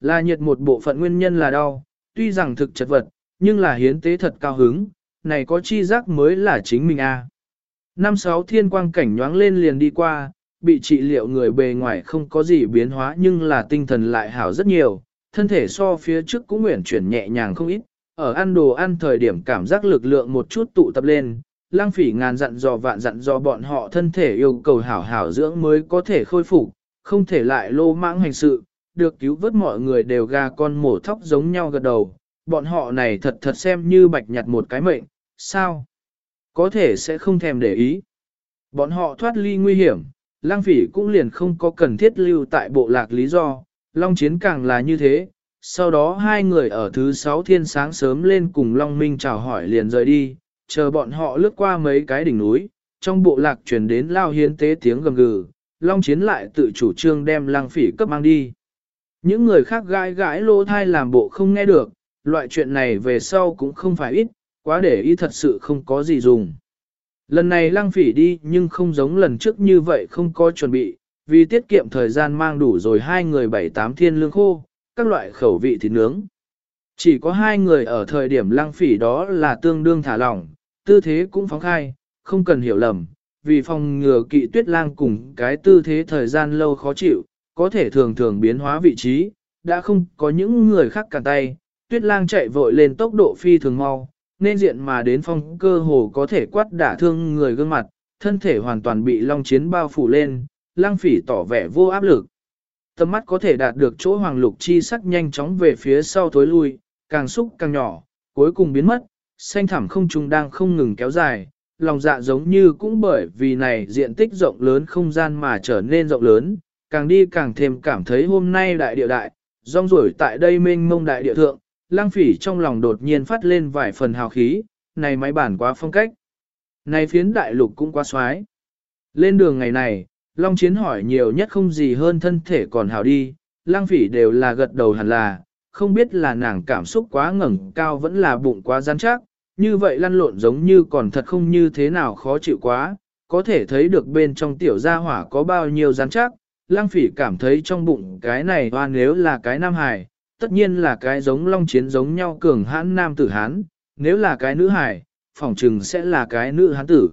Là nhiệt một bộ phận nguyên nhân là đau, tuy rằng thực chật vật, nhưng là hiến tế thật cao hứng, này có chi giác mới là chính mình a. Năm sáu thiên quang cảnh nhoáng lên liền đi qua, bị trị liệu người bề ngoài không có gì biến hóa nhưng là tinh thần lại hảo rất nhiều, thân thể so phía trước cũng nguyện chuyển nhẹ nhàng không ít, ở ăn đồ ăn thời điểm cảm giác lực lượng một chút tụ tập lên, lang phỉ ngàn dặn dò vạn dặn dò bọn họ thân thể yêu cầu hảo hảo dưỡng mới có thể khôi phục, không thể lại lô mãng hành sự, được cứu vớt mọi người đều gà con mổ thóc giống nhau gật đầu, bọn họ này thật thật xem như bạch nhặt một cái mệnh, sao? Có thể sẽ không thèm để ý. Bọn họ thoát ly nguy hiểm, lang phỉ cũng liền không có cần thiết lưu tại bộ lạc lý do, long chiến càng là như thế. Sau đó hai người ở thứ sáu thiên sáng sớm lên cùng Long Minh chào hỏi liền rời đi, chờ bọn họ lướt qua mấy cái đỉnh núi, trong bộ lạc truyền đến lao hiến tế tiếng gầm gừ, Long Chiến lại tự chủ trương đem lăng phỉ cấp mang đi. Những người khác gãi gãi lỗ thai làm bộ không nghe được, loại chuyện này về sau cũng không phải ít, quá để ý thật sự không có gì dùng. Lần này lăng phỉ đi nhưng không giống lần trước như vậy không có chuẩn bị, vì tiết kiệm thời gian mang đủ rồi hai người bảy tám thiên lương khô, các loại khẩu vị thịt nướng. Chỉ có hai người ở thời điểm lăng phỉ đó là tương đương thả lỏng, tư thế cũng phóng khai, không cần hiểu lầm, vì phòng ngừa kỵ tuyết lang cùng cái tư thế thời gian lâu khó chịu, có thể thường thường biến hóa vị trí, đã không có những người khác cản tay, tuyết lang chạy vội lên tốc độ phi thường mau, nên diện mà đến phong cơ hồ có thể quát đả thương người gương mặt, thân thể hoàn toàn bị long chiến bao phủ lên, lang phỉ tỏ vẻ vô áp lực. Tầm mắt có thể đạt được chỗ hoàng lục chi sắc nhanh chóng về phía sau tối lui, càng xúc càng nhỏ, cuối cùng biến mất, xanh thẳm không trung đang không ngừng kéo dài, lòng dạ giống như cũng bởi vì này diện tích rộng lớn không gian mà trở nên rộng lớn, càng đi càng thêm cảm thấy hôm nay đại địa đại, rong rủi tại đây mênh mông đại địa thượng, lang phỉ trong lòng đột nhiên phát lên vài phần hào khí, này máy bản quá phong cách. Này phiến đại lục cũng quá xoái. Lên đường ngày này, Long Chiến hỏi nhiều nhất không gì hơn thân thể còn hào đi, lang phỉ đều là gật đầu hẳn là, không biết là nàng cảm xúc quá ngẩng cao vẫn là bụng quá rắn chắc, như vậy lăn lộn giống như còn thật không như thế nào khó chịu quá, có thể thấy được bên trong tiểu gia hỏa có bao nhiêu rắn chắc, lang phỉ cảm thấy trong bụng cái này hoa nếu là cái nam hài, tất nhiên là cái giống long chiến giống nhau cường hãn nam tử hán, nếu là cái nữ hài, phỏng chừng sẽ là cái nữ hán tử.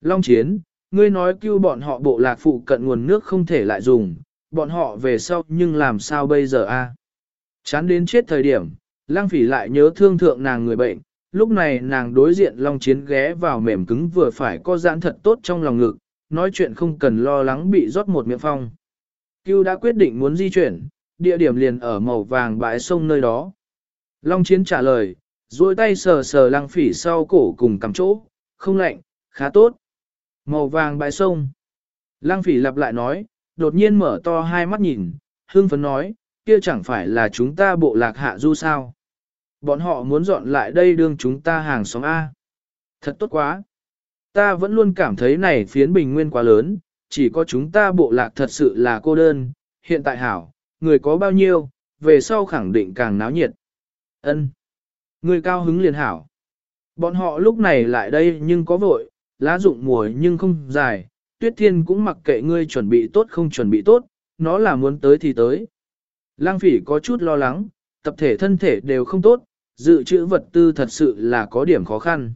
Long chiến, ngươi nói cứu bọn họ bộ lạc phụ cận nguồn nước không thể lại dùng, bọn họ về sau nhưng làm sao bây giờ a? Chán đến chết thời điểm, lang phỉ lại nhớ thương thượng nàng người bệnh, lúc này nàng đối diện Long Chiến ghé vào mềm cứng vừa phải có giãn thật tốt trong lòng ngực, nói chuyện không cần lo lắng bị rót một miệng phong. Cưu đã quyết định muốn di chuyển, địa điểm liền ở màu vàng bãi sông nơi đó. Long Chiến trả lời, duỗi tay sờ sờ lăng phỉ sau cổ cùng cầm chỗ, không lạnh, khá tốt. Màu vàng bãi sông. Lăng phỉ lặp lại nói, đột nhiên mở to hai mắt nhìn, hương phấn nói, kia chẳng phải là chúng ta bộ lạc hạ du sao. Bọn họ muốn dọn lại đây đương chúng ta hàng xóm A. Thật tốt quá. Ta vẫn luôn cảm thấy này phiến bình nguyên quá lớn, chỉ có chúng ta bộ lạc thật sự là cô đơn, hiện tại hảo, người có bao nhiêu, về sau khẳng định càng náo nhiệt. Ân, Người cao hứng liền hảo. Bọn họ lúc này lại đây nhưng có vội, lá dụng mùa nhưng không dài, tuyết thiên cũng mặc kệ ngươi chuẩn bị tốt không chuẩn bị tốt, nó là muốn tới thì tới. Lang phỉ có chút lo lắng, tập thể thân thể đều không tốt, dự trữ vật tư thật sự là có điểm khó khăn.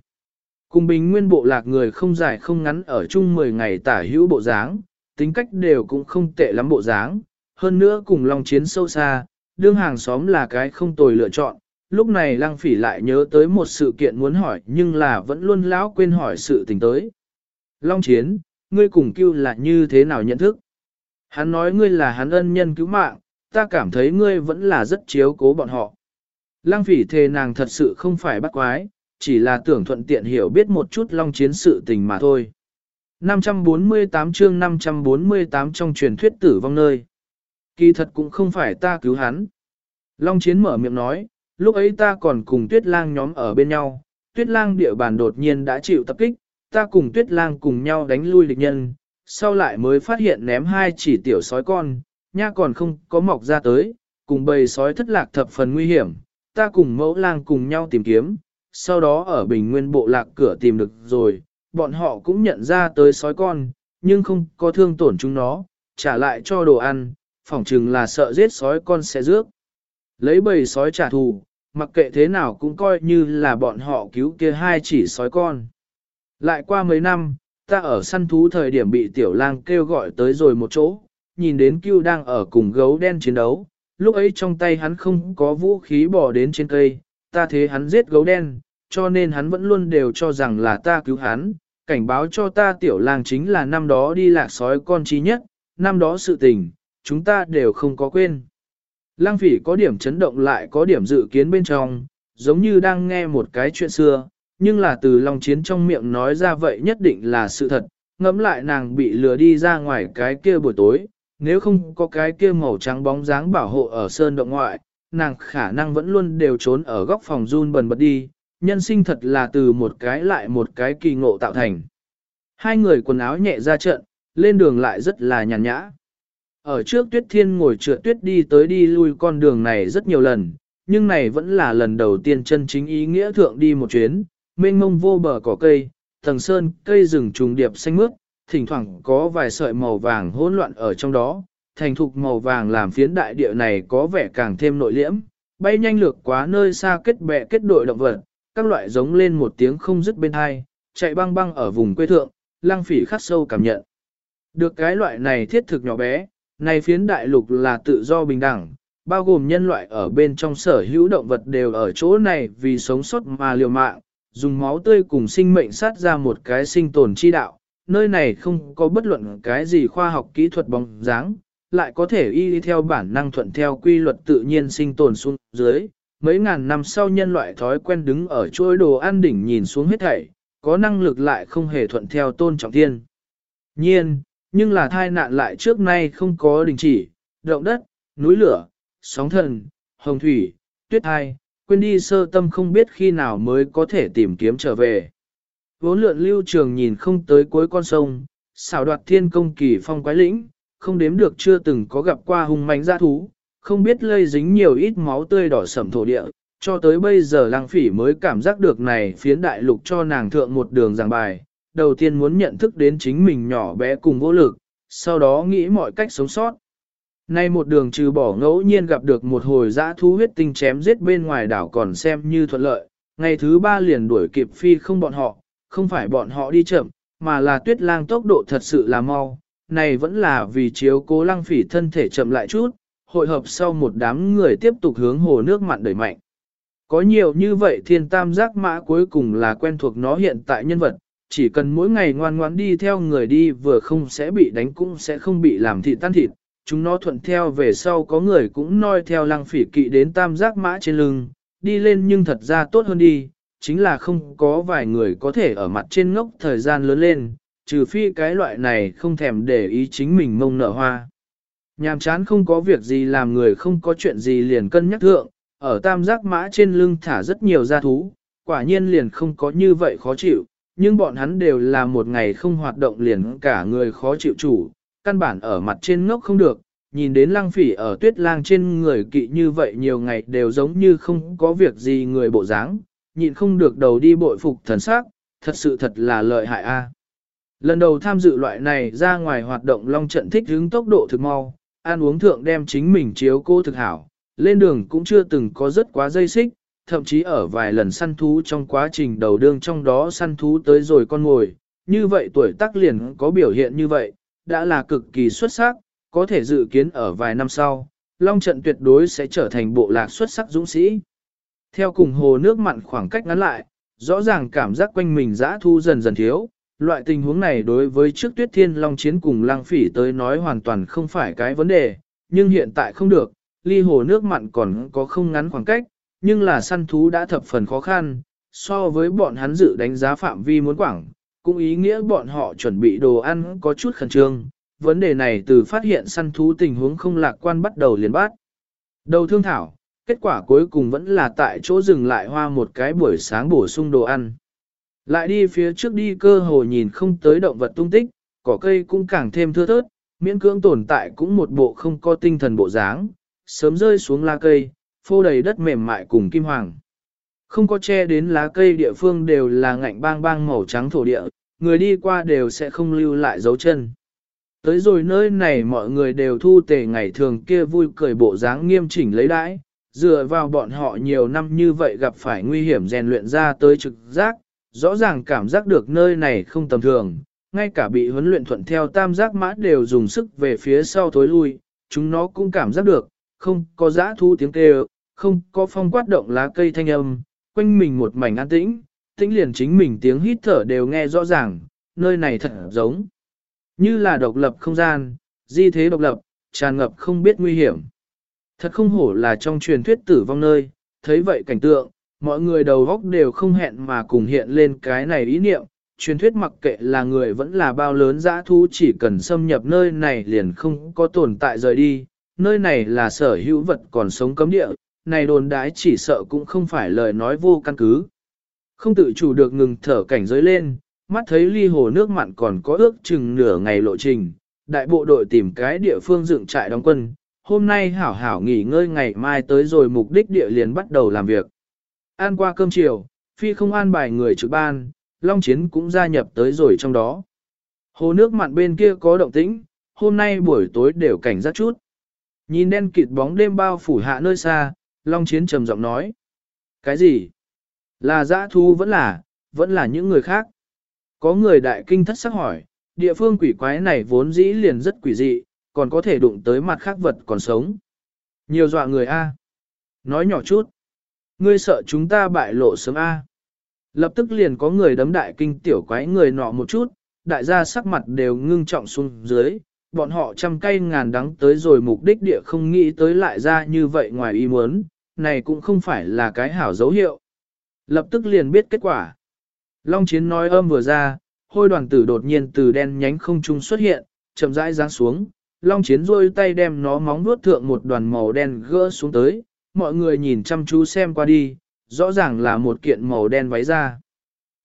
Cùng bình nguyên bộ lạc người không dài không ngắn ở chung 10 ngày tả hữu bộ dáng, tính cách đều cũng không tệ lắm bộ dáng, hơn nữa cùng lòng chiến sâu xa, đương hàng xóm là cái không tồi lựa chọn. Lúc này lăng phỉ lại nhớ tới một sự kiện muốn hỏi nhưng là vẫn luôn lão quên hỏi sự tình tới. Long chiến, ngươi cùng kêu là như thế nào nhận thức? Hắn nói ngươi là hắn ân nhân cứu mạng, ta cảm thấy ngươi vẫn là rất chiếu cố bọn họ. Lăng phỉ thề nàng thật sự không phải bắt quái, chỉ là tưởng thuận tiện hiểu biết một chút long chiến sự tình mà thôi. 548 chương 548 trong truyền thuyết tử vong nơi. Kỳ thật cũng không phải ta cứu hắn. Long chiến mở miệng nói, lúc ấy ta còn cùng tuyết lang nhóm ở bên nhau, tuyết lang địa bàn đột nhiên đã chịu tập kích, ta cùng tuyết lang cùng nhau đánh lui địch nhân, sau lại mới phát hiện ném hai chỉ tiểu sói con, nha còn không có mọc ra tới, cùng bầy sói thất lạc thập phần nguy hiểm, ta cùng mẫu lang cùng nhau tìm kiếm, sau đó ở bình nguyên bộ lạc cửa tìm được rồi, bọn họ cũng nhận ra tới sói con, nhưng không có thương tổn chúng nó, trả lại cho đồ ăn, phỏng chừng là sợ giết sói con sẽ rước. Lấy bầy sói trả thù, mặc kệ thế nào cũng coi như là bọn họ cứu kia hai chỉ sói con. Lại qua mấy năm, ta ở săn thú thời điểm bị tiểu lang kêu gọi tới rồi một chỗ, nhìn đến Cưu đang ở cùng gấu đen chiến đấu, lúc ấy trong tay hắn không có vũ khí bỏ đến trên cây, ta thế hắn giết gấu đen, cho nên hắn vẫn luôn đều cho rằng là ta cứu hắn, cảnh báo cho ta tiểu lang chính là năm đó đi lạc sói con trí nhất, năm đó sự tình, chúng ta đều không có quên. Lang phỉ có điểm chấn động lại có điểm dự kiến bên trong, giống như đang nghe một cái chuyện xưa, nhưng là từ lòng chiến trong miệng nói ra vậy nhất định là sự thật, ngẫm lại nàng bị lừa đi ra ngoài cái kia buổi tối, nếu không có cái kia màu trắng bóng dáng bảo hộ ở sơn động ngoại, nàng khả năng vẫn luôn đều trốn ở góc phòng run bần bật đi, nhân sinh thật là từ một cái lại một cái kỳ ngộ tạo thành. Hai người quần áo nhẹ ra trận, lên đường lại rất là nhàn nhã. Ở trước tuyết thiên ngồi trượt tuyết đi tới đi lui con đường này rất nhiều lần, nhưng này vẫn là lần đầu tiên chân chính ý nghĩa thượng đi một chuyến, mênh mông vô bờ cỏ cây, tầng sơn, cây rừng trùng điệp xanh mướt, thỉnh thoảng có vài sợi màu vàng hỗn loạn ở trong đó, thành thục màu vàng làm phiến đại địa này có vẻ càng thêm nội liễm, bay nhanh lược quá nơi xa kết bè kết đội động vật, các loại giống lên một tiếng không dứt bên hai, chạy băng băng ở vùng quê thượng, lăng phỉ khắc sâu cảm nhận. Được cái loại này thiết thực nhỏ bé, này phiến đại lục là tự do bình đẳng, bao gồm nhân loại ở bên trong sở hữu động vật đều ở chỗ này vì sống sót mà liều mạng, dùng máu tươi cùng sinh mệnh sát ra một cái sinh tồn chi đạo. Nơi này không có bất luận cái gì khoa học kỹ thuật bóng dáng, lại có thể y theo bản năng thuận theo quy luật tự nhiên sinh tồn xuống dưới. Mấy ngàn năm sau nhân loại thói quen đứng ở chuỗi đồ ăn đỉnh nhìn xuống hết thảy, có năng lực lại không hề thuận theo tôn trọng thiên. Nhiên, nhưng là thai nạn lại trước nay không có đình chỉ, động đất, núi lửa, sóng thần, hồng thủy, tuyết thai, quên đi sơ tâm không biết khi nào mới có thể tìm kiếm trở về. Vốn lượn lưu trường nhìn không tới cuối con sông, xảo đoạt thiên công kỳ phong quái lĩnh, không đếm được chưa từng có gặp qua hung mãnh gia thú, không biết lây dính nhiều ít máu tươi đỏ sẩm thổ địa, cho tới bây giờ lăng phỉ mới cảm giác được này phiến đại lục cho nàng thượng một đường giảng bài, đầu tiên muốn nhận thức đến chính mình nhỏ bé cùng vô lực, sau đó nghĩ mọi cách sống sót. Nay một đường trừ bỏ ngẫu nhiên gặp được một hồi dã thú huyết tinh chém giết bên ngoài đảo còn xem như thuận lợi, ngày thứ ba liền đuổi kịp phi không bọn họ, không phải bọn họ đi chậm, mà là tuyết lang tốc độ thật sự là mau, này vẫn là vì chiếu cố lăng phỉ thân thể chậm lại chút, hội hợp sau một đám người tiếp tục hướng hồ nước mặn đẩy mạnh. Có nhiều như vậy thiên tam giác mã cuối cùng là quen thuộc nó hiện tại nhân vật, chỉ cần mỗi ngày ngoan ngoãn đi theo người đi vừa không sẽ bị đánh cũng sẽ không bị làm thịt tan thịt, chúng nó thuận theo về sau có người cũng noi theo lăng phỉ kỵ đến tam giác mã trên lưng, đi lên nhưng thật ra tốt hơn đi, chính là không có vài người có thể ở mặt trên ngốc thời gian lớn lên, trừ phi cái loại này không thèm để ý chính mình mông nở hoa. Nhàm chán không có việc gì làm người không có chuyện gì liền cân nhắc thượng, ở tam giác mã trên lưng thả rất nhiều gia thú, quả nhiên liền không có như vậy khó chịu, nhưng bọn hắn đều là một ngày không hoạt động liền cả người khó chịu chủ, căn bản ở mặt trên ngốc không được, nhìn đến lăng phỉ ở tuyết lang trên người kỵ như vậy nhiều ngày đều giống như không có việc gì người bộ dáng, nhịn không được đầu đi bội phục thần sắc, thật sự thật là lợi hại a. Lần đầu tham dự loại này ra ngoài hoạt động long trận thích hướng tốc độ thực mau, ăn uống thượng đem chính mình chiếu cô thực hảo, lên đường cũng chưa từng có rất quá dây xích, thậm chí ở vài lần săn thú trong quá trình đầu đương trong đó săn thú tới rồi con ngồi, như vậy tuổi tác liền có biểu hiện như vậy, đã là cực kỳ xuất sắc, có thể dự kiến ở vài năm sau, Long trận tuyệt đối sẽ trở thành bộ lạc xuất sắc dũng sĩ. Theo cùng hồ nước mặn khoảng cách ngắn lại, rõ ràng cảm giác quanh mình dã thu dần dần thiếu, loại tình huống này đối với trước tuyết thiên long chiến cùng lang phỉ tới nói hoàn toàn không phải cái vấn đề, nhưng hiện tại không được, ly hồ nước mặn còn có không ngắn khoảng cách, nhưng là săn thú đã thập phần khó khăn, so với bọn hắn dự đánh giá phạm vi muốn quảng, cũng ý nghĩa bọn họ chuẩn bị đồ ăn có chút khẩn trương. Vấn đề này từ phát hiện săn thú tình huống không lạc quan bắt đầu liền bắt. Đầu thương thảo, kết quả cuối cùng vẫn là tại chỗ dừng lại hoa một cái buổi sáng bổ sung đồ ăn. Lại đi phía trước đi cơ hồ nhìn không tới động vật tung tích, cỏ cây cũng càng thêm thưa thớt, miễn cưỡng tồn tại cũng một bộ không có tinh thần bộ dáng, sớm rơi xuống lá cây, phô đầy đất mềm mại cùng kim hoàng. Không có che đến lá cây địa phương đều là ngạnh bang bang màu trắng thổ địa, người đi qua đều sẽ không lưu lại dấu chân. Tới rồi nơi này mọi người đều thu tề ngày thường kia vui cười bộ dáng nghiêm chỉnh lấy đãi, Dựa vào bọn họ nhiều năm như vậy gặp phải nguy hiểm rèn luyện ra tới trực giác, rõ ràng cảm giác được nơi này không tầm thường, ngay cả bị huấn luyện thuận theo tam giác mã đều dùng sức về phía sau thối lui, chúng nó cũng cảm giác được, không có giã thu tiếng kêu, không có phong quát động lá cây thanh âm, quanh mình một mảnh an tĩnh, tĩnh liền chính mình tiếng hít thở đều nghe rõ ràng, nơi này thật giống như là độc lập không gian, di thế độc lập, tràn ngập không biết nguy hiểm. Thật không hổ là trong truyền thuyết tử vong nơi, thấy vậy cảnh tượng, mọi người đầu góc đều không hẹn mà cùng hiện lên cái này ý niệm, truyền thuyết mặc kệ là người vẫn là bao lớn dã thú chỉ cần xâm nhập nơi này liền không có tồn tại rời đi, nơi này là sở hữu vật còn sống cấm địa, này đồn đái chỉ sợ cũng không phải lời nói vô căn cứ. Không tự chủ được ngừng thở cảnh giới lên, mắt thấy ly hồ nước mặn còn có ước chừng nửa ngày lộ trình, đại bộ đội tìm cái địa phương dựng trại đóng quân, hôm nay hảo hảo nghỉ ngơi ngày mai tới rồi mục đích địa liền bắt đầu làm việc. Ăn qua cơm chiều, phi không an bài người trực ban, Long Chiến cũng gia nhập tới rồi trong đó. Hồ nước mặn bên kia có động tĩnh, hôm nay buổi tối đều cảnh giác chút. Nhìn đen kịt bóng đêm bao phủ hạ nơi xa, Long Chiến trầm giọng nói. Cái gì? Là dã thu vẫn là, vẫn là những người khác. Có người đại kinh thất sắc hỏi, địa phương quỷ quái này vốn dĩ liền rất quỷ dị, còn có thể đụng tới mặt khác vật còn sống. Nhiều dọa người A. Nói nhỏ chút. Ngươi sợ chúng ta bại lộ sớm A. Lập tức liền có người đấm đại kinh tiểu quái người nọ một chút, đại gia sắc mặt đều ngưng trọng xuống dưới, bọn họ trăm cây ngàn đắng tới rồi mục đích địa không nghĩ tới lại ra như vậy ngoài ý muốn, này cũng không phải là cái hảo dấu hiệu. Lập tức liền biết kết quả. Long chiến nói âm vừa ra, hôi đoàn tử đột nhiên từ đen nhánh không trung xuất hiện, chậm rãi giáng xuống, Long chiến rôi tay đem nó móng nuốt thượng một đoàn màu đen gỡ xuống tới, mọi người nhìn chăm chú xem qua đi, rõ ràng là một kiện màu đen váy da.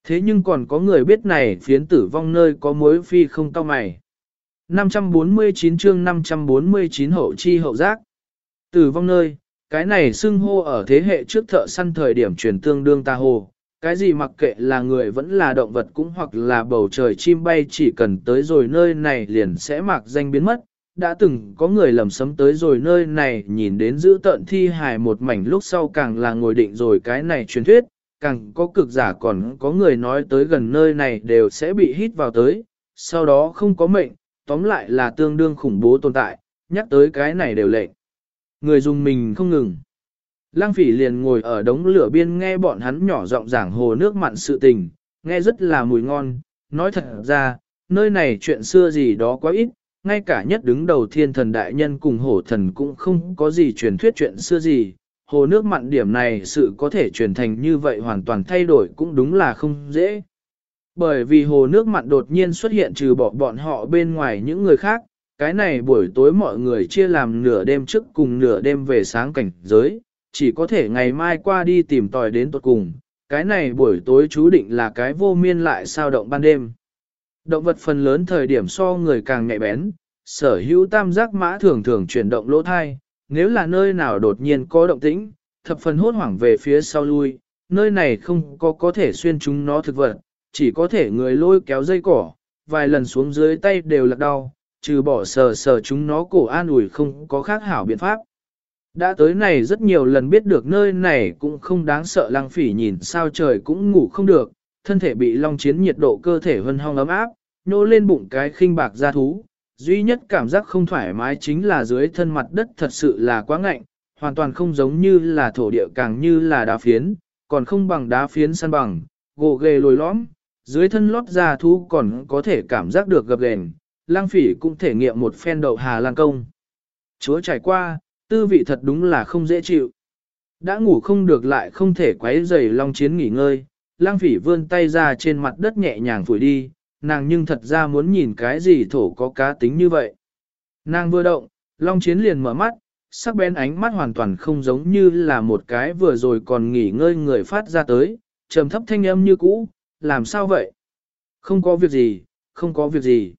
Thế nhưng còn có người biết này phiến tử vong nơi có mối phi không cao mày. 549 chương 549 hậu chi hậu giác. Tử vong nơi, cái này xưng hô ở thế hệ trước thợ săn thời điểm truyền tương đương ta hồ. Cái gì mặc kệ là người vẫn là động vật cũng hoặc là bầu trời chim bay chỉ cần tới rồi nơi này liền sẽ mặc danh biến mất, đã từng có người lầm sấm tới rồi nơi này nhìn đến giữ tận thi hài một mảnh lúc sau càng là ngồi định rồi cái này truyền thuyết, càng có cực giả còn có người nói tới gần nơi này đều sẽ bị hít vào tới, sau đó không có mệnh, tóm lại là tương đương khủng bố tồn tại, nhắc tới cái này đều lệnh. Người dùng mình không ngừng. Lang phỉ liền ngồi ở đống lửa biên nghe bọn hắn nhỏ giọng giảng hồ nước mặn sự tình, nghe rất là mùi ngon, nói thật ra, nơi này chuyện xưa gì đó quá ít, ngay cả nhất đứng đầu thiên thần đại nhân cùng hổ thần cũng không có gì truyền thuyết chuyện xưa gì. Hồ nước mặn điểm này sự có thể truyền thành như vậy hoàn toàn thay đổi cũng đúng là không dễ. Bởi vì hồ nước mặn đột nhiên xuất hiện trừ bỏ bọn họ bên ngoài những người khác, cái này buổi tối mọi người chia làm nửa đêm trước cùng nửa đêm về sáng cảnh giới, chỉ có thể ngày mai qua đi tìm tòi đến tuột cùng, cái này buổi tối chú định là cái vô miên lại sao động ban đêm. Động vật phần lớn thời điểm so người càng nhạy bén, sở hữu tam giác mã thường thường chuyển động lỗ thai, nếu là nơi nào đột nhiên có động tĩnh, thập phần hốt hoảng về phía sau lui, nơi này không có có thể xuyên chúng nó thực vật, chỉ có thể người lôi kéo dây cỏ, vài lần xuống dưới tay đều lạc đau, trừ bỏ sờ sờ chúng nó cổ an ủi không có khác hảo biện pháp. Đã tới này rất nhiều lần biết được nơi này cũng không đáng sợ lăng phỉ nhìn sao trời cũng ngủ không được, thân thể bị long chiến nhiệt độ cơ thể hân hong ấm áp, nô lên bụng cái khinh bạc ra thú. Duy nhất cảm giác không thoải mái chính là dưới thân mặt đất thật sự là quá ngạnh, hoàn toàn không giống như là thổ địa càng như là đá phiến, còn không bằng đá phiến săn bằng, gồ ghề lồi lõm, dưới thân lót ra thú còn có thể cảm giác được gập ghềnh, lang phỉ cũng thể nghiệm một phen đậu hà lang công. Chúa trải qua, tư vị thật đúng là không dễ chịu. Đã ngủ không được lại không thể quấy rầy long chiến nghỉ ngơi, lang phỉ vươn tay ra trên mặt đất nhẹ nhàng phủi đi, nàng nhưng thật ra muốn nhìn cái gì thổ có cá tính như vậy. Nàng vừa động, long chiến liền mở mắt, sắc bén ánh mắt hoàn toàn không giống như là một cái vừa rồi còn nghỉ ngơi người phát ra tới, trầm thấp thanh âm như cũ, làm sao vậy? Không có việc gì, không có việc gì.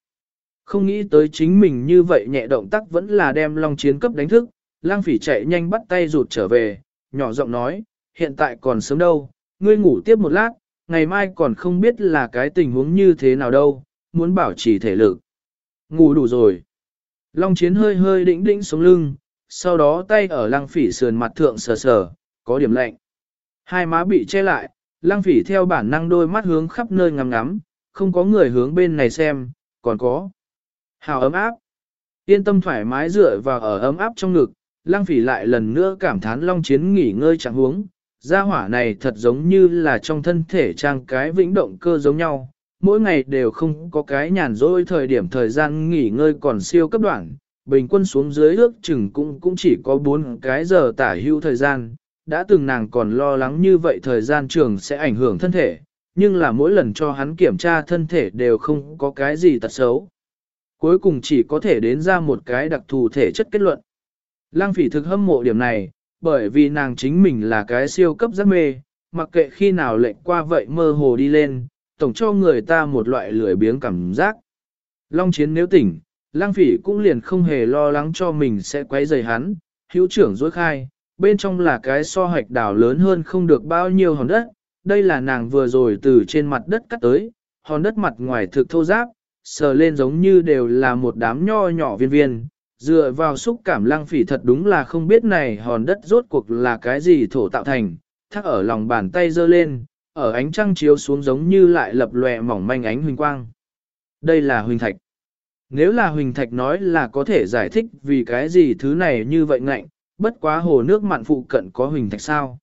Không nghĩ tới chính mình như vậy nhẹ động tác vẫn là đem long chiến cấp đánh thức, lang phỉ chạy nhanh bắt tay rụt trở về, nhỏ giọng nói, hiện tại còn sớm đâu, ngươi ngủ tiếp một lát, ngày mai còn không biết là cái tình huống như thế nào đâu, muốn bảo trì thể lực. Ngủ đủ rồi. Long chiến hơi hơi đĩnh đĩnh xuống lưng, sau đó tay ở lăng phỉ sườn mặt thượng sờ sờ, có điểm lạnh. Hai má bị che lại, lăng phỉ theo bản năng đôi mắt hướng khắp nơi ngắm ngắm, không có người hướng bên này xem, còn có. Hào ấm áp. Yên tâm thoải mái dựa vào ở ấm áp trong ngực, lăng phỉ lại lần nữa cảm thán long chiến nghỉ ngơi chẳng huống. Gia hỏa này thật giống như là trong thân thể trang cái vĩnh động cơ giống nhau, mỗi ngày đều không có cái nhàn rỗi thời điểm thời gian nghỉ ngơi còn siêu cấp đoạn, bình quân xuống dưới ước chừng cũng cũng chỉ có 4 cái giờ tả hữu thời gian, đã từng nàng còn lo lắng như vậy thời gian trường sẽ ảnh hưởng thân thể, nhưng là mỗi lần cho hắn kiểm tra thân thể đều không có cái gì tật xấu. Cuối cùng chỉ có thể đến ra một cái đặc thù thể chất kết luận. Lăng phỉ thực hâm mộ điểm này, bởi vì nàng chính mình là cái siêu cấp giác mê, mặc kệ khi nào lệnh qua vậy mơ hồ đi lên, tổng cho người ta một loại lười biếng cảm giác. Long chiến nếu tỉnh, lang phỉ cũng liền không hề lo lắng cho mình sẽ quấy rầy hắn, hữu trưởng dối khai, bên trong là cái so hạch đảo lớn hơn không được bao nhiêu hòn đất, đây là nàng vừa rồi từ trên mặt đất cắt tới, hòn đất mặt ngoài thực thô giáp, sờ lên giống như đều là một đám nho nhỏ viên viên, dựa vào xúc cảm lang phỉ thật đúng là không biết này hòn đất rốt cuộc là cái gì thổ tạo thành, thắc ở lòng bàn tay giơ lên, ở ánh trăng chiếu xuống giống như lại lập lòe mỏng manh ánh huỳnh quang. Đây là huỳnh thạch. Nếu là huỳnh thạch nói là có thể giải thích vì cái gì thứ này như vậy ngạnh, bất quá hồ nước mặn phụ cận có huỳnh thạch sao.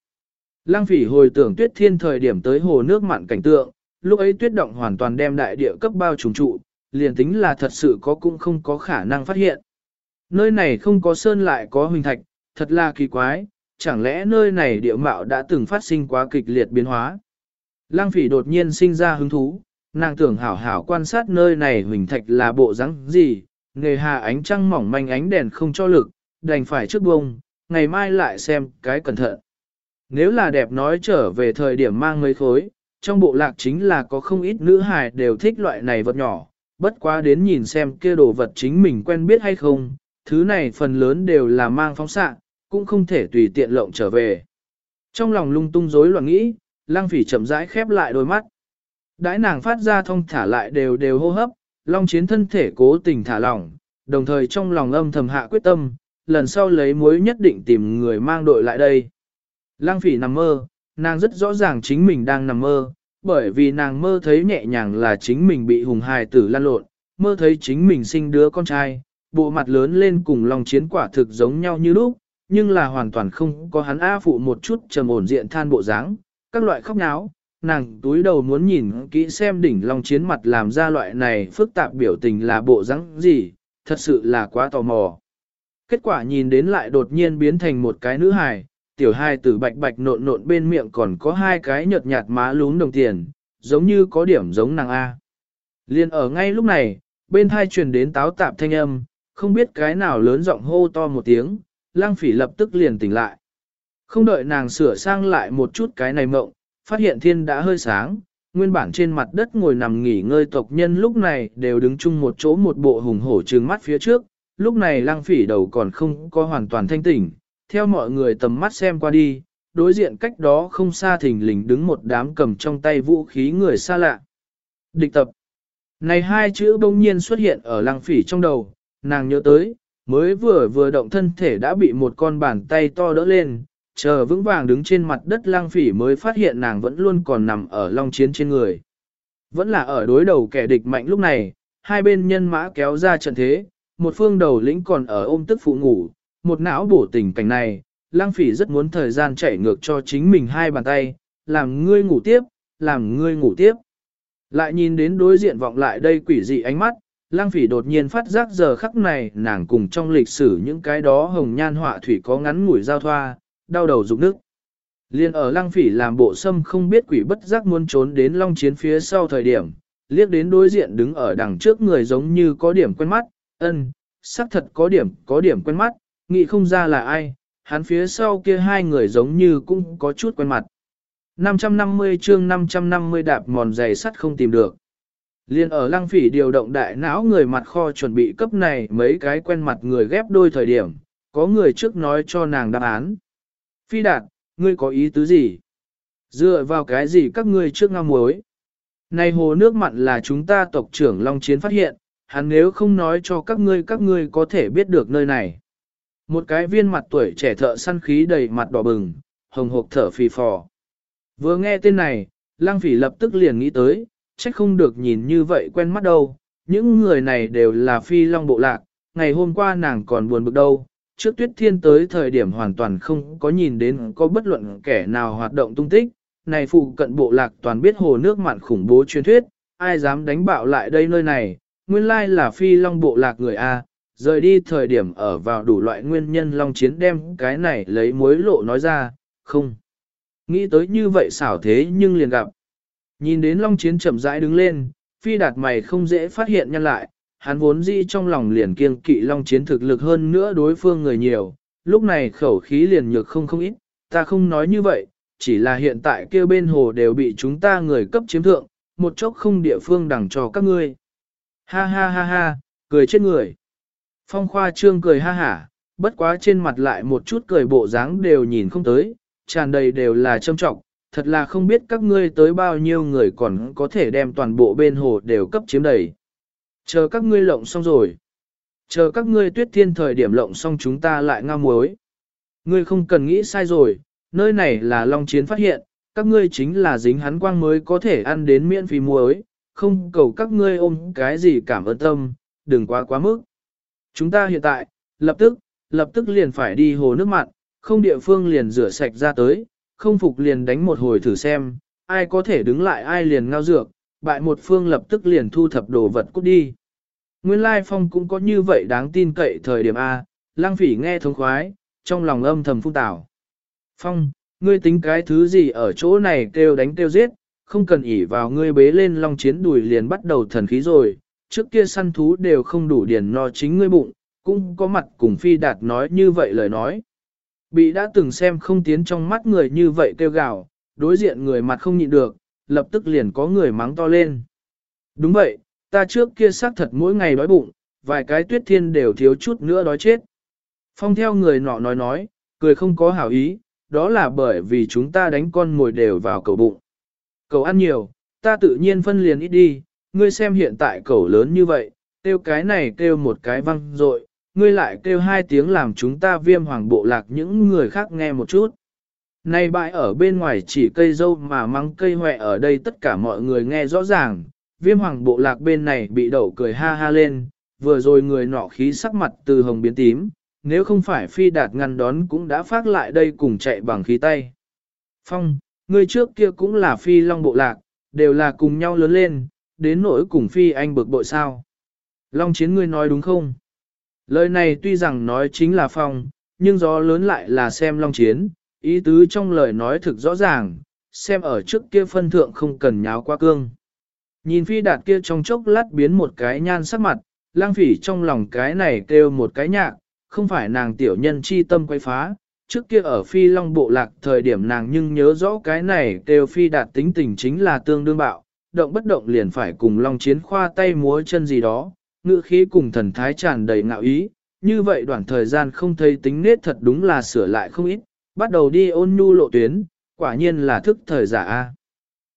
Lăng phỉ hồi tưởng tuyết thiên thời điểm tới hồ nước mặn cảnh tượng, lúc ấy tuyết động hoàn toàn đem đại địa cấp bao trùng trụ, liền tính là thật sự có cũng không có khả năng phát hiện. Nơi này không có sơn lại có huỳnh thạch, thật là kỳ quái, chẳng lẽ nơi này địa mạo đã từng phát sinh quá kịch liệt biến hóa. Lăng phỉ đột nhiên sinh ra hứng thú, nàng tưởng hảo hảo quan sát nơi này huỳnh thạch là bộ rắn gì, nghề hà ánh trăng mỏng manh ánh đèn không cho lực, đành phải trước bông, ngày mai lại xem cái cẩn thận. Nếu là đẹp nói trở về thời điểm mang mấy khối, trong bộ lạc chính là có không ít nữ hài đều thích loại này vật nhỏ, bất quá đến nhìn xem kia đồ vật chính mình quen biết hay không, thứ này phần lớn đều là mang phóng xạ, cũng không thể tùy tiện lộng trở về. Trong lòng lung tung rối loạn nghĩ, Lăng phỉ chậm rãi khép lại đôi mắt. Đãi nàng phát ra thông thả lại đều đều hô hấp, long chiến thân thể cố tình thả lỏng, đồng thời trong lòng âm thầm hạ quyết tâm, lần sau lấy mối nhất định tìm người mang đội lại đây. Lăng phỉ nằm mơ, nàng rất rõ ràng chính mình đang nằm mơ, bởi vì nàng mơ thấy nhẹ nhàng là chính mình bị hùng hài tử lan lộn, mơ thấy chính mình sinh đứa con trai, bộ mặt lớn lên cùng long chiến quả thực giống nhau như lúc, nhưng là hoàn toàn không có hắn A phụ một chút trầm ổn diện than bộ dáng, các loại khóc náo, nàng túi đầu muốn nhìn kỹ xem đỉnh long chiến mặt làm ra loại này phức tạp biểu tình là bộ dáng gì, thật sự là quá tò mò. Kết quả nhìn đến lại đột nhiên biến thành một cái nữ hài, tiểu hài tử bạch bạch nộn nộn bên miệng còn có hai cái nhợt nhạt má lún đồng tiền, giống như có điểm giống nàng A. Liên ở ngay lúc này, bên thai truyền đến táo tạp thanh âm, không biết cái nào lớn giọng hô to một tiếng, lang phỉ lập tức liền tỉnh lại. Không đợi nàng sửa sang lại một chút cái này mộng, phát hiện thiên đã hơi sáng, nguyên bản trên mặt đất ngồi nằm nghỉ ngơi tộc nhân lúc này đều đứng chung một chỗ một bộ hùng hổ trừng mắt phía trước, lúc này Lang phỉ đầu còn không có hoàn toàn thanh tỉnh, theo mọi người tầm mắt xem qua đi, đối diện cách đó không xa thình lình đứng một đám cầm trong tay vũ khí người xa lạ. Địch tập. Này hai chữ bỗng nhiên xuất hiện ở lăng phỉ trong đầu, nàng nhớ tới, mới vừa vừa động thân thể đã bị một con bàn tay to đỡ lên, chờ vững vàng đứng trên mặt đất lang phỉ mới phát hiện nàng vẫn luôn còn nằm ở long chiến trên người. Vẫn là ở đối đầu kẻ địch mạnh lúc này, hai bên nhân mã kéo ra trận thế, một phương đầu lĩnh còn ở ôm tức phụ ngủ, một não bổ tình cảnh này, lang phỉ rất muốn thời gian chạy ngược cho chính mình hai bàn tay, làm ngươi ngủ tiếp, làm ngươi ngủ tiếp. Lại nhìn đến đối diện vọng lại đây quỷ dị ánh mắt, lang phỉ đột nhiên phát giác giờ khắc này nàng cùng trong lịch sử những cái đó hồng nhan họa thủy có ngắn ngủi giao thoa, đau đầu rụng nước. Liên ở lăng phỉ làm bộ sâm không biết quỷ bất giác muốn trốn đến long chiến phía sau thời điểm, liếc đến đối diện đứng ở đằng trước người giống như có điểm quen mắt, ân, xác thật có điểm, có điểm quen mắt, nghĩ không ra là ai, hắn phía sau kia hai người giống như cũng có chút quen mặt. 550 chương 550 đạp mòn giày sắt không tìm được. Liên ở lăng phỉ điều động đại não người mặt kho chuẩn bị cấp này mấy cái quen mặt người ghép đôi thời điểm, có người trước nói cho nàng đáp án. Phi đạt, ngươi có ý tứ gì? Dựa vào cái gì các ngươi trước ngao muối? Này hồ nước mặn là chúng ta tộc trưởng Long Chiến phát hiện, hắn nếu không nói cho các ngươi các ngươi có thể biết được nơi này. Một cái viên mặt tuổi trẻ thợ săn khí đầy mặt đỏ bừng, hồng hộc thở phì phò. Vừa nghe tên này, lang phỉ lập tức liền nghĩ tới, trách không được nhìn như vậy quen mắt đâu, những người này đều là phi long bộ lạc, ngày hôm qua nàng còn buồn bực đâu, trước tuyết thiên tới thời điểm hoàn toàn không có nhìn đến có bất luận kẻ nào hoạt động tung tích, này phụ cận bộ lạc toàn biết hồ nước mặn khủng bố truyền thuyết, ai dám đánh bạo lại đây nơi này, nguyên lai là phi long bộ lạc người A, rời đi thời điểm ở vào đủ loại nguyên nhân long chiến đem cái này lấy mối lộ nói ra, không. Nghĩ tới như vậy xảo thế nhưng liền gặp. Nhìn đến long chiến chậm rãi đứng lên, phi đạt mày không dễ phát hiện nhân lại, hắn vốn dĩ trong lòng liền kiêng kỵ long chiến thực lực hơn nữa đối phương người nhiều, lúc này khẩu khí liền nhược không không ít, ta không nói như vậy, chỉ là hiện tại kia bên hồ đều bị chúng ta người cấp chiếm thượng, một chốc không địa phương đằng cho các ngươi. Ha ha ha ha, cười chết người. Phong khoa trương cười ha hả, bất quá trên mặt lại một chút cười bộ dáng đều nhìn không tới, tràn đầy đều là trâm trọng, thật là không biết các ngươi tới bao nhiêu người còn có thể đem toàn bộ bên hồ đều cấp chiếm đầy. Chờ các ngươi lộng xong rồi. Chờ các ngươi tuyết thiên thời điểm lộng xong chúng ta lại ngao muối. Ngươi không cần nghĩ sai rồi, nơi này là Long Chiến phát hiện, các ngươi chính là dính hắn quang mới có thể ăn đến miễn phí muối, không cầu các ngươi ôm cái gì cảm ơn tâm, đừng quá quá mức. Chúng ta hiện tại, lập tức, lập tức liền phải đi hồ nước mặn, không địa phương liền rửa sạch ra tới, không phục liền đánh một hồi thử xem, ai có thể đứng lại ai liền ngao dược, bại một phương lập tức liền thu thập đồ vật cút đi. Nguyên Lai Phong cũng có như vậy đáng tin cậy thời điểm A, lang phỉ nghe thống khoái, trong lòng âm thầm phung tảo. Phong, ngươi tính cái thứ gì ở chỗ này kêu đánh kêu giết, không cần ỉ vào ngươi bế lên long chiến đùi liền bắt đầu thần khí rồi, trước kia săn thú đều không đủ điển no chính ngươi bụng, cũng có mặt cùng phi đạt nói như vậy lời nói. Bị đã từng xem không tiến trong mắt người như vậy kêu gào, đối diện người mặt không nhịn được, lập tức liền có người mắng to lên. Đúng vậy, ta trước kia xác thật mỗi ngày đói bụng, vài cái tuyết thiên đều thiếu chút nữa đói chết. Phong theo người nọ nói nói, cười không có hảo ý, đó là bởi vì chúng ta đánh con mồi đều vào cầu bụng. Cầu ăn nhiều, ta tự nhiên phân liền ít đi, ngươi xem hiện tại cầu lớn như vậy, tiêu cái này kêu một cái văng rồi, ngươi lại kêu hai tiếng làm chúng ta viêm hoàng bộ lạc những người khác nghe một chút. Này bãi ở bên ngoài chỉ cây dâu mà mắng cây hòe ở đây tất cả mọi người nghe rõ ràng, viêm hoàng bộ lạc bên này bị đậu cười ha ha lên, vừa rồi người nọ khí sắc mặt từ hồng biến tím, nếu không phải phi đạt ngăn đón cũng đã phát lại đây cùng chạy bằng khí tay. Phong, người trước kia cũng là phi long bộ lạc, đều là cùng nhau lớn lên, đến nỗi cùng phi anh bực bội sao. Long chiến ngươi nói đúng không? Lời này tuy rằng nói chính là phong, nhưng gió lớn lại là xem long chiến, ý tứ trong lời nói thực rõ ràng, xem ở trước kia phân thượng không cần nháo qua cương. Nhìn phi đạt kia trong chốc lát biến một cái nhan sắc mặt, lang phỉ trong lòng cái này kêu một cái nhạc, không phải nàng tiểu nhân chi tâm quay phá, trước kia ở phi long bộ lạc thời điểm nàng nhưng nhớ rõ cái này kêu phi đạt tính tình chính là tương đương bạo, động bất động liền phải cùng long chiến khoa tay múa chân gì đó, ngữ khí cùng thần thái tràn đầy ngạo ý, như vậy đoạn thời gian không thấy tính nết thật đúng là sửa lại không ít, bắt đầu đi ôn nhu lộ tuyến, quả nhiên là thức thời giả A.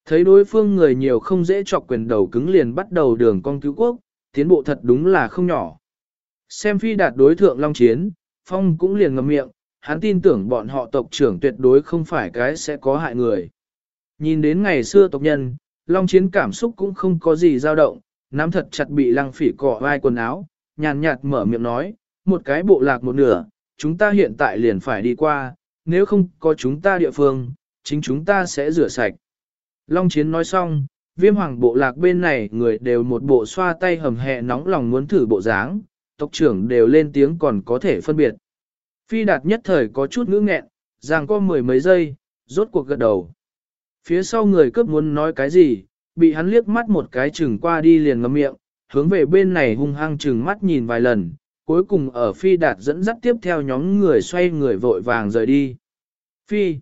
Thấy đối phương người nhiều không dễ chọc quyền đầu cứng liền bắt đầu đường con cứu quốc, tiến bộ thật đúng là không nhỏ. Xem phi đạt đối thượng long chiến, phong cũng liền ngậm miệng, hắn tin tưởng bọn họ tộc trưởng tuyệt đối không phải cái sẽ có hại người. Nhìn đến ngày xưa tộc nhân, long chiến cảm xúc cũng không có gì dao động, nắm thật chặt bị lăng phỉ cọ vai quần áo, nhàn nhạt mở miệng nói, một cái bộ lạc một nửa, chúng ta hiện tại liền phải đi qua, nếu không có chúng ta địa phương, chính chúng ta sẽ rửa sạch. Long Chiến nói xong, viêm hoàng bộ lạc bên này người đều một bộ xoa tay hầm hẹ nóng lòng muốn thử bộ dáng, tộc trưởng đều lên tiếng còn có thể phân biệt. Phi đạt nhất thời có chút ngữ nghẹn, rằng có mười mấy giây, rốt cuộc gật đầu. Phía sau người cướp muốn nói cái gì, bị hắn liếc mắt một cái chừng qua đi liền ngậm miệng, hướng về bên này hung hăng chừng mắt nhìn vài lần, cuối cùng ở phi đạt dẫn dắt tiếp theo nhóm người xoay người vội vàng rời đi. Phi,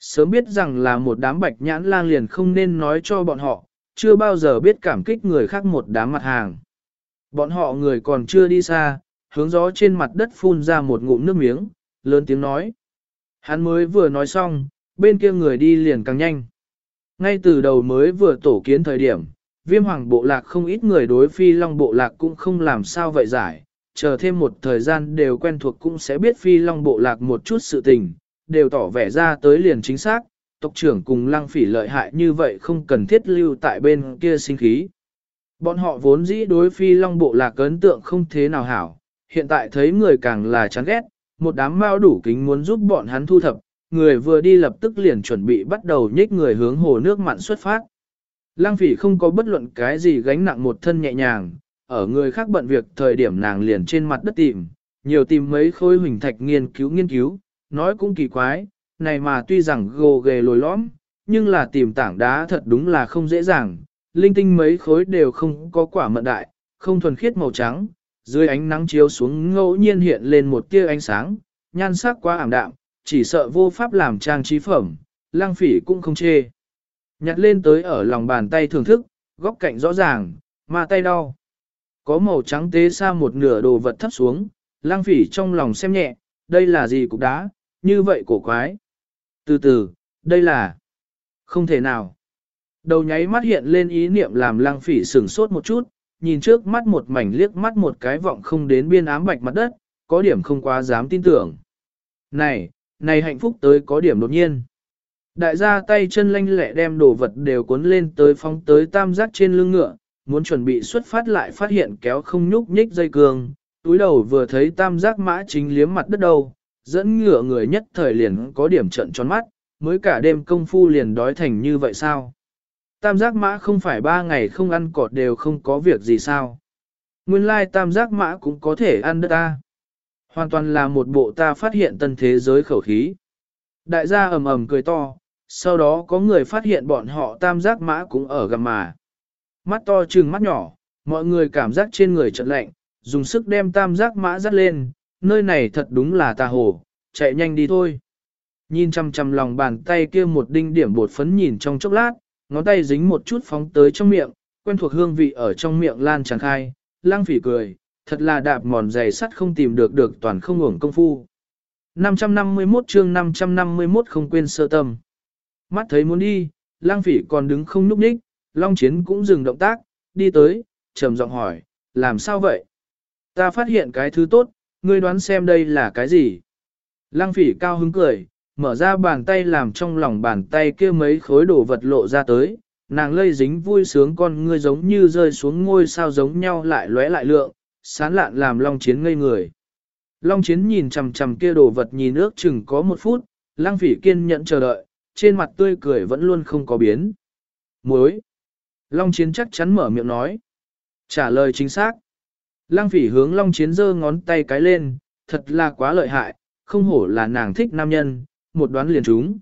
sớm biết rằng là một đám bạch nhãn lang liền không nên nói cho bọn họ, chưa bao giờ biết cảm kích người khác một đám mặt hàng. Bọn họ người còn chưa đi xa, hướng gió trên mặt đất phun ra một ngụm nước miếng, lớn tiếng nói. Hắn mới vừa nói xong, bên kia người đi liền càng nhanh. Ngay từ đầu mới vừa tổ kiến thời điểm, viêm hoàng bộ lạc không ít người đối phi long bộ lạc cũng không làm sao vậy giải, chờ thêm một thời gian đều quen thuộc cũng sẽ biết phi long bộ lạc một chút sự tình, đều tỏ vẻ ra tới liền chính xác, tộc trưởng cùng lăng phỉ lợi hại như vậy không cần thiết lưu tại bên kia sinh khí. Bọn họ vốn dĩ đối phi long bộ lạc ấn tượng không thế nào hảo, hiện tại thấy người càng là chán ghét, một đám mao đủ kính muốn giúp bọn hắn thu thập, người vừa đi lập tức liền chuẩn bị bắt đầu nhích người hướng hồ nước mặn xuất phát. Lăng phỉ không có bất luận cái gì gánh nặng một thân nhẹ nhàng, ở người khác bận việc thời điểm nàng liền trên mặt đất tìm, nhiều tìm mấy khối huỳnh thạch nghiên cứu nghiên cứu, nói cũng kỳ quái, này mà tuy rằng gồ ghề lồi lõm, nhưng là tìm tảng đá thật đúng là không dễ dàng, linh tinh mấy khối đều không có quả mận đại, không thuần khiết màu trắng, dưới ánh nắng chiếu xuống ngẫu nhiên hiện lên một tia ánh sáng, nhan sắc quá ảm đạm, chỉ sợ vô pháp làm trang trí phẩm, lang phỉ cũng không chê. Nhặt lên tới ở lòng bàn tay thưởng thức, góc cạnh rõ ràng, mà tay đau. Có màu trắng tế xa một nửa đồ vật thấp xuống, lang phỉ trong lòng xem nhẹ, đây là gì cục đá, như vậy cổ quái. Từ từ, đây là... Không thể nào. Đầu nháy mắt hiện lên ý niệm làm lang phỉ sửng sốt một chút, nhìn trước mắt một mảnh liếc mắt một cái vọng không đến biên ám bạch mặt đất, có điểm không quá dám tin tưởng. Này, này hạnh phúc tới có điểm đột nhiên. Đại gia tay chân lanh lẹ đem đồ vật đều cuốn lên tới phóng tới tam giác trên lưng ngựa, muốn chuẩn bị xuất phát lại phát hiện kéo không nhúc nhích dây cường, túi đầu vừa thấy tam giác mã chính liếm mặt đất đầu, dẫn ngựa người nhất thời liền có điểm trận tròn mắt, mới cả đêm công phu liền đói thành như vậy sao? Tam giác mã không phải ba ngày không ăn cọt đều không có việc gì sao? Nguyên lai tam giác mã cũng có thể ăn đất ta. Hoàn toàn là một bộ ta phát hiện tân thế giới khẩu khí. Đại gia ầm ầm cười to, sau đó có người phát hiện bọn họ tam giác mã cũng ở gầm mà. Mắt to trừng mắt nhỏ, mọi người cảm giác trên người trận lạnh, dùng sức đem tam giác mã dắt lên, nơi này thật đúng là tà hồ, chạy nhanh đi thôi. Nhìn chăm chăm lòng bàn tay kia một đinh điểm bột phấn nhìn trong chốc lát, ngón tay dính một chút phóng tới trong miệng, quen thuộc hương vị ở trong miệng lan tràn khai, lang phỉ cười, thật là đạp mòn giày sắt không tìm được được toàn không uổng công phu. 551 chương 551 không quên sơ tâm. Mắt thấy muốn đi, lang phỉ còn đứng không núp đích, long chiến cũng dừng động tác, đi tới, trầm giọng hỏi, làm sao vậy? Ta phát hiện cái thứ tốt, ngươi đoán xem đây là cái gì? Lang phỉ cao hứng cười, mở ra bàn tay làm trong lòng bàn tay kia mấy khối đồ vật lộ ra tới, nàng lây dính vui sướng con ngươi giống như rơi xuống ngôi sao giống nhau lại lóe lại lượng, sán lạn làm Long Chiến ngây người. Long Chiến nhìn chằm chằm kia đồ vật nhìn ước chừng có một phút, lang phỉ kiên nhẫn chờ đợi, trên mặt tươi cười vẫn luôn không có biến. Muối. Long Chiến chắc chắn mở miệng nói. Trả lời chính xác. Lang phỉ hướng Long Chiến giơ ngón tay cái lên, thật là quá lợi hại, không hổ là nàng thích nam nhân, một đoán liền trúng.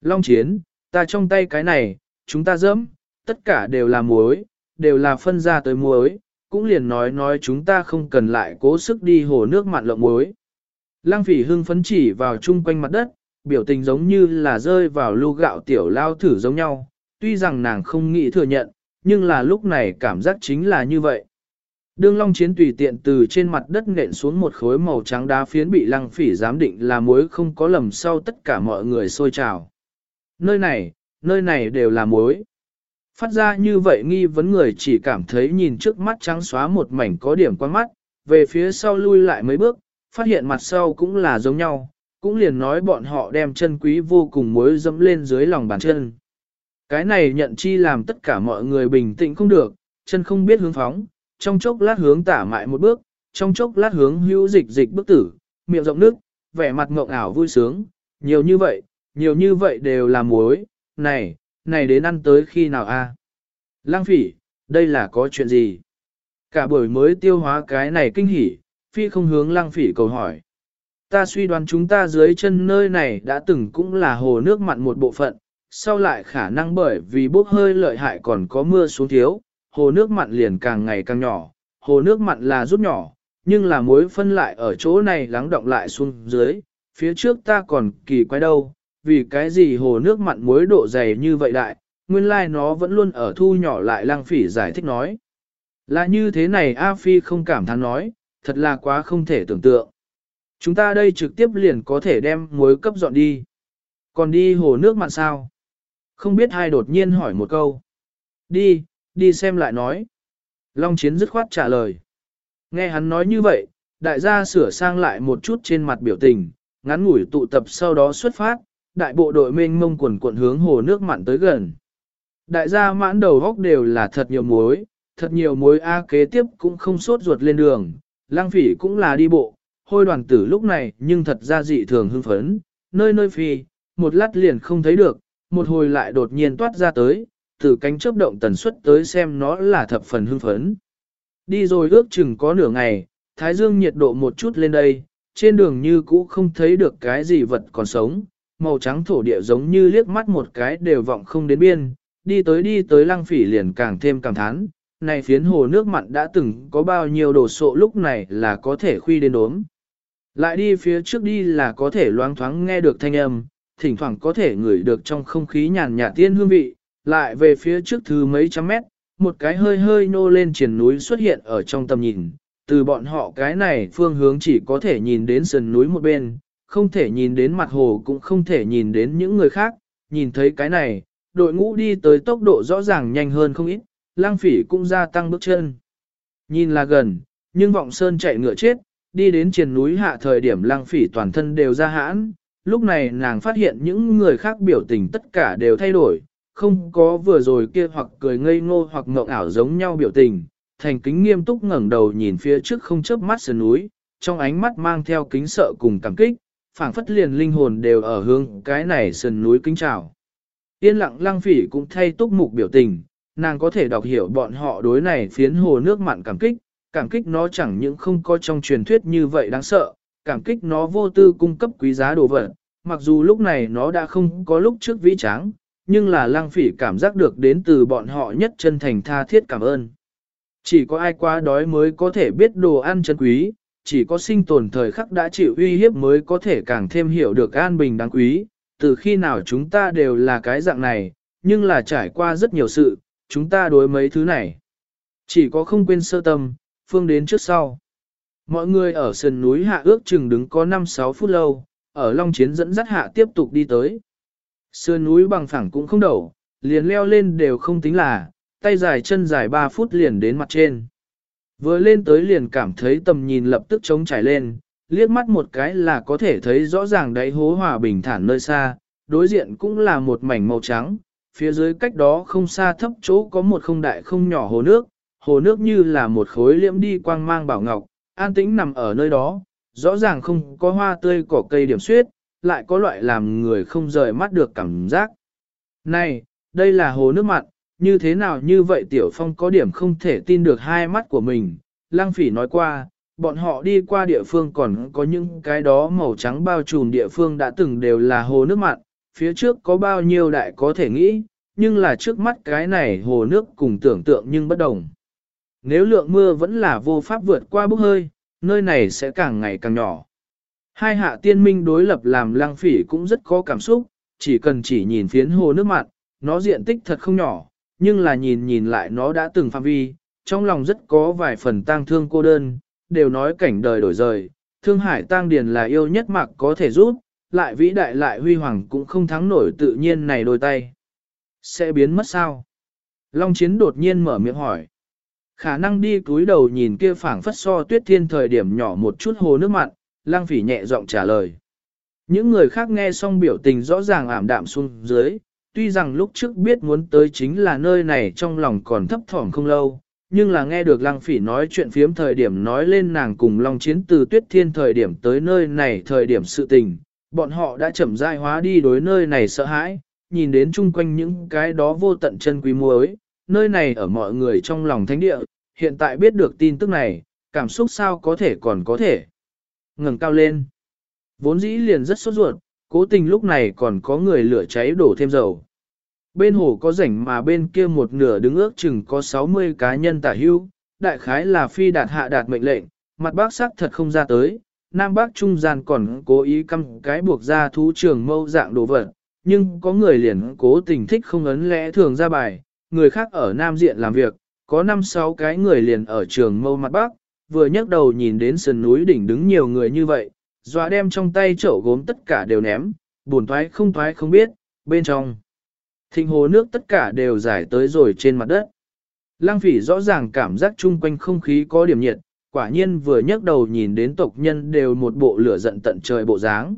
Long Chiến, ta trong tay cái này, chúng ta dẫm, tất cả đều là muối, đều là phân ra tới muối, cũng liền nói nói chúng ta không cần lại cố sức đi hồ nước mặn lộng muối. Lăng phỉ hưng phấn chỉ vào chung quanh mặt đất, biểu tình giống như là rơi vào lưu gạo tiểu lao thử giống nhau, tuy rằng nàng không nghĩ thừa nhận, nhưng là lúc này cảm giác chính là như vậy. Đương Long Chiến tùy tiện từ trên mặt đất nện xuống một khối màu trắng đá phiến bị lăng phỉ giám định là muối không có lầm sau tất cả mọi người sôi trào. Nơi này, nơi này đều là muối. Phát ra như vậy nghi vấn người chỉ cảm thấy nhìn trước mắt trắng xóa một mảnh có điểm quan mắt, về phía sau lui lại mấy bước, phát hiện mặt sau cũng là giống nhau, cũng liền nói bọn họ đem chân quý vô cùng muối dẫm lên dưới lòng bàn chân. Cái này nhận chi làm tất cả mọi người bình tĩnh không được, chân không biết hướng phóng, trong chốc lát hướng tả mại một bước, trong chốc lát hướng hữu dịch dịch bước tử, miệng rộng nước, vẻ mặt ngộng ảo vui sướng, nhiều như vậy, nhiều như vậy đều là muối, này, này đến ăn tới khi nào a? À? Lang phỉ, đây là có chuyện gì? Cả buổi mới tiêu hóa cái này kinh hỉ, phi không hướng lang phỉ cầu hỏi. Ta suy đoán chúng ta dưới chân nơi này đã từng cũng là hồ nước mặn một bộ phận, sau lại khả năng bởi vì bốc hơi lợi hại còn có mưa xuống thiếu, hồ nước mặn liền càng ngày càng nhỏ, hồ nước mặn là rút nhỏ, nhưng là mối phân lại ở chỗ này lắng động lại xuống dưới, phía trước ta còn kỳ quái đâu, vì cái gì hồ nước mặn muối độ dày như vậy đại, nguyên lai like nó vẫn luôn ở thu nhỏ lại lang phỉ giải thích nói. Là như thế này A Phi không cảm thán nói, thật là quá không thể tưởng tượng. Chúng ta đây trực tiếp liền có thể đem muối cấp dọn đi. Còn đi hồ nước mặn sao? Không biết hai đột nhiên hỏi một câu. Đi, đi xem lại nói. Long Chiến dứt khoát trả lời. Nghe hắn nói như vậy, đại gia sửa sang lại một chút trên mặt biểu tình, ngắn ngủi tụ tập sau đó xuất phát, đại bộ đội mênh mông quần cuộn hướng hồ nước mặn tới gần. Đại gia mãn đầu góc đều là thật nhiều muối, thật nhiều muối A kế tiếp cũng không sốt ruột lên đường, lang phỉ cũng là đi bộ, hôi đoàn tử lúc này nhưng thật ra dị thường hưng phấn, nơi nơi phi, một lát liền không thấy được, một hồi lại đột nhiên toát ra tới, từ cánh chớp động tần suất tới xem nó là thập phần hưng phấn. Đi rồi ước chừng có nửa ngày, thái dương nhiệt độ một chút lên đây, trên đường như cũ không thấy được cái gì vật còn sống, màu trắng thổ địa giống như liếc mắt một cái đều vọng không đến biên, đi tới đi tới lăng phỉ liền càng thêm càng thán, này phiến hồ nước mặn đã từng có bao nhiêu đồ sộ lúc này là có thể khuy đến đốm. Lại đi phía trước đi là có thể loáng thoáng nghe được thanh âm, thỉnh thoảng có thể ngửi được trong không khí nhàn nhạt tiên hương vị, lại về phía trước thứ mấy trăm mét, một cái hơi hơi nô lên triển núi xuất hiện ở trong tầm nhìn, từ bọn họ cái này phương hướng chỉ có thể nhìn đến sườn núi một bên, không thể nhìn đến mặt hồ cũng không thể nhìn đến những người khác, nhìn thấy cái này, đội ngũ đi tới tốc độ rõ ràng nhanh hơn không ít, lang phỉ cũng gia tăng bước chân. Nhìn là gần, nhưng vọng sơn chạy ngựa chết, đi đến triền núi hạ thời điểm lang phỉ toàn thân đều ra hãn, lúc này nàng phát hiện những người khác biểu tình tất cả đều thay đổi, không có vừa rồi kia hoặc cười ngây ngô hoặc ngộng ảo giống nhau biểu tình, thành kính nghiêm túc ngẩng đầu nhìn phía trước không chớp mắt sườn núi, trong ánh mắt mang theo kính sợ cùng cảm kích, phảng phất liền linh hồn đều ở hướng cái này sườn núi kính chào. Yên lặng lăng phỉ cũng thay túc mục biểu tình, nàng có thể đọc hiểu bọn họ đối này phiến hồ nước mặn cảm kích, cảm kích nó chẳng những không có trong truyền thuyết như vậy đáng sợ, cảm kích nó vô tư cung cấp quý giá đồ vật, mặc dù lúc này nó đã không có lúc trước vĩ tráng, nhưng là lăng phỉ cảm giác được đến từ bọn họ nhất chân thành tha thiết cảm ơn. Chỉ có ai quá đói mới có thể biết đồ ăn chân quý, chỉ có sinh tồn thời khắc đã chịu uy hiếp mới có thể càng thêm hiểu được an bình đáng quý, từ khi nào chúng ta đều là cái dạng này, nhưng là trải qua rất nhiều sự, chúng ta đối mấy thứ này. Chỉ có không quên sơ tâm, phương đến trước sau. Mọi người ở sườn núi hạ ước chừng đứng có 5-6 phút lâu, ở Long Chiến dẫn dắt hạ tiếp tục đi tới. Sườn núi bằng phẳng cũng không đổ, liền leo lên đều không tính là, tay dài chân dài 3 phút liền đến mặt trên. Vừa lên tới liền cảm thấy tầm nhìn lập tức trống trải lên, liếc mắt một cái là có thể thấy rõ ràng đáy hố hòa bình thản nơi xa, đối diện cũng là một mảnh màu trắng, phía dưới cách đó không xa thấp chỗ có một không đại không nhỏ hồ nước, hồ nước như là một khối liễm đi quang mang bảo ngọc, an tĩnh nằm ở nơi đó, rõ ràng không có hoa tươi cỏ cây điểm suyết, lại có loại làm người không rời mắt được cảm giác. Này, đây là hồ nước mặn, như thế nào như vậy Tiểu Phong có điểm không thể tin được hai mắt của mình. Lăng phỉ nói qua, bọn họ đi qua địa phương còn có những cái đó màu trắng bao trùm địa phương đã từng đều là hồ nước mặn, phía trước có bao nhiêu đại có thể nghĩ, nhưng là trước mắt cái này hồ nước cùng tưởng tượng nhưng bất đồng. Nếu lượng mưa vẫn là vô pháp vượt qua bốc hơi, nơi này sẽ càng ngày càng nhỏ. Hai hạ tiên minh đối lập làm lăng phỉ cũng rất có cảm xúc, chỉ cần chỉ nhìn phiến hồ nước mặn, nó diện tích thật không nhỏ, nhưng là nhìn nhìn lại nó đã từng phạm vi, trong lòng rất có vài phần tang thương cô đơn, đều nói cảnh đời đổi rời, thương hải tang điền là yêu nhất mạc có thể giúp, lại vĩ đại lại huy hoàng cũng không thắng nổi tự nhiên này đôi tay. Sẽ biến mất sao? Long chiến đột nhiên mở miệng hỏi. Khả năng đi cúi đầu nhìn kia phảng phất so tuyết thiên thời điểm nhỏ một chút hồ nước mặn, lang phỉ nhẹ giọng trả lời. Những người khác nghe xong biểu tình rõ ràng ảm đạm xuống dưới, tuy rằng lúc trước biết muốn tới chính là nơi này trong lòng còn thấp thỏm không lâu, nhưng là nghe được lăng phỉ nói chuyện phiếm thời điểm nói lên nàng cùng Long Chiến từ tuyết thiên thời điểm tới nơi này thời điểm sự tình, bọn họ đã chậm rãi hóa đi đối nơi này sợ hãi, nhìn đến chung quanh những cái đó vô tận chân quý muối, nơi này ở mọi người trong lòng thánh địa, hiện tại biết được tin tức này, cảm xúc sao có thể còn có thể ngẩng cao lên. Vốn dĩ liền rất sốt ruột, cố tình lúc này còn có người lửa cháy đổ thêm dầu. Bên hồ có rảnh mà bên kia một nửa đứng ước chừng có 60 cá nhân tả hưu, đại khái là phi đạt hạ đạt mệnh lệnh, mặt bác sắc thật không ra tới, nam bác trung gian còn cố ý căm cái buộc ra thú trường mâu dạng đồ vật, nhưng có người liền cố tình thích không ấn lẽ thường ra bài, người khác ở nam diện làm việc, có 5-6 cái người liền ở trường mâu mặt bắc, vừa nhấc đầu nhìn đến sườn núi đỉnh đứng nhiều người như vậy, dọa đem trong tay chậu gốm tất cả đều ném, buồn thoái không thoái không biết, bên trong. Thịnh hồ nước tất cả đều giải tới rồi trên mặt đất. Lăng phỉ rõ ràng cảm giác chung quanh không khí có điểm nhiệt, quả nhiên vừa nhấc đầu nhìn đến tộc nhân đều một bộ lửa giận tận trời bộ dáng.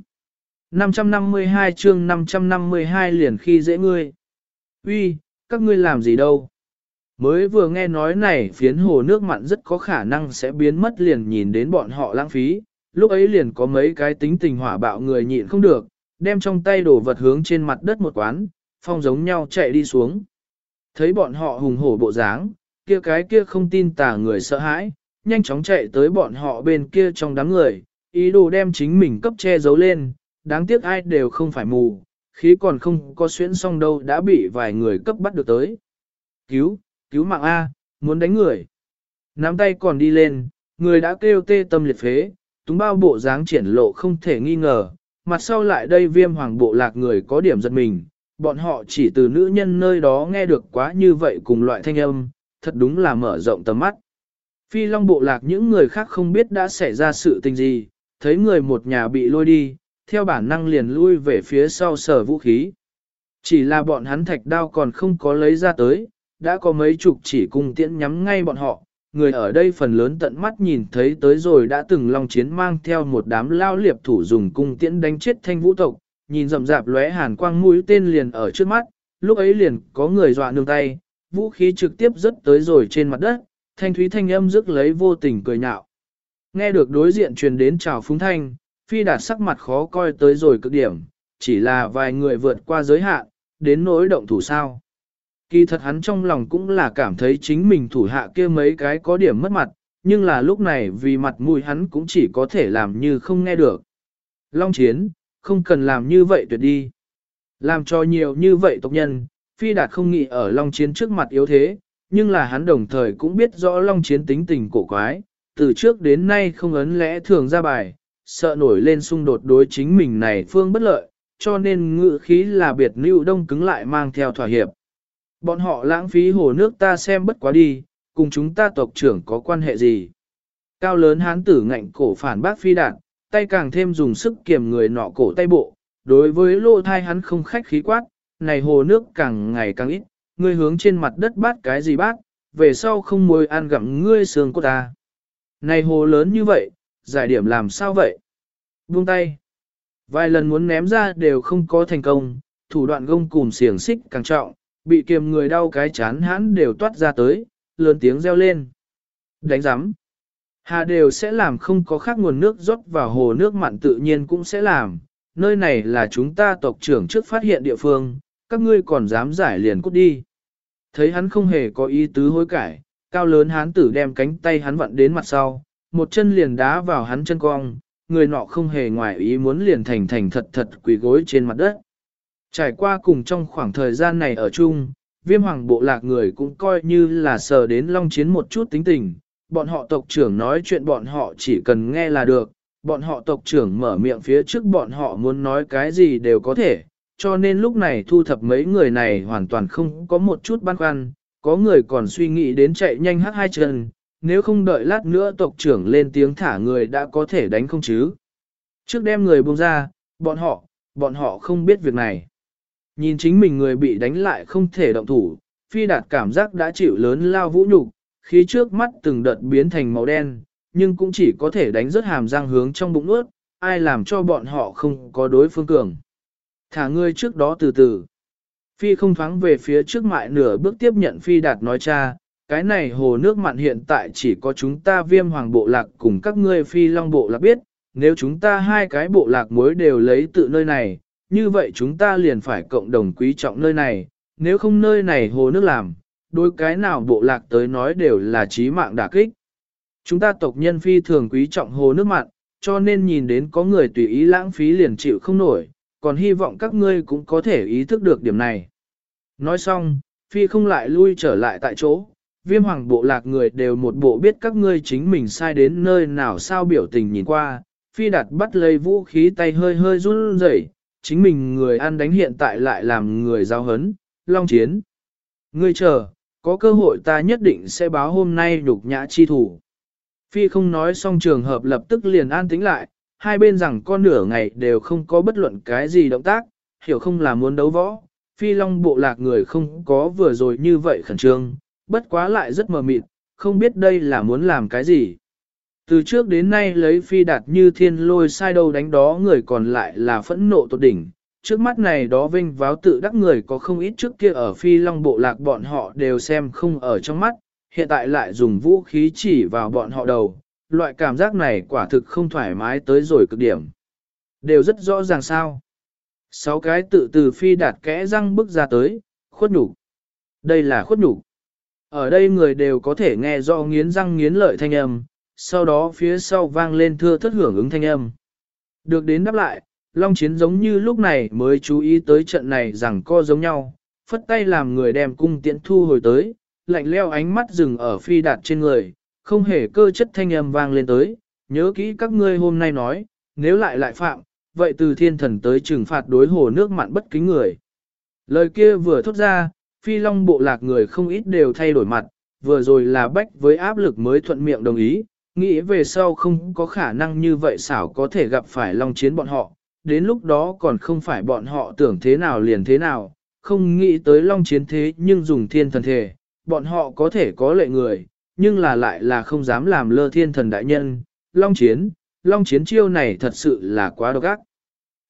552 chương 552 liền khi dễ ngươi. Uy, các ngươi làm gì đâu? Mới vừa nghe nói này phiến hồ nước mặn rất có khả năng sẽ biến mất liền nhìn đến bọn họ lãng phí, lúc ấy liền có mấy cái tính tình hỏa bạo người nhịn không được, đem trong tay đổ vật hướng trên mặt đất một quán, phong giống nhau chạy đi xuống. Thấy bọn họ hùng hổ bộ dáng, kia cái kia không tin tà người sợ hãi, nhanh chóng chạy tới bọn họ bên kia trong đám người, ý đồ đem chính mình cấp che giấu lên, đáng tiếc ai đều không phải mù, khí còn không có xuyễn xong đâu đã bị vài người cấp bắt được tới. Cứu, cứu mạng A, muốn đánh người. Nắm tay còn đi lên, người đã kêu tê tâm liệt phế, túng bao bộ dáng triển lộ không thể nghi ngờ, mặt sau lại đây viêm hoàng bộ lạc người có điểm giật mình, bọn họ chỉ từ nữ nhân nơi đó nghe được quá như vậy cùng loại thanh âm, thật đúng là mở rộng tầm mắt. Phi long bộ lạc những người khác không biết đã xảy ra sự tình gì, thấy người một nhà bị lôi đi, theo bản năng liền lui về phía sau sở vũ khí. Chỉ là bọn hắn thạch đao còn không có lấy ra tới, đã có mấy chục chỉ cung tiễn nhắm ngay bọn họ, người ở đây phần lớn tận mắt nhìn thấy tới rồi đã từng long chiến mang theo một đám lao liệp thủ dùng cung tiễn đánh chết thanh vũ tộc, nhìn rậm rạp lóe hàn quang mũi tên liền ở trước mắt, lúc ấy liền có người dọa nương tay, vũ khí trực tiếp rớt tới rồi trên mặt đất, thanh thúy thanh âm rước lấy vô tình cười nhạo. Nghe được đối diện truyền đến chào phúng thanh, phi đạt sắc mặt khó coi tới rồi cực điểm, chỉ là vài người vượt qua giới hạn, đến nỗi động thủ sao. Kỳ thật hắn trong lòng cũng là cảm thấy chính mình thủ hạ kia mấy cái có điểm mất mặt, nhưng là lúc này vì mặt mũi hắn cũng chỉ có thể làm như không nghe được. Long chiến, không cần làm như vậy tuyệt đi. Làm cho nhiều như vậy tộc nhân, phi đạt không nghĩ ở Long chiến trước mặt yếu thế, nhưng là hắn đồng thời cũng biết rõ Long chiến tính tình cổ quái, từ trước đến nay không ấn lẽ thường ra bài, sợ nổi lên xung đột đối chính mình này phương bất lợi, cho nên ngự khí là biệt lưu đông cứng lại mang theo thỏa hiệp. Bọn họ lãng phí hồ nước ta xem bất quá đi, cùng chúng ta tộc trưởng có quan hệ gì. Cao lớn hán tử ngạnh cổ phản bác phi đạn, tay càng thêm dùng sức kiềm người nọ cổ tay bộ, đối với lô thai hắn không khách khí quát, này hồ nước càng ngày càng ít, ngươi hướng trên mặt đất bát cái gì bát, về sau không mồi ăn gặm ngươi xương của ta. Này hồ lớn như vậy, giải điểm làm sao vậy? Buông tay. Vài lần muốn ném ra đều không có thành công, thủ đoạn gông cùm xiềng xích càng trọng, bị kiềm người đau cái chán hãn đều toát ra tới, lớn tiếng reo lên. Đánh giám. Hà đều sẽ làm không có khác nguồn nước rót vào hồ nước mặn tự nhiên cũng sẽ làm. Nơi này là chúng ta tộc trưởng trước phát hiện địa phương, các ngươi còn dám giải liền cút đi. Thấy hắn không hề có ý tứ hối cải, cao lớn hán tử đem cánh tay hắn vặn đến mặt sau, một chân liền đá vào hắn chân cong, người nọ không hề ngoài ý muốn liền thành thành thật thật quỳ gối trên mặt đất. Trải qua cùng trong khoảng thời gian này ở chung, viêm hoàng bộ lạc người cũng coi như là sờ đến long chiến một chút tính tình, bọn họ tộc trưởng nói chuyện bọn họ chỉ cần nghe là được, bọn họ tộc trưởng mở miệng phía trước bọn họ muốn nói cái gì đều có thể, cho nên lúc này thu thập mấy người này hoàn toàn không có một chút băn khoăn, có người còn suy nghĩ đến chạy nhanh hát hai chân, nếu không đợi lát nữa tộc trưởng lên tiếng thả người đã có thể đánh không chứ. Trước đem người buông ra, bọn họ, bọn họ không biết việc này. Nhìn chính mình người bị đánh lại không thể động thủ, phi đạt cảm giác đã chịu lớn lao vũ nhục, khí trước mắt từng đợt biến thành màu đen, nhưng cũng chỉ có thể đánh rớt hàm răng hướng trong bụng nuốt, ai làm cho bọn họ không có đối phương cường. Thả ngươi trước đó từ từ. Phi không thoáng về phía trước mại nửa bước tiếp nhận phi đạt nói cha, cái này hồ nước mặn hiện tại chỉ có chúng ta viêm hoàng bộ lạc cùng các ngươi phi long bộ lạc biết, nếu chúng ta hai cái bộ lạc mối đều lấy tự nơi này, như vậy chúng ta liền phải cộng đồng quý trọng nơi này, nếu không nơi này hồ nước làm, đôi cái nào bộ lạc tới nói đều là chí mạng đả kích. Chúng ta tộc nhân phi thường quý trọng hồ nước mặn, cho nên nhìn đến có người tùy ý lãng phí liền chịu không nổi, còn hy vọng các ngươi cũng có thể ý thức được điểm này. Nói xong, phi không lại lui trở lại tại chỗ, viêm hoàng bộ lạc người đều một bộ biết các ngươi chính mình sai đến nơi nào sao biểu tình nhìn qua, phi đặt bắt lấy vũ khí tay hơi hơi run rẩy, chính mình người ăn đánh hiện tại lại làm người giao hấn, long chiến. Ngươi chờ, có cơ hội ta nhất định sẽ báo hôm nay đục nhã chi thủ. Phi không nói xong trường hợp lập tức liền an tĩnh lại, hai bên rằng con nửa ngày đều không có bất luận cái gì động tác, hiểu không là muốn đấu võ. Phi long bộ lạc người không có vừa rồi như vậy khẩn trương, bất quá lại rất mờ mịt, không biết đây là muốn làm cái gì. Từ trước đến nay lấy phi đạt như thiên lôi sai đâu đánh đó người còn lại là phẫn nộ tột đỉnh. Trước mắt này đó vinh váo tự đắc người có không ít trước kia ở phi long bộ lạc bọn họ đều xem không ở trong mắt, hiện tại lại dùng vũ khí chỉ vào bọn họ đầu. Loại cảm giác này quả thực không thoải mái tới rồi cực điểm. Đều rất rõ ràng sao. Sáu cái tự từ phi đạt kẽ răng bước ra tới, khuất nhục. Đây là khuất nhục. Ở đây người đều có thể nghe do nghiến răng nghiến lợi thanh âm, sau đó phía sau vang lên thưa thất hưởng ứng thanh âm. Được đến đáp lại, Long Chiến giống như lúc này mới chú ý tới trận này rằng co giống nhau, phất tay làm người đem cung tiễn thu hồi tới, lạnh leo ánh mắt dừng ở phi đạt trên người, không hề cơ chất thanh âm vang lên tới, nhớ kỹ các ngươi hôm nay nói, nếu lại lại phạm, vậy từ thiên thần tới trừng phạt đối hồ nước mặn bất kính người. Lời kia vừa thốt ra, phi long bộ lạc người không ít đều thay đổi mặt, vừa rồi là bách với áp lực mới thuận miệng đồng ý, nghĩ về sau không có khả năng như vậy xảo có thể gặp phải long chiến bọn họ, đến lúc đó còn không phải bọn họ tưởng thế nào liền thế nào, không nghĩ tới long chiến thế nhưng dùng thiên thần thể, bọn họ có thể có lệ người, nhưng là lại là không dám làm lơ thiên thần đại nhân, long chiến, long chiến chiêu này thật sự là quá độc ác.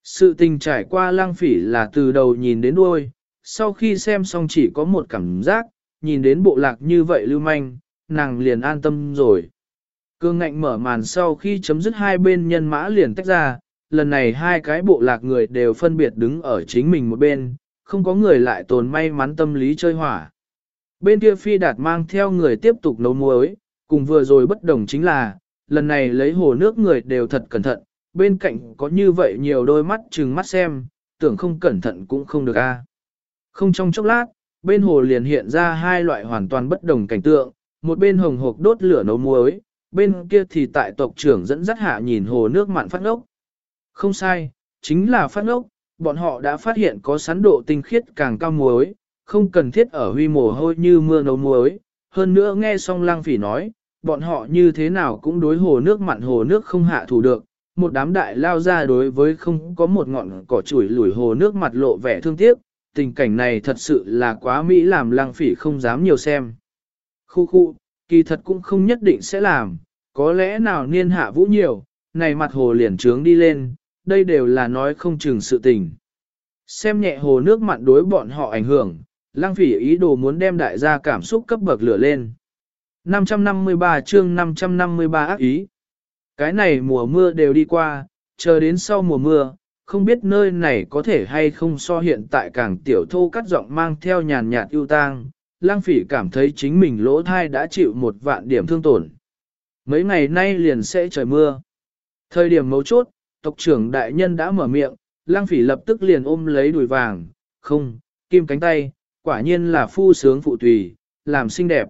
Sự tình trải qua lang phỉ là từ đầu nhìn đến đuôi, sau khi xem xong chỉ có một cảm giác, nhìn đến bộ lạc như vậy lưu manh, nàng liền an tâm rồi. Cương ngạnh mở màn sau khi chấm dứt hai bên nhân mã liền tách ra, lần này hai cái bộ lạc người đều phân biệt đứng ở chính mình một bên, không có người lại tồn may mắn tâm lý chơi hỏa. Bên kia phi đạt mang theo người tiếp tục nấu muối, cùng vừa rồi bất đồng chính là, lần này lấy hồ nước người đều thật cẩn thận, bên cạnh có như vậy nhiều đôi mắt chừng mắt xem, tưởng không cẩn thận cũng không được a. À. Không trong chốc lát, bên hồ liền hiện ra hai loại hoàn toàn bất đồng cảnh tượng, một bên hồng hộc đốt lửa nấu muối, bên kia thì tại tộc trưởng dẫn dắt hạ nhìn hồ nước mặn phát ngốc. Không sai, chính là phát ngốc, bọn họ đã phát hiện có sắn độ tinh khiết càng cao muối, không cần thiết ở huy mồ hôi như mưa nấu muối. Hơn nữa nghe xong lang phỉ nói, bọn họ như thế nào cũng đối hồ nước mặn hồ nước không hạ thủ được. Một đám đại lao ra đối với không có một ngọn cỏ chủi lủi hồ nước mặt lộ vẻ thương tiếc, tình cảnh này thật sự là quá mỹ làm lang phỉ không dám nhiều xem. Khu khu, kỳ thật cũng không nhất định sẽ làm, có lẽ nào niên hạ vũ nhiều, này mặt hồ liền trướng đi lên, đây đều là nói không chừng sự tình. Xem nhẹ hồ nước mặn đối bọn họ ảnh hưởng, lang phỉ ý đồ muốn đem đại gia cảm xúc cấp bậc lửa lên. 553 chương 553 ác ý. Cái này mùa mưa đều đi qua, chờ đến sau mùa mưa, không biết nơi này có thể hay không so hiện tại càng tiểu thô cắt giọng mang theo nhàn nhạt ưu tang. Lang phỉ cảm thấy chính mình lỗ thai đã chịu một vạn điểm thương tổn. Mấy ngày nay liền sẽ trời mưa. Thời điểm mấu chốt, tộc trưởng đại nhân đã mở miệng, lang phỉ lập tức liền ôm lấy đùi vàng, không, kim cánh tay, quả nhiên là phu sướng phụ tùy, làm xinh đẹp.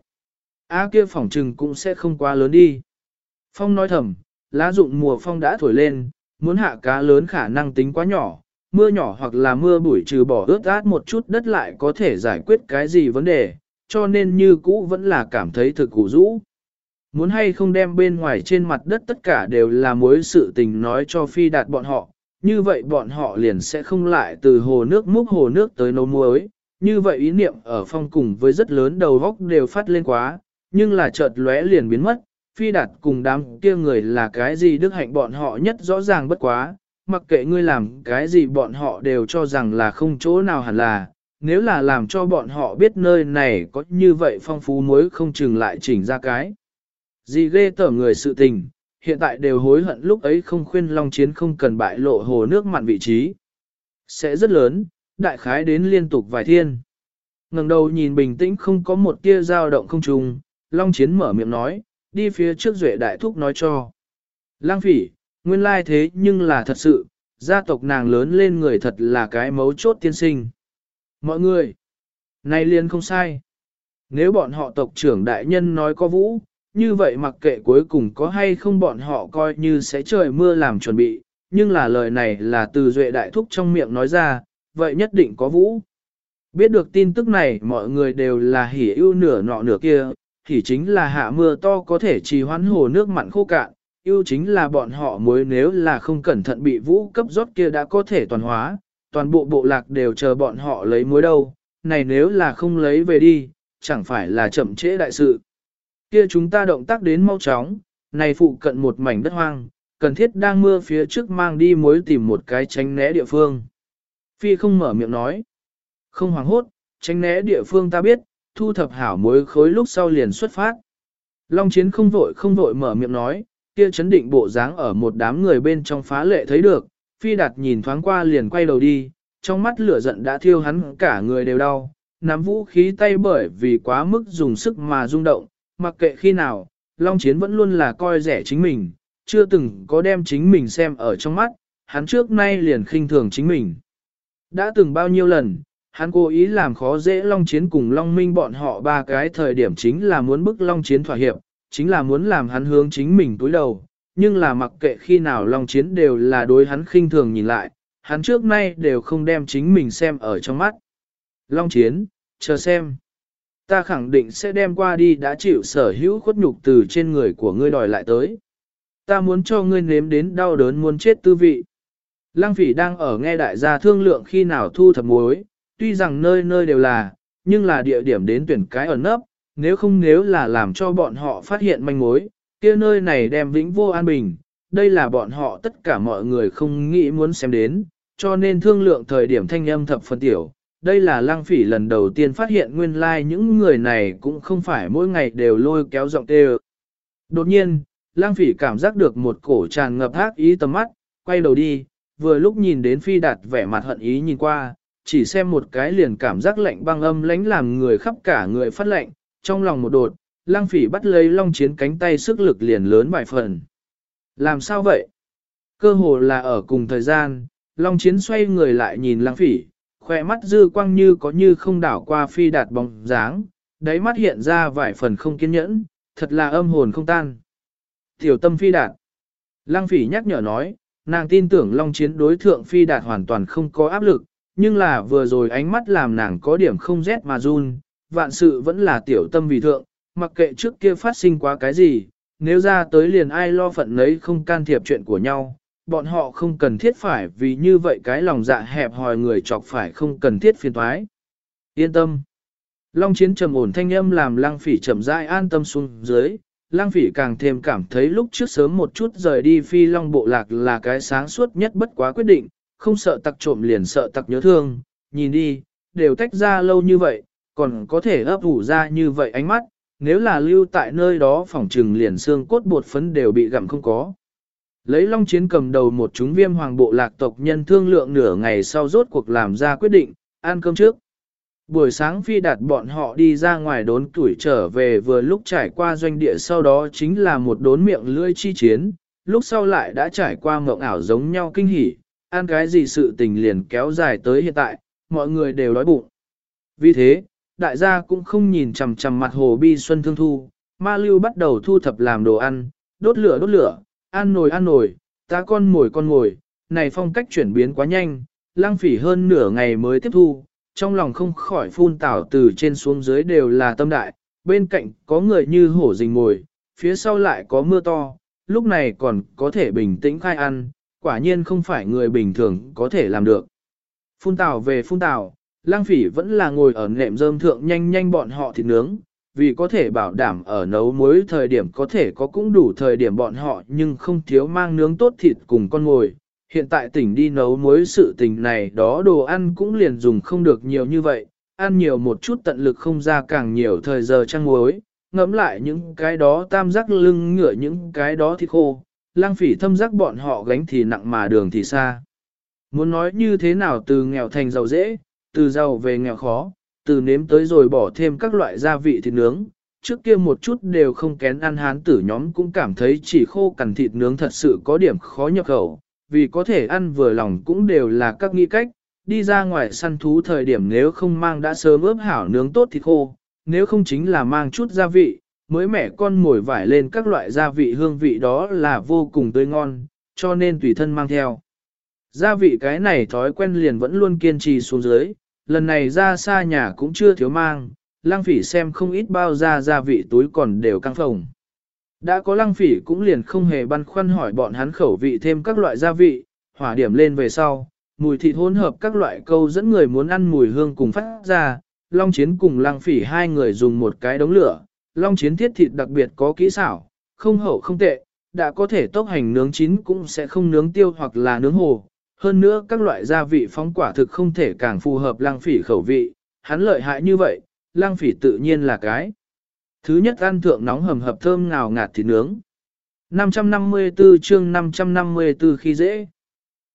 Á kia phỏng trừng cũng sẽ không quá lớn đi. Phong nói thầm, lá dụng mùa phong đã thổi lên, muốn hạ cá lớn khả năng tính quá nhỏ, mưa nhỏ hoặc là mưa bụi trừ bỏ ướt át một chút đất lại có thể giải quyết cái gì vấn đề, cho nên như cũ vẫn là cảm thấy thực củ rũ. Muốn hay không đem bên ngoài trên mặt đất tất cả đều là mối sự tình nói cho phi đạt bọn họ, như vậy bọn họ liền sẽ không lại từ hồ nước múc hồ nước tới nấu muối. Như vậy ý niệm ở phong cùng với rất lớn đầu góc đều phát lên quá, nhưng là chợt lóe liền biến mất, phi đạt cùng đám kia người là cái gì đức hạnh bọn họ nhất rõ ràng bất quá, mặc kệ ngươi làm cái gì bọn họ đều cho rằng là không chỗ nào hẳn là, nếu là làm cho bọn họ biết nơi này có như vậy phong phú muối không chừng lại chỉnh ra cái. Gì ghê tởm người sự tình, hiện tại đều hối hận lúc ấy không khuyên Long Chiến không cần bại lộ hồ nước mặn vị trí. Sẽ rất lớn, đại khái đến liên tục vài thiên. ngẩng đầu nhìn bình tĩnh không có một tia dao động không trùng, Long Chiến mở miệng nói, đi phía trước duệ đại thúc nói cho. Lang phỉ, nguyên lai thế nhưng là thật sự, gia tộc nàng lớn lên người thật là cái mấu chốt tiên sinh. Mọi người, này liền không sai. Nếu bọn họ tộc trưởng đại nhân nói có vũ, như vậy mặc kệ cuối cùng có hay không bọn họ coi như sẽ trời mưa làm chuẩn bị, nhưng là lời này là từ duệ đại thúc trong miệng nói ra, vậy nhất định có vũ. Biết được tin tức này mọi người đều là hỉ ưu nửa nọ nửa kia, thì chính là hạ mưa to có thể trì hoãn hồ nước mặn khô cạn, ưu chính là bọn họ mới nếu là không cẩn thận bị vũ cấp rót kia đã có thể toàn hóa, toàn bộ bộ lạc đều chờ bọn họ lấy muối đâu, này nếu là không lấy về đi, chẳng phải là chậm trễ đại sự. Kia chúng ta động tác đến mau chóng, này phụ cận một mảnh đất hoang, cần thiết đang mưa phía trước mang đi muối tìm một cái tránh né địa phương. Phi không mở miệng nói. Không hoảng hốt, tránh né địa phương ta biết, thu thập hảo muối khối lúc sau liền xuất phát. Long chiến không vội không vội mở miệng nói, kia chấn định bộ dáng ở một đám người bên trong phá lệ thấy được, phi Đạt nhìn thoáng qua liền quay đầu đi, trong mắt lửa giận đã thiêu hắn cả người đều đau, nắm vũ khí tay bởi vì quá mức dùng sức mà rung động, mặc kệ khi nào, Long Chiến vẫn luôn là coi rẻ chính mình, chưa từng có đem chính mình xem ở trong mắt, hắn trước nay liền khinh thường chính mình. Đã từng bao nhiêu lần, hắn cố ý làm khó dễ Long Chiến cùng Long Minh bọn họ ba cái thời điểm chính là muốn bức Long Chiến thỏa hiệp, chính là muốn làm hắn hướng chính mình túi đầu, nhưng là mặc kệ khi nào Long Chiến đều là đối hắn khinh thường nhìn lại, hắn trước nay đều không đem chính mình xem ở trong mắt. Long Chiến, chờ xem. Ta khẳng định sẽ đem qua đi đã chịu sở hữu khuất nhục từ trên người của ngươi đòi lại tới. Ta muốn cho ngươi nếm đến đau đớn muốn chết tư vị. Lăng phỉ đang ở nghe đại gia thương lượng khi nào thu thập mối, tuy rằng nơi nơi đều là, nhưng là địa điểm đến tuyển cái ở nấp, nếu không nếu là làm cho bọn họ phát hiện manh mối, kia nơi này đem vĩnh vô an bình, đây là bọn họ tất cả mọi người không nghĩ muốn xem đến, cho nên thương lượng thời điểm thanh âm thập phân tiểu. Đây là Lang phỉ lần đầu tiên phát hiện nguyên lai like những người này cũng không phải mỗi ngày đều lôi kéo giọng tê Đột nhiên, Lang phỉ cảm giác được một cổ tràn ngập ác ý tầm mắt, quay đầu đi, vừa lúc nhìn đến phi đạt vẻ mặt hận ý nhìn qua, chỉ xem một cái liền cảm giác lạnh băng âm lánh làm người khắp cả người phát lạnh, trong lòng một đột, lang phỉ bắt lấy long chiến cánh tay sức lực liền lớn vài phần. Làm sao vậy? Cơ hồ là ở cùng thời gian, long chiến xoay người lại nhìn lang phỉ, khỏe mắt dư quang như có như không đảo qua phi đạt bóng dáng, đáy mắt hiện ra vài phần không kiên nhẫn, thật là âm hồn không tan. Tiểu tâm phi đạt. Lăng phỉ nhắc nhở nói, nàng tin tưởng Long Chiến đối thượng phi đạt hoàn toàn không có áp lực, nhưng là vừa rồi ánh mắt làm nàng có điểm không rét mà run, vạn sự vẫn là tiểu tâm vì thượng, mặc kệ trước kia phát sinh quá cái gì, nếu ra tới liền ai lo phận nấy không can thiệp chuyện của nhau, bọn họ không cần thiết phải vì như vậy cái lòng dạ hẹp hòi người chọc phải không cần thiết phiền toái. Yên tâm. Long chiến trầm ổn thanh âm làm lăng phỉ chậm rãi an tâm xuống dưới, lăng phỉ càng thêm cảm thấy lúc trước sớm một chút rời đi phi long bộ lạc là cái sáng suốt nhất bất quá quyết định, không sợ tặc trộm liền sợ tặc nhớ thương, nhìn đi, đều tách ra lâu như vậy, còn có thể ấp ủ ra như vậy ánh mắt, nếu là lưu tại nơi đó phòng trừng liền xương cốt bột phấn đều bị gặm không có. Lấy long chiến cầm đầu một chúng viêm hoàng bộ lạc tộc nhân thương lượng nửa ngày sau rốt cuộc làm ra quyết định, ăn cơm trước. Buổi sáng phi đạt bọn họ đi ra ngoài đốn tuổi trở về vừa lúc trải qua doanh địa sau đó chính là một đốn miệng lưỡi chi chiến, lúc sau lại đã trải qua mộng ảo giống nhau kinh hỉ, ăn cái gì sự tình liền kéo dài tới hiện tại, mọi người đều đói bụng. Vì thế, đại gia cũng không nhìn chằm chằm mặt hồ bi xuân thương thu, ma lưu bắt đầu thu thập làm đồ ăn, đốt lửa đốt lửa, ăn nồi ăn nồi, ta con mồi con ngồi, này phong cách chuyển biến quá nhanh, lang phỉ hơn nửa ngày mới tiếp thu, trong lòng không khỏi phun tảo từ trên xuống dưới đều là tâm đại, bên cạnh có người như hổ rình ngồi, phía sau lại có mưa to, lúc này còn có thể bình tĩnh khai ăn, quả nhiên không phải người bình thường có thể làm được. Phun tảo về phun tảo, lang phỉ vẫn là ngồi ở nệm rơm thượng nhanh nhanh bọn họ thịt nướng, vì có thể bảo đảm ở nấu muối thời điểm có thể có cũng đủ thời điểm bọn họ nhưng không thiếu mang nướng tốt thịt cùng con ngồi. Hiện tại tỉnh đi nấu muối sự tình này đó đồ ăn cũng liền dùng không được nhiều như vậy, ăn nhiều một chút tận lực không ra càng nhiều thời giờ trăng muối, ngẫm lại những cái đó tam giác lưng ngựa những cái đó thì khô, lang phỉ thâm giác bọn họ gánh thì nặng mà đường thì xa. Muốn nói như thế nào từ nghèo thành giàu dễ, từ giàu về nghèo khó, từ nếm tới rồi bỏ thêm các loại gia vị thịt nướng, trước kia một chút đều không kén ăn hán tử nhóm cũng cảm thấy chỉ khô cằn thịt nướng thật sự có điểm khó nhập khẩu, vì có thể ăn vừa lòng cũng đều là các nghi cách, đi ra ngoài săn thú thời điểm nếu không mang đã sớm ướp hảo nướng tốt thịt khô, nếu không chính là mang chút gia vị, mới mẻ con mồi vải lên các loại gia vị hương vị đó là vô cùng tươi ngon, cho nên tùy thân mang theo. Gia vị cái này thói quen liền vẫn luôn kiên trì xuống dưới, lần này ra xa nhà cũng chưa thiếu mang, lăng phỉ xem không ít bao ra gia vị túi còn đều căng phồng. Đã có lăng phỉ cũng liền không hề băn khoăn hỏi bọn hắn khẩu vị thêm các loại gia vị, hỏa điểm lên về sau, mùi thịt hỗn hợp các loại câu dẫn người muốn ăn mùi hương cùng phát ra, Long Chiến cùng lăng phỉ hai người dùng một cái đống lửa, Long Chiến thiết thịt đặc biệt có kỹ xảo, không hậu không tệ, đã có thể tốc hành nướng chín cũng sẽ không nướng tiêu hoặc là nướng hồ. Hơn nữa các loại gia vị phóng quả thực không thể càng phù hợp lang phỉ khẩu vị, hắn lợi hại như vậy, lang phỉ tự nhiên là cái. Thứ nhất ăn thượng nóng hầm hập thơm ngào ngạt thịt nướng. 554 chương 554 khi dễ.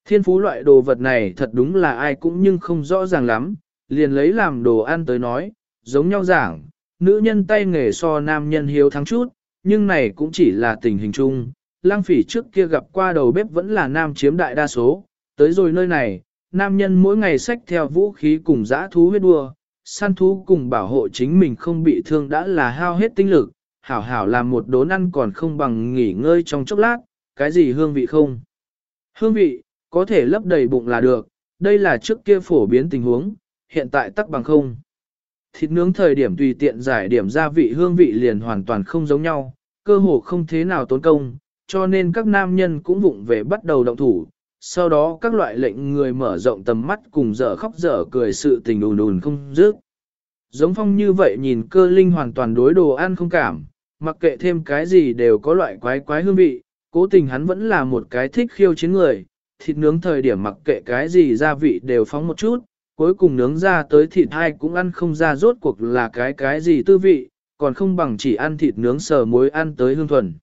Thiên phú loại đồ vật này thật đúng là ai cũng nhưng không rõ ràng lắm, liền lấy làm đồ ăn tới nói, giống nhau giảng, nữ nhân tay nghề so nam nhân hiếu thắng chút, nhưng này cũng chỉ là tình hình chung. Lang phỉ trước kia gặp qua đầu bếp vẫn là nam chiếm đại đa số, tới rồi nơi này, nam nhân mỗi ngày xách theo vũ khí cùng dã thú huyết đua, săn thú cùng bảo hộ chính mình không bị thương đã là hao hết tinh lực, hảo hảo làm một đốn ăn còn không bằng nghỉ ngơi trong chốc lát, cái gì hương vị không? Hương vị, có thể lấp đầy bụng là được, đây là trước kia phổ biến tình huống, hiện tại tắc bằng không. Thịt nướng thời điểm tùy tiện giải điểm gia vị hương vị liền hoàn toàn không giống nhau, cơ hồ không thế nào tốn công, cho nên các nam nhân cũng vụng về bắt đầu động thủ. Sau đó các loại lệnh người mở rộng tầm mắt cùng dở khóc dở cười sự tình đùn đùn không dứt. Giống phong như vậy nhìn cơ linh hoàn toàn đối đồ ăn không cảm, mặc kệ thêm cái gì đều có loại quái quái hương vị, cố tình hắn vẫn là một cái thích khiêu chiến người, thịt nướng thời điểm mặc kệ cái gì gia vị đều phóng một chút, cuối cùng nướng ra tới thịt hai cũng ăn không ra rốt cuộc là cái cái gì tư vị, còn không bằng chỉ ăn thịt nướng sờ muối ăn tới hương thuần.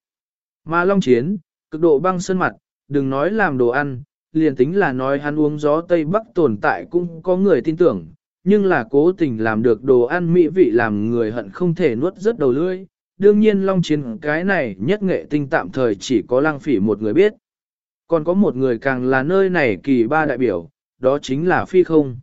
Mà Long Chiến, cực độ băng sơn mặt, đừng nói làm đồ ăn, liền tính là nói hắn uống gió Tây Bắc tồn tại cũng có người tin tưởng, nhưng là cố tình làm được đồ ăn mỹ vị làm người hận không thể nuốt rất đầu lưỡi. Đương nhiên Long Chiến cái này nhất nghệ tinh tạm thời chỉ có lăng phỉ một người biết. Còn có một người càng là nơi này kỳ ba đại biểu, đó chính là phi không.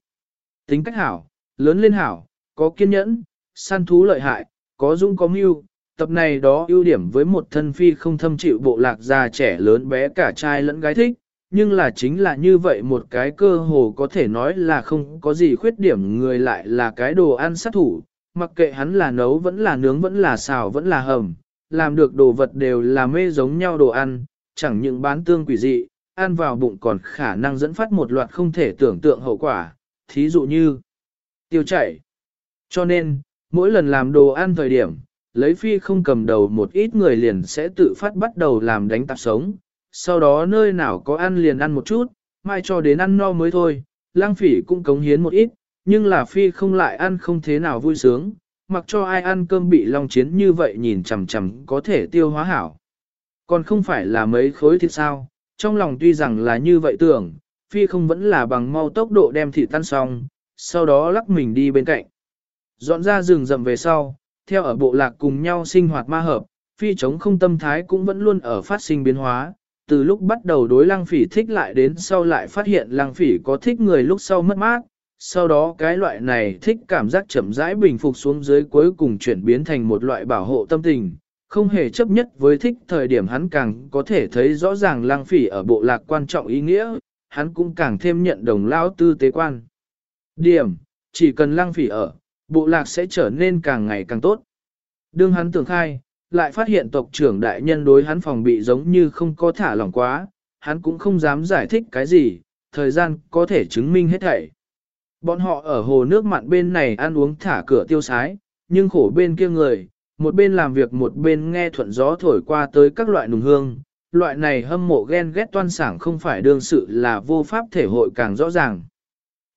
Tính cách hảo, lớn lên hảo, có kiên nhẫn, săn thú lợi hại, có dũng có mưu. Tập này đó ưu điểm với một thân phi không thâm chịu bộ lạc già trẻ lớn bé cả trai lẫn gái thích, nhưng là chính là như vậy một cái cơ hồ có thể nói là không có gì khuyết điểm người lại là cái đồ ăn sát thủ, mặc kệ hắn là nấu vẫn là nướng vẫn là xào vẫn là hầm, làm được đồ vật đều là mê giống nhau đồ ăn, chẳng những bán tương quỷ dị, ăn vào bụng còn khả năng dẫn phát một loạt không thể tưởng tượng hậu quả, thí dụ như tiêu chảy. Cho nên, mỗi lần làm đồ ăn thời điểm, lấy phi không cầm đầu một ít người liền sẽ tự phát bắt đầu làm đánh tạp sống, sau đó nơi nào có ăn liền ăn một chút, mai cho đến ăn no mới thôi, lang phỉ cũng cống hiến một ít, nhưng là phi không lại ăn không thế nào vui sướng, mặc cho ai ăn cơm bị long chiến như vậy nhìn chằm chằm có thể tiêu hóa hảo. Còn không phải là mấy khối thịt sao, trong lòng tuy rằng là như vậy tưởng, phi không vẫn là bằng mau tốc độ đem thịt tan xong, sau đó lắc mình đi bên cạnh. Dọn ra rừng rậm về sau, theo ở bộ lạc cùng nhau sinh hoạt ma hợp, phi chống không tâm thái cũng vẫn luôn ở phát sinh biến hóa, từ lúc bắt đầu đối lăng phỉ thích lại đến sau lại phát hiện lăng phỉ có thích người lúc sau mất mát, sau đó cái loại này thích cảm giác chậm rãi bình phục xuống dưới cuối cùng chuyển biến thành một loại bảo hộ tâm tình, không hề chấp nhất với thích thời điểm hắn càng có thể thấy rõ ràng lăng phỉ ở bộ lạc quan trọng ý nghĩa, hắn cũng càng thêm nhận đồng lao tư tế quan. Điểm, chỉ cần lăng phỉ ở, bộ lạc sẽ trở nên càng ngày càng tốt. Đương hắn tưởng khai, lại phát hiện tộc trưởng đại nhân đối hắn phòng bị giống như không có thả lỏng quá, hắn cũng không dám giải thích cái gì, thời gian có thể chứng minh hết thảy. Bọn họ ở hồ nước mặn bên này ăn uống thả cửa tiêu sái, nhưng khổ bên kia người, một bên làm việc một bên nghe thuận gió thổi qua tới các loại nùng hương, loại này hâm mộ ghen ghét toan sảng không phải đương sự là vô pháp thể hội càng rõ ràng.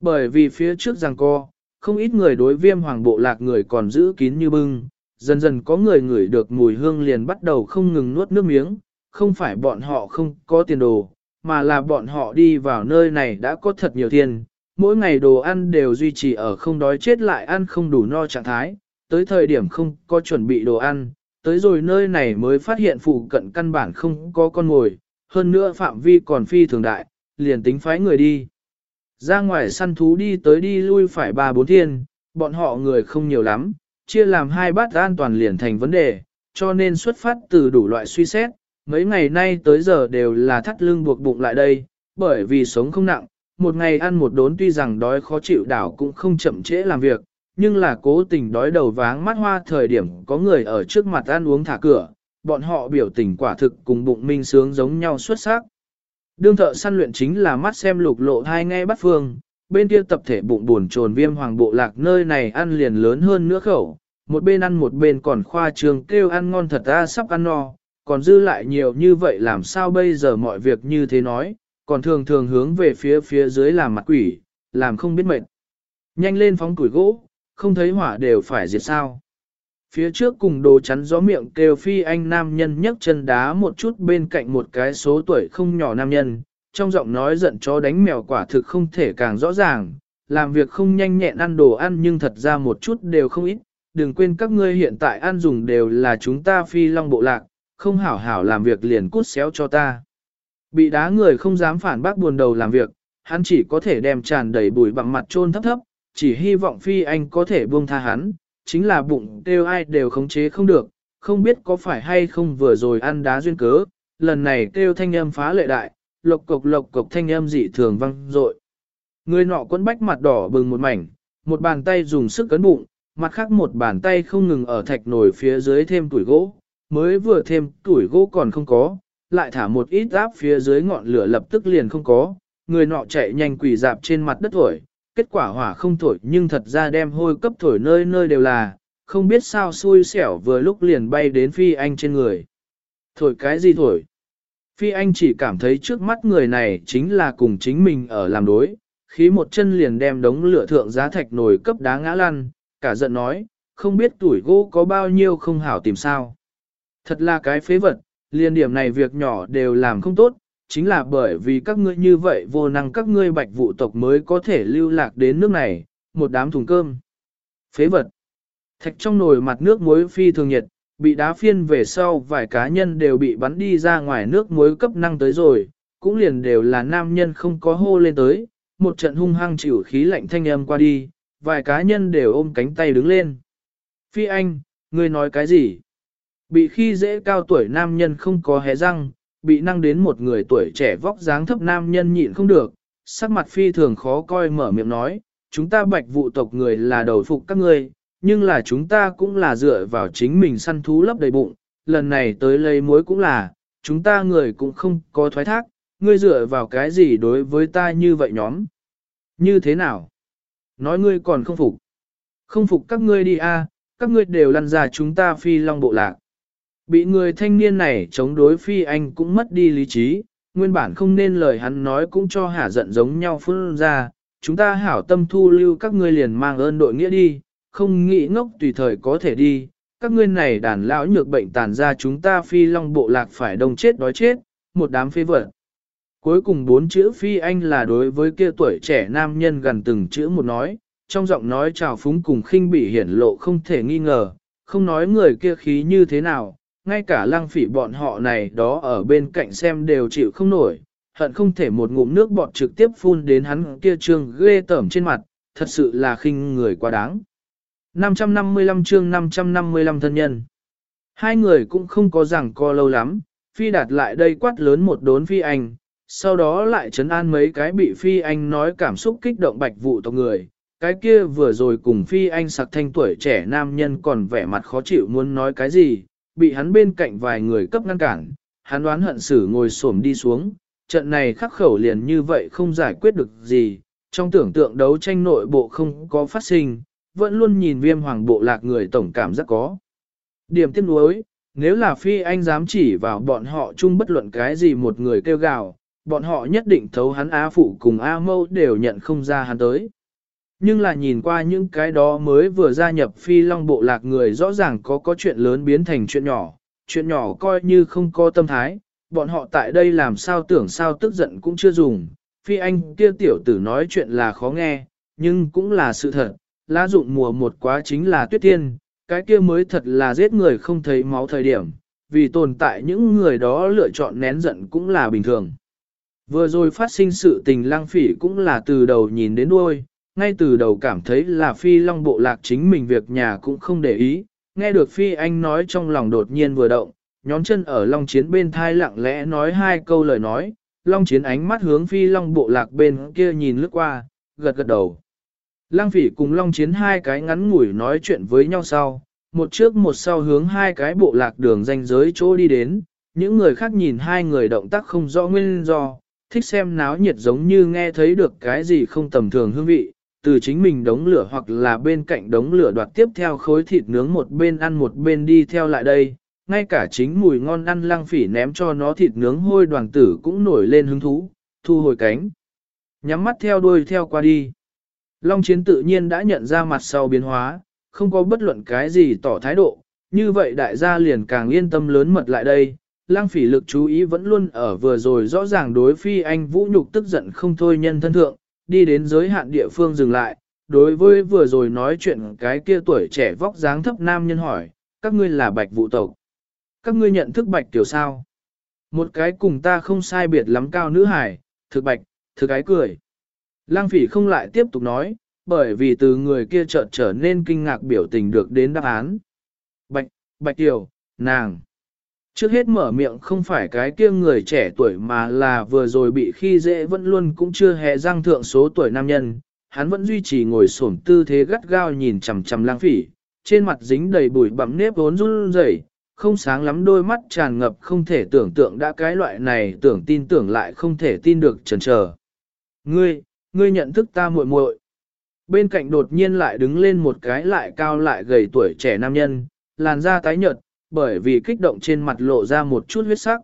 Bởi vì phía trước rằng co, không ít người đối viêm hoàng bộ lạc người còn giữ kín như bưng, dần dần có người ngửi được mùi hương liền bắt đầu không ngừng nuốt nước miếng, không phải bọn họ không có tiền đồ, mà là bọn họ đi vào nơi này đã có thật nhiều tiền, mỗi ngày đồ ăn đều duy trì ở không đói chết lại ăn không đủ no trạng thái, tới thời điểm không có chuẩn bị đồ ăn, tới rồi nơi này mới phát hiện phụ cận căn bản không có con ngồi, hơn nữa phạm vi còn phi thường đại, liền tính phái người đi. Ra ngoài săn thú đi tới đi lui phải ba bốn thiên, bọn họ người không nhiều lắm, chia làm hai bát an toàn liền thành vấn đề, cho nên xuất phát từ đủ loại suy xét, mấy ngày nay tới giờ đều là thắt lưng buộc bụng lại đây, bởi vì sống không nặng, một ngày ăn một đốn tuy rằng đói khó chịu đảo cũng không chậm trễ làm việc, nhưng là cố tình đói đầu váng mắt hoa thời điểm có người ở trước mặt ăn uống thả cửa, bọn họ biểu tình quả thực cùng bụng minh sướng giống nhau xuất sắc. Đương thợ săn luyện chính là mắt xem lục lộ hai ngay bắt phương, bên kia tập thể bụng buồn trồn viêm hoàng bộ lạc nơi này ăn liền lớn hơn nữa khẩu, một bên ăn một bên còn khoa trường kêu ăn ngon thật ra sắp ăn no, còn dư lại nhiều như vậy làm sao bây giờ mọi việc như thế nói, còn thường thường hướng về phía phía dưới làm mặt quỷ, làm không biết mệt. Nhanh lên phóng tuổi gỗ, không thấy hỏa đều phải diệt sao. Phía trước cùng đồ chắn gió miệng kêu phi anh nam nhân nhấc chân đá một chút bên cạnh một cái số tuổi không nhỏ nam nhân, trong giọng nói giận chó đánh mèo quả thực không thể càng rõ ràng, làm việc không nhanh nhẹn ăn đồ ăn nhưng thật ra một chút đều không ít, đừng quên các ngươi hiện tại ăn dùng đều là chúng ta phi long bộ lạc, không hảo hảo làm việc liền cút xéo cho ta. Bị đá người không dám phản bác buồn đầu làm việc, hắn chỉ có thể đem tràn đầy bụi bằng mặt trôn thấp thấp, chỉ hy vọng phi anh có thể buông tha hắn, chính là bụng kêu ai đều khống chế không được, không biết có phải hay không vừa rồi ăn đá duyên cớ, lần này kêu thanh âm phá lệ đại, lộc cộc lộc cộc thanh âm dị thường vang dội. Người nọ quấn bách mặt đỏ bừng một mảnh, một bàn tay dùng sức cấn bụng, mặt khác một bàn tay không ngừng ở thạch nổi phía dưới thêm tuổi gỗ, mới vừa thêm tuổi gỗ còn không có, lại thả một ít áp phía dưới ngọn lửa lập tức liền không có, người nọ chạy nhanh quỳ dạp trên mặt đất thổi, kết quả hỏa không thổi nhưng thật ra đem hôi cấp thổi nơi nơi đều là, không biết sao xui xẻo vừa lúc liền bay đến phi anh trên người. Thổi cái gì thổi? Phi anh chỉ cảm thấy trước mắt người này chính là cùng chính mình ở làm đối, khí một chân liền đem đống lửa thượng giá thạch nồi cấp đá ngã lăn, cả giận nói, không biết tuổi gỗ có bao nhiêu không hảo tìm sao. Thật là cái phế vật, liền điểm này việc nhỏ đều làm không tốt, chính là bởi vì các ngươi như vậy vô năng các ngươi bạch vụ tộc mới có thể lưu lạc đến nước này, một đám thùng cơm. Phế vật. Thạch trong nồi mặt nước muối phi thường nhiệt, bị đá phiên về sau vài cá nhân đều bị bắn đi ra ngoài nước muối cấp năng tới rồi, cũng liền đều là nam nhân không có hô lên tới, một trận hung hăng chịu khí lạnh thanh âm qua đi, vài cá nhân đều ôm cánh tay đứng lên. Phi anh, ngươi nói cái gì? Bị khi dễ cao tuổi nam nhân không có hé răng, bị năng đến một người tuổi trẻ vóc dáng thấp nam nhân nhịn không được, sắc mặt phi thường khó coi mở miệng nói, chúng ta bạch vụ tộc người là đầu phục các ngươi, nhưng là chúng ta cũng là dựa vào chính mình săn thú lấp đầy bụng, lần này tới lấy muối cũng là, chúng ta người cũng không có thoái thác, ngươi dựa vào cái gì đối với ta như vậy nhóm? Như thế nào? Nói ngươi còn không phục. Không phục các ngươi đi a, các ngươi đều lăn ra chúng ta phi long bộ lạc. Bị người thanh niên này chống đối phi anh cũng mất đi lý trí, nguyên bản không nên lời hắn nói cũng cho hả giận giống nhau phương ra, chúng ta hảo tâm thu lưu các ngươi liền mang ơn đội nghĩa đi, không nghĩ ngốc tùy thời có thể đi, các ngươi này đàn lão nhược bệnh tàn ra chúng ta phi long bộ lạc phải đông chết đói chết, một đám phế vật. Cuối cùng bốn chữ phi anh là đối với kia tuổi trẻ nam nhân gần từng chữ một nói, trong giọng nói trào phúng cùng khinh bị hiển lộ không thể nghi ngờ, không nói người kia khí như thế nào, ngay cả lăng phỉ bọn họ này đó ở bên cạnh xem đều chịu không nổi, hận không thể một ngụm nước bọt trực tiếp phun đến hắn kia trương ghê tởm trên mặt, thật sự là khinh người quá đáng. 555 chương 555 thân nhân. Hai người cũng không có rằng co lâu lắm, phi đạt lại đây quát lớn một đốn phi anh, sau đó lại chấn an mấy cái bị phi anh nói cảm xúc kích động bạch vụ tộc người. Cái kia vừa rồi cùng phi anh sặc thanh tuổi trẻ nam nhân còn vẻ mặt khó chịu muốn nói cái gì, bị hắn bên cạnh vài người cấp ngăn cản, hắn đoán hận xử ngồi xổm đi xuống, trận này khắc khẩu liền như vậy không giải quyết được gì, trong tưởng tượng đấu tranh nội bộ không có phát sinh, vẫn luôn nhìn viêm hoàng bộ lạc người tổng cảm giác có. Điểm tiếc nuối, nếu là phi anh dám chỉ vào bọn họ chung bất luận cái gì một người kêu gào, bọn họ nhất định thấu hắn A phụ cùng A mâu đều nhận không ra hắn tới. Nhưng là nhìn qua những cái đó mới vừa gia nhập phi long bộ lạc người rõ ràng có có chuyện lớn biến thành chuyện nhỏ, chuyện nhỏ coi như không có tâm thái, bọn họ tại đây làm sao tưởng sao tức giận cũng chưa dùng. Phi anh kia tiểu tử nói chuyện là khó nghe, nhưng cũng là sự thật, lá dụng mùa một quá chính là tuyết tiên, cái kia mới thật là giết người không thấy máu thời điểm, vì tồn tại những người đó lựa chọn nén giận cũng là bình thường. Vừa rồi phát sinh sự tình lang phỉ cũng là từ đầu nhìn đến đuôi, ngay từ đầu cảm thấy là phi long bộ lạc chính mình việc nhà cũng không để ý, nghe được phi anh nói trong lòng đột nhiên vừa động, nhón chân ở long chiến bên thai lặng lẽ nói hai câu lời nói, long chiến ánh mắt hướng phi long bộ lạc bên kia nhìn lướt qua, gật gật đầu. Lang phỉ cùng long chiến hai cái ngắn ngủi nói chuyện với nhau sau, một trước một sau hướng hai cái bộ lạc đường danh giới chỗ đi đến, những người khác nhìn hai người động tác không rõ nguyên do, thích xem náo nhiệt giống như nghe thấy được cái gì không tầm thường hương vị, từ chính mình đống lửa hoặc là bên cạnh đống lửa đoạt tiếp theo khối thịt nướng một bên ăn một bên đi theo lại đây, ngay cả chính mùi ngon ăn lăng phỉ ném cho nó thịt nướng hôi đoàn tử cũng nổi lên hứng thú, thu hồi cánh. Nhắm mắt theo đuôi theo qua đi. Long chiến tự nhiên đã nhận ra mặt sau biến hóa, không có bất luận cái gì tỏ thái độ, như vậy đại gia liền càng yên tâm lớn mật lại đây. Lăng phỉ lực chú ý vẫn luôn ở vừa rồi rõ ràng đối phi anh vũ nhục tức giận không thôi nhân thân thượng, đi đến giới hạn địa phương dừng lại, đối với vừa rồi nói chuyện cái kia tuổi trẻ vóc dáng thấp nam nhân hỏi, các ngươi là bạch vụ tộc. Các ngươi nhận thức bạch tiểu sao? Một cái cùng ta không sai biệt lắm cao nữ hải, thực bạch, thực ái cười. Lăng phỉ không lại tiếp tục nói, bởi vì từ người kia chợt trở nên kinh ngạc biểu tình được đến đáp án. Bạch, bạch tiểu, nàng. Trước hết mở miệng không phải cái kia người trẻ tuổi mà là vừa rồi bị khi dễ vẫn luôn cũng chưa hề răng thượng số tuổi nam nhân. Hắn vẫn duy trì ngồi xổm tư thế gắt gao nhìn chằm chằm lang phỉ, trên mặt dính đầy bụi bặm nếp vốn run rẩy, không sáng lắm đôi mắt tràn ngập không thể tưởng tượng đã cái loại này tưởng tin tưởng lại không thể tin được chần chờ. Ngươi, ngươi nhận thức ta muội muội. Bên cạnh đột nhiên lại đứng lên một cái lại cao lại gầy tuổi trẻ nam nhân, làn da tái nhợt, bởi vì kích động trên mặt lộ ra một chút huyết sắc.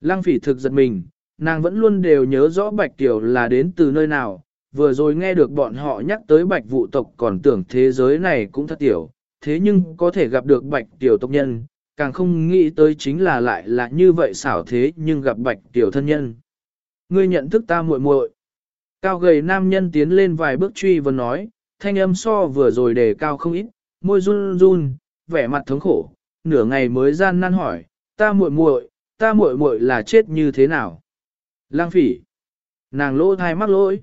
Lăng phỉ thực giật mình, nàng vẫn luôn đều nhớ rõ Bạch Tiểu là đến từ nơi nào, vừa rồi nghe được bọn họ nhắc tới Bạch vụ tộc còn tưởng thế giới này cũng thật tiểu, thế nhưng có thể gặp được Bạch Tiểu tộc nhân, càng không nghĩ tới chính là lại là như vậy xảo thế nhưng gặp Bạch Tiểu thân nhân. Ngươi nhận thức ta muội muội. Cao gầy nam nhân tiến lên vài bước truy vấn nói, thanh âm so vừa rồi đề cao không ít, môi run run, vẻ mặt thống khổ, nửa ngày mới gian nan hỏi, ta muội muội, ta muội muội là chết như thế nào? Lang phỉ, nàng lỗ thai mắc lỗi.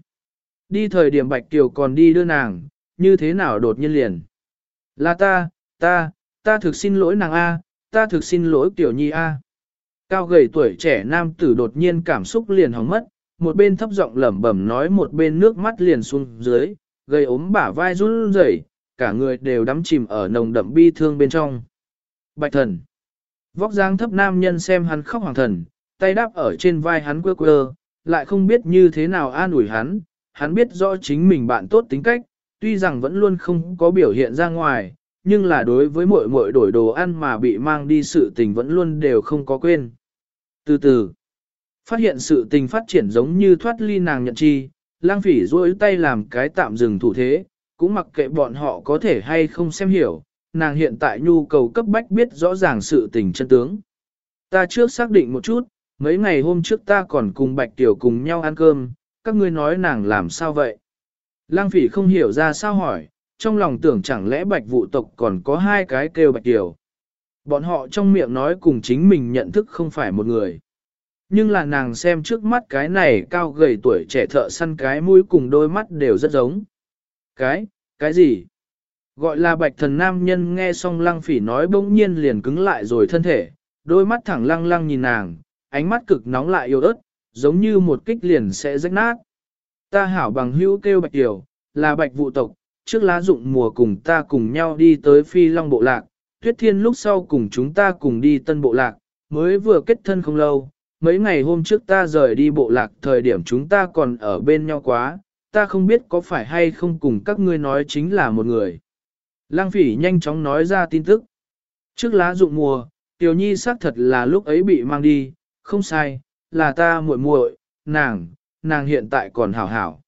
Đi thời điểm Bạch Kiều còn đi đưa nàng, như thế nào đột nhiên liền? Là ta, ta, ta thực xin lỗi nàng A, ta thực xin lỗi Kiều Nhi A. Cao gầy tuổi trẻ nam tử đột nhiên cảm xúc liền hỏng mất, một bên thấp giọng lẩm bẩm nói một bên nước mắt liền xuống dưới, gây ốm bả vai run rẩy, cả người đều đắm chìm ở nồng đậm bi thương bên trong. Bạch thần. Vóc dáng thấp nam nhân xem hắn khóc hoàng thần, tay đáp ở trên vai hắn quơ quơ, lại không biết như thế nào an ủi hắn, hắn biết rõ chính mình bạn tốt tính cách, tuy rằng vẫn luôn không có biểu hiện ra ngoài, nhưng là đối với mỗi mỗi đổi đồ ăn mà bị mang đi sự tình vẫn luôn đều không có quên. Từ từ, phát hiện sự tình phát triển giống như thoát ly nàng nhận chi, lang phỉ duỗi tay làm cái tạm dừng thủ thế, cũng mặc kệ bọn họ có thể hay không xem hiểu, nàng hiện tại nhu cầu cấp bách biết rõ ràng sự tình chân tướng. Ta trước xác định một chút, mấy ngày hôm trước ta còn cùng Bạch Tiểu cùng nhau ăn cơm, các ngươi nói nàng làm sao vậy? lang phỉ không hiểu ra sao hỏi, trong lòng tưởng chẳng lẽ Bạch vụ tộc còn có hai cái kêu Bạch Tiểu. Bọn họ trong miệng nói cùng chính mình nhận thức không phải một người. Nhưng là nàng xem trước mắt cái này cao gầy tuổi trẻ thợ săn cái mũi cùng đôi mắt đều rất giống. Cái, cái gì? Gọi là bạch thần nam nhân nghe xong lăng phỉ nói bỗng nhiên liền cứng lại rồi thân thể, đôi mắt thẳng lăng lăng nhìn nàng, ánh mắt cực nóng lại yêu ớt, giống như một kích liền sẽ rách nát. Ta hảo bằng hữu kêu bạch tiểu, là bạch vụ tộc, trước lá dụng mùa cùng ta cùng nhau đi tới phi long bộ lạc, tuyết thiên lúc sau cùng chúng ta cùng đi tân bộ lạc, mới vừa kết thân không lâu, mấy ngày hôm trước ta rời đi bộ lạc thời điểm chúng ta còn ở bên nhau quá, ta không biết có phải hay không cùng các ngươi nói chính là một người. Lăng phỉ nhanh chóng nói ra tin tức. Trước lá dụng mùa, Tiểu Nhi xác thật là lúc ấy bị mang đi, không sai, là ta muội muội, nàng, nàng hiện tại còn hảo hảo.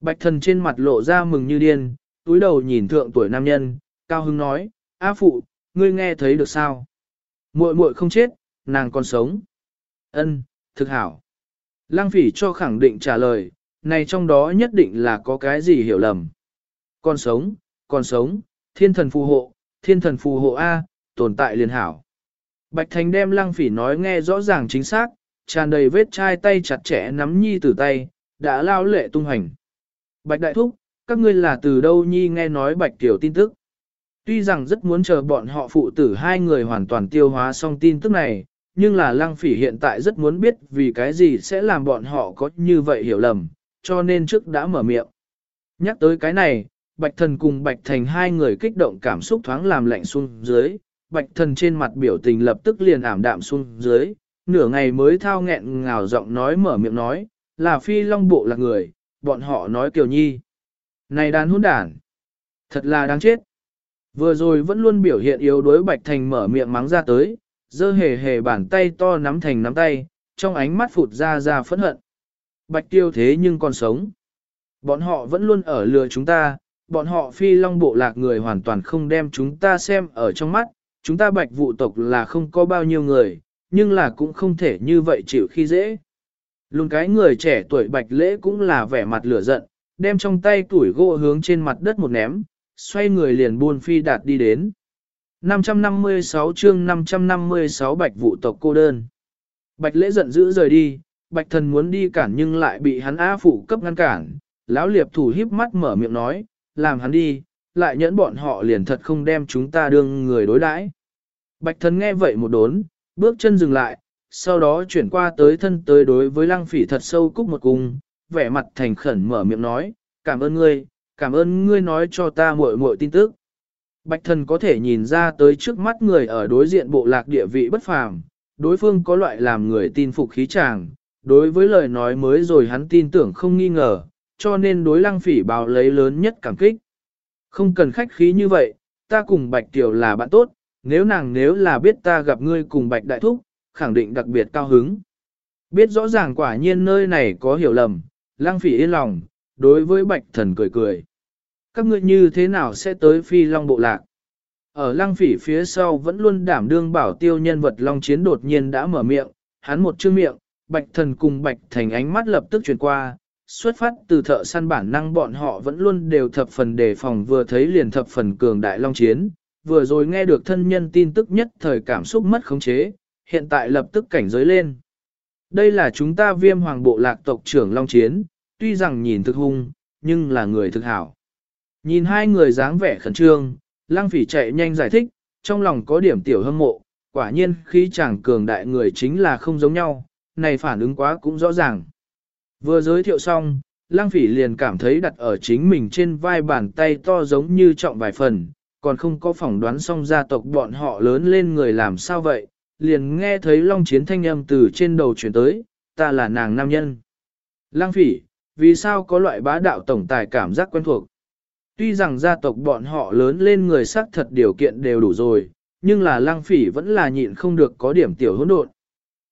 Bạch thần trên mặt lộ ra mừng như điên, túi đầu nhìn thượng tuổi nam nhân, cao hưng nói, A phụ, ngươi nghe thấy được sao? Muội muội không chết, nàng còn sống. Ân, thực hảo. Lăng phỉ cho khẳng định trả lời, này trong đó nhất định là có cái gì hiểu lầm. Còn sống, còn sống, thiên thần phù hộ, thiên thần phù hộ A, tồn tại liền hảo. Bạch Thành đem lăng phỉ nói nghe rõ ràng chính xác, tràn đầy vết chai tay chặt chẽ nắm nhi từ tay, đã lao lệ tung hành. Bạch Đại Thúc, các ngươi là từ đâu nhi nghe nói Bạch Tiểu tin tức. Tuy rằng rất muốn chờ bọn họ phụ tử hai người hoàn toàn tiêu hóa xong tin tức này, nhưng là lăng phỉ hiện tại rất muốn biết vì cái gì sẽ làm bọn họ có như vậy hiểu lầm, cho nên trước đã mở miệng. Nhắc tới cái này, Bạch Thần cùng Bạch Thành hai người kích động cảm xúc thoáng làm lạnh xuống dưới, Bạch Thần trên mặt biểu tình lập tức liền ảm đạm xuống dưới, nửa ngày mới thao nghẹn ngào giọng nói mở miệng nói, là phi long bộ là người, bọn họ nói kiều nhi. Này đàn hôn đản, thật là đáng chết. Vừa rồi vẫn luôn biểu hiện yếu đối Bạch Thành mở miệng mắng ra tới, dơ hề hề bàn tay to nắm thành nắm tay, trong ánh mắt phụt ra ra phẫn hận. Bạch tiêu thế nhưng còn sống. Bọn họ vẫn luôn ở lừa chúng ta, bọn họ phi long bộ lạc người hoàn toàn không đem chúng ta xem ở trong mắt, chúng ta bạch vụ tộc là không có bao nhiêu người, nhưng là cũng không thể như vậy chịu khi dễ. Luôn cái người trẻ tuổi bạch lễ cũng là vẻ mặt lửa giận, đem trong tay tuổi gỗ hướng trên mặt đất một ném, xoay người liền buôn phi đạt đi đến. 556 chương 556 bạch vụ tộc cô đơn. Bạch lễ giận dữ rời đi, bạch thần muốn đi cản nhưng lại bị hắn á phụ cấp ngăn cản. Lão liệp thủ híp mắt mở miệng nói, làm hắn đi, lại nhẫn bọn họ liền thật không đem chúng ta đương người đối đãi. Bạch thần nghe vậy một đốn, bước chân dừng lại, sau đó chuyển qua tới thân tới đối với lăng phỉ thật sâu cúc một cung, vẻ mặt thành khẩn mở miệng nói, cảm ơn ngươi, cảm ơn ngươi nói cho ta muội muội tin tức. Bạch thần có thể nhìn ra tới trước mắt người ở đối diện bộ lạc địa vị bất phàm, đối phương có loại làm người tin phục khí chàng, đối với lời nói mới rồi hắn tin tưởng không nghi ngờ, cho nên đối lăng phỉ báo lấy lớn nhất cảm kích. Không cần khách khí như vậy, ta cùng Bạch Tiểu là bạn tốt, nếu nàng nếu là biết ta gặp ngươi cùng Bạch Đại Thúc, khẳng định đặc biệt cao hứng. Biết rõ ràng quả nhiên nơi này có hiểu lầm, lăng phỉ yên lòng, đối với Bạch Thần cười cười. Các ngươi như thế nào sẽ tới phi long bộ lạc? Ở lăng phỉ phía sau vẫn luôn đảm đương bảo tiêu nhân vật long chiến đột nhiên đã mở miệng, hắn một chữ miệng, Bạch Thần cùng Bạch Thành ánh mắt lập tức chuyển qua, xuất phát từ thợ săn bản năng bọn họ vẫn luôn đều thập phần đề phòng vừa thấy liền thập phần cường đại long chiến, vừa rồi nghe được thân nhân tin tức nhất thời cảm xúc mất khống chế, hiện tại lập tức cảnh giới lên. Đây là chúng ta viêm hoàng bộ lạc tộc trưởng long chiến, tuy rằng nhìn thực hung, nhưng là người thực hảo. Nhìn hai người dáng vẻ khẩn trương, lang phỉ chạy nhanh giải thích, trong lòng có điểm tiểu hâm mộ, quả nhiên khi chàng cường đại người chính là không giống nhau, này phản ứng quá cũng rõ ràng. Vừa giới thiệu xong, Lăng Phỉ liền cảm thấy đặt ở chính mình trên vai bàn tay to giống như trọng vài phần, còn không có phỏng đoán xong gia tộc bọn họ lớn lên người làm sao vậy, liền nghe thấy long chiến thanh âm từ trên đầu chuyển tới, ta là nàng nam nhân. Lăng Phỉ, vì sao có loại bá đạo tổng tài cảm giác quen thuộc? Tuy rằng gia tộc bọn họ lớn lên người sắc thật điều kiện đều đủ rồi, nhưng là Lăng Phỉ vẫn là nhịn không được có điểm tiểu hỗn độn.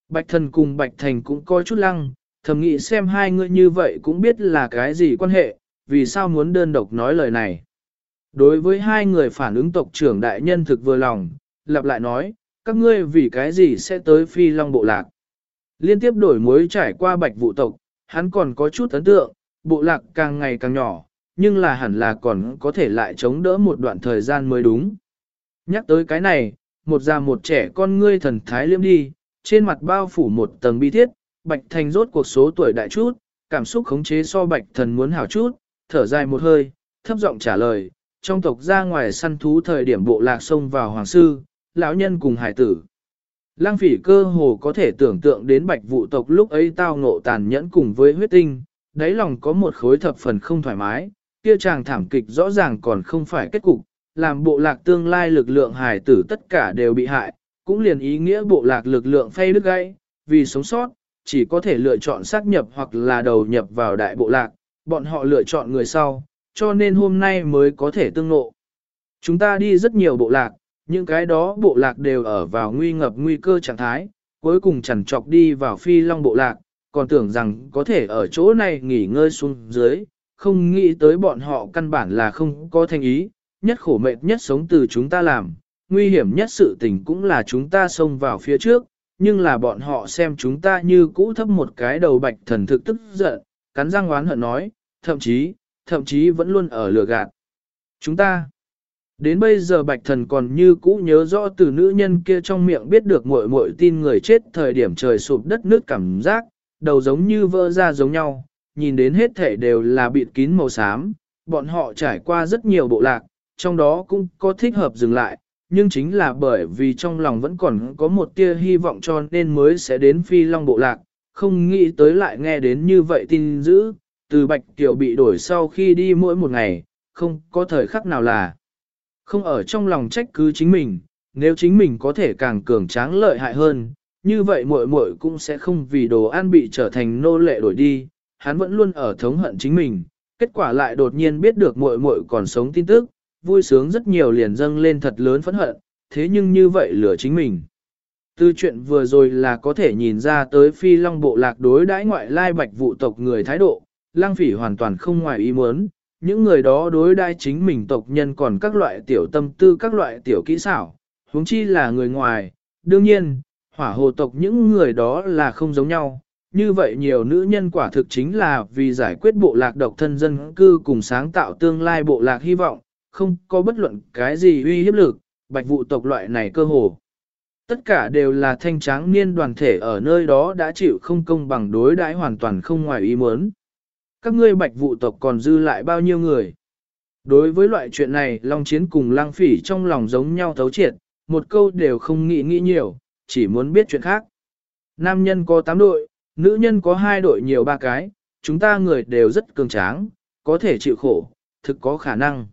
Bạch Thần cùng Bạch Thành cũng coi chút lăng, thầm nghĩ xem hai người như vậy cũng biết là cái gì quan hệ, vì sao muốn đơn độc nói lời này. Đối với hai người phản ứng tộc trưởng đại nhân thực vừa lòng, lặp lại nói, các ngươi vì cái gì sẽ tới phi long bộ lạc. Liên tiếp đổi mối trải qua bạch vụ tộc, hắn còn có chút ấn tượng, bộ lạc càng ngày càng nhỏ, nhưng là hẳn là còn có thể lại chống đỡ một đoạn thời gian mới đúng. Nhắc tới cái này, một già một trẻ con ngươi thần thái liêm đi, trên mặt bao phủ một tầng bi thiết, Bạch Thành rốt cuộc số tuổi đại chút, cảm xúc khống chế so Bạch Thần muốn hảo chút, thở dài một hơi, thấp giọng trả lời, trong tộc ra ngoài săn thú thời điểm bộ lạc xông vào hoàng sư, lão nhân cùng hải tử. Lăng phỉ cơ hồ có thể tưởng tượng đến bạch vụ tộc lúc ấy tao ngộ tàn nhẫn cùng với huyết tinh, đáy lòng có một khối thập phần không thoải mái, kia chàng thảm kịch rõ ràng còn không phải kết cục, làm bộ lạc tương lai lực lượng hải tử tất cả đều bị hại, cũng liền ý nghĩa bộ lạc lực lượng phay đứt gãy, vì sống sót, chỉ có thể lựa chọn xác nhập hoặc là đầu nhập vào đại bộ lạc, bọn họ lựa chọn người sau, cho nên hôm nay mới có thể tương ngộ. Chúng ta đi rất nhiều bộ lạc, những cái đó bộ lạc đều ở vào nguy ngập nguy cơ trạng thái, cuối cùng chẳng chọc đi vào phi long bộ lạc, còn tưởng rằng có thể ở chỗ này nghỉ ngơi xuống dưới, không nghĩ tới bọn họ căn bản là không có thành ý, nhất khổ mệt nhất sống từ chúng ta làm, nguy hiểm nhất sự tình cũng là chúng ta xông vào phía trước, nhưng là bọn họ xem chúng ta như cũ thấp một cái đầu bạch thần thực tức giận, cắn răng oán hận nói, thậm chí, thậm chí vẫn luôn ở lừa gạt. Chúng ta, đến bây giờ bạch thần còn như cũ nhớ rõ từ nữ nhân kia trong miệng biết được muội muội tin người chết thời điểm trời sụp đất nước cảm giác, đầu giống như vỡ ra giống nhau, nhìn đến hết thể đều là bịt kín màu xám, bọn họ trải qua rất nhiều bộ lạc, trong đó cũng có thích hợp dừng lại, nhưng chính là bởi vì trong lòng vẫn còn có một tia hy vọng cho nên mới sẽ đến phi long bộ lạc, không nghĩ tới lại nghe đến như vậy tin dữ, từ bạch tiểu bị đổi sau khi đi mỗi một ngày, không có thời khắc nào là không ở trong lòng trách cứ chính mình, nếu chính mình có thể càng cường tráng lợi hại hơn, như vậy muội muội cũng sẽ không vì đồ ăn bị trở thành nô lệ đổi đi, hắn vẫn luôn ở thống hận chính mình, kết quả lại đột nhiên biết được muội muội còn sống tin tức, vui sướng rất nhiều liền dâng lên thật lớn phẫn hận, thế nhưng như vậy lửa chính mình. Từ chuyện vừa rồi là có thể nhìn ra tới phi long bộ lạc đối đãi ngoại lai bạch vụ tộc người thái độ, lang phỉ hoàn toàn không ngoài ý muốn, những người đó đối đãi chính mình tộc nhân còn các loại tiểu tâm tư các loại tiểu kỹ xảo, huống chi là người ngoài, đương nhiên, hỏa hồ tộc những người đó là không giống nhau. Như vậy nhiều nữ nhân quả thực chính là vì giải quyết bộ lạc độc thân dân cư cùng sáng tạo tương lai bộ lạc hy vọng, không có bất luận cái gì uy hiếp lực, bạch vụ tộc loại này cơ hồ. Tất cả đều là thanh tráng niên đoàn thể ở nơi đó đã chịu không công bằng đối đãi hoàn toàn không ngoài ý muốn. Các ngươi bạch vụ tộc còn dư lại bao nhiêu người? Đối với loại chuyện này, Long Chiến cùng Lang Phỉ trong lòng giống nhau thấu triệt, một câu đều không nghĩ nghĩ nhiều, chỉ muốn biết chuyện khác. Nam nhân có 8 đội, nữ nhân có hai đội nhiều ba cái, chúng ta người đều rất cường tráng, có thể chịu khổ, thực có khả năng.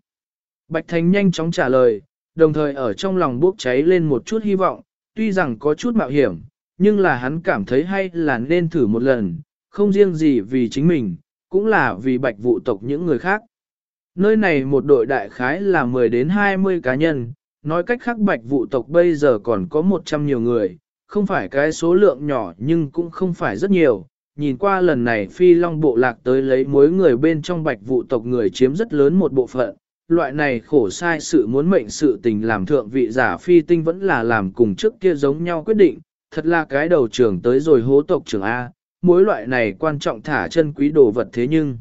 Bạch Thành nhanh chóng trả lời, đồng thời ở trong lòng bốc cháy lên một chút hy vọng, tuy rằng có chút mạo hiểm, nhưng là hắn cảm thấy hay là nên thử một lần, không riêng gì vì chính mình, cũng là vì bạch vụ tộc những người khác. Nơi này một đội đại khái là 10 đến 20 cá nhân, nói cách khác bạch vụ tộc bây giờ còn có 100 nhiều người, không phải cái số lượng nhỏ nhưng cũng không phải rất nhiều. Nhìn qua lần này phi long bộ lạc tới lấy mối người bên trong bạch vụ tộc người chiếm rất lớn một bộ phận, loại này khổ sai sự muốn mệnh sự tình làm thượng vị giả phi tinh vẫn là làm cùng trước kia giống nhau quyết định, thật là cái đầu trưởng tới rồi hố tộc trưởng A, mối loại này quan trọng thả chân quý đồ vật thế nhưng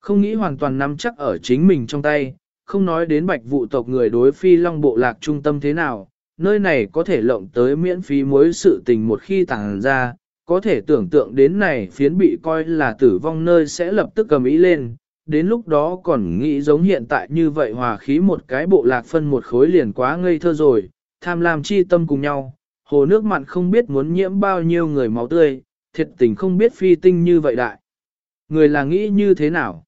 không nghĩ hoàn toàn nắm chắc ở chính mình trong tay, không nói đến bạch vụ tộc người đối phi long bộ lạc trung tâm thế nào, nơi này có thể lộng tới miễn phí mối sự tình một khi tàng ra, có thể tưởng tượng đến này phiến bị coi là tử vong nơi sẽ lập tức cầm ý lên, đến lúc đó còn nghĩ giống hiện tại như vậy hòa khí một cái bộ lạc phân một khối liền quá ngây thơ rồi, tham lam chi tâm cùng nhau, hồ nước mặn không biết muốn nhiễm bao nhiêu người máu tươi, thiệt tình không biết phi tinh như vậy đại. Người là nghĩ như thế nào?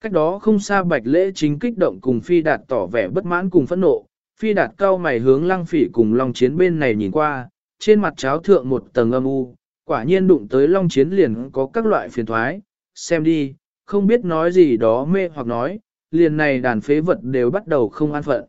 Cách đó không xa bạch lễ chính kích động cùng phi đạt tỏ vẻ bất mãn cùng phẫn nộ, phi đạt cao mày hướng lăng phỉ cùng long chiến bên này nhìn qua, trên mặt cháo thượng một tầng âm u, quả nhiên đụng tới long chiến liền có các loại phiền thoái, xem đi, không biết nói gì đó mê hoặc nói, liền này đàn phế vật đều bắt đầu không an phận.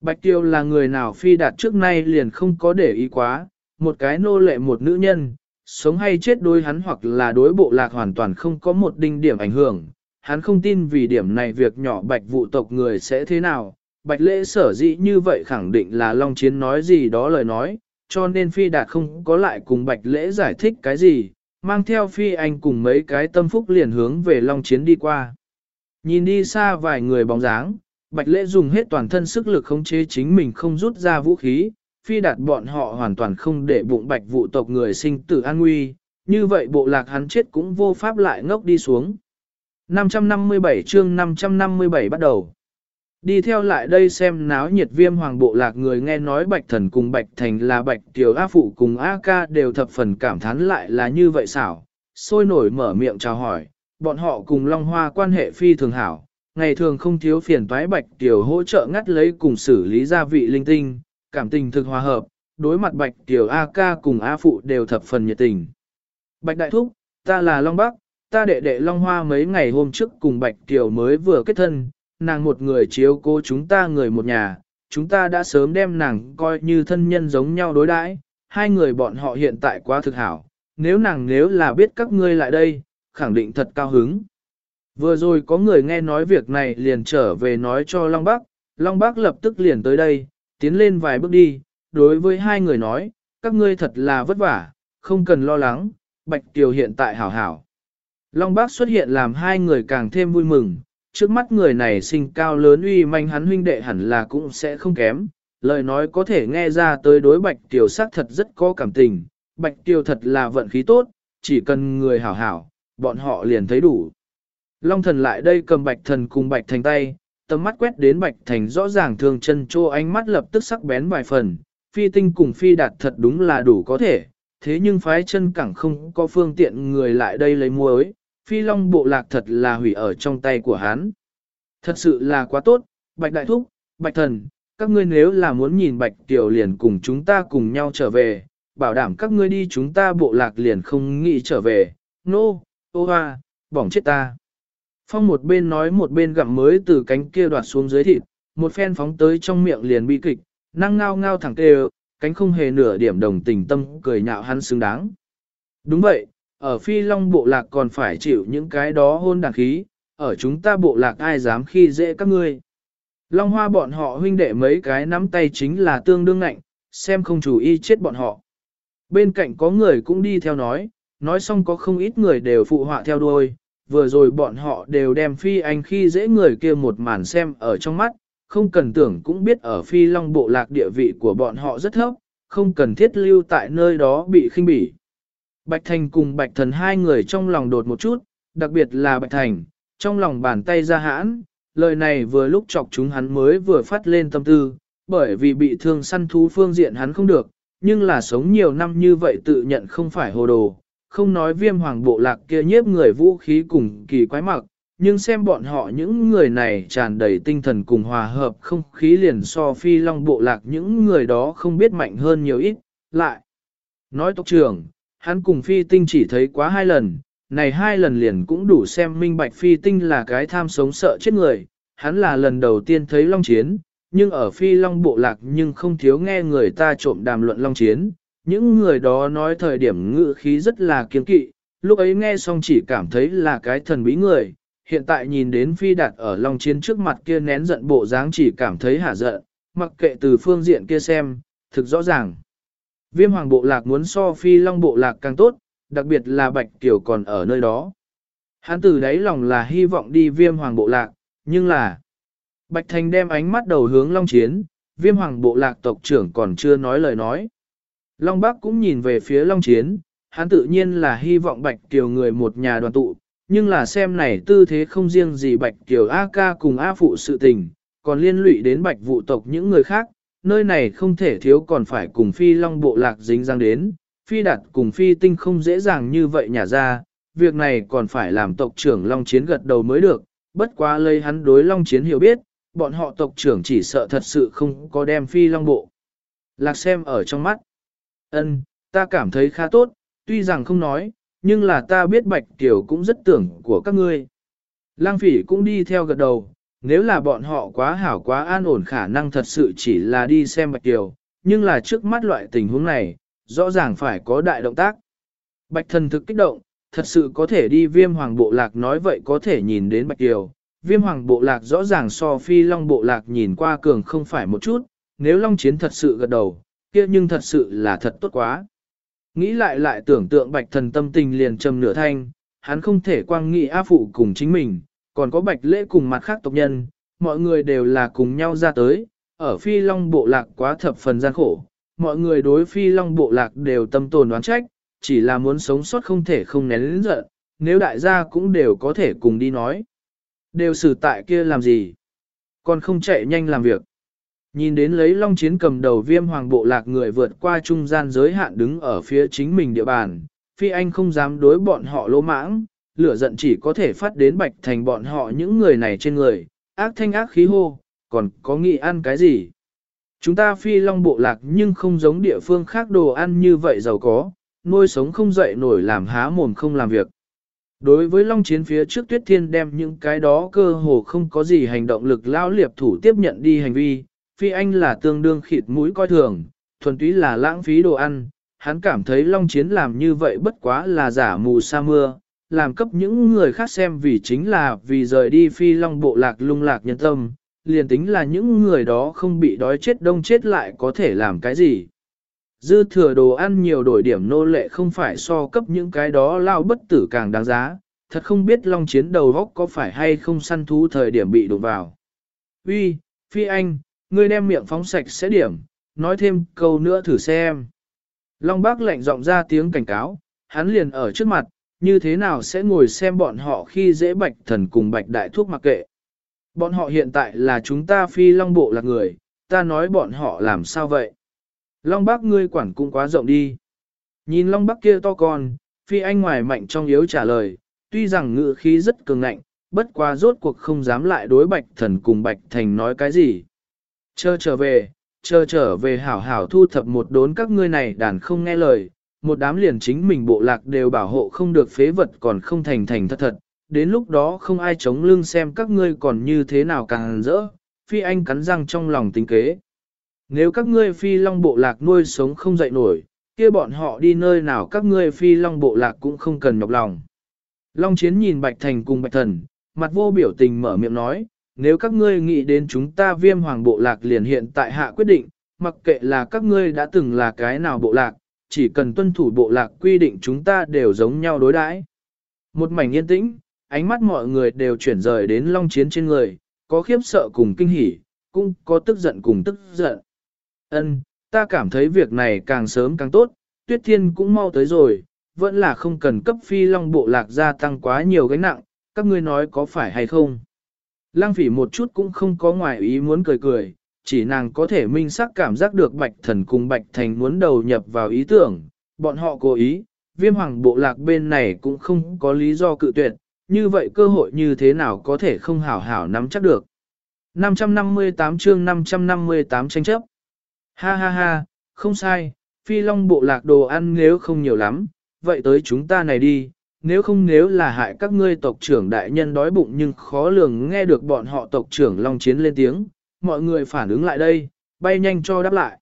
Bạch Tiêu là người nào phi đạt trước nay liền không có để ý quá, một cái nô lệ một nữ nhân, sống hay chết đối hắn hoặc là đối bộ lạc hoàn toàn không có một đinh điểm ảnh hưởng. Hắn không tin vì điểm này việc nhỏ bạch vụ tộc người sẽ thế nào, bạch lễ sở dĩ như vậy khẳng định là Long Chiến nói gì đó lời nói, cho nên phi đạt không có lại cùng bạch lễ giải thích cái gì, mang theo phi anh cùng mấy cái tâm phúc liền hướng về Long Chiến đi qua. Nhìn đi xa vài người bóng dáng, Bạch Lễ dùng hết toàn thân sức lực khống chế chính mình không rút ra vũ khí, phi đạt bọn họ hoàn toàn không để bụng bạch vụ tộc người sinh tử an nguy, như vậy bộ lạc hắn chết cũng vô pháp lại ngốc đi xuống. 557 chương 557 bắt đầu. Đi theo lại đây xem náo nhiệt viêm hoàng bộ lạc người nghe nói bạch thần cùng bạch thành là bạch tiểu A phụ cùng A ca đều thập phần cảm thán lại là như vậy xảo, sôi nổi mở miệng chào hỏi, bọn họ cùng Long Hoa quan hệ phi thường hảo, ngày thường không thiếu phiền toái bạch tiểu hỗ trợ ngắt lấy cùng xử lý gia vị linh tinh, cảm tình thực hòa hợp, đối mặt bạch tiểu A ca cùng A phụ đều thập phần nhiệt tình. Bạch đại thúc, ta là Long Bắc, ta đệ đệ Long Hoa mấy ngày hôm trước cùng bạch tiểu mới vừa kết thân, nàng một người chiếu cố chúng ta người một nhà, chúng ta đã sớm đem nàng coi như thân nhân giống nhau đối đãi, hai người bọn họ hiện tại quá thực hảo, nếu nàng nếu là biết các ngươi lại đây, khẳng định thật cao hứng. Vừa rồi có người nghe nói việc này liền trở về nói cho Long Bắc, Long Bắc lập tức liền tới đây, tiến lên vài bước đi, đối với hai người nói, các ngươi thật là vất vả, không cần lo lắng, Bạch Tiều hiện tại hảo hảo. Long Bắc xuất hiện làm hai người càng thêm vui mừng, trước mắt người này sinh cao lớn uy manh hắn huynh đệ hẳn là cũng sẽ không kém, lời nói có thể nghe ra tới đối Bạch tiểu sắc thật rất có cảm tình, Bạch Tiều thật là vận khí tốt, chỉ cần người hảo hảo, bọn họ liền thấy đủ. Long thần lại đây cầm Bạch thần cùng Bạch thành tay, tầm mắt quét đến Bạch thành rõ ràng thường chân chô ánh mắt lập tức sắc bén vài phần, phi tinh cùng phi đạt thật đúng là đủ có thể, thế nhưng phái chân cẳng không có phương tiện người lại đây lấy muối, phi long bộ lạc thật là hủy ở trong tay của hắn. Thật sự là quá tốt, bạch đại thúc, bạch thần, các ngươi nếu là muốn nhìn bạch tiểu liền cùng chúng ta cùng nhau trở về, bảo đảm các ngươi đi chúng ta bộ lạc liền không nghĩ trở về, nô, no, ô hoa, bỏng chết ta. Phong một bên nói một bên gặm mới từ cánh kia đoạt xuống dưới thịt, một phen phóng tới trong miệng liền bị kịch, năng ngao ngao thẳng tê cánh không hề nửa điểm đồng tình tâm cười nhạo hắn xứng đáng. Đúng vậy, ở phi long bộ lạc còn phải chịu những cái đó hôn đàn khí, ở chúng ta bộ lạc ai dám khi dễ các ngươi. Long hoa bọn họ huynh đệ mấy cái nắm tay chính là tương đương ngạnh, xem không chủ y chết bọn họ. Bên cạnh có người cũng đi theo nói, nói xong có không ít người đều phụ họa theo đuôi, vừa rồi bọn họ đều đem phi anh khi dễ người kia một màn xem ở trong mắt, không cần tưởng cũng biết ở phi long bộ lạc địa vị của bọn họ rất thấp, không cần thiết lưu tại nơi đó bị khinh bỉ. Bạch Thành cùng Bạch Thần hai người trong lòng đột một chút, đặc biệt là Bạch Thành, trong lòng bàn tay ra hãn, lời này vừa lúc chọc chúng hắn mới vừa phát lên tâm tư, bởi vì bị thương săn thú phương diện hắn không được, nhưng là sống nhiều năm như vậy tự nhận không phải hồ đồ, không nói viêm hoàng bộ lạc kia nhiếp người vũ khí cùng kỳ quái mặc, nhưng xem bọn họ những người này tràn đầy tinh thần cùng hòa hợp không khí liền so phi long bộ lạc những người đó không biết mạnh hơn nhiều ít, lại. Nói tộc trưởng, hắn cùng phi tinh chỉ thấy quá hai lần, này hai lần liền cũng đủ xem minh bạch phi tinh là cái tham sống sợ chết người, hắn là lần đầu tiên thấy long chiến, nhưng ở phi long bộ lạc nhưng không thiếu nghe người ta trộm đàm luận long chiến, những người đó nói thời điểm ngự khí rất là kiên kỵ, lúc ấy nghe xong chỉ cảm thấy là cái thần bí người, hiện tại nhìn đến phi đạt ở long chiến trước mặt kia nén giận bộ dáng chỉ cảm thấy hả giận, mặc kệ từ phương diện kia xem, thực rõ ràng. Viêm hoàng bộ lạc muốn so phi long bộ lạc càng tốt, đặc biệt là bạch tiểu còn ở nơi đó. Hắn từ đáy lòng là hy vọng đi viêm hoàng bộ lạc, nhưng là Bạch Thành đem ánh mắt đầu hướng Long Chiến, viêm hoàng bộ lạc tộc trưởng còn chưa nói lời nói. Long Bắc cũng nhìn về phía Long Chiến, hắn tự nhiên là hy vọng Bạch Kiều người một nhà đoàn tụ, nhưng là xem này tư thế không riêng gì Bạch Kiều A ca cùng A phụ sự tình, còn liên lụy đến Bạch vụ tộc những người khác, nơi này không thể thiếu còn phải cùng Phi Long bộ lạc dính răng đến, Phi Đạt cùng Phi Tinh không dễ dàng như vậy nhả ra, việc này còn phải làm tộc trưởng Long Chiến gật đầu mới được, bất quá lấy hắn đối Long Chiến hiểu biết, bọn họ tộc trưởng chỉ sợ thật sự không có đem Phi Long bộ. Lạc xem ở trong mắt. Ân, ta cảm thấy khá tốt, tuy rằng không nói, nhưng là ta biết Bạch tiểu cũng rất tưởng của các ngươi. Lang phỉ cũng đi theo gật đầu, nếu là bọn họ quá hảo quá an ổn khả năng thật sự chỉ là đi xem Bạch Kiều, nhưng là trước mắt loại tình huống này, rõ ràng phải có đại động tác. Bạch thần thực kích động, thật sự có thể đi viêm hoàng bộ lạc nói vậy có thể nhìn đến Bạch Kiều. Viêm hoàng bộ lạc rõ ràng so phi long bộ lạc nhìn qua cường không phải một chút, nếu long chiến thật sự gật đầu, kia nhưng thật sự là thật tốt quá. Nghĩ lại lại tưởng tượng bạch thần tâm tình liền trầm nửa thanh, hắn không thể quang nghị A phụ cùng chính mình, còn có bạch lễ cùng mặt khác tộc nhân, mọi người đều là cùng nhau ra tới, ở phi long bộ lạc quá thập phần gian khổ, mọi người đối phi long bộ lạc đều tâm tồn đoán trách, chỉ là muốn sống sót không thể không nén lĩnh giận, nếu đại gia cũng đều có thể cùng đi nói. Đều xử tại kia làm gì? Còn không chạy nhanh làm việc. Nhìn đến lấy long chiến cầm đầu viêm hoàng bộ lạc người vượt qua trung gian giới hạn đứng ở phía chính mình địa bàn, phi anh không dám đối bọn họ lỗ mãng, lửa giận chỉ có thể phát đến bạch thành bọn họ những người này trên người, ác thanh ác khí hô, còn có nghị ăn cái gì? Chúng ta phi long bộ lạc nhưng không giống địa phương khác đồ ăn như vậy giàu có, nuôi sống không dậy nổi làm há mồm không làm việc. Đối với long chiến phía trước tuyết thiên đem những cái đó cơ hồ không có gì hành động lực lao liệp thủ tiếp nhận đi hành vi, phi anh là tương đương khịt mũi coi thường, thuần túy là lãng phí đồ ăn, hắn cảm thấy long chiến làm như vậy bất quá là giả mù sa mưa, làm cấp những người khác xem vì chính là vì rời đi phi long bộ lạc lung lạc nhân tâm, liền tính là những người đó không bị đói chết đông chết lại có thể làm cái gì. Dư thừa đồ ăn nhiều đổi điểm nô lệ không phải so cấp những cái đó lao bất tử càng đáng giá, thật không biết long chiến đầu góc có phải hay không săn thú thời điểm bị đụng vào. Uy, Phi Anh, ngươi đem miệng phóng sạch sẽ điểm, nói thêm câu nữa thử xem. Long bác lạnh giọng ra tiếng cảnh cáo, hắn liền ở trước mặt, như thế nào sẽ ngồi xem bọn họ khi dễ bạch thần cùng bạch đại thuốc mặc kệ. Bọn họ hiện tại là chúng ta phi long bộ là người, ta nói bọn họ làm sao vậy? Long bác ngươi quản cũng quá rộng đi. Nhìn long bác kia to con, phi anh ngoài mạnh trong yếu trả lời, tuy rằng ngự khí rất cường ngạnh, bất quá rốt cuộc không dám lại đối bạch thần cùng bạch thành nói cái gì. Chờ trở về, chờ trở về hảo hảo thu thập một đốn các ngươi này đàn không nghe lời, một đám liền chính mình bộ lạc đều bảo hộ không được phế vật còn không thành thành thật thật, đến lúc đó không ai chống lưng xem các ngươi còn như thế nào càng rỡ, phi anh cắn răng trong lòng tính kế. Nếu các ngươi phi long bộ lạc nuôi sống không dậy nổi, kia bọn họ đi nơi nào các ngươi phi long bộ lạc cũng không cần nhọc lòng. Long chiến nhìn Bạch Thành cùng Bạch Thần, mặt vô biểu tình mở miệng nói, nếu các ngươi nghĩ đến chúng ta viêm hoàng bộ lạc liền hiện tại hạ quyết định, mặc kệ là các ngươi đã từng là cái nào bộ lạc, chỉ cần tuân thủ bộ lạc quy định chúng ta đều giống nhau đối đãi. Một mảnh yên tĩnh, ánh mắt mọi người đều chuyển rời đến long chiến trên người, có khiếp sợ cùng kinh hỉ, cũng có tức giận cùng tức giận. Ân, ta cảm thấy việc này càng sớm càng tốt, tuyết thiên cũng mau tới rồi, vẫn là không cần cấp phi long bộ lạc gia tăng quá nhiều gánh nặng, các ngươi nói có phải hay không. Lăng phỉ một chút cũng không có ngoài ý muốn cười cười, chỉ nàng có thể minh xác cảm giác được bạch thần cùng bạch thành muốn đầu nhập vào ý tưởng, bọn họ cố ý, viêm hoàng bộ lạc bên này cũng không có lý do cự tuyệt, như vậy cơ hội như thế nào có thể không hảo hảo nắm chắc được. 558 chương 558 tranh chấp. Ha ha ha, không sai, phi long bộ lạc đồ ăn nếu không nhiều lắm, vậy tới chúng ta này đi, nếu không nếu là hại các ngươi tộc trưởng đại nhân đói bụng nhưng khó lường nghe được bọn họ tộc trưởng long chiến lên tiếng, mọi người phản ứng lại đây, bay nhanh cho đáp lại.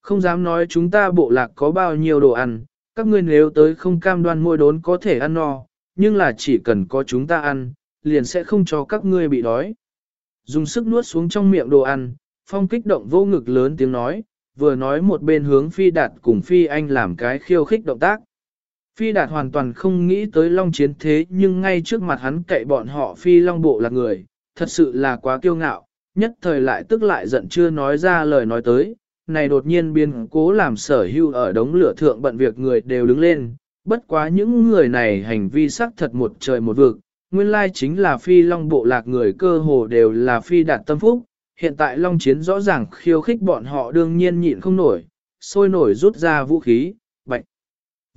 Không dám nói chúng ta bộ lạc có bao nhiêu đồ ăn, các ngươi nếu tới không cam đoan môi đốn có thể ăn no, nhưng là chỉ cần có chúng ta ăn, liền sẽ không cho các ngươi bị đói. Dùng sức nuốt xuống trong miệng đồ ăn, phong kích động vô ngực lớn tiếng nói, vừa nói một bên hướng phi đạt cùng phi anh làm cái khiêu khích động tác. Phi đạt hoàn toàn không nghĩ tới long chiến thế nhưng ngay trước mặt hắn cậy bọn họ phi long bộ là người, thật sự là quá kiêu ngạo, nhất thời lại tức lại giận chưa nói ra lời nói tới, này đột nhiên biến cố làm sở hưu ở đống lửa thượng bận việc người đều đứng lên, bất quá những người này hành vi sắc thật một trời một vực, nguyên lai chính là phi long bộ lạc người cơ hồ đều là phi đạt tâm phúc, hiện tại long chiến rõ ràng khiêu khích bọn họ đương nhiên nhịn không nổi, sôi nổi rút ra vũ khí, bạch.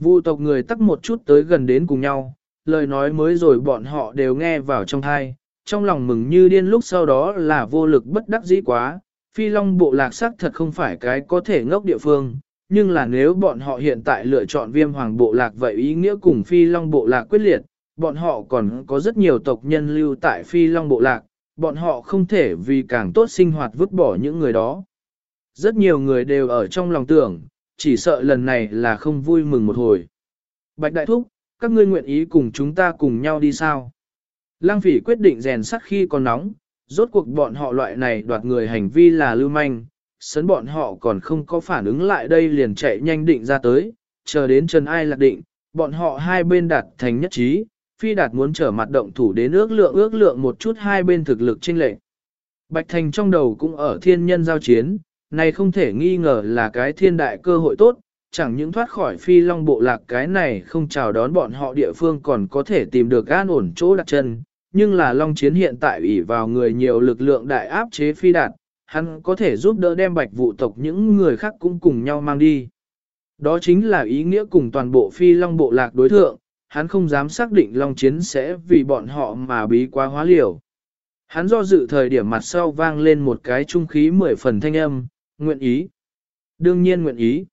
Vụ tộc người tắc một chút tới gần đến cùng nhau, lời nói mới rồi bọn họ đều nghe vào trong thai, trong lòng mừng như điên lúc sau đó là vô lực bất đắc dĩ quá, phi long bộ lạc sắc thật không phải cái có thể ngốc địa phương, nhưng là nếu bọn họ hiện tại lựa chọn viêm hoàng bộ lạc vậy ý nghĩa cùng phi long bộ lạc quyết liệt, bọn họ còn có rất nhiều tộc nhân lưu tại phi long bộ lạc, bọn họ không thể vì càng tốt sinh hoạt vứt bỏ những người đó. Rất nhiều người đều ở trong lòng tưởng, chỉ sợ lần này là không vui mừng một hồi. Bạch Đại Thúc, các ngươi nguyện ý cùng chúng ta cùng nhau đi sao? Lăng phỉ quyết định rèn sắt khi còn nóng, rốt cuộc bọn họ loại này đoạt người hành vi là lưu manh, sấn bọn họ còn không có phản ứng lại đây liền chạy nhanh định ra tới, chờ đến Trần Ai lạc định, bọn họ hai bên đạt thành nhất trí, phi đạt muốn trở mặt động thủ đến ước lượng ước lượng một chút hai bên thực lực chênh lệch. Bạch Thành trong đầu cũng ở thiên nhân giao chiến, này không thể nghi ngờ là cái thiên đại cơ hội tốt, chẳng những thoát khỏi phi long bộ lạc cái này không chào đón bọn họ địa phương còn có thể tìm được an ổn chỗ đặt chân, nhưng là long chiến hiện tại ủy vào người nhiều lực lượng đại áp chế phi đạt, hắn có thể giúp đỡ đem bạch vụ tộc những người khác cũng cùng nhau mang đi. Đó chính là ý nghĩa cùng toàn bộ phi long bộ lạc đối thượng, hắn không dám xác định long chiến sẽ vì bọn họ mà bí quá hóa liều. Hắn do dự thời điểm mặt sau vang lên một cái trung khí mười phần thanh âm, nguyện ý. Đương nhiên nguyện ý.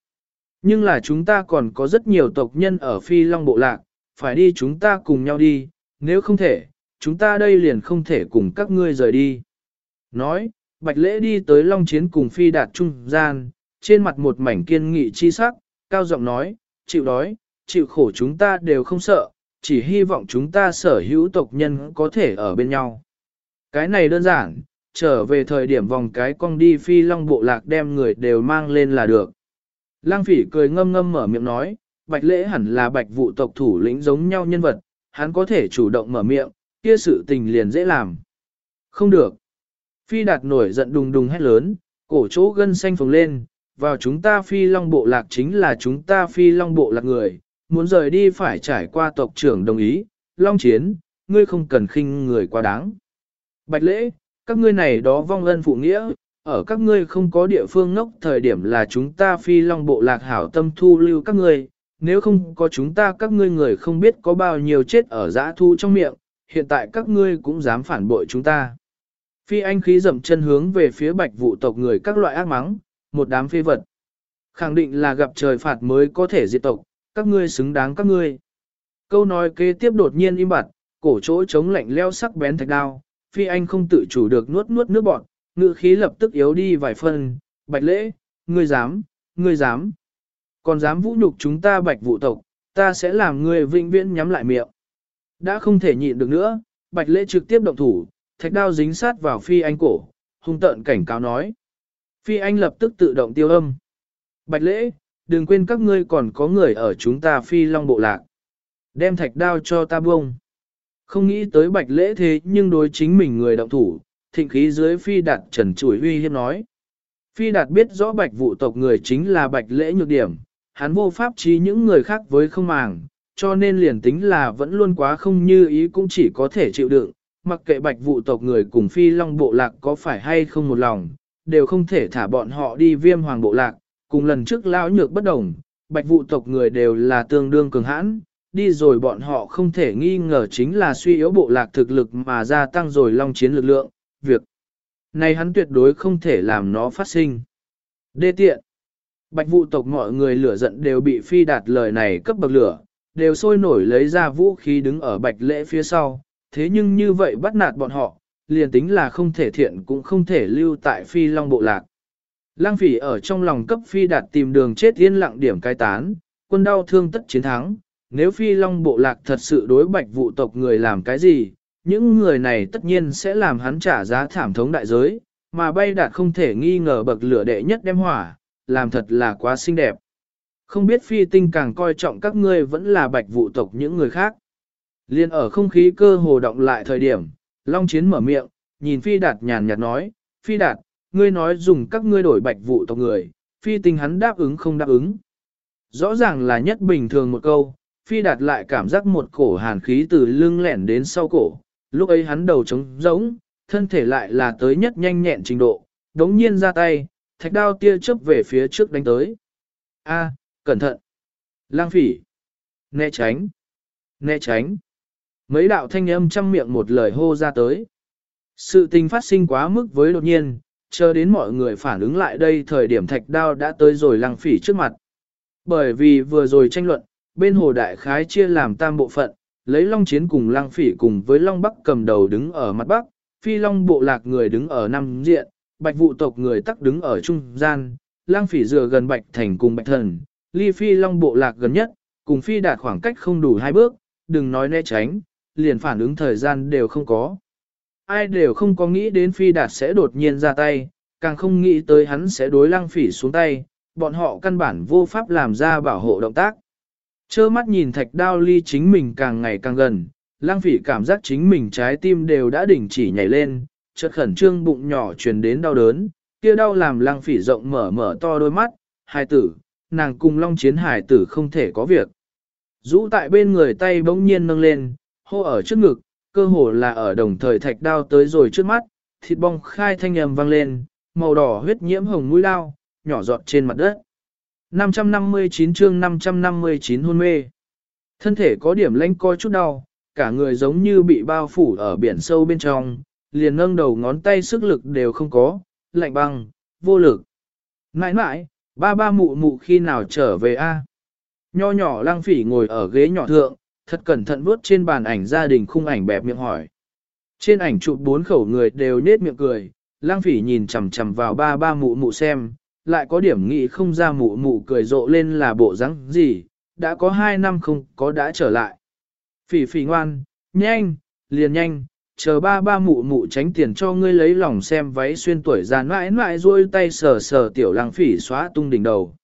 Nhưng là chúng ta còn có rất nhiều tộc nhân ở phi long bộ lạc, phải đi chúng ta cùng nhau đi, nếu không thể, chúng ta đây liền không thể cùng các ngươi rời đi. Nói, Bạch Lễ đi tới Long Chiến cùng Phi Đạt trung gian, trên mặt một mảnh kiên nghị chi sắc, cao giọng nói, chịu đói, chịu khổ chúng ta đều không sợ, chỉ hy vọng chúng ta sở hữu tộc nhân có thể ở bên nhau. Cái này đơn giản, trở về thời điểm vòng cái cong đi Phi Long bộ lạc đem người đều mang lên là được. Lang phỉ cười ngâm ngâm mở miệng nói, Bạch Lễ hẳn là bạch vụ tộc thủ lĩnh giống nhau nhân vật, hắn có thể chủ động mở miệng, kia sự tình liền dễ làm. Không được. Phi đạt nổi giận đùng đùng hét lớn, cổ chỗ gân xanh phồng lên, vào chúng ta phi long bộ lạc chính là chúng ta phi long bộ lạc người, muốn rời đi phải trải qua tộc trưởng đồng ý, long chiến, ngươi không cần khinh người quá đáng. Bạch lễ, các ngươi này đó vong ân phụ nghĩa, ở các ngươi không có địa phương ngốc thời điểm là chúng ta phi long bộ lạc hảo tâm thu lưu các ngươi, nếu không có chúng ta các ngươi người không biết có bao nhiêu chết ở giã thu trong miệng, hiện tại các ngươi cũng dám phản bội chúng ta. Phi anh khí dậm chân hướng về phía bạch vụ tộc người các loại ác mắng, một đám phi vật. Khẳng định là gặp trời phạt mới có thể diệt tộc, các ngươi xứng đáng các ngươi. Câu nói kế tiếp đột nhiên im bặt, cổ chỗ chống lạnh leo sắc bén thạch đao, phi anh không tự chủ được nuốt nuốt nước bọt, ngữ khí lập tức yếu đi vài phần. bạch lễ, ngươi dám, ngươi dám. Còn dám vũ nhục chúng ta bạch vụ tộc, ta sẽ làm ngươi vĩnh viễn nhắm lại miệng. Đã không thể nhịn được nữa, bạch lễ trực tiếp động thủ, thạch đao dính sát vào phi anh cổ, hung tợn cảnh cáo nói. Phi anh lập tức tự động tiêu âm. Bạch lễ, đừng quên các ngươi còn có người ở chúng ta phi long bộ lạc. Đem thạch đao cho ta buông. Không nghĩ tới bạch lễ thế nhưng đối chính mình người động thủ, thịnh khí dưới phi đạt trần chủi huy hiếp nói. Phi đạt biết rõ bạch vụ tộc người chính là bạch lễ nhược điểm, hắn vô pháp trí những người khác với không màng, cho nên liền tính là vẫn luôn quá không như ý cũng chỉ có thể chịu đựng, mặc kệ bạch vụ tộc người cùng phi long bộ lạc có phải hay không một lòng, đều không thể thả bọn họ đi viêm hoàng bộ lạc, cùng lần trước lão nhược bất đồng, bạch vụ tộc người đều là tương đương cường hãn, đi rồi bọn họ không thể nghi ngờ chính là suy yếu bộ lạc thực lực mà gia tăng rồi long chiến lực lượng, việc này hắn tuyệt đối không thể làm nó phát sinh. Đê tiện Bạch vụ tộc mọi người lửa giận đều bị phi đạt lời này cấp bậc lửa, đều sôi nổi lấy ra vũ khí đứng ở bạch lễ phía sau, thế nhưng như vậy bắt nạt bọn họ, liền tính là không thể thiện cũng không thể lưu tại phi long bộ lạc. Lang phỉ ở trong lòng cấp phi đạt tìm đường chết yên lặng điểm cai tán, quân đau thương tất chiến thắng, nếu phi long bộ lạc thật sự đối bạch vụ tộc người làm cái gì, những người này tất nhiên sẽ làm hắn trả giá thảm thống đại giới, mà bay đạt không thể nghi ngờ bậc lửa đệ nhất đem hỏa, làm thật là quá xinh đẹp. Không biết phi tinh càng coi trọng các ngươi vẫn là bạch vụ tộc những người khác. Liên ở không khí cơ hồ động lại thời điểm, Long Chiến mở miệng, nhìn Phi Đạt nhàn nhạt nói, Phi Đạt, ngươi nói dùng các ngươi đổi bạch vụ tộc người, Phi tinh hắn đáp ứng không đáp ứng. Rõ ràng là nhất bình thường một câu, Phi Đạt lại cảm giác một cổ hàn khí từ lưng lẻn đến sau cổ, lúc ấy hắn đầu trống rỗng, thân thể lại là tới nhất nhanh nhẹn trình độ, đống nhiên ra tay, thạch đao tia chớp về phía trước đánh tới. A, cẩn thận! Lang phỉ! Né tránh! Né tránh! Mấy đạo thanh âm trăm miệng một lời hô ra tới. Sự tình phát sinh quá mức với đột nhiên, chờ đến mọi người phản ứng lại đây thời điểm thạch đao đã tới rồi lăng phỉ trước mặt. Bởi vì vừa rồi tranh luận, bên hồ đại khái chia làm tam bộ phận, lấy long chiến cùng Lang phỉ cùng với long bắc cầm đầu đứng ở mặt bắc, phi long bộ lạc người đứng ở nam diện, bạch vụ tộc người tắc đứng ở trung gian, Lang phỉ dựa gần bạch thành cùng bạch thần, ly phi long bộ lạc gần nhất, cùng phi đạt khoảng cách không đủ hai bước, đừng nói né tránh, liền phản ứng thời gian đều không có. Ai đều không có nghĩ đến phi đạt sẽ đột nhiên ra tay, càng không nghĩ tới hắn sẽ đối Lang phỉ xuống tay, bọn họ căn bản vô pháp làm ra bảo hộ động tác. Chơ mắt nhìn thạch đao ly chính mình càng ngày càng gần, lang phỉ cảm giác chính mình trái tim đều đã đỉnh chỉ nhảy lên, chợt khẩn trương bụng nhỏ truyền đến đau đớn, kia đau làm lang phỉ rộng mở mở to đôi mắt, hài tử, nàng cùng long chiến hải tử không thể có việc. Rũ tại bên người tay bỗng nhiên nâng lên, hô ở trước ngực, cơ hồ là ở đồng thời thạch đao tới rồi trước mắt, thịt bong khai thanh âm vang lên, màu đỏ huyết nhiễm hồng mũi đao, nhỏ giọt trên mặt đất. 559 chương 559 hôn mê. Thân thể có điểm lanh coi chút đau, cả người giống như bị bao phủ ở biển sâu bên trong, liền nâng đầu ngón tay sức lực đều không có, lạnh băng, vô lực. Nãi nãi, ba ba mụ mụ khi nào trở về a? Nho nhỏ lang phỉ ngồi ở ghế nhỏ thượng, thật cẩn thận vuốt trên bàn ảnh gia đình khung ảnh bẹp miệng hỏi. Trên ảnh chụp bốn khẩu người đều nết miệng cười, lang phỉ nhìn chằm chằm vào ba ba mụ mụ xem, lại có điểm nghĩ không ra mụ mụ cười rộ lên là bộ dáng gì, đã có hai năm không có đã trở lại. Phỉ phỉ ngoan, nhanh, liền nhanh, chờ ba ba mụ mụ tránh tiền cho ngươi lấy lòng xem váy xuyên tuổi già mãi mãi rôi tay sờ sờ tiểu lang phỉ xóa tung đỉnh đầu.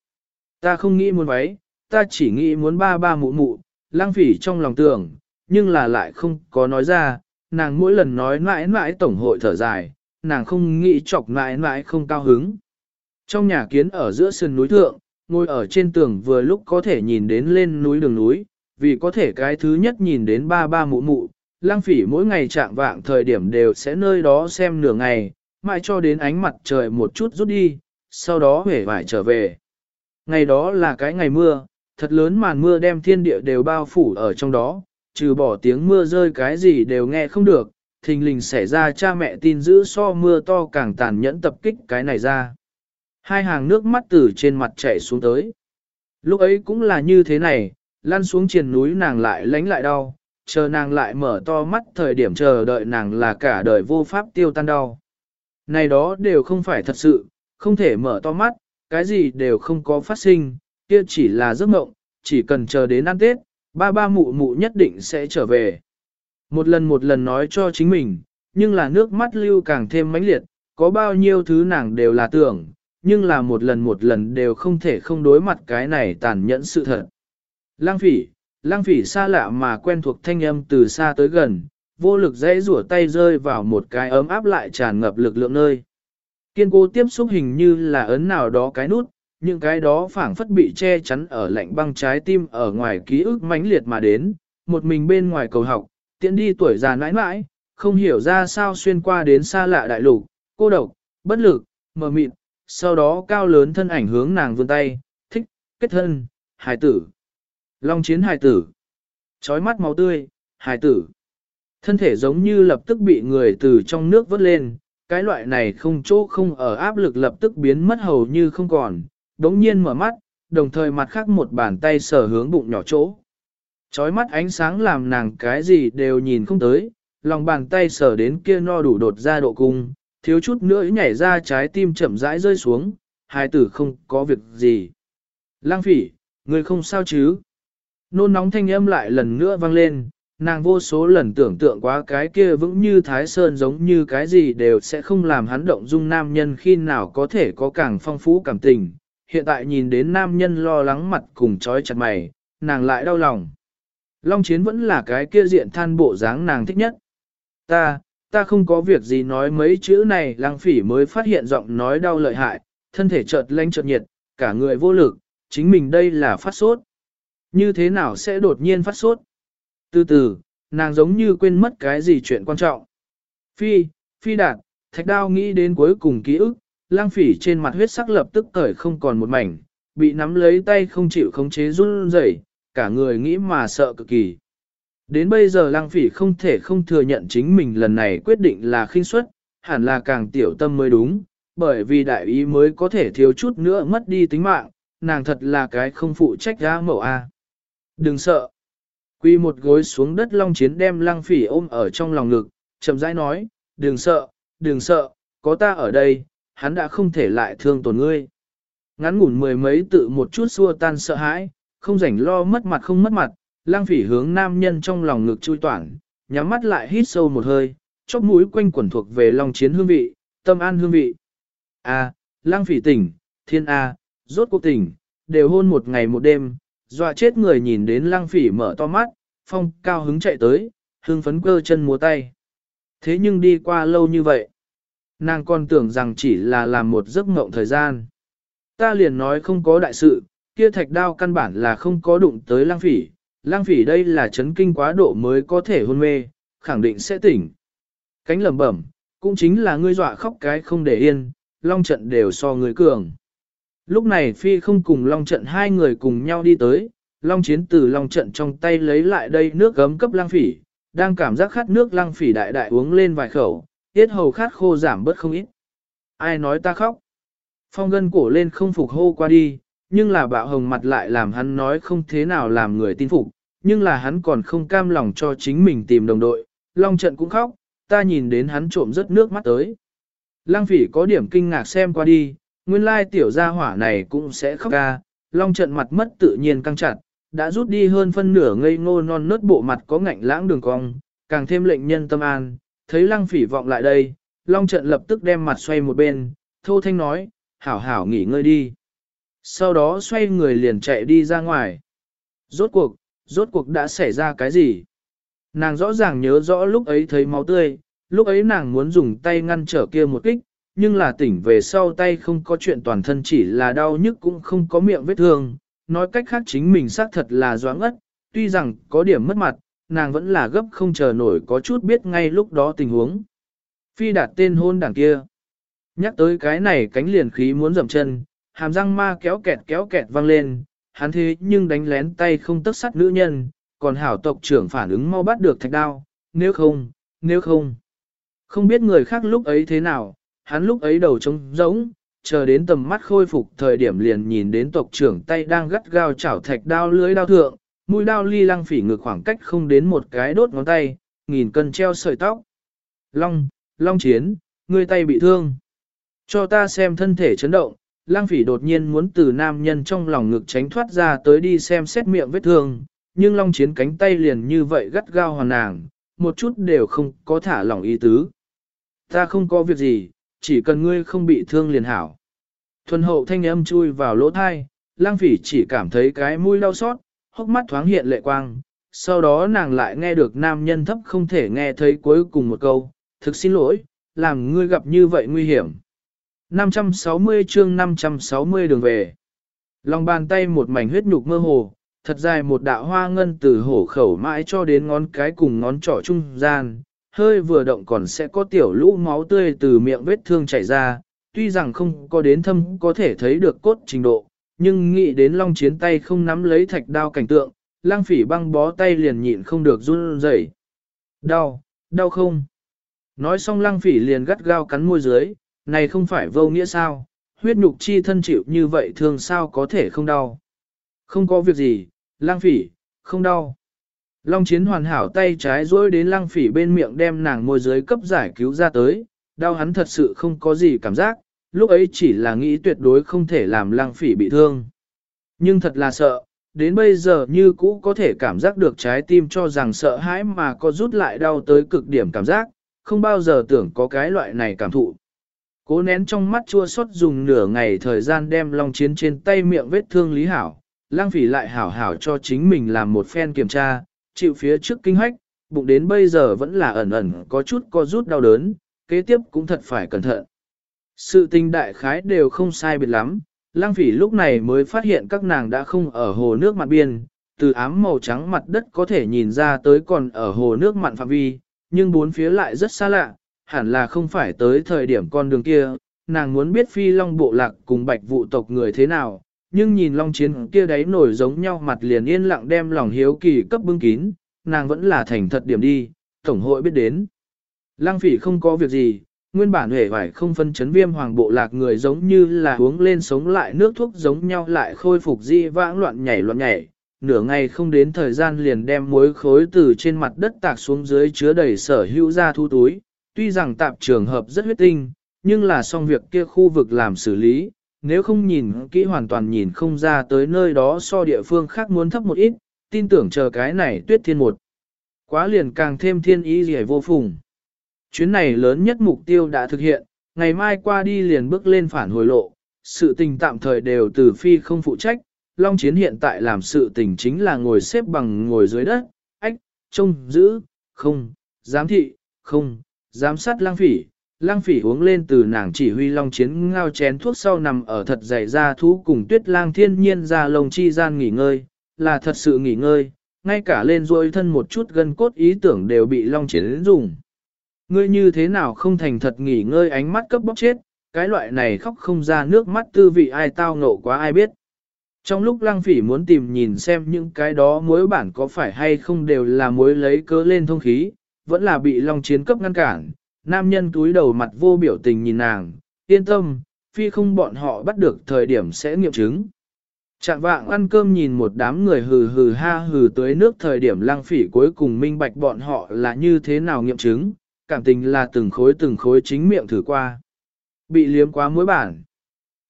Ta không nghĩ muốn váy, ta chỉ nghĩ muốn ba ba mụ mụ, lang phỉ trong lòng tưởng, nhưng là lại không có nói ra, nàng mỗi lần nói mãi mãi tổng hội thở dài, nàng không nghĩ chọc mãi mãi không cao hứng. Trong nhà kiến ở giữa sườn núi thượng, ngồi ở trên tường vừa lúc có thể nhìn đến lên núi đường núi, vì có thể cái thứ nhất nhìn đến ba ba mụ mụ, lang phỉ mỗi ngày trạng vạng thời điểm đều sẽ nơi đó xem nửa ngày, mãi cho đến ánh mặt trời một chút rút đi, sau đó hể vải trở về. Ngày đó là cái ngày mưa, thật lớn màn mưa đem thiên địa đều bao phủ ở trong đó, trừ bỏ tiếng mưa rơi cái gì đều nghe không được, thình lình xảy ra cha mẹ tin giữ so mưa to càng tàn nhẫn tập kích cái này ra. Hai hàng nước mắt từ trên mặt chảy xuống tới. Lúc ấy cũng là như thế này, lăn xuống triền núi nàng lại lánh lại đau, chờ nàng lại mở to mắt thời điểm chờ đợi nàng là cả đời vô pháp tiêu tan đau. Này đó đều không phải thật sự, không thể mở to mắt, cái gì đều không có phát sinh, kia chỉ là giấc mộng, chỉ cần chờ đến ăn Tết, ba ba mụ mụ nhất định sẽ trở về. Một lần một lần nói cho chính mình, nhưng là nước mắt lưu càng thêm mãnh liệt, có bao nhiêu thứ nàng đều là tưởng, nhưng là một lần một lần đều không thể không đối mặt cái này tàn nhẫn sự thật. Lang phỉ, lang phỉ xa lạ mà quen thuộc thanh âm từ xa tới gần, vô lực dãy rủa tay rơi vào một cái ấm áp lại tràn ngập lực lượng nơi. Kiên cố tiếp xúc hình như là ấn nào đó cái nút, những cái đó phảng phất bị che chắn ở lạnh băng trái tim ở ngoài ký ức mãnh liệt mà đến, một mình bên ngoài cầu học, tiện đi tuổi già nãi nãi, không hiểu ra sao xuyên qua đến xa lạ đại lục, cô độc, bất lực, mờ mịt, sau đó cao lớn thân ảnh hướng nàng vươn tay, thích, kết thân, hài tử. Long chiến hài tử. Chói mắt máu tươi, hài tử. Thân thể giống như lập tức bị người từ trong nước vớt lên, cái loại này không chỗ không ở áp lực lập tức biến mất hầu như không còn, đống nhiên mở mắt, đồng thời mặt khác một bàn tay sở hướng bụng nhỏ chỗ. Chói mắt ánh sáng làm nàng cái gì đều nhìn không tới, lòng bàn tay sở đến kia no đủ đột ra độ cung, thiếu chút nữa nhảy ra trái tim chậm rãi rơi xuống, hai tử không có việc gì. Lang phỉ, người không sao chứ? Nôn nóng thanh âm lại lần nữa vang lên, nàng vô số lần tưởng tượng quá cái kia vững như thái sơn giống như cái gì đều sẽ không làm hắn động dung nam nhân khi nào có thể có càng phong phú cảm tình. Hiện tại nhìn đến nam nhân lo lắng mặt cùng trói chặt mày, nàng lại đau lòng. Long chiến vẫn là cái kia diện than bộ dáng nàng thích nhất. Ta, ta không có việc gì nói mấy chữ này lăng phỉ mới phát hiện giọng nói đau lợi hại, thân thể chợt lanh chợt nhiệt, cả người vô lực, chính mình đây là phát sốt. Như thế nào sẽ đột nhiên phát sốt? Từ từ, nàng giống như quên mất cái gì chuyện quan trọng. Phi, phi đạt, thạch đao nghĩ đến cuối cùng ký ức, lang phỉ trên mặt huyết sắc lập tức cởi không còn một mảnh, bị nắm lấy tay không chịu khống chế run rẩy, cả người nghĩ mà sợ cực kỳ. Đến bây giờ lang phỉ không thể không thừa nhận chính mình lần này quyết định là khinh suất, hẳn là càng tiểu tâm mới đúng, bởi vì đại ý mới có thể thiếu chút nữa mất đi tính mạng, nàng thật là cái không phụ trách ra mẫu A. Đừng sợ. Quy một gối xuống đất long chiến đem lăng phỉ ôm ở trong lòng ngực, chậm rãi nói, đừng sợ, đừng sợ, có ta ở đây, hắn đã không thể lại thương tổn ngươi. Ngắn ngủn mười mấy tự một chút xua tan sợ hãi, không rảnh lo mất mặt không mất mặt, Lang phỉ hướng nam nhân trong lòng ngực chui toản, nhắm mắt lại hít sâu một hơi, chóp mũi quanh quẩn thuộc về lòng chiến hương vị, tâm an hương vị. A, à, lăng phỉ tỉnh, thiên A, rốt cuộc tỉnh, đều hôn một ngày một đêm, dọa chết người nhìn đến Lang phỉ mở to mắt, phong cao hứng chạy tới, hưng phấn cơ chân múa tay. Thế nhưng đi qua lâu như vậy, nàng còn tưởng rằng chỉ là làm một giấc mộng thời gian. Ta liền nói không có đại sự, kia thạch đao căn bản là không có đụng tới Lang phỉ, Lang phỉ đây là chấn kinh quá độ mới có thể hôn mê, khẳng định sẽ tỉnh. Cánh lầm bẩm, cũng chính là ngươi dọa khóc cái không để yên, long trận đều so người cường. Lúc này Phi không cùng Long Trận hai người cùng nhau đi tới, Long Chiến từ Long Trận trong tay lấy lại đây nước gấm cấp lang phỉ, đang cảm giác khát nước lang phỉ đại đại uống lên vài khẩu, tiết hầu khát khô giảm bớt không ít. Ai nói ta khóc? Phong gân cổ lên không phục hô qua đi, nhưng là bạo hồng mặt lại làm hắn nói không thế nào làm người tin phục, nhưng là hắn còn không cam lòng cho chính mình tìm đồng đội, Long Trận cũng khóc, ta nhìn đến hắn trộm rất nước mắt tới. Lăng phỉ có điểm kinh ngạc xem qua đi, nguyên lai tiểu gia hỏa này cũng sẽ khóc ca, long trận mặt mất tự nhiên căng chặt, đã rút đi hơn phân nửa ngây ngô non nớt bộ mặt có ngạnh lãng đường cong, càng thêm lệnh nhân tâm an, thấy lăng phỉ vọng lại đây, long trận lập tức đem mặt xoay một bên, thô thanh nói, hảo hảo nghỉ ngơi đi. Sau đó xoay người liền chạy đi ra ngoài. Rốt cuộc, rốt cuộc đã xảy ra cái gì? Nàng rõ ràng nhớ rõ lúc ấy thấy máu tươi, lúc ấy nàng muốn dùng tay ngăn trở kia một kích, nhưng là tỉnh về sau tay không có chuyện toàn thân chỉ là đau nhức cũng không có miệng vết thương, nói cách khác chính mình xác thật là doãn ất, tuy rằng có điểm mất mặt, nàng vẫn là gấp không chờ nổi có chút biết ngay lúc đó tình huống. Phi đạt tên hôn đảng kia. Nhắc tới cái này cánh liền khí muốn dậm chân, hàm răng ma kéo kẹt kéo kẹt vang lên, hắn thế nhưng đánh lén tay không tức sắt nữ nhân, còn hảo tộc trưởng phản ứng mau bắt được thạch đao, nếu không, nếu không. Không biết người khác lúc ấy thế nào, hắn lúc ấy đầu trống rỗng, chờ đến tầm mắt khôi phục thời điểm liền nhìn đến tộc trưởng tay đang gắt gao chảo thạch đao lưới đao thượng, mũi đao ly lăng phỉ ngược khoảng cách không đến một cái đốt ngón tay, nghìn cân treo sợi tóc. Long, Long chiến, người tay bị thương. Cho ta xem thân thể chấn động, lang phỉ đột nhiên muốn từ nam nhân trong lòng ngực tránh thoát ra tới đi xem xét miệng vết thương, nhưng long chiến cánh tay liền như vậy gắt gao hoàn nàng, một chút đều không có thả lỏng ý tứ. Ta không có việc gì, chỉ cần ngươi không bị thương liền hảo. Thuần hậu thanh âm chui vào lỗ thai, lang phỉ chỉ cảm thấy cái mũi đau xót, hốc mắt thoáng hiện lệ quang, sau đó nàng lại nghe được nam nhân thấp không thể nghe thấy cuối cùng một câu, thực xin lỗi, làm ngươi gặp như vậy nguy hiểm. 560 chương 560 đường về. Lòng bàn tay một mảnh huyết nhục mơ hồ, thật dài một đạo hoa ngân từ hổ khẩu mãi cho đến ngón cái cùng ngón trỏ trung gian, hơi vừa động còn sẽ có tiểu lũ máu tươi từ miệng vết thương chảy ra, tuy rằng không có đến thâm có thể thấy được cốt trình độ, nhưng nghĩ đến long chiến tay không nắm lấy thạch đao cảnh tượng, lang phỉ băng bó tay liền nhịn không được run rẩy. Đau, đau không? Nói xong lang phỉ liền gắt gao cắn môi dưới, này không phải vô nghĩa sao, huyết nhục chi thân chịu như vậy thường sao có thể không đau. Không có việc gì, lang phỉ, không đau. Long chiến hoàn hảo tay trái dối đến lang phỉ bên miệng đem nàng môi dưới cấp giải cứu ra tới, đau hắn thật sự không có gì cảm giác, lúc ấy chỉ là nghĩ tuyệt đối không thể làm lang phỉ bị thương. Nhưng thật là sợ, đến bây giờ như cũ có thể cảm giác được trái tim cho rằng sợ hãi mà có rút lại đau tới cực điểm cảm giác, không bao giờ tưởng có cái loại này cảm thụ. Cố nén trong mắt chua xót dùng nửa ngày thời gian đem long chiến trên tay miệng vết thương lý hảo, lang phỉ lại hảo hảo cho chính mình làm một phen kiểm tra, chịu phía trước kinh hách, bụng đến bây giờ vẫn là ẩn ẩn có chút co rút đau đớn, kế tiếp cũng thật phải cẩn thận. Sự tình đại khái đều không sai biệt lắm, lang phỉ lúc này mới phát hiện các nàng đã không ở hồ nước mặt biên, từ ám màu trắng mặt đất có thể nhìn ra tới còn ở hồ nước mặn phạm vi, nhưng bốn phía lại rất xa lạ, hẳn là không phải tới thời điểm con đường kia, nàng muốn biết phi long bộ lạc cùng bạch vụ tộc người thế nào, nhưng nhìn long chiến kia đấy nổi giống nhau mặt liền yên lặng đem lòng hiếu kỳ cấp bưng kín, nàng vẫn là thành thật điểm đi, tổng hội biết đến. Lăng phỉ không có việc gì, nguyên bản hề hoài không phân chấn viêm hoàng bộ lạc người giống như là uống lên sống lại nước thuốc giống nhau lại khôi phục di vãng loạn nhảy loạn nhảy. Nửa ngày không đến thời gian liền đem muối khối từ trên mặt đất tạc xuống dưới chứa đầy sở hữu ra thu túi. Tuy rằng tạp trường hợp rất huyết tinh, nhưng là xong việc kia khu vực làm xử lý, nếu không nhìn kỹ hoàn toàn nhìn không ra tới nơi đó so địa phương khác muốn thấp một ít, tin tưởng chờ cái này tuyết thiên một. Quá liền càng thêm thiên ý gì vô phùng. Chuyến này lớn nhất mục tiêu đã thực hiện, ngày mai qua đi liền bước lên phản hồi lộ, sự tình tạm thời đều từ phi không phụ trách, Long Chiến hiện tại làm sự tình chính là ngồi xếp bằng ngồi dưới đất, ách, trông, giữ, không, giám thị, không, giám sát lang phỉ. Lang phỉ uống lên từ nàng chỉ huy Long Chiến ngao chén thuốc sau nằm ở thật dày ra thú cùng tuyết lang thiên nhiên ra lồng chi gian nghỉ ngơi, là thật sự nghỉ ngơi, ngay cả lên ruôi thân một chút gân cốt ý tưởng đều bị Long Chiến dùng. Ngươi như thế nào không thành thật nghỉ ngơi ánh mắt cấp bóc chết, cái loại này khóc không ra nước mắt tư vị ai tao ngộ quá ai biết. Trong lúc lăng phỉ muốn tìm nhìn xem những cái đó mối bản có phải hay không đều là mối lấy cớ lên thông khí, vẫn là bị long chiến cấp ngăn cản, nam nhân túi đầu mặt vô biểu tình nhìn nàng, yên tâm, phi không bọn họ bắt được thời điểm sẽ nghiệm chứng. Trạng vạng ăn cơm nhìn một đám người hừ hừ ha hừ tới nước thời điểm lăng phỉ cuối cùng minh bạch bọn họ là như thế nào nghiệm chứng, cảm tình là từng khối từng khối chính miệng thử qua. Bị liếm quá mối bản.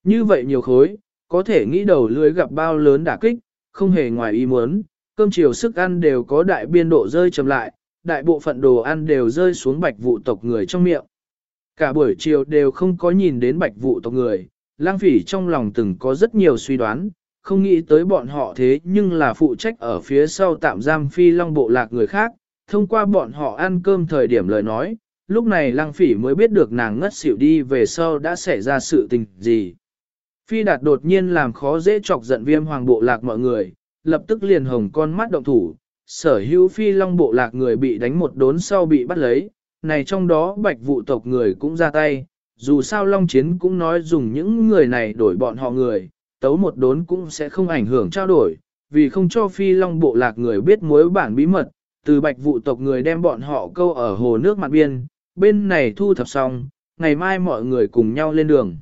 Như vậy nhiều khối, có thể nghĩ đầu lưới gặp bao lớn đả kích, không hề ngoài ý muốn, cơm chiều sức ăn đều có đại biên độ rơi chậm lại, đại bộ phận đồ ăn đều rơi xuống bạch vụ tộc người trong miệng. Cả buổi chiều đều không có nhìn đến bạch vụ tộc người, lang phỉ trong lòng từng có rất nhiều suy đoán, không nghĩ tới bọn họ thế nhưng là phụ trách ở phía sau tạm giam phi long bộ lạc người khác, thông qua bọn họ ăn cơm thời điểm lời nói, lúc này Lang phỉ mới biết được nàng ngất xỉu đi về sau đã xảy ra sự tình gì. Phi đạt đột nhiên làm khó dễ chọc giận viêm hoàng bộ lạc mọi người, lập tức liền hồng con mắt động thủ, sở hữu phi long bộ lạc người bị đánh một đốn sau bị bắt lấy, này trong đó bạch vụ tộc người cũng ra tay, dù sao long chiến cũng nói dùng những người này đổi bọn họ người, tấu một đốn cũng sẽ không ảnh hưởng trao đổi, vì không cho phi long bộ lạc người biết mối bản bí mật, từ bạch vụ tộc người đem bọn họ câu ở hồ nước mặt biên, bên này thu thập xong, ngày mai mọi người cùng nhau lên đường.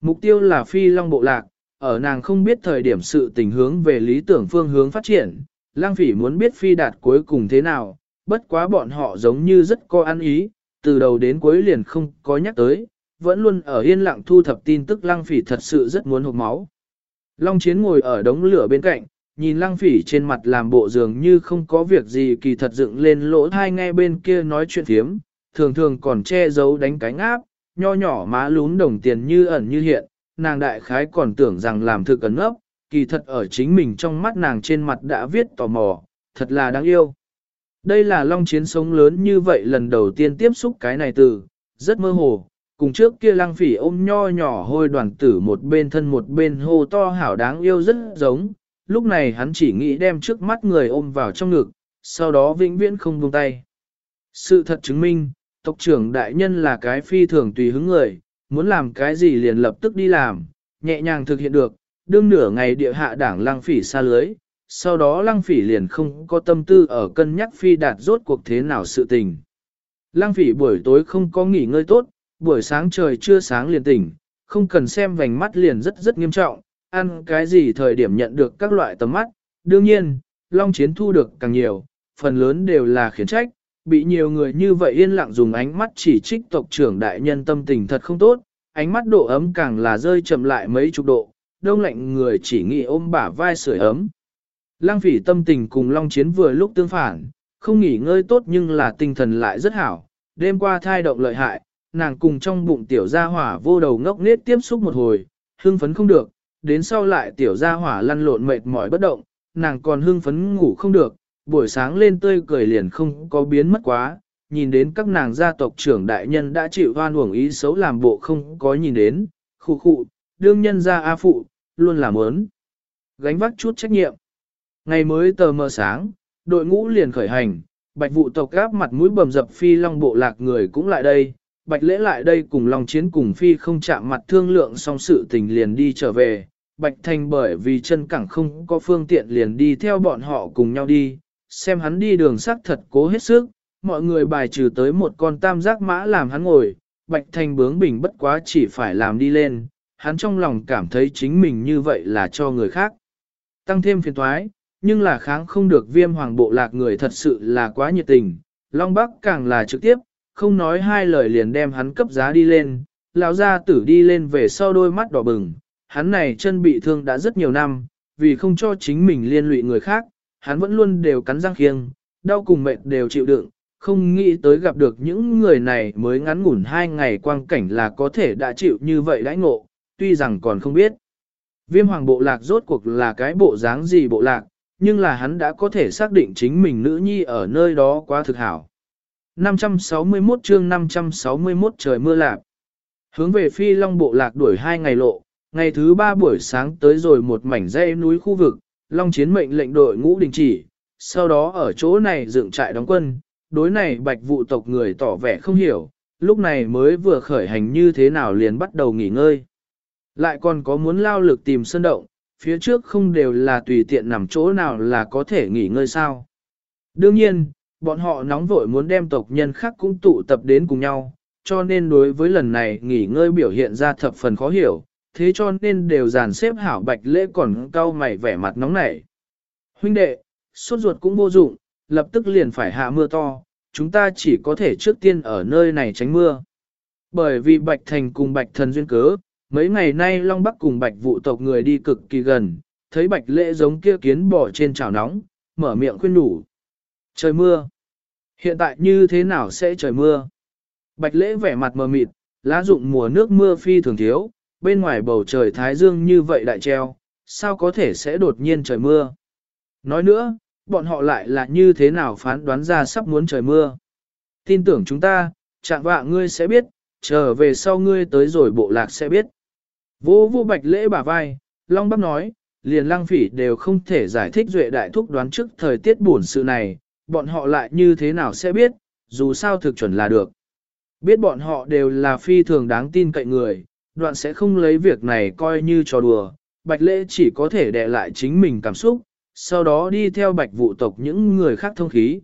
Mục tiêu là phi long bộ lạc, ở nàng không biết thời điểm sự tình hướng về lý tưởng phương hướng phát triển, lang phỉ muốn biết phi đạt cuối cùng thế nào, bất quá bọn họ giống như rất có ăn ý, từ đầu đến cuối liền không có nhắc tới, vẫn luôn ở yên lặng thu thập tin tức lăng phỉ thật sự rất muốn hụt máu. Long chiến ngồi ở đống lửa bên cạnh, nhìn lăng phỉ trên mặt làm bộ dường như không có việc gì kỳ thật dựng lên lỗ thai nghe bên kia nói chuyện thiếm, thường thường còn che giấu đánh cánh áp, nho nhỏ má lún đồng tiền như ẩn như hiện, nàng đại khái còn tưởng rằng làm thực ẩn ấp, kỳ thật ở chính mình trong mắt nàng trên mặt đã viết tò mò, thật là đáng yêu. Đây là long chiến sống lớn như vậy lần đầu tiên tiếp xúc cái này từ, rất mơ hồ, cùng trước kia lăng phỉ ôm nho nhỏ hôi đoàn tử một bên thân một bên hô to hảo đáng yêu rất giống, lúc này hắn chỉ nghĩ đem trước mắt người ôm vào trong ngực, sau đó vĩnh viễn không buông tay. Sự thật chứng minh, tộc trưởng đại nhân là cái phi thường tùy hứng người, muốn làm cái gì liền lập tức đi làm, nhẹ nhàng thực hiện được, đương nửa ngày địa hạ đảng lăng phỉ xa lưới, sau đó lăng phỉ liền không có tâm tư ở cân nhắc phi đạt rốt cuộc thế nào sự tình. Lăng phỉ buổi tối không có nghỉ ngơi tốt, buổi sáng trời chưa sáng liền tỉnh, không cần xem vành mắt liền rất rất nghiêm trọng, ăn cái gì thời điểm nhận được các loại tầm mắt, đương nhiên, Long Chiến thu được càng nhiều, phần lớn đều là khiển trách, bị nhiều người như vậy yên lặng dùng ánh mắt chỉ trích tộc trưởng đại nhân tâm tình thật không tốt, ánh mắt độ ấm càng là rơi chậm lại mấy chục độ, đông lạnh người chỉ nghĩ ôm bả vai sưởi ấm. Lang phỉ tâm tình cùng Long Chiến vừa lúc tương phản, không nghỉ ngơi tốt nhưng là tinh thần lại rất hảo, đêm qua thai động lợi hại, nàng cùng trong bụng tiểu gia hỏa vô đầu ngốc nết tiếp xúc một hồi, hưng phấn không được, đến sau lại tiểu gia hỏa lăn lộn mệt mỏi bất động, nàng còn hưng phấn ngủ không được, buổi sáng lên tươi cười liền không có biến mất quá, nhìn đến các nàng gia tộc trưởng đại nhân đã chịu hoan uổng ý xấu làm bộ không có nhìn đến, khu khu, đương nhân gia A phụ, luôn làm ớn. Gánh vác chút trách nhiệm. Ngày mới tờ mờ sáng, đội ngũ liền khởi hành, bạch vụ tộc gáp mặt mũi bầm dập phi long bộ lạc người cũng lại đây, bạch lễ lại đây cùng long chiến cùng phi không chạm mặt thương lượng xong sự tình liền đi trở về, bạch thành bởi vì chân cẳng không có phương tiện liền đi theo bọn họ cùng nhau đi, xem hắn đi đường sắc thật cố hết sức, mọi người bài trừ tới một con tam giác mã làm hắn ngồi, bạch thành bướng bình bất quá chỉ phải làm đi lên, hắn trong lòng cảm thấy chính mình như vậy là cho người khác. Tăng thêm phiền toái, nhưng là kháng không được viêm hoàng bộ lạc người thật sự là quá nhiệt tình, Long Bắc càng là trực tiếp, không nói hai lời liền đem hắn cấp giá đi lên, lão gia tử đi lên về sau đôi mắt đỏ bừng, hắn này chân bị thương đã rất nhiều năm, vì không cho chính mình liên lụy người khác, hắn vẫn luôn đều cắn răng khiêng, đau cùng mệt đều chịu đựng, không nghĩ tới gặp được những người này mới ngắn ngủn hai ngày quang cảnh là có thể đã chịu như vậy đãi ngộ, tuy rằng còn không biết. Viêm hoàng bộ lạc rốt cuộc là cái bộ dáng gì bộ lạc, nhưng là hắn đã có thể xác định chính mình nữ nhi ở nơi đó quá thực hảo. 561 chương 561 trời mưa lạc. Hướng về phi long bộ lạc đuổi hai ngày lộ, ngày thứ ba buổi sáng tới rồi một mảnh dây núi khu vực, long chiến mệnh lệnh đội ngũ đình chỉ, sau đó ở chỗ này dựng trại đóng quân, đối này bạch vụ tộc người tỏ vẻ không hiểu, lúc này mới vừa khởi hành như thế nào liền bắt đầu nghỉ ngơi. Lại còn có muốn lao lực tìm sơn động, phía trước không đều là tùy tiện nằm chỗ nào là có thể nghỉ ngơi sao. Đương nhiên, bọn họ nóng vội muốn đem tộc nhân khác cũng tụ tập đến cùng nhau, cho nên đối với lần này nghỉ ngơi biểu hiện ra thập phần khó hiểu, thế cho nên đều dàn xếp hảo bạch lễ còn cau mày vẻ mặt nóng nảy. Huynh đệ, suốt ruột cũng vô dụng, lập tức liền phải hạ mưa to, chúng ta chỉ có thể trước tiên ở nơi này tránh mưa. Bởi vì bạch thành cùng bạch thần duyên cớ, mấy ngày nay Long Bắc cùng bạch vụ tộc người đi cực kỳ gần, thấy bạch lễ giống kia kiến bò trên chảo nóng, mở miệng khuyên đủ. Trời mưa. Hiện tại như thế nào sẽ trời mưa? Bạch lễ vẻ mặt mờ mịt, lá dụng mùa nước mưa phi thường thiếu, bên ngoài bầu trời thái dương như vậy đại treo, sao có thể sẽ đột nhiên trời mưa? Nói nữa, bọn họ lại là như thế nào phán đoán ra sắp muốn trời mưa? Tin tưởng chúng ta, chạm vạ ngươi sẽ biết, trở về sau ngươi tới rồi bộ lạc sẽ biết. Vô vô bạch lễ bả vai, Long Bắc nói, liền lăng phỉ đều không thể giải thích duệ đại thúc đoán trước thời tiết buồn sự này, bọn họ lại như thế nào sẽ biết, dù sao thực chuẩn là được. Biết bọn họ đều là phi thường đáng tin cậy người, đoạn sẽ không lấy việc này coi như trò đùa, bạch lễ chỉ có thể đè lại chính mình cảm xúc, sau đó đi theo bạch vụ tộc những người khác thông khí.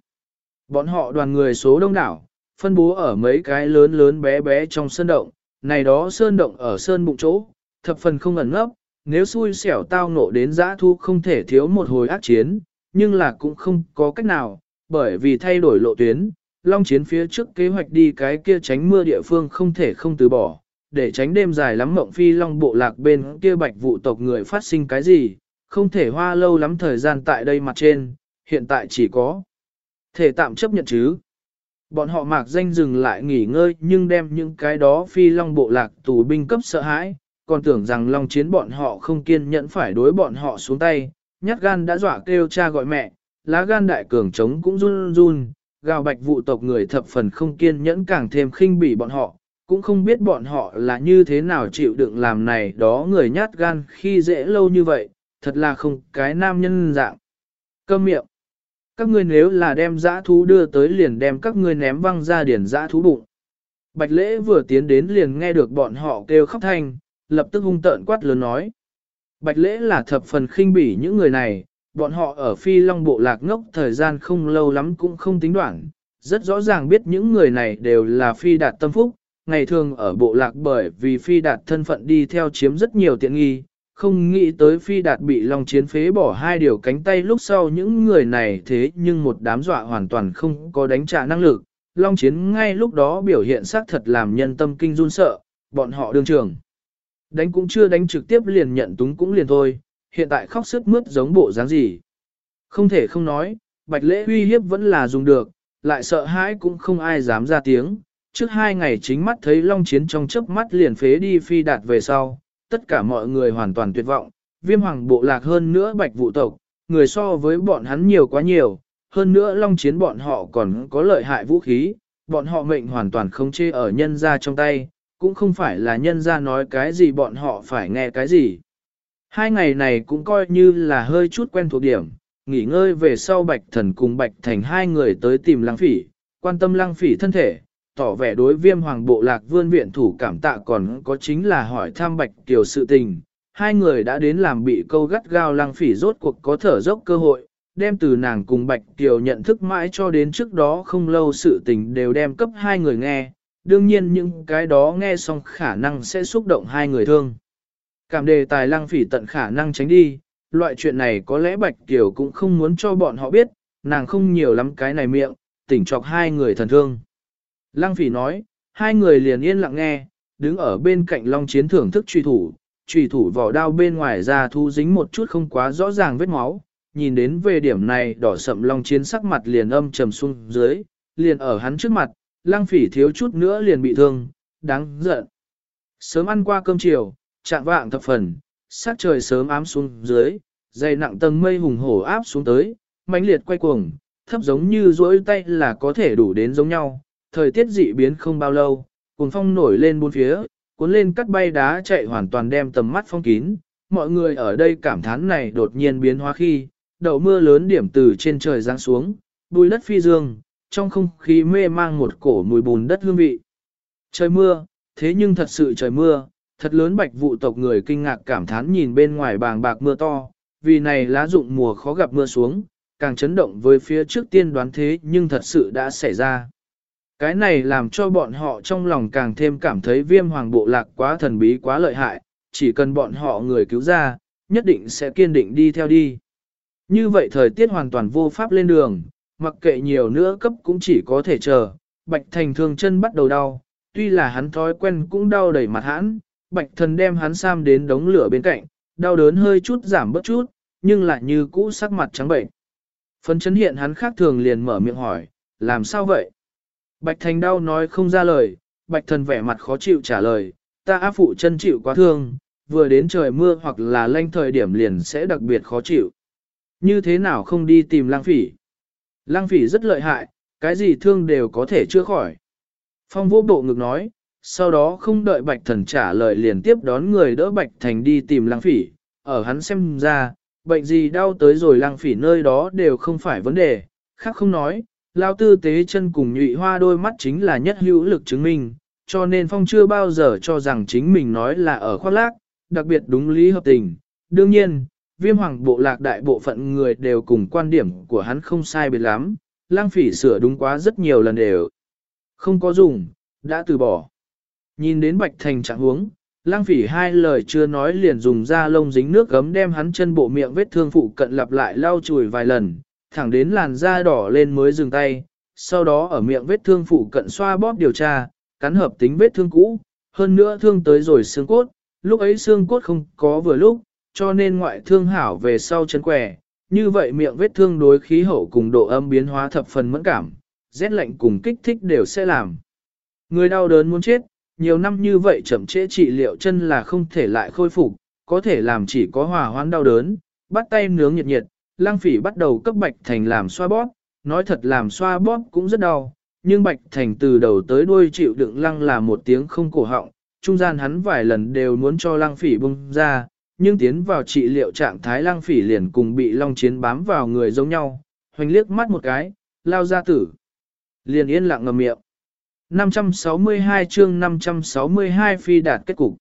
Bọn họ đoàn người số đông đảo, phân bố ở mấy cái lớn lớn bé bé trong sơn động, này đó sơn động ở sơn bụng chỗ, thập phần không ẩn ngốc, nếu xui xẻo tao nộ đến giã thu không thể thiếu một hồi ác chiến, nhưng là cũng không có cách nào, bởi vì thay đổi lộ tuyến, long chiến phía trước kế hoạch đi cái kia tránh mưa địa phương không thể không từ bỏ, để tránh đêm dài lắm mộng phi long bộ lạc bên kia bạch vụ tộc người phát sinh cái gì, không thể hoa lâu lắm thời gian tại đây mặt trên, hiện tại chỉ có thể tạm chấp nhận chứ. Bọn họ mạc danh dừng lại nghỉ ngơi nhưng đem những cái đó phi long bộ lạc tù binh cấp sợ hãi, còn tưởng rằng long chiến bọn họ không kiên nhẫn phải đối bọn họ xuống tay, nhát gan đã dọa kêu cha gọi mẹ, lá gan đại cường trống cũng run run, gào bạch vụ tộc người thập phần không kiên nhẫn càng thêm khinh bỉ bọn họ, cũng không biết bọn họ là như thế nào chịu đựng làm này đó người nhát gan khi dễ lâu như vậy, thật là không cái nam nhân dạng. Câm miệng. Các ngươi nếu là đem dã thú đưa tới liền đem các ngươi ném văng ra điển dã thú bụng. Bạch lễ vừa tiến đến liền nghe được bọn họ kêu khóc thanh, lập tức hung tợn quát lớn nói. Bạch lễ là thập phần khinh bỉ những người này, bọn họ ở phi long bộ lạc ngốc thời gian không lâu lắm cũng không tính đoạn, rất rõ ràng biết những người này đều là phi đạt tâm phúc, ngày thường ở bộ lạc bởi vì phi đạt thân phận đi theo chiếm rất nhiều tiện nghi, không nghĩ tới phi đạt bị long chiến phế bỏ hai điều cánh tay lúc sau những người này thế nhưng một đám dọa hoàn toàn không có đánh trả năng lực. Long chiến ngay lúc đó biểu hiện xác thật làm nhân tâm kinh run sợ, bọn họ đương trường. Đánh cũng chưa đánh trực tiếp liền nhận túng cũng liền thôi, hiện tại khóc sức mướt giống bộ dáng gì. Không thể không nói, bạch lễ uy hiếp vẫn là dùng được, lại sợ hãi cũng không ai dám ra tiếng. Trước hai ngày chính mắt thấy long chiến trong chớp mắt liền phế đi phi đạt về sau, tất cả mọi người hoàn toàn tuyệt vọng, viêm hoàng bộ lạc hơn nữa bạch vụ tộc, người so với bọn hắn nhiều quá nhiều, hơn nữa long chiến bọn họ còn có lợi hại vũ khí, bọn họ mệnh hoàn toàn không chê ở nhân ra trong tay, cũng không phải là nhân ra nói cái gì bọn họ phải nghe cái gì. Hai ngày này cũng coi như là hơi chút quen thuộc điểm, nghỉ ngơi về sau Bạch Thần cùng Bạch Thành hai người tới tìm Lăng Phỉ, quan tâm Lăng Phỉ thân thể, tỏ vẻ đối viêm hoàng bộ lạc vươn viện thủ cảm tạ còn có chính là hỏi thăm Bạch Kiều sự tình. Hai người đã đến làm bị câu gắt gao Lăng Phỉ rốt cuộc có thở dốc cơ hội, đem từ nàng cùng Bạch Kiều nhận thức mãi cho đến trước đó không lâu sự tình đều đem cấp hai người nghe, đương nhiên những cái đó nghe xong khả năng sẽ xúc động hai người thương. Cảm đề tài lăng phỉ tận khả năng tránh đi, loại chuyện này có lẽ Bạch Kiều cũng không muốn cho bọn họ biết, nàng không nhiều lắm cái này miệng, tỉnh chọc hai người thần thương. Lăng phỉ nói, hai người liền yên lặng nghe, đứng ở bên cạnh long chiến thưởng thức truy thủ, truy thủ vỏ đao bên ngoài ra thu dính một chút không quá rõ ràng vết máu, nhìn đến về điểm này đỏ sậm long chiến sắc mặt liền âm trầm xuống dưới, liền ở hắn trước mặt, Lang phỉ thiếu chút nữa liền bị thương, đáng giận. Sớm ăn qua cơm chiều, chạm vạng thập phần, sát trời sớm ám xuống dưới, dày nặng tầng mây hùng hổ áp xuống tới, mãnh liệt quay cuồng, thấp giống như duỗi tay là có thể đủ đến giống nhau. Thời tiết dị biến không bao lâu, cuồng phong nổi lên bốn phía, cuốn lên cắt bay đá chạy hoàn toàn đem tầm mắt phong kín. Mọi người ở đây cảm thán này đột nhiên biến hóa khi, đậu mưa lớn điểm từ trên trời giáng xuống, bùi đất phi dương, trong không khí mê mang một cổ mùi bùn đất hương vị. Trời mưa, thế nhưng thật sự trời mưa, thật lớn bạch vụ tộc người kinh ngạc cảm thán nhìn bên ngoài bàng bạc mưa to, vì này lá dụng mùa khó gặp mưa xuống, càng chấn động với phía trước tiên đoán thế nhưng thật sự đã xảy ra. Cái này làm cho bọn họ trong lòng càng thêm cảm thấy viêm hoàng bộ lạc quá thần bí quá lợi hại, chỉ cần bọn họ người cứu ra, nhất định sẽ kiên định đi theo đi. Như vậy thời tiết hoàn toàn vô pháp lên đường, mặc kệ nhiều nữa cấp cũng chỉ có thể chờ, bạch thành thương chân bắt đầu đau, tuy là hắn thói quen cũng đau đầy mặt hãn, bạch thần đem hắn sam đến đống lửa bên cạnh, đau đớn hơi chút giảm bớt chút, nhưng lại như cũ sắc mặt trắng bệnh. Phấn chấn hiện hắn khác thường liền mở miệng hỏi, làm sao vậy? Bạch thành đau nói không ra lời, bạch thần vẻ mặt khó chịu trả lời, ta áp phụ chân chịu quá thương, vừa đến trời mưa hoặc là lanh thời điểm liền sẽ đặc biệt khó chịu. Như thế nào không đi tìm lang phỉ? Lang phỉ rất lợi hại, cái gì thương đều có thể chữa khỏi. Phong vô bộ ngực nói, sau đó không đợi bạch thần trả lời liền tiếp đón người đỡ bạch thành đi tìm lang phỉ, ở hắn xem ra, bệnh gì đau tới rồi lang phỉ nơi đó đều không phải vấn đề, khác không nói, lao tư tế chân cùng nhụy hoa đôi mắt chính là nhất hữu lực chứng minh, cho nên phong chưa bao giờ cho rằng chính mình nói là ở khoác lác, đặc biệt đúng lý hợp tình. Đương nhiên, viêm hoàng bộ lạc đại bộ phận người đều cùng quan điểm của hắn không sai biệt lắm, lang phỉ sửa đúng quá rất nhiều lần đều. Không có dùng, đã từ bỏ. Nhìn đến Bạch Thành trạng huống, lang phỉ hai lời chưa nói liền dùng da lông dính nước gấm đem hắn chân bộ miệng vết thương phụ cận lặp lại lau chùi vài lần, thẳng đến làn da đỏ lên mới dừng tay, sau đó ở miệng vết thương phụ cận xoa bóp điều tra, cắn hợp tính vết thương cũ, hơn nữa thương tới rồi xương cốt, lúc ấy xương cốt không có vừa lúc, cho nên ngoại thương hảo về sau chân quẻ, như vậy miệng vết thương đối khí hậu cùng độ âm biến hóa thập phần mẫn cảm, rét lạnh cùng kích thích đều sẽ làm. Người đau đớn muốn chết, nhiều năm như vậy chậm trễ trị liệu chân là không thể lại khôi phục, có thể làm chỉ có hòa hoãn đau đớn, bắt tay nướng nhiệt nhiệt, lang phỉ bắt đầu cấp bạch thành làm xoa bóp, nói thật làm xoa bóp cũng rất đau, nhưng bạch thành từ đầu tới đuôi chịu đựng lăng là một tiếng không cổ họng, trung gian hắn vài lần đều muốn cho lăng phỉ bung ra, nhưng tiến vào trị liệu trạng thái lăng phỉ liền cùng bị long chiến bám vào người giống nhau, hoành liếc mắt một cái, lao ra tử. Liền yên lặng ngầm miệng. 562 chương 562 phi đạt kết cục.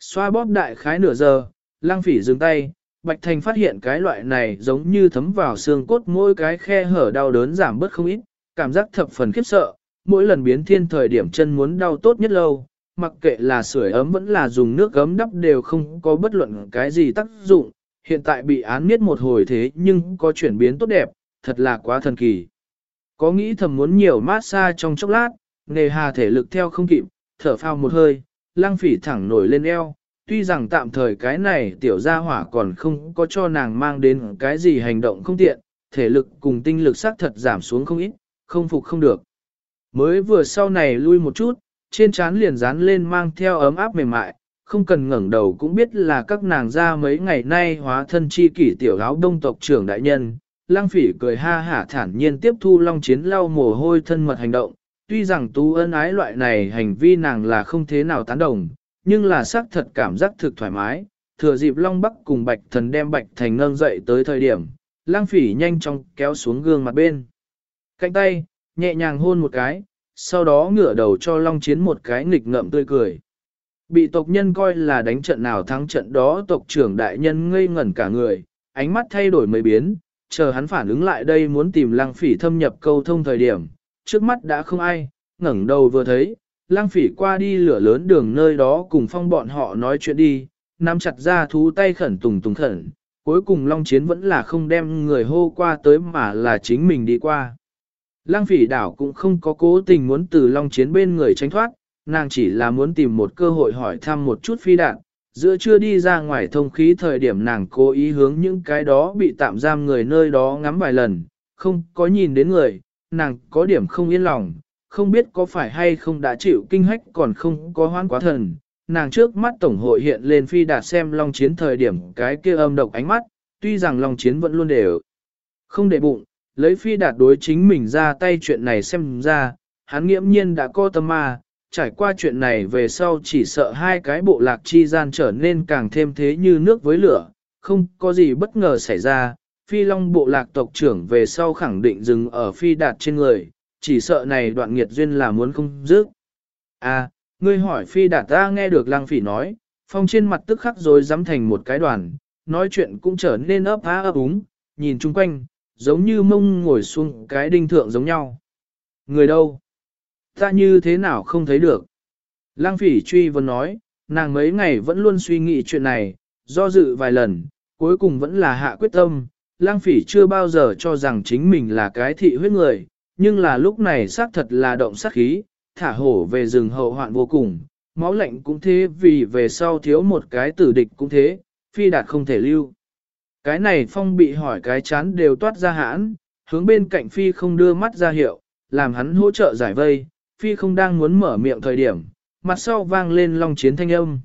Xoa bóp đại khái nửa giờ, lăng phỉ dừng tay, Bạch Thành phát hiện cái loại này giống như thấm vào xương cốt mỗi cái khe hở đau đớn giảm bớt không ít, cảm giác thập phần khiếp sợ, mỗi lần biến thiên thời điểm chân muốn đau tốt nhất lâu, mặc kệ là sưởi ấm vẫn là dùng nước gấm đắp đều không có bất luận cái gì tác dụng, hiện tại bị án miết một hồi thế nhưng có chuyển biến tốt đẹp, thật là quá thần kỳ. Có nghĩ thầm muốn nhiều massage trong chốc lát, nề hà thể lực theo không kịp, thở phao một hơi, lăng phỉ thẳng nổi lên eo, tuy rằng tạm thời cái này tiểu gia hỏa còn không có cho nàng mang đến cái gì hành động không tiện, thể lực cùng tinh lực xác thật giảm xuống không ít, không phục không được. Mới vừa sau này lui một chút, trên trán liền dán lên mang theo ấm áp mềm mại, không cần ngẩng đầu cũng biết là các nàng ra mấy ngày nay hóa thân chi kỷ tiểu áo đông tộc trưởng đại nhân. Lăng phỉ cười ha hả thản nhiên tiếp thu long chiến lau mồ hôi thân mật hành động, tuy rằng tú ân ái loại này hành vi nàng là không thế nào tán đồng, nhưng là xác thật cảm giác thực thoải mái. Thừa dịp Long Bắc cùng Bạch Thần đem Bạch Thành nâng dậy tới thời điểm, lang phỉ nhanh chóng kéo xuống gương mặt bên. Cạnh tay, nhẹ nhàng hôn một cái, sau đó ngửa đầu cho Long Chiến một cái nghịch ngợm tươi cười. Bị tộc nhân coi là đánh trận nào thắng trận đó tộc trưởng đại nhân ngây ngẩn cả người, ánh mắt thay đổi mấy biến, chờ hắn phản ứng lại đây muốn tìm lăng phỉ thâm nhập câu thông thời điểm, trước mắt đã không ai, ngẩng đầu vừa thấy, lăng phỉ qua đi lửa lớn đường nơi đó cùng phong bọn họ nói chuyện đi, nắm chặt ra thú tay khẩn tùng tùng khẩn, cuối cùng Long Chiến vẫn là không đem người hô qua tới mà là chính mình đi qua. Lăng phỉ đảo cũng không có cố tình muốn từ Long Chiến bên người tránh thoát, nàng chỉ là muốn tìm một cơ hội hỏi thăm một chút phi đạn. Giữa chưa đi ra ngoài thông khí thời điểm nàng cố ý hướng những cái đó bị tạm giam người nơi đó ngắm vài lần, không có nhìn đến người, nàng có điểm không yên lòng, không biết có phải hay không đã chịu kinh hách còn không có hoan quá thần. Nàng trước mắt tổng hội hiện lên phi đạt xem Long Chiến thời điểm cái kia âm độc ánh mắt, tuy rằng Long Chiến vẫn luôn đều không để bụng, lấy phi đạt đối chính mình ra tay chuyện này xem ra, hắn nghiễm nhiên đã có tâm ma, trải qua chuyện này về sau chỉ sợ hai cái bộ lạc chi gian trở nên càng thêm thế như nước với lửa, không có gì bất ngờ xảy ra, phi long bộ lạc tộc trưởng về sau khẳng định dừng ở phi đạt trên người, chỉ sợ này đoạn nghiệt duyên là muốn không dứt. À, ngươi hỏi phi đạt ta nghe được lang phỉ nói, phong trên mặt tức khắc rồi dám thành một cái đoàn, nói chuyện cũng trở nên ấp á ấp úng, nhìn chung quanh, giống như mông ngồi xuống cái đinh thượng giống nhau. Người đâu? Ta như thế nào không thấy được? Lang phỉ truy vấn nói, nàng mấy ngày vẫn luôn suy nghĩ chuyện này, do dự vài lần, cuối cùng vẫn là hạ quyết tâm. Lang phỉ chưa bao giờ cho rằng chính mình là cái thị huyết người, nhưng là lúc này xác thật là động sát khí, thả hổ về rừng hậu hoạn vô cùng, máu lạnh cũng thế vì về sau thiếu một cái tử địch cũng thế, phi đạt không thể lưu. Cái này phong bị hỏi cái chán đều toát ra hãn, hướng bên cạnh phi không đưa mắt ra hiệu, làm hắn hỗ trợ giải vây, phi không đang muốn mở miệng thời điểm, mặt sau vang lên long chiến thanh âm.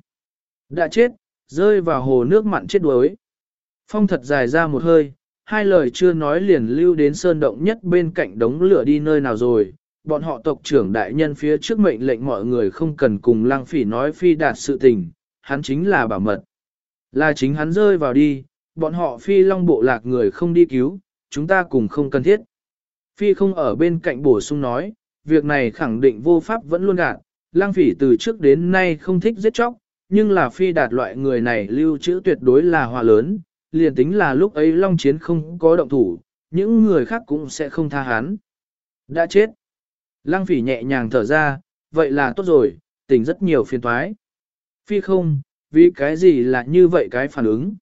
Đã chết, rơi vào hồ nước mặn chết đuối. Phong thật dài ra một hơi, hai lời chưa nói liền lưu đến sơn động nhất bên cạnh đống lửa đi nơi nào rồi. Bọn họ tộc trưởng đại nhân phía trước mệnh lệnh mọi người không cần cùng lang phỉ nói phi đạt sự tình, hắn chính là bảo mật. Là chính hắn rơi vào đi, bọn họ phi long bộ lạc người không đi cứu, chúng ta cùng không cần thiết. Phi không ở bên cạnh bổ sung nói, việc này khẳng định vô pháp vẫn luôn gạt, lang phỉ từ trước đến nay không thích giết chóc, nhưng là phi đạt loại người này lưu trữ tuyệt đối là hòa lớn, liền tính là lúc ấy long chiến không có động thủ, những người khác cũng sẽ không tha hắn. Đã chết. Lang phỉ nhẹ nhàng thở ra, vậy là tốt rồi, tỉnh rất nhiều phiền toái. Phi không, vì cái gì là như vậy cái phản ứng.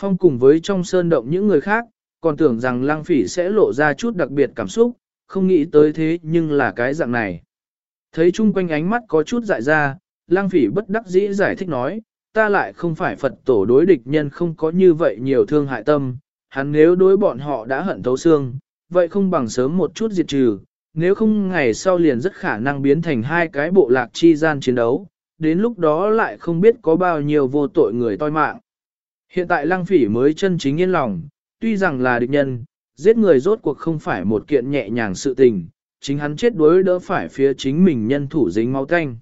Phong cùng với trong sơn động những người khác, còn tưởng rằng lang phỉ sẽ lộ ra chút đặc biệt cảm xúc, không nghĩ tới thế nhưng là cái dạng này. Thấy chung quanh ánh mắt có chút dại ra, lang phỉ bất đắc dĩ giải thích nói, ta lại không phải Phật tổ đối địch nhân không có như vậy nhiều thương hại tâm, hắn nếu đối bọn họ đã hận thấu xương, vậy không bằng sớm một chút diệt trừ, nếu không ngày sau liền rất khả năng biến thành hai cái bộ lạc chi gian chiến đấu, đến lúc đó lại không biết có bao nhiêu vô tội người toi mạng. Hiện tại lăng phỉ mới chân chính yên lòng, tuy rằng là địch nhân, giết người rốt cuộc không phải một kiện nhẹ nhàng sự tình, chính hắn chết đối đỡ phải phía chính mình nhân thủ dính máu tanh.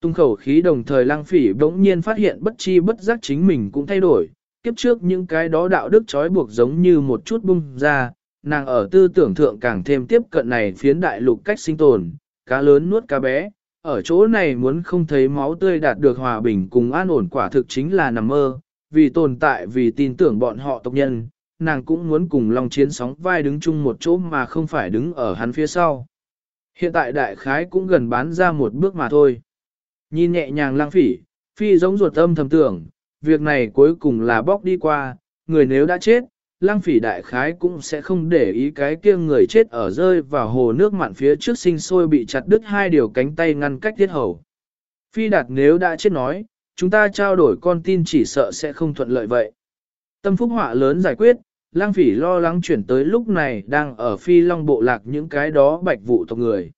Tung khẩu khí đồng thời lăng phỉ bỗng nhiên phát hiện bất chi bất giác chính mình cũng thay đổi, kiếp trước những cái đó đạo đức trói buộc giống như một chút bung ra, nàng ở tư tưởng thượng càng thêm tiếp cận này phiến đại lục cách sinh tồn, cá lớn nuốt cá bé, ở chỗ này muốn không thấy máu tươi đạt được hòa bình cùng an ổn quả thực chính là nằm mơ, vì tồn tại vì tin tưởng bọn họ tộc nhân, nàng cũng muốn cùng Long Chiến sóng vai đứng chung một chỗ mà không phải đứng ở hắn phía sau. Hiện tại đại khái cũng gần bán ra một bước mà thôi. Nhìn nhẹ nhàng lang phỉ, phi giống ruột âm thầm tưởng, việc này cuối cùng là bóc đi qua, người nếu đã chết, lang phỉ đại khái cũng sẽ không để ý cái kia người chết ở rơi vào hồ nước mặn phía trước sinh sôi bị chặt đứt hai điều cánh tay ngăn cách tiết hầu. Phi đạt nếu đã chết nói, chúng ta trao đổi con tin chỉ sợ sẽ không thuận lợi vậy. Tâm phúc họa lớn giải quyết, lang phỉ lo lắng chuyển tới lúc này đang ở phi long bộ lạc những cái đó bạch vụ tộc người.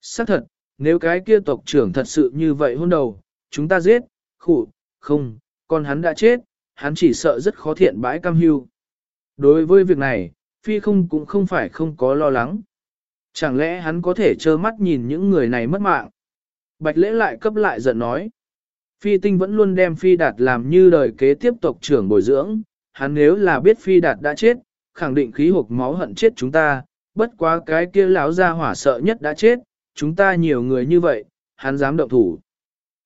Xác thật, nếu cái kia tộc trưởng thật sự như vậy hôn đầu, chúng ta giết, khủ, không, còn hắn đã chết, hắn chỉ sợ rất khó thiện bãi cam hưu. Đối với việc này, phi không cũng không phải không có lo lắng. Chẳng lẽ hắn có thể trơ mắt nhìn những người này mất mạng? Bạch lễ lại cấp lại giận nói. Phi tinh vẫn luôn đem phi đạt làm như đời kế tiếp tộc trưởng bồi dưỡng, hắn nếu là biết phi đạt đã chết, khẳng định khí hộp máu hận chết chúng ta, bất quá cái kia lão ra hỏa sợ nhất đã chết, chúng ta nhiều người như vậy, hắn dám động thủ.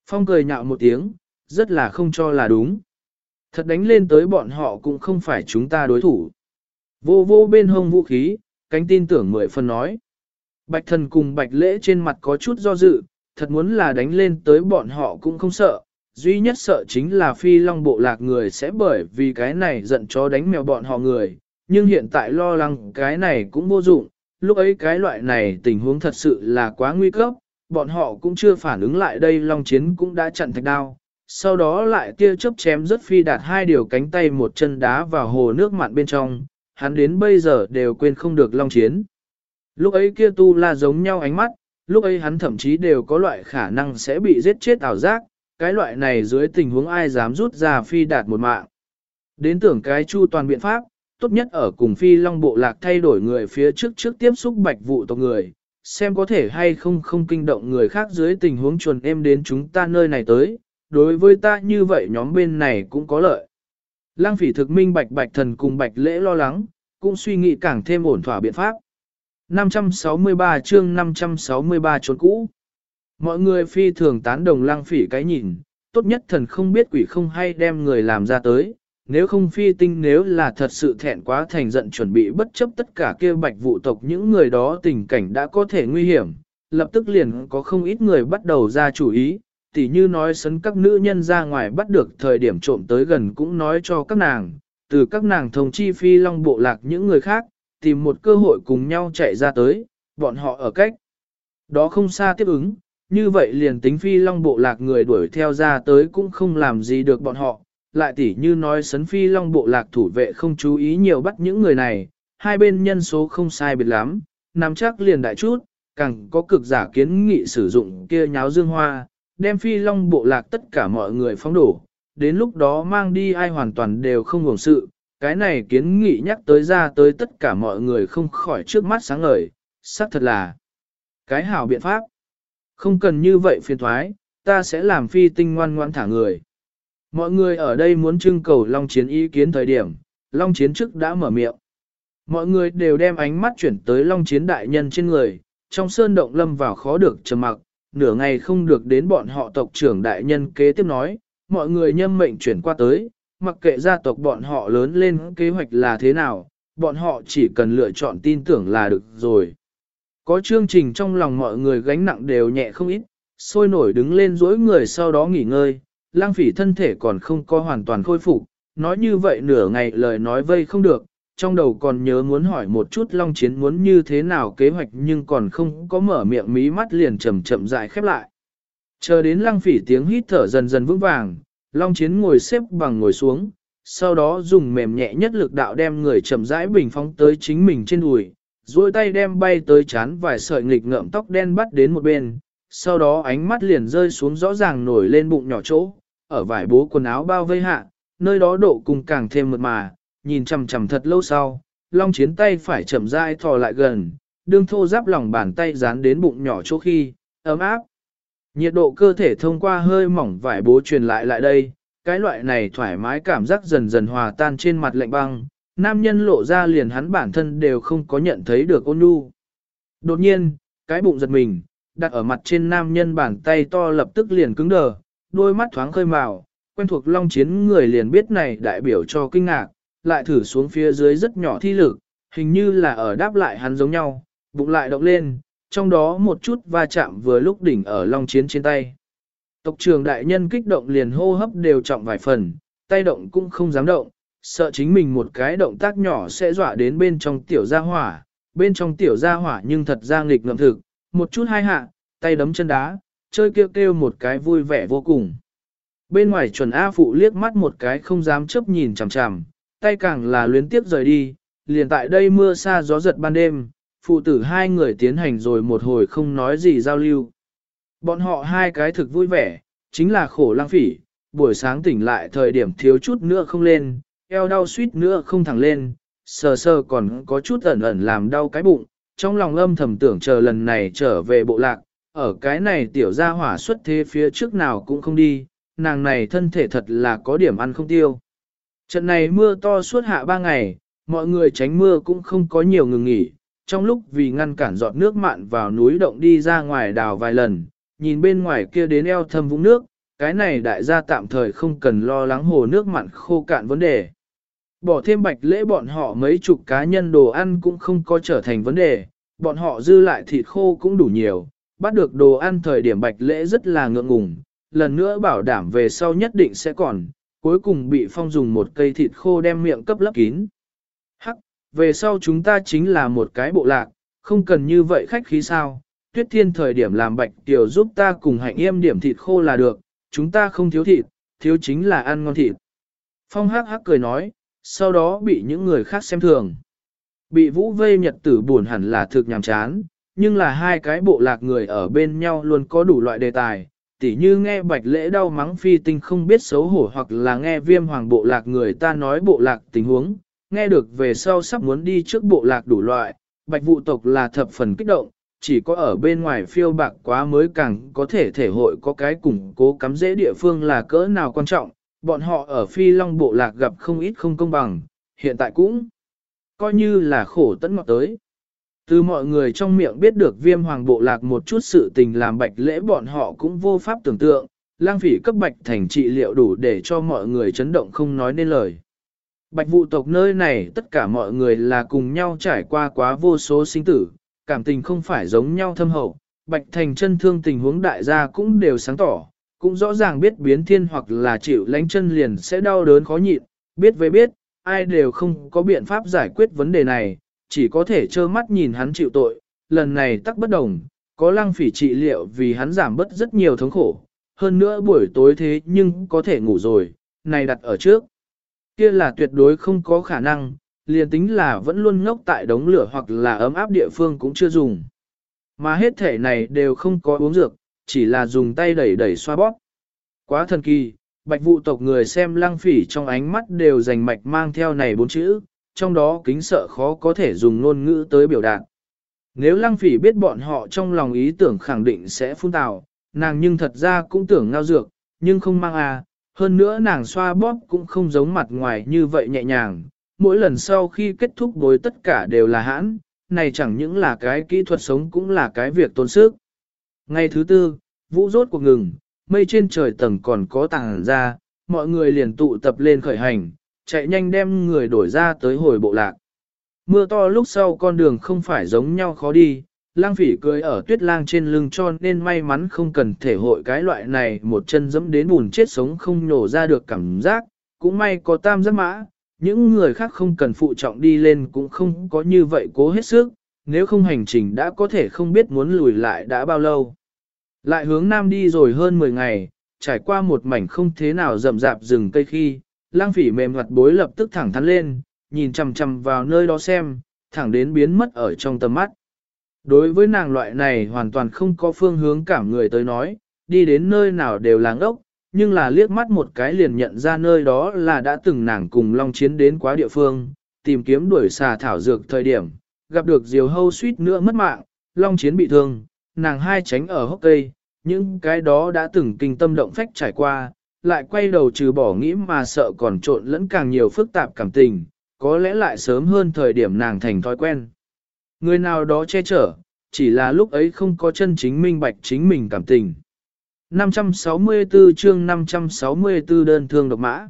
Phong cười nhạo một tiếng, rất là không cho là đúng. Thật đánh lên tới bọn họ cũng không phải chúng ta đối thủ. Vô vô bên hông vũ khí, cánh tin tưởng mười phần nói. Bạch thần cùng bạch lễ trên mặt có chút do dự, thật muốn là đánh lên tới bọn họ cũng không sợ. Duy nhất sợ chính là phi long bộ lạc người sẽ bởi vì cái này giận chó đánh mèo bọn họ người. Nhưng hiện tại lo lắng cái này cũng vô dụng, lúc ấy cái loại này tình huống thật sự là quá nguy cấp, bọn họ cũng chưa phản ứng lại đây long chiến cũng đã chặn thạch đao. Sau đó lại tia chớp chém rất phi đạt hai điều cánh tay một chân đá vào hồ nước mặn bên trong, hắn đến bây giờ đều quên không được long chiến. Lúc ấy kia tu la giống nhau ánh mắt, lúc ấy hắn thậm chí đều có loại khả năng sẽ bị giết chết ảo giác, cái loại này dưới tình huống ai dám rút ra phi đạt một mạng. Đến tưởng cái chu toàn biện pháp, tốt nhất ở cùng phi long bộ lạc thay đổi người phía trước trước tiếp xúc bạch vụ tộc người, xem có thể hay không không kinh động người khác dưới tình huống chuồn em đến chúng ta nơi này tới, đối với ta như vậy nhóm bên này cũng có lợi. Lăng phỉ thực minh bạch bạch thần cùng bạch lễ lo lắng, cũng suy nghĩ càng thêm ổn thỏa biện pháp. 563 chương 563 trốn cũ. Mọi người phi thường tán đồng lăng phỉ cái nhìn, tốt nhất thần không biết quỷ không hay đem người làm ra tới, nếu không phi tinh nếu là thật sự thẹn quá thành giận chuẩn bị bất chấp tất cả kia bạch vụ tộc những người đó tình cảnh đã có thể nguy hiểm, lập tức liền có không ít người bắt đầu ra chủ ý, tỉ như nói sấn các nữ nhân ra ngoài bắt được thời điểm trộm tới gần cũng nói cho các nàng, từ các nàng thông chi phi long bộ lạc những người khác, tìm một cơ hội cùng nhau chạy ra tới, bọn họ ở cách. Đó không xa tiếp ứng, như vậy liền tính phi long bộ lạc người đuổi theo ra tới cũng không làm gì được bọn họ, lại tỉ như nói sấn phi long bộ lạc thủ vệ không chú ý nhiều bắt những người này, hai bên nhân số không sai biệt lắm, nắm chắc liền đại chút, càng có cực giả kiến nghị sử dụng kia nháo dương hoa, đem phi long bộ lạc tất cả mọi người phóng đổ, đến lúc đó mang đi ai hoàn toàn đều không hưởng sự, cái này kiến nghị nhắc tới ra tới tất cả mọi người không khỏi trước mắt sáng ngời, xác thật là cái hảo biện pháp. Không cần như vậy phiền thoái, ta sẽ làm phi tinh ngoan ngoan thả người. Mọi người ở đây muốn trưng cầu Long Chiến ý kiến thời điểm, Long Chiến trước đã mở miệng. Mọi người đều đem ánh mắt chuyển tới Long Chiến đại nhân trên người, trong sơn động lâm vào khó được trầm mặc, nửa ngày không được đến bọn họ tộc trưởng đại nhân kế tiếp nói, mọi người nhâm mệnh chuyển qua tới, mặc kệ gia tộc bọn họ lớn lên kế hoạch là thế nào, bọn họ chỉ cần lựa chọn tin tưởng là được rồi. Có chương trình trong lòng mọi người gánh nặng đều nhẹ không ít, sôi nổi đứng lên dối người sau đó nghỉ ngơi, lang phỉ thân thể còn không có hoàn toàn khôi phục, nói như vậy nửa ngày lời nói vây không được, trong đầu còn nhớ muốn hỏi một chút long chiến muốn như thế nào kế hoạch nhưng còn không có mở miệng mí mắt liền chậm chậm dại khép lại. Chờ đến lăng phỉ tiếng hít thở dần dần vững vàng, Long Chiến ngồi xếp bằng ngồi xuống, sau đó dùng mềm nhẹ nhất lực đạo đem người chậm rãi bình phóng tới chính mình trên đùi, duỗi tay đem bay tới chán vài sợi nghịch ngợm tóc đen bắt đến một bên, sau đó ánh mắt liền rơi xuống rõ ràng nổi lên bụng nhỏ chỗ, ở vải bố quần áo bao vây hạ, nơi đó độ cùng càng thêm mượt mà, nhìn chằm chằm thật lâu sau, Long Chiến tay phải chậm rãi thò lại gần, đương thô giáp lòng bàn tay dán đến bụng nhỏ chỗ khi, ấm áp. Nhiệt độ cơ thể thông qua hơi mỏng vải bố truyền lại lại đây, cái loại này thoải mái cảm giác dần dần hòa tan trên mặt lạnh băng, nam nhân lộ ra liền hắn bản thân đều không có nhận thấy được ôn nhu. Đột nhiên, cái bụng giật mình, đặt ở mặt trên nam nhân bàn tay to lập tức liền cứng đờ, đôi mắt thoáng khơi màu, quen thuộc long chiến người liền biết này đại biểu cho kinh ngạc, lại thử xuống phía dưới rất nhỏ thi lực, hình như là ở đáp lại hắn giống nhau, bụng lại động lên, trong đó một chút va chạm vừa lúc đỉnh ở long chiến trên tay. Tộc trường đại nhân kích động liền hô hấp đều trọng vài phần, tay động cũng không dám động, sợ chính mình một cái động tác nhỏ sẽ dọa đến bên trong tiểu gia hỏa, bên trong tiểu gia hỏa nhưng thật ra nghịch ngợm thực, một chút hai hạ, tay đấm chân đá, chơi kêu kêu một cái vui vẻ vô cùng. Bên ngoài chuẩn A phụ liếc mắt một cái không dám chấp nhìn chằm chằm, tay càng là luyến tiếp rời đi, liền tại đây mưa xa gió giật ban đêm, phụ tử hai người tiến hành rồi một hồi không nói gì giao lưu. Bọn họ hai cái thực vui vẻ, chính là khổ lang phỉ, buổi sáng tỉnh lại thời điểm thiếu chút nữa không lên, eo đau suýt nữa không thẳng lên, sờ sờ còn có chút ẩn ẩn làm đau cái bụng, trong lòng âm thầm tưởng chờ lần này trở về bộ lạc, ở cái này tiểu gia hỏa xuất thế phía trước nào cũng không đi, nàng này thân thể thật là có điểm ăn không tiêu. Trận này mưa to suốt hạ ba ngày, mọi người tránh mưa cũng không có nhiều ngừng nghỉ, trong lúc vì ngăn cản giọt nước mặn vào núi động đi ra ngoài đào vài lần, nhìn bên ngoài kia đến eo thâm vũng nước, cái này đại gia tạm thời không cần lo lắng hồ nước mặn khô cạn vấn đề. Bỏ thêm bạch lễ bọn họ mấy chục cá nhân đồ ăn cũng không có trở thành vấn đề, bọn họ dư lại thịt khô cũng đủ nhiều, bắt được đồ ăn thời điểm bạch lễ rất là ngượng ngùng, lần nữa bảo đảm về sau nhất định sẽ còn, cuối cùng bị phong dùng một cây thịt khô đem miệng cấp lấp kín. Hắc, về sau chúng ta chính là một cái bộ lạc, không cần như vậy khách khí sao, tuyết thiên thời điểm làm bạch tiểu giúp ta cùng hạnh yêm điểm thịt khô là được, chúng ta không thiếu thịt, thiếu chính là ăn ngon thịt. Phong hắc hắc cười nói, sau đó bị những người khác xem thường. Bị vũ vây nhật tử buồn hẳn là thực nhàm chán, nhưng là hai cái bộ lạc người ở bên nhau luôn có đủ loại đề tài, tỉ như nghe bạch lễ đau mắng phi tinh không biết xấu hổ hoặc là nghe viêm hoàng bộ lạc người ta nói bộ lạc tình huống, nghe được về sau sắp muốn đi trước bộ lạc đủ loại, bạch vụ tộc là thập phần kích động, chỉ có ở bên ngoài phiêu bạc quá mới càng có thể thể hội có cái củng cố cắm dễ địa phương là cỡ nào quan trọng, bọn họ ở phi long bộ lạc gặp không ít không công bằng, hiện tại cũng coi như là khổ tận ngọt tới. Từ mọi người trong miệng biết được viêm hoàng bộ lạc một chút sự tình làm bạch lễ bọn họ cũng vô pháp tưởng tượng, lang phỉ cấp bạch thành trị liệu đủ để cho mọi người chấn động không nói nên lời. Bạch vụ tộc nơi này tất cả mọi người là cùng nhau trải qua quá vô số sinh tử, cảm tình không phải giống nhau thâm hậu, bạch thành chân thương tình huống đại gia cũng đều sáng tỏ, cũng rõ ràng biết biến thiên hoặc là chịu lánh chân liền sẽ đau đớn khó nhịn, biết với biết, ai đều không có biện pháp giải quyết vấn đề này, chỉ có thể trơ mắt nhìn hắn chịu tội, lần này tắc bất đồng, có lăng phỉ trị liệu vì hắn giảm bớt rất nhiều thống khổ, hơn nữa buổi tối thế nhưng có thể ngủ rồi, này đặt ở trước. Kia là tuyệt đối không có khả năng, liền tính là vẫn luôn ngốc tại đống lửa hoặc là ấm áp địa phương cũng chưa dùng. Mà hết thể này đều không có uống dược, chỉ là dùng tay đẩy đẩy xoa bóp. Quá thần kỳ, bạch vụ tộc người xem lăng phỉ trong ánh mắt đều dành mạch mang theo này bốn chữ, trong đó kính sợ khó có thể dùng ngôn ngữ tới biểu đạt. Nếu lăng phỉ biết bọn họ trong lòng ý tưởng khẳng định sẽ phun tào, nàng nhưng thật ra cũng tưởng ngao dược, nhưng không mang à, hơn nữa nàng xoa bóp cũng không giống mặt ngoài như vậy nhẹ nhàng, mỗi lần sau khi kết thúc bối tất cả đều là hãn, này chẳng những là cái kỹ thuật sống cũng là cái việc tốn sức. Ngày thứ tư, vũ rốt cuộc ngừng, mây trên trời tầng còn có tàng ra, mọi người liền tụ tập lên khởi hành, chạy nhanh đem người đổi ra tới hồi bộ lạc. Mưa to lúc sau con đường không phải giống nhau khó đi, lang phỉ cưới ở tuyết lang trên lưng cho nên may mắn không cần thể hội cái loại này một chân dẫm đến bùn chết sống không nổ ra được cảm giác, cũng may có tam giác mã, những người khác không cần phụ trọng đi lên cũng không có như vậy cố hết sức, nếu không hành trình đã có thể không biết muốn lùi lại đã bao lâu. Lại hướng nam đi rồi hơn 10 ngày, trải qua một mảnh không thế nào rậm rạp rừng cây khi, lang phỉ mềm mặt bối lập tức thẳng thắn lên, nhìn chằm chằm vào nơi đó xem, thẳng đến biến mất ở trong tầm mắt. Đối với nàng loại này hoàn toàn không có phương hướng cảm người tới nói, đi đến nơi nào đều làng ốc, nhưng là liếc mắt một cái liền nhận ra nơi đó là đã từng nàng cùng Long Chiến đến quá địa phương, tìm kiếm đuổi xà thảo dược thời điểm, gặp được diều hâu suýt nữa mất mạng, Long Chiến bị thương, nàng hai tránh ở hốc cây, những cái đó đã từng kinh tâm động phách trải qua, lại quay đầu trừ bỏ nghĩ mà sợ còn trộn lẫn càng nhiều phức tạp cảm tình, có lẽ lại sớm hơn thời điểm nàng thành thói quen. Người nào đó che chở, chỉ là lúc ấy không có chân chính minh bạch chính mình cảm tình. 564 chương 564 đơn thương độc mã.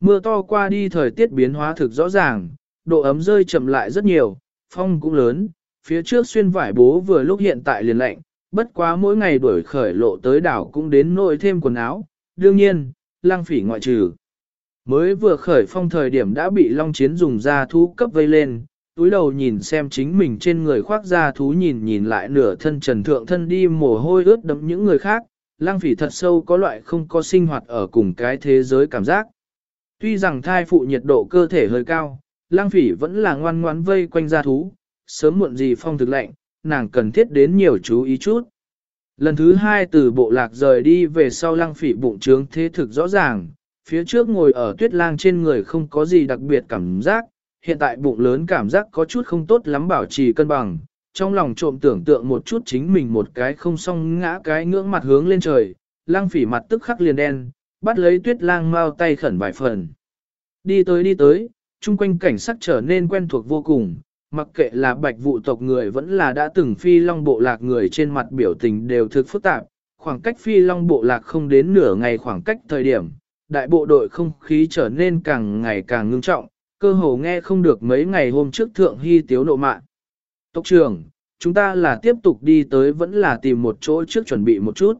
Mưa to qua đi thời tiết biến hóa thực rõ ràng, độ ấm rơi chậm lại rất nhiều, phong cũng lớn, phía trước xuyên vải bố vừa lúc hiện tại liền lạnh, bất quá mỗi ngày đuổi khởi lộ tới đảo cũng đến nỗi thêm quần áo, đương nhiên, lang phỉ ngoại trừ. Mới vừa khởi phong thời điểm đã bị long chiến dùng ra thú cấp vây lên, túi đầu nhìn xem chính mình trên người khoác ra thú nhìn nhìn lại nửa thân trần thượng thân đi mồ hôi ướt đẫm những người khác, lang phỉ thật sâu có loại không có sinh hoạt ở cùng cái thế giới cảm giác. Tuy rằng thai phụ nhiệt độ cơ thể hơi cao, lang phỉ vẫn là ngoan ngoãn vây quanh ra thú, sớm muộn gì phong thực lạnh, nàng cần thiết đến nhiều chú ý chút. Lần thứ hai từ bộ lạc rời đi về sau lang phỉ bụng trướng thế thực rõ ràng, phía trước ngồi ở tuyết lang trên người không có gì đặc biệt cảm giác, hiện tại bụng lớn cảm giác có chút không tốt lắm bảo trì cân bằng, trong lòng trộm tưởng tượng một chút chính mình một cái không xong ngã cái ngưỡng mặt hướng lên trời, lang phỉ mặt tức khắc liền đen, bắt lấy tuyết lang mau tay khẩn vài phần. Đi tới đi tới, chung quanh cảnh sắc trở nên quen thuộc vô cùng, mặc kệ là bạch vụ tộc người vẫn là đã từng phi long bộ lạc người trên mặt biểu tình đều thực phức tạp, khoảng cách phi long bộ lạc không đến nửa ngày khoảng cách thời điểm, đại bộ đội không khí trở nên càng ngày càng ngưng trọng, cơ hồ nghe không được mấy ngày hôm trước thượng hy tiếu nộ mạng. Tộc trưởng, chúng ta là tiếp tục đi tới vẫn là tìm một chỗ trước chuẩn bị một chút.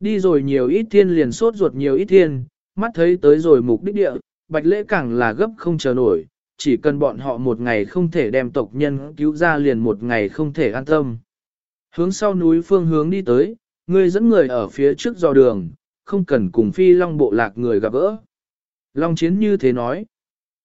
Đi rồi nhiều ít thiên liền sốt ruột nhiều ít thiên, mắt thấy tới rồi mục đích địa, bạch lễ càng là gấp không chờ nổi, chỉ cần bọn họ một ngày không thể đem tộc nhân cứu ra liền một ngày không thể an tâm. Hướng sau núi phương hướng đi tới, người dẫn người ở phía trước dò đường, không cần cùng phi long bộ lạc người gặp gỡ. Long chiến như thế nói.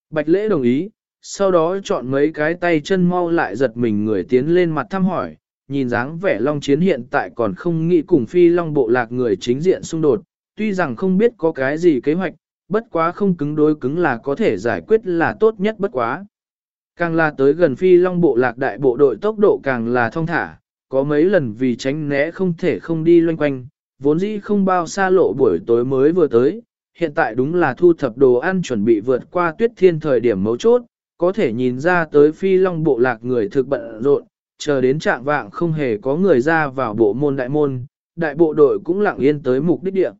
Bạch lễ đồng ý, sau đó chọn mấy cái tay chân mau lại giật mình người tiến lên mặt thăm hỏi, nhìn dáng vẻ long chiến hiện tại còn không nghĩ cùng phi long bộ lạc người chính diện xung đột, tuy rằng không biết có cái gì kế hoạch, bất quá không cứng đối cứng là có thể giải quyết là tốt nhất bất quá. Càng là tới gần phi long bộ lạc đại bộ đội tốc độ càng là thông thả, có mấy lần vì tránh né không thể không đi loanh quanh, vốn dĩ không bao xa lộ buổi tối mới vừa tới, hiện tại đúng là thu thập đồ ăn chuẩn bị vượt qua tuyết thiên thời điểm mấu chốt, có thể nhìn ra tới phi long bộ lạc người thực bận rộn, chờ đến trạng vạng không hề có người ra vào bộ môn đại môn, đại bộ đội cũng lặng yên tới mục đích địa.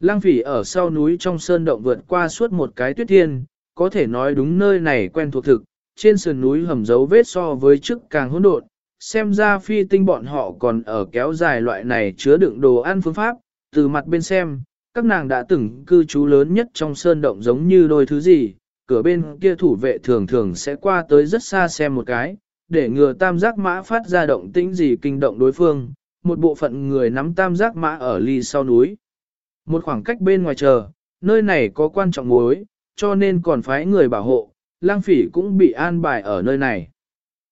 Lang phỉ ở sau núi trong sơn động vượt qua suốt một cái tuyết thiên, có thể nói đúng nơi này quen thuộc thực, trên sườn núi hầm dấu vết so với trước càng hỗn độn, xem ra phi tinh bọn họ còn ở kéo dài loại này chứa đựng đồ ăn phương pháp, từ mặt bên xem, các nàng đã từng cư trú lớn nhất trong sơn động giống như đôi thứ gì, cửa bên kia thủ vệ thường thường sẽ qua tới rất xa xem một cái, để ngừa tam giác mã phát ra động tĩnh gì kinh động đối phương, một bộ phận người nắm tam giác mã ở ly sau núi. Một khoảng cách bên ngoài chờ, nơi này có quan trọng mối, cho nên còn phái người bảo hộ, lang phỉ cũng bị an bài ở nơi này.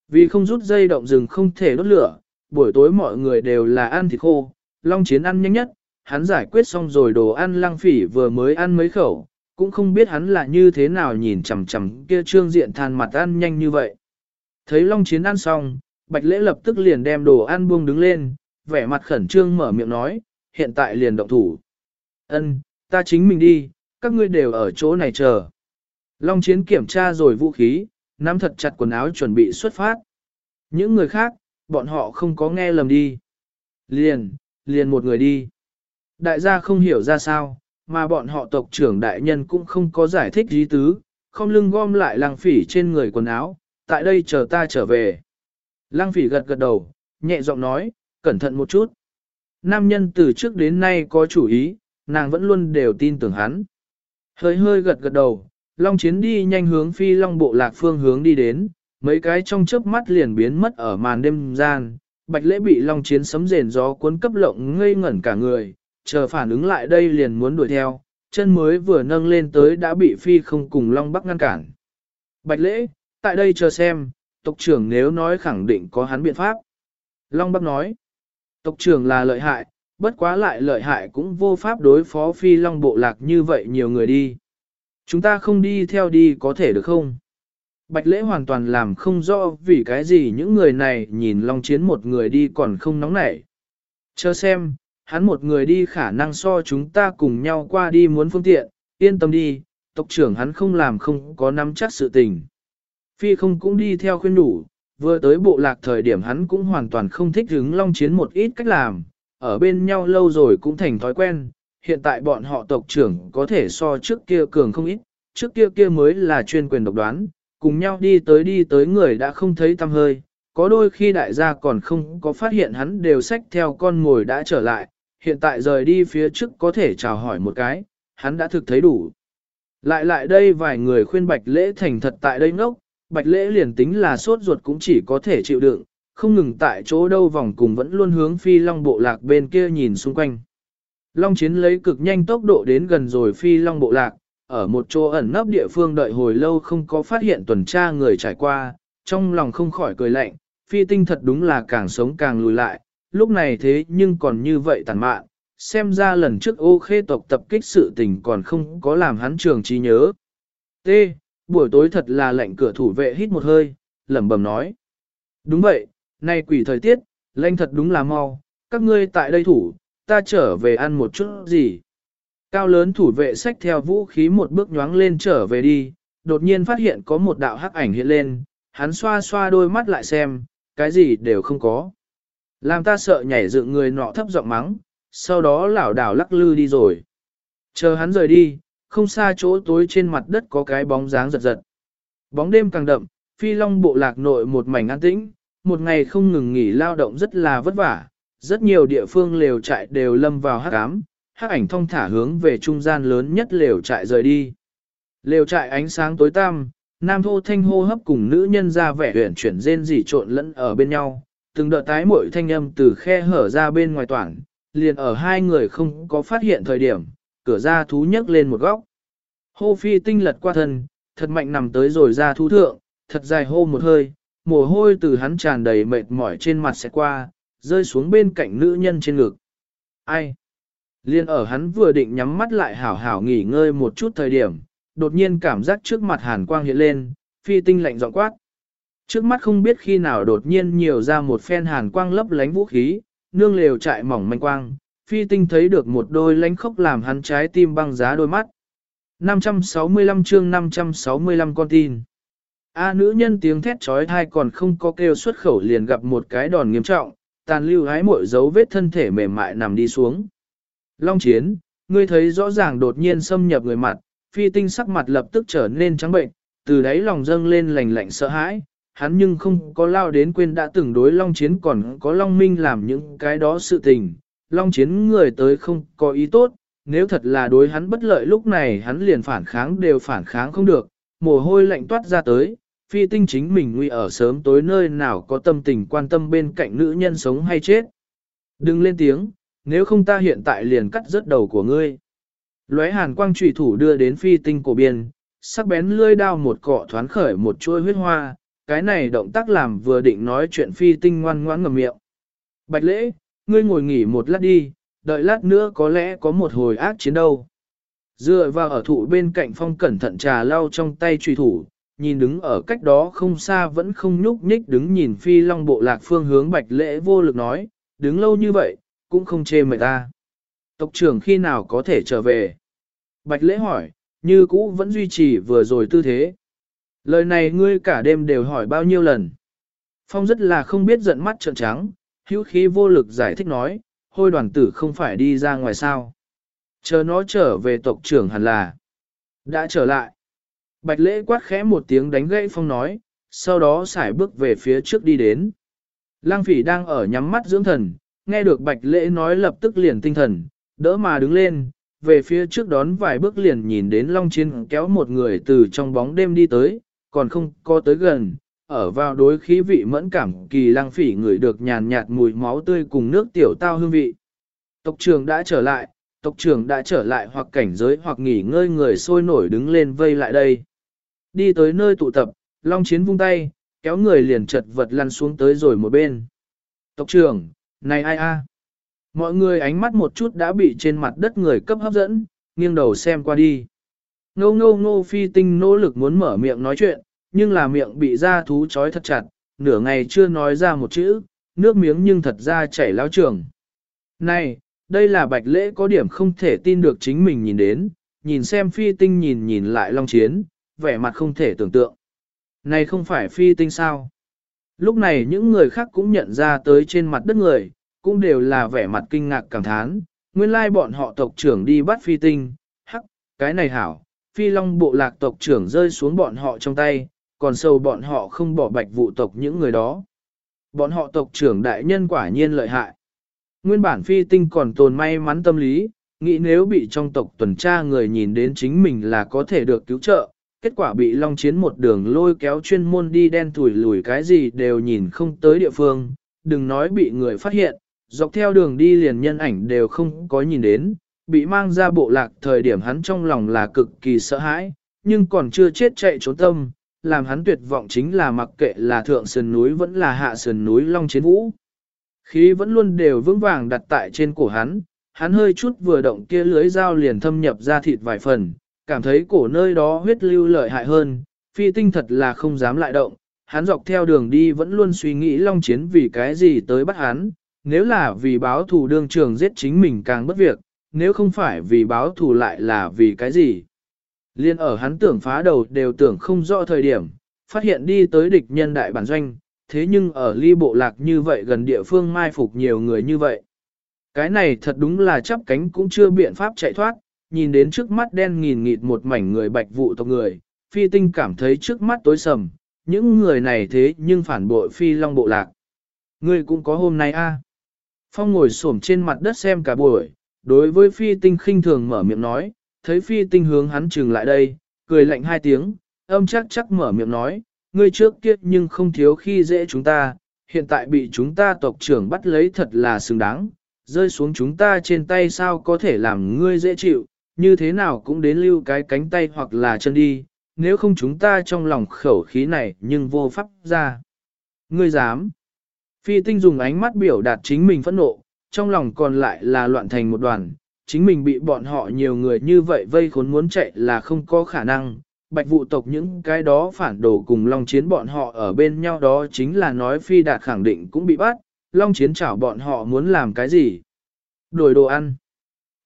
Vì không rút dây động rừng không thể đốt lửa, buổi tối mọi người đều là ăn thịt khô, long chiến ăn nhanh nhất, hắn giải quyết xong rồi đồ ăn lăng phỉ vừa mới ăn mấy khẩu, cũng không biết hắn là như thế nào nhìn chằm chằm kia trương diện than mặt ăn nhanh như vậy. Thấy long chiến ăn xong, bạch lễ lập tức liền đem đồ ăn buông đứng lên, vẻ mặt khẩn trương mở miệng nói, hiện tại liền động thủ. Ân, ta chính mình đi, các ngươi đều ở chỗ này chờ. Long chiến kiểm tra rồi vũ khí, nắm thật chặt quần áo chuẩn bị xuất phát. Những người khác, bọn họ không có nghe lầm đi. Liền, liền một người đi. Đại gia không hiểu ra sao, mà bọn họ tộc trưởng đại nhân cũng không có giải thích gì tứ, không lưng gom lại lăng phỉ trên người quần áo, tại đây chờ ta trở về. Lăng phỉ gật gật đầu, nhẹ giọng nói, cẩn thận một chút. Nam nhân từ trước đến nay có chủ ý, nàng vẫn luôn đều tin tưởng hắn. Hơi hơi gật gật đầu, Long Chiến đi nhanh hướng phi Long bộ lạc phương hướng đi đến, mấy cái trong chớp mắt liền biến mất ở màn đêm gian, bạch lễ bị long chiến sấm rền gió cuốn cấp lộng ngây ngẩn cả người, chờ phản ứng lại đây liền muốn đuổi theo, chân mới vừa nâng lên tới đã bị phi không cùng long bắc ngăn cản. Bạch lễ, tại đây chờ xem, tộc trưởng nếu nói khẳng định có hắn biện pháp. Long bắc nói, tộc trưởng là lợi hại, bất quá lại lợi hại cũng vô pháp đối phó phi long bộ lạc như vậy nhiều người đi. Chúng ta không đi theo đi có thể được không? Bạch lễ hoàn toàn làm không rõ vì cái gì những người này nhìn long chiến một người đi còn không nóng nảy. Chờ xem, hắn một người đi khả năng so chúng ta cùng nhau qua đi muốn phương tiện, yên tâm đi, tộc trưởng hắn không làm không có nắm chắc sự tình. Phi không cũng đi theo khuyên đủ, vừa tới bộ lạc thời điểm hắn cũng hoàn toàn không thích hứng long chiến một ít cách làm, ở bên nhau lâu rồi cũng thành thói quen, hiện tại bọn họ tộc trưởng có thể so trước kia cường không ít, trước kia kia mới là chuyên quyền độc đoán, cùng nhau đi tới đi tới người đã không thấy tâm hơi, có đôi khi đại gia còn không có phát hiện hắn đều xách theo con ngồi đã trở lại, hiện tại rời đi phía trước có thể chào hỏi một cái, hắn đã thực thấy đủ. Lại lại đây vài người khuyên bạch lễ thành thật tại đây ngốc, bạch lễ liền tính là sốt ruột cũng chỉ có thể chịu đựng, không ngừng tại chỗ đâu vòng cùng vẫn luôn hướng phi long bộ lạc bên kia nhìn xung quanh. Long chiến lấy cực nhanh tốc độ đến gần rồi phi long bộ lạc, ở một chỗ ẩn nấp địa phương đợi hồi lâu không có phát hiện tuần tra người trải qua, trong lòng không khỏi cười lạnh, phi tinh thật đúng là càng sống càng lùi lại, lúc này thế nhưng còn như vậy tàn mạn, xem ra lần trước ô khê tộc tập kích sự tình còn không có làm hắn trường trí nhớ. T. Buổi tối thật là lạnh cửa thủ vệ hít một hơi, lẩm bẩm nói. Đúng vậy, nay quỷ thời tiết, lạnh thật đúng là mau, các ngươi tại đây thủ, ta trở về ăn một chút gì. Cao lớn thủ vệ xách theo vũ khí một bước nhoáng lên trở về đi, đột nhiên phát hiện có một đạo hắc ảnh hiện lên, hắn xoa xoa đôi mắt lại xem, cái gì đều không có. Làm ta sợ nhảy dựng người nọ thấp giọng mắng, sau đó lảo đảo lắc lư đi rồi. Chờ hắn rời đi, không xa chỗ tối trên mặt đất có cái bóng dáng giật giật. Bóng đêm càng đậm, phi long bộ lạc nội một mảnh an tĩnh, một ngày không ngừng nghỉ lao động rất là vất vả, rất nhiều địa phương lều trại đều lâm vào hắc ám, hắc ảnh thông thả hướng về trung gian lớn nhất lều trại rời đi. Lều trại ánh sáng tối tăm, nam thô thanh hô hấp cùng nữ nhân ra vẻ huyền chuyển rên rỉ trộn lẫn ở bên nhau, từng đợt tái mội thanh âm từ khe hở ra bên ngoài toàn, liền ở hai người không có phát hiện thời điểm, cửa ra thú nhấc lên một góc. Hô phi tinh lật qua thân, thật mạnh nằm tới rồi ra thú thượng, thật dài hô một hơi, mồ hôi từ hắn tràn đầy mệt mỏi trên mặt sẽ qua, rơi xuống bên cạnh nữ nhân trên ngực. Ai? Liên ở hắn vừa định nhắm mắt lại hảo hảo nghỉ ngơi một chút thời điểm, đột nhiên cảm giác trước mặt hàn quang hiện lên, phi tinh lạnh giọng quát. Trước mắt không biết khi nào đột nhiên nhiều ra một phen hàn quang lấp lánh vũ khí, nương lều trại mỏng manh quang, phi tinh thấy được một đôi lánh khốc làm hắn trái tim băng giá đôi mắt. 565 chương 565 con tin. A nữ nhân tiếng thét trói thai còn không có kêu xuất khẩu liền gặp một cái đòn nghiêm trọng, tàn lưu hái mội dấu vết thân thể mềm mại nằm đi xuống. Long chiến, ngươi thấy rõ ràng đột nhiên xâm nhập người mặt, phi tinh sắc mặt lập tức trở nên trắng bệnh, từ đáy lòng dâng lên lành lạnh sợ hãi, hắn nhưng không có lao đến quên đã từng đối Long chiến còn có Long Minh làm những cái đó sự tình. Long chiến người tới không có ý tốt, nếu thật là đối hắn bất lợi lúc này hắn liền phản kháng đều phản kháng không được, mồ hôi lạnh toát ra tới, phi tinh chính mình nguy ở sớm tối nơi nào có tâm tình quan tâm bên cạnh nữ nhân sống hay chết. Đừng lên tiếng, nếu không ta hiện tại liền cắt rớt đầu của ngươi. Lóe hàn quang trùy thủ đưa đến phi tinh cổ biên, sắc bén lưỡi đao một cọ thoán khởi một chuôi huyết hoa, cái này động tác làm vừa định nói chuyện phi tinh ngoan ngoãn ngầm miệng. Bạch lễ, ngươi ngồi nghỉ một lát đi, đợi lát nữa có lẽ có một hồi ác chiến đâu. Dựa vào ở thụ bên cạnh phong cẩn thận trà lau trong tay trùy thủ, nhìn đứng ở cách đó không xa vẫn không nhúc nhích đứng nhìn phi long bộ lạc phương hướng bạch lễ vô lực nói, đứng lâu như vậy, cũng không chê mệt ta. Tộc trưởng khi nào có thể trở về? Bạch lễ hỏi, như cũ vẫn duy trì vừa rồi tư thế. Lời này ngươi cả đêm đều hỏi bao nhiêu lần. Phong rất là không biết giận mắt trợn trắng, hữu khí vô lực giải thích nói, hôi đoàn tử không phải đi ra ngoài sao. Chờ nó trở về tộc trưởng hẳn là. Đã trở lại. Bạch lễ quát khẽ một tiếng đánh gãy phong nói, sau đó xài bước về phía trước đi đến. Lang phỉ đang ở nhắm mắt dưỡng thần, nghe được bạch lễ nói lập tức liền tinh thần, đỡ mà đứng lên, về phía trước đón vài bước liền nhìn đến Long Chiến kéo một người từ trong bóng đêm đi tới, còn không có tới gần, ở vào đối khí vị mẫn cảm kỳ lăng phỉ người được nhàn nhạt mùi máu tươi cùng nước tiểu tao hương vị. Tộc trưởng đã trở lại, tộc trưởng đã trở lại hoặc cảnh giới hoặc nghỉ ngơi người sôi nổi đứng lên vây lại đây. Đi tới nơi tụ tập, Long Chiến vung tay, kéo người liền chật vật lăn xuống tới rồi một bên. Tộc trưởng, này ai a? Mọi người ánh mắt một chút đã bị trên mặt đất người cấp hấp dẫn, nghiêng đầu xem qua đi. Ngô ngô ngô phi tinh nỗ lực muốn mở miệng nói chuyện, nhưng là miệng bị da thú trói thật chặt, nửa ngày chưa nói ra một chữ, nước miếng nhưng thật ra chảy lao trường. Này, đây là bạch lễ có điểm không thể tin được chính mình nhìn đến, nhìn xem phi tinh nhìn nhìn lại long chiến, vẻ mặt không thể tưởng tượng. Này không phải phi tinh sao? Lúc này những người khác cũng nhận ra tới trên mặt đất người, cũng đều là vẻ mặt kinh ngạc cảm thán, nguyên lai bọn họ tộc trưởng đi bắt phi tinh, hắc, cái này hảo, phi long bộ lạc tộc trưởng rơi xuống bọn họ trong tay, còn sâu bọn họ không bỏ bạch vụ tộc những người đó. Bọn họ tộc trưởng đại nhân quả nhiên lợi hại. Nguyên bản phi tinh còn tồn may mắn tâm lý, nghĩ nếu bị trong tộc tuần tra người nhìn đến chính mình là có thể được cứu trợ, kết quả bị Long Chiến một đường lôi kéo chuyên môn đi đen thủi lùi cái gì đều nhìn không tới địa phương, đừng nói bị người phát hiện, dọc theo đường đi liền nhân ảnh đều không có nhìn đến, bị mang ra bộ lạc thời điểm hắn trong lòng là cực kỳ sợ hãi, nhưng còn chưa chết chạy trốn tâm, làm hắn tuyệt vọng chính là mặc kệ là thượng sườn núi vẫn là hạ sườn núi Long Chiến Vũ. Khí vẫn luôn đều vững vàng đặt tại trên cổ hắn, hắn hơi chút vừa động kia lưới dao liền thâm nhập ra thịt vài phần, cảm thấy cổ nơi đó huyết lưu lợi hại hơn, phi tinh thật là không dám lại động, hắn dọc theo đường đi vẫn luôn suy nghĩ Long Chiến vì cái gì tới bắt hắn, nếu là vì báo thù đương trường giết chính mình càng bất việc, nếu không phải vì báo thù lại là vì cái gì. Liên ở hắn tưởng phá đầu đều tưởng không rõ thời điểm, phát hiện đi tới địch nhân đại bản doanh, thế nhưng ở ly bộ lạc như vậy gần địa phương mai phục nhiều người như vậy. Cái này thật đúng là chắp cánh cũng chưa biện pháp chạy thoát, nhìn đến trước mắt đen nghìn nghịt một mảnh người bạch vụ tộc người, phi tinh cảm thấy trước mắt tối sầm, những người này thế nhưng phản bội phi long bộ lạc. Người cũng có hôm nay a Phong ngồi xổm trên mặt đất xem cả buổi, đối với phi tinh khinh thường mở miệng nói, thấy phi tinh hướng hắn trừng lại đây, cười lạnh hai tiếng, âm chắc chắc mở miệng nói, ngươi trước kia nhưng không thiếu khi dễ chúng ta, hiện tại bị chúng ta tộc trưởng bắt lấy thật là xứng đáng, rơi xuống chúng ta trên tay sao có thể làm ngươi dễ chịu, như thế nào cũng đến lưu cái cánh tay hoặc là chân đi, nếu không chúng ta trong lòng khẩu khí này nhưng vô pháp ra. Ngươi dám. Phi tinh dùng ánh mắt biểu đạt chính mình phẫn nộ, trong lòng còn lại là loạn thành một đoàn, chính mình bị bọn họ nhiều người như vậy vây khốn muốn chạy là không có khả năng. Bạch vụ tộc những cái đó phản đồ cùng Long Chiến bọn họ ở bên nhau đó chính là nói Phi Đạt khẳng định cũng bị bắt, Long Chiến chảo bọn họ muốn làm cái gì? Đổi đồ ăn.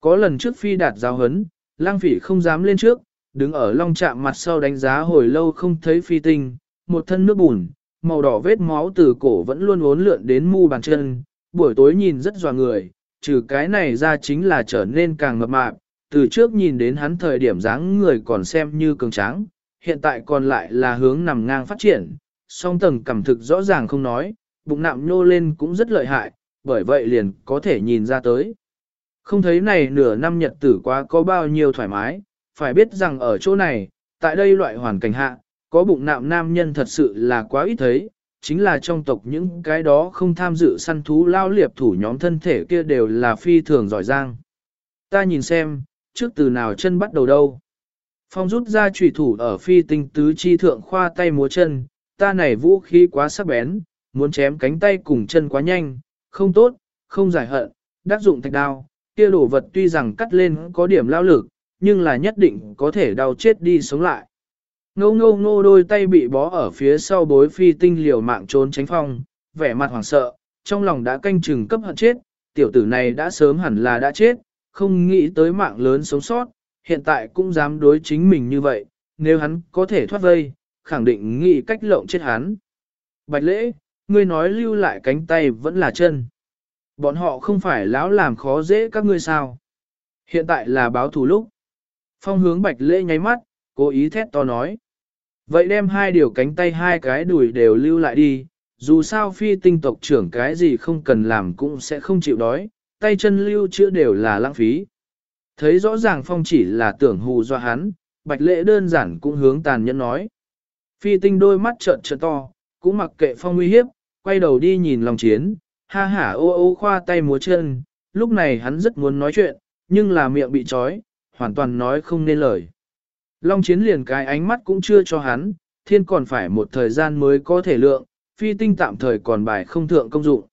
Có lần trước Phi Đạt giáo hấn, lang phỉ không dám lên trước, đứng ở Long chạm mặt sau đánh giá hồi lâu không thấy Phi tinh, một thân nước bùn, màu đỏ vết máu từ cổ vẫn luôn uốn lượn đến mu bàn chân, buổi tối nhìn rất dò người, trừ cái này ra chính là trở nên càng mập mạp, từ trước nhìn đến hắn thời điểm dáng người còn xem như cường tráng, hiện tại còn lại là hướng nằm ngang phát triển, song tầng cảm thực rõ ràng không nói, bụng nạm nhô lên cũng rất lợi hại, bởi vậy liền có thể nhìn ra tới. Không thấy này nửa năm nhật tử quá có bao nhiêu thoải mái, phải biết rằng ở chỗ này, tại đây loại hoàn cảnh hạ, có bụng nạm nam nhân thật sự là quá ít thấy, chính là trong tộc những cái đó không tham dự săn thú lao liệp thủ nhóm thân thể kia đều là phi thường giỏi giang. Ta nhìn xem, trước từ nào chân bắt đầu đâu. Phong rút ra trùy thủ ở phi tinh tứ chi thượng khoa tay múa chân, ta này vũ khí quá sắc bén, muốn chém cánh tay cùng chân quá nhanh, không tốt, không giải hận, đắc dụng thạch đao, kia đổ vật tuy rằng cắt lên có điểm lao lực, nhưng là nhất định có thể đau chết đi sống lại. Ngô ngô ngô đôi tay bị bó ở phía sau bối phi tinh liều mạng trốn tránh phong, vẻ mặt hoảng sợ, trong lòng đã canh chừng cấp hận chết, tiểu tử này đã sớm hẳn là đã chết, không nghĩ tới mạng lớn sống sót, hiện tại cũng dám đối chính mình như vậy, nếu hắn có thể thoát vây, khẳng định nghĩ cách lộng chết hắn. Bạch lễ, ngươi nói lưu lại cánh tay vẫn là chân. Bọn họ không phải lão làm khó dễ các ngươi sao. Hiện tại là báo thù lúc. Phong hướng bạch lễ nháy mắt, cố ý thét to nói. Vậy đem hai điều cánh tay hai cái đùi đều lưu lại đi, dù sao phi tinh tộc trưởng cái gì không cần làm cũng sẽ không chịu đói, tay chân lưu chữa đều là lãng phí. Thấy rõ ràng phong chỉ là tưởng hù do hắn, bạch lễ đơn giản cũng hướng tàn nhẫn nói. Phi tinh đôi mắt trợn trợn to, cũng mặc kệ phong uy hiếp, quay đầu đi nhìn Long Chiến, ha hả ô ô khoa tay múa chân, lúc này hắn rất muốn nói chuyện, nhưng là miệng bị trói, hoàn toàn nói không nên lời. Long Chiến liền cái ánh mắt cũng chưa cho hắn, thiên còn phải một thời gian mới có thể lượng, phi tinh tạm thời còn bài không thượng công dụng.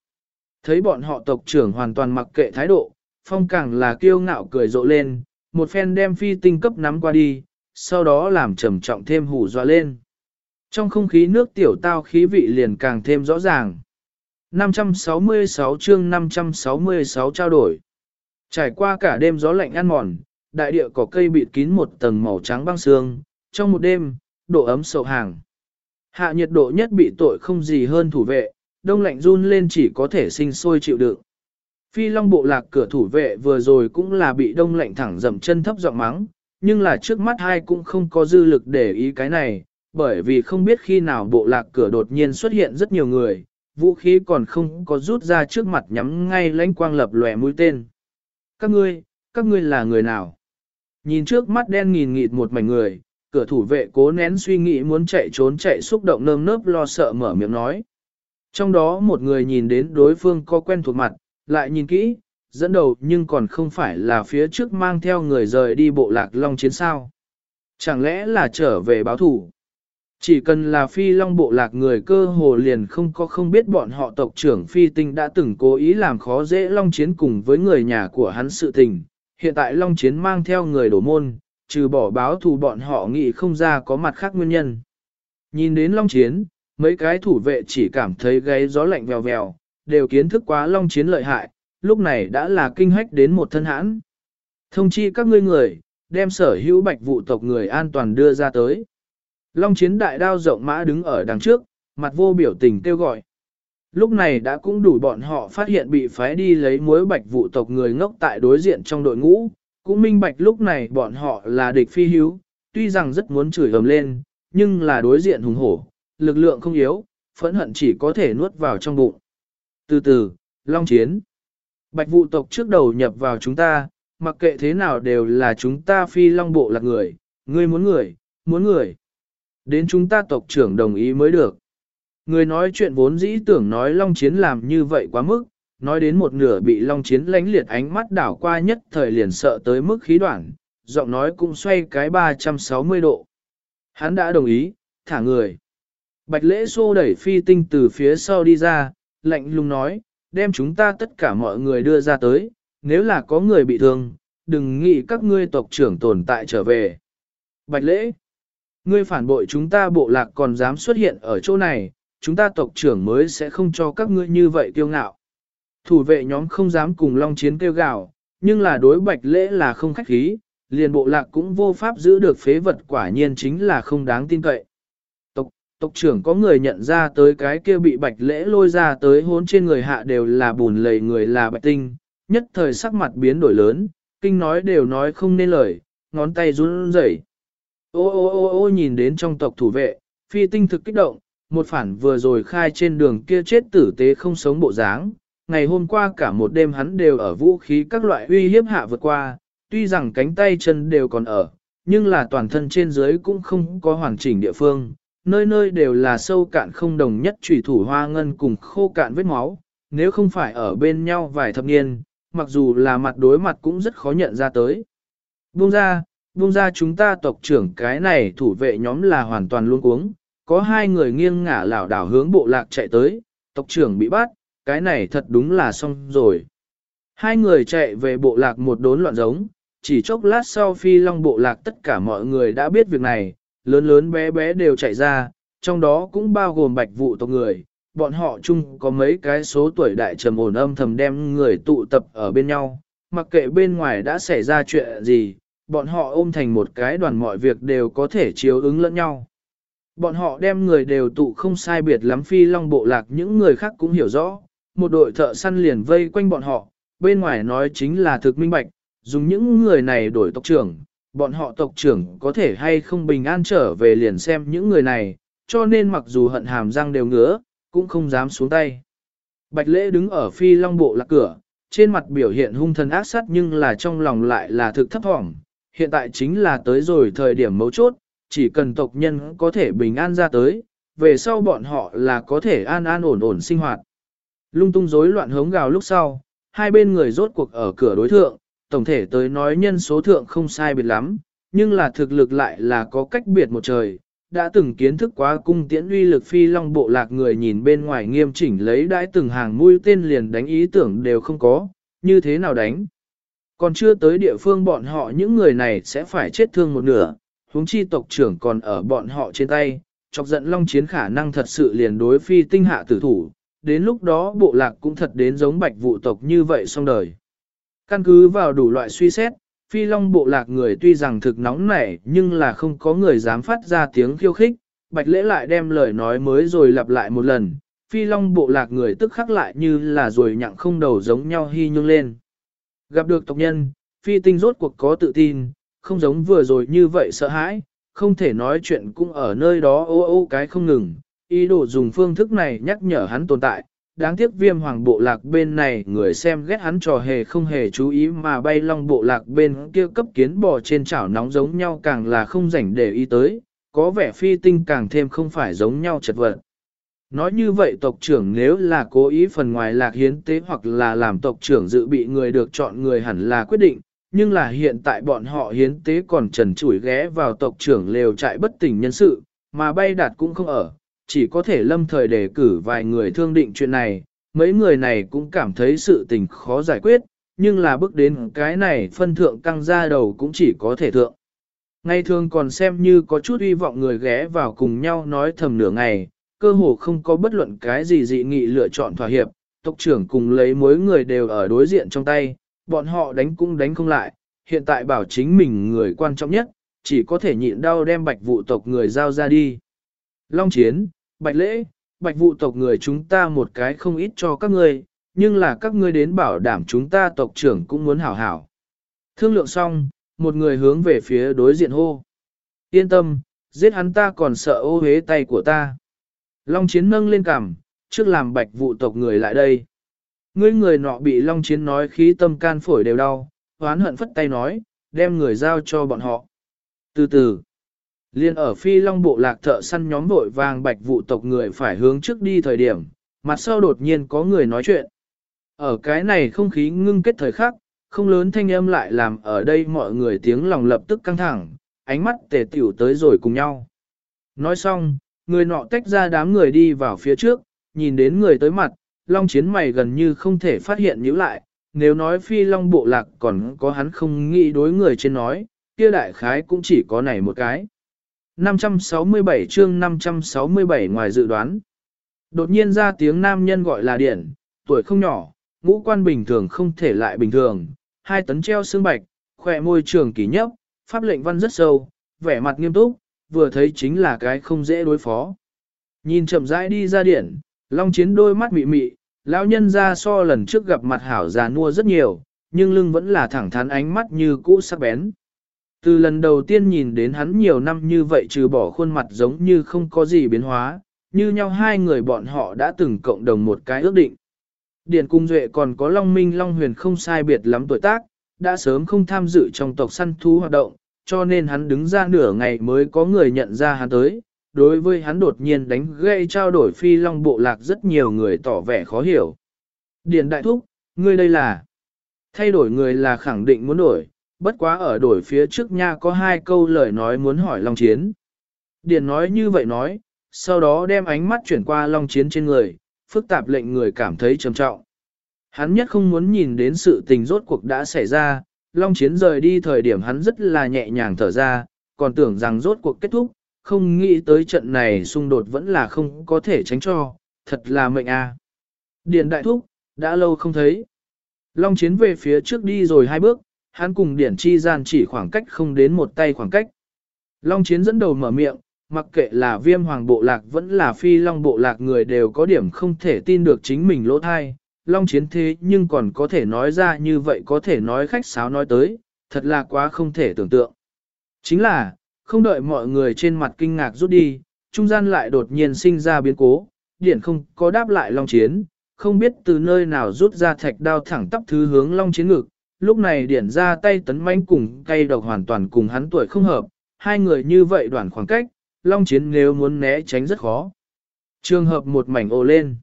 Thấy bọn họ tộc trưởng hoàn toàn mặc kệ thái độ, phong càng là kiêu ngạo cười rộ lên, một phen đem phi tinh cấp nắm qua đi, sau đó làm trầm trọng thêm hủ dọa lên. Trong không khí nước tiểu tao khí vị liền càng thêm rõ ràng. 566 chương 566 trao đổi. Trải qua cả đêm gió lạnh ăn mòn, đại địa có cây bịt kín một tầng màu trắng băng sương, trong một đêm, độ ấm sầu hàng. Hạ nhiệt độ nhất bị tội không gì hơn thủ vệ, đông lạnh run lên chỉ có thể sinh sôi chịu đựng. Phi long bộ lạc cửa thủ vệ vừa rồi cũng là bị đông lạnh thẳng dầm chân thấp giọng mắng, nhưng là trước mắt hai cũng không có dư lực để ý cái này, bởi vì không biết khi nào bộ lạc cửa đột nhiên xuất hiện rất nhiều người, vũ khí còn không có rút ra trước mặt nhắm ngay lãnh quang lập lòe mũi tên. Các ngươi, các ngươi là người nào? Nhìn trước mắt đen nghìn nghịt một mảnh người, cửa thủ vệ cố nén suy nghĩ muốn chạy trốn chạy xúc động nơm nớp lo sợ mở miệng nói. Trong đó một người nhìn đến đối phương có quen thuộc mặt, lại nhìn kỹ, dẫn đầu nhưng còn không phải là phía trước mang theo người rời đi bộ lạc long chiến sao. Chẳng lẽ là trở về báo thủ? Chỉ cần là phi long bộ lạc người cơ hồ liền không có không biết bọn họ tộc trưởng phi tinh đã từng cố ý làm khó dễ long chiến cùng với người nhà của hắn sự tình. Hiện tại long chiến mang theo người đổ môn, trừ bỏ báo thù bọn họ nghĩ không ra có mặt khác nguyên nhân. Nhìn đến long chiến, mấy cái thủ vệ chỉ cảm thấy gáy gió lạnh vèo vèo, đều kiến thức quá long chiến lợi hại, lúc này đã là kinh hách đến một thân hãn. Thông chi các ngươi người, đem sở hữu bạch vụ tộc người an toàn đưa ra tới. Long chiến đại đao rộng mã đứng ở đằng trước, mặt vô biểu tình kêu gọi. Lúc này đã cũng đủ bọn họ phát hiện bị phái đi lấy muối bạch vụ tộc người ngốc tại đối diện trong đội ngũ, cũng minh bạch lúc này bọn họ là địch phi hiếu, tuy rằng rất muốn chửi ầm lên, nhưng là đối diện hùng hổ, lực lượng không yếu, phẫn hận chỉ có thể nuốt vào trong bụng. Từ từ, long chiến. Bạch vụ tộc trước đầu nhập vào chúng ta, mặc kệ thế nào đều là chúng ta phi long bộ là người, ngươi muốn người, muốn người. Đến chúng ta tộc trưởng đồng ý mới được. Người nói chuyện vốn dĩ tưởng nói long chiến làm như vậy quá mức, nói đến một nửa bị long chiến lánh liệt ánh mắt đảo qua nhất thời liền sợ tới mức khí đoạn, giọng nói cũng xoay cái 360 độ. Hắn đã đồng ý, thả người. Bạch lễ xô đẩy phi tinh từ phía sau đi ra, lạnh lùng nói, đem chúng ta tất cả mọi người đưa ra tới, nếu là có người bị thương, đừng nghĩ các ngươi tộc trưởng tồn tại trở về. Bạch lễ, ngươi phản bội chúng ta bộ lạc còn dám xuất hiện ở chỗ này, chúng ta tộc trưởng mới sẽ không cho các ngươi như vậy kiêu ngạo. Thủ vệ nhóm không dám cùng long chiến kêu gào, nhưng là đối bạch lễ là không khách khí, liền bộ lạc cũng vô pháp giữ được phế vật quả nhiên chính là không đáng tin cậy tộc tộc trưởng có người nhận ra tới cái kia bị bạch lễ lôi ra tới hốn trên người hạ đều là bùn lầy người là bạch tinh, nhất thời sắc mặt biến đổi lớn, kinh nói đều nói không nên lời, ngón tay run rẩy. Ô ô ô ô nhìn đến trong tộc thủ vệ, phi tinh thực kích động, một phản vừa rồi khai trên đường kia chết tử tế không sống bộ dáng. Ngày hôm qua cả một đêm hắn đều ở vũ khí các loại uy hiếp hạ vượt qua, tuy rằng cánh tay chân đều còn ở, nhưng là toàn thân trên dưới cũng không có hoàn chỉnh địa phương, nơi nơi đều là sâu cạn không đồng nhất trùy thủ hoa ngân cùng khô cạn vết máu, nếu không phải ở bên nhau vài thập niên, mặc dù là mặt đối mặt cũng rất khó nhận ra tới. Buông ra, buông ra chúng ta tộc trưởng cái này thủ vệ nhóm là hoàn toàn luôn cuống, có hai người nghiêng ngả lảo đảo hướng bộ lạc chạy tới, tộc trưởng bị bắt, cái này thật đúng là xong rồi. Hai người chạy về bộ lạc một đốn loạn giống, chỉ chốc lát sau phi long bộ lạc tất cả mọi người đã biết việc này, lớn lớn bé bé đều chạy ra, trong đó cũng bao gồm bạch vụ tộc người, bọn họ chung có mấy cái số tuổi đại trầm ổn âm thầm đem người tụ tập ở bên nhau, mặc kệ bên ngoài đã xảy ra chuyện gì, bọn họ ôm thành một cái đoàn mọi việc đều có thể chiếu ứng lẫn nhau. Bọn họ đem người đều tụ không sai biệt lắm phi long bộ lạc những người khác cũng hiểu rõ, một đội thợ săn liền vây quanh bọn họ, bên ngoài nói chính là thực minh bạch, dùng những người này đổi tộc trưởng, bọn họ tộc trưởng có thể hay không bình an trở về liền xem những người này, cho nên mặc dù hận hàm răng đều ngứa, cũng không dám xuống tay. Bạch lễ đứng ở phi long bộ lạc cửa, trên mặt biểu hiện hung thần ác sát nhưng là trong lòng lại là thực thấp thỏm. Hiện tại chính là tới rồi thời điểm mấu chốt, chỉ cần tộc nhân có thể bình an ra tới, về sau bọn họ là có thể an an ổn ổn sinh hoạt. Lung tung rối loạn hống gào lúc sau, hai bên người rốt cuộc ở cửa đối thượng, tổng thể tới nói nhân số thượng không sai biệt lắm, nhưng là thực lực lại là có cách biệt một trời. Đã từng kiến thức quá cung tiễn uy lực phi long bộ lạc người nhìn bên ngoài nghiêm chỉnh lấy đãi từng hàng mũi tên liền đánh ý tưởng đều không có, như thế nào đánh. Còn chưa tới địa phương bọn họ những người này sẽ phải chết thương một nửa, huống chi tộc trưởng còn ở bọn họ trên tay, chọc giận long chiến khả năng thật sự liền đối phi tinh hạ tử thủ, đến lúc đó bộ lạc cũng thật đến giống bạch vụ tộc như vậy xong đời. Căn cứ vào đủ loại suy xét, phi long bộ lạc người tuy rằng thực nóng nảy nhưng là không có người dám phát ra tiếng khiêu khích, bạch lễ lại đem lời nói mới rồi lặp lại một lần, phi long bộ lạc người tức khắc lại như là rồi nhặng không đầu giống nhau hy nhương lên. Gặp được tộc nhân, phi tinh rốt cuộc có tự tin, không giống vừa rồi như vậy sợ hãi, không thể nói chuyện cũng ở nơi đó ô ô cái không ngừng, ý đồ dùng phương thức này nhắc nhở hắn tồn tại. Đáng tiếc viêm hoàng bộ lạc bên này người xem ghét hắn trò hề không hề chú ý mà bay long bộ lạc bên kia cấp kiến bò trên chảo nóng giống nhau càng là không rảnh để ý tới, có vẻ phi tinh càng thêm không phải giống nhau chật vật. Nói như vậy tộc trưởng nếu là cố ý phần ngoài lạc hiến tế hoặc là làm tộc trưởng dự bị người được chọn người hẳn là quyết định, nhưng là hiện tại bọn họ hiến tế còn trần chủi ghé vào tộc trưởng lều trại bất tỉnh nhân sự, mà bay đạt cũng không ở, chỉ có thể lâm thời đề cử vài người thương định chuyện này, mấy người này cũng cảm thấy sự tình khó giải quyết, nhưng là bước đến cái này phân thượng căng ra đầu cũng chỉ có thể thượng. Ngày thường còn xem như có chút hy vọng người ghé vào cùng nhau nói thầm nửa ngày, cơ hồ không có bất luận cái gì dị nghị lựa chọn thỏa hiệp, tộc trưởng cùng lấy mỗi người đều ở đối diện trong tay, bọn họ đánh cũng đánh không lại, hiện tại bảo chính mình người quan trọng nhất, chỉ có thể nhịn đau đem bạch vụ tộc người giao ra đi. Long chiến, bạch lễ, bạch vụ tộc người chúng ta một cái không ít cho các ngươi, nhưng là các ngươi đến bảo đảm chúng ta tộc trưởng cũng muốn hảo hảo. Thương lượng xong, một người hướng về phía đối diện hô. Yên tâm, giết hắn ta còn sợ ô hế tay của ta. Long chiến nâng lên cằm, trước làm bạch vụ tộc người lại đây. Ngươi người nọ bị Long chiến nói khí tâm can phổi đều đau, hoán hận phất tay nói, đem người giao cho bọn họ. Từ từ, liên ở phi long bộ lạc thợ săn nhóm vội vàng bạch vụ tộc người phải hướng trước đi thời điểm, mặt sau đột nhiên có người nói chuyện. Ở cái này không khí ngưng kết thời khắc, không lớn thanh âm lại làm ở đây mọi người tiếng lòng lập tức căng thẳng, ánh mắt tề tiểu tới rồi cùng nhau. Nói xong, người nọ tách ra đám người đi vào phía trước, nhìn đến người tới mặt, long chiến mày gần như không thể phát hiện nhữ lại, nếu nói phi long bộ lạc còn có hắn không nghĩ đối người trên nói, kia đại khái cũng chỉ có này một cái. 567 chương 567 ngoài dự đoán. Đột nhiên ra tiếng nam nhân gọi là điển, tuổi không nhỏ, ngũ quan bình thường không thể lại bình thường, hai tấn treo xương bạch, khỏe môi trường kỳ nhấp, pháp lệnh văn rất sâu, vẻ mặt nghiêm túc, vừa thấy chính là cái không dễ đối phó. Nhìn chậm rãi đi ra điển, long chiến đôi mắt mị mị, lão nhân ra so lần trước gặp mặt hảo già nua rất nhiều, nhưng lưng vẫn là thẳng thắn ánh mắt như cũ sắc bén. Từ lần đầu tiên nhìn đến hắn nhiều năm như vậy trừ bỏ khuôn mặt giống như không có gì biến hóa, như nhau hai người bọn họ đã từng cộng đồng một cái ước định. Điền Cung Duệ còn có Long Minh Long Huyền không sai biệt lắm tuổi tác, đã sớm không tham dự trong tộc săn thú hoạt động, cho nên hắn đứng ra nửa ngày mới có người nhận ra hắn tới. Đối với hắn đột nhiên đánh gây trao đổi phi long bộ lạc rất nhiều người tỏ vẻ khó hiểu. Điền Đại Thúc, ngươi đây là... Thay đổi người là khẳng định muốn đổi, bất quá ở đổi phía trước nha có hai câu lời nói muốn hỏi Long Chiến. Điền nói như vậy nói, sau đó đem ánh mắt chuyển qua Long Chiến trên người, phức tạp lệnh người cảm thấy trầm trọng. Hắn nhất không muốn nhìn đến sự tình rốt cuộc đã xảy ra, Long Chiến rời đi thời điểm hắn rất là nhẹ nhàng thở ra, còn tưởng rằng rốt cuộc kết thúc, không nghĩ tới trận này xung đột vẫn là không có thể tránh cho, thật là mệnh a. À. Điền đại thúc, đã lâu không thấy. Long Chiến về phía trước đi rồi hai bước, hắn cùng Điển Chi gian chỉ khoảng cách không đến một tay khoảng cách. Long Chiến dẫn đầu mở miệng, mặc kệ là viêm hoàng bộ lạc vẫn là phi long bộ lạc người đều có điểm không thể tin được chính mình lỗ thai, long chiến thế nhưng còn có thể nói ra như vậy có thể nói khách sáo nói tới, thật là quá không thể tưởng tượng. Chính là, không đợi mọi người trên mặt kinh ngạc rút đi, trung gian lại đột nhiên sinh ra biến cố, điển không có đáp lại long chiến, không biết từ nơi nào rút ra thạch đao thẳng tắp thứ hướng long chiến ngực, lúc này điển ra tay tấn manh cùng cây độc hoàn toàn cùng hắn tuổi không hợp, hai người như vậy đoạn khoảng cách, long chiến nếu muốn né tránh rất khó. Trường hợp một mảnh ồ lên.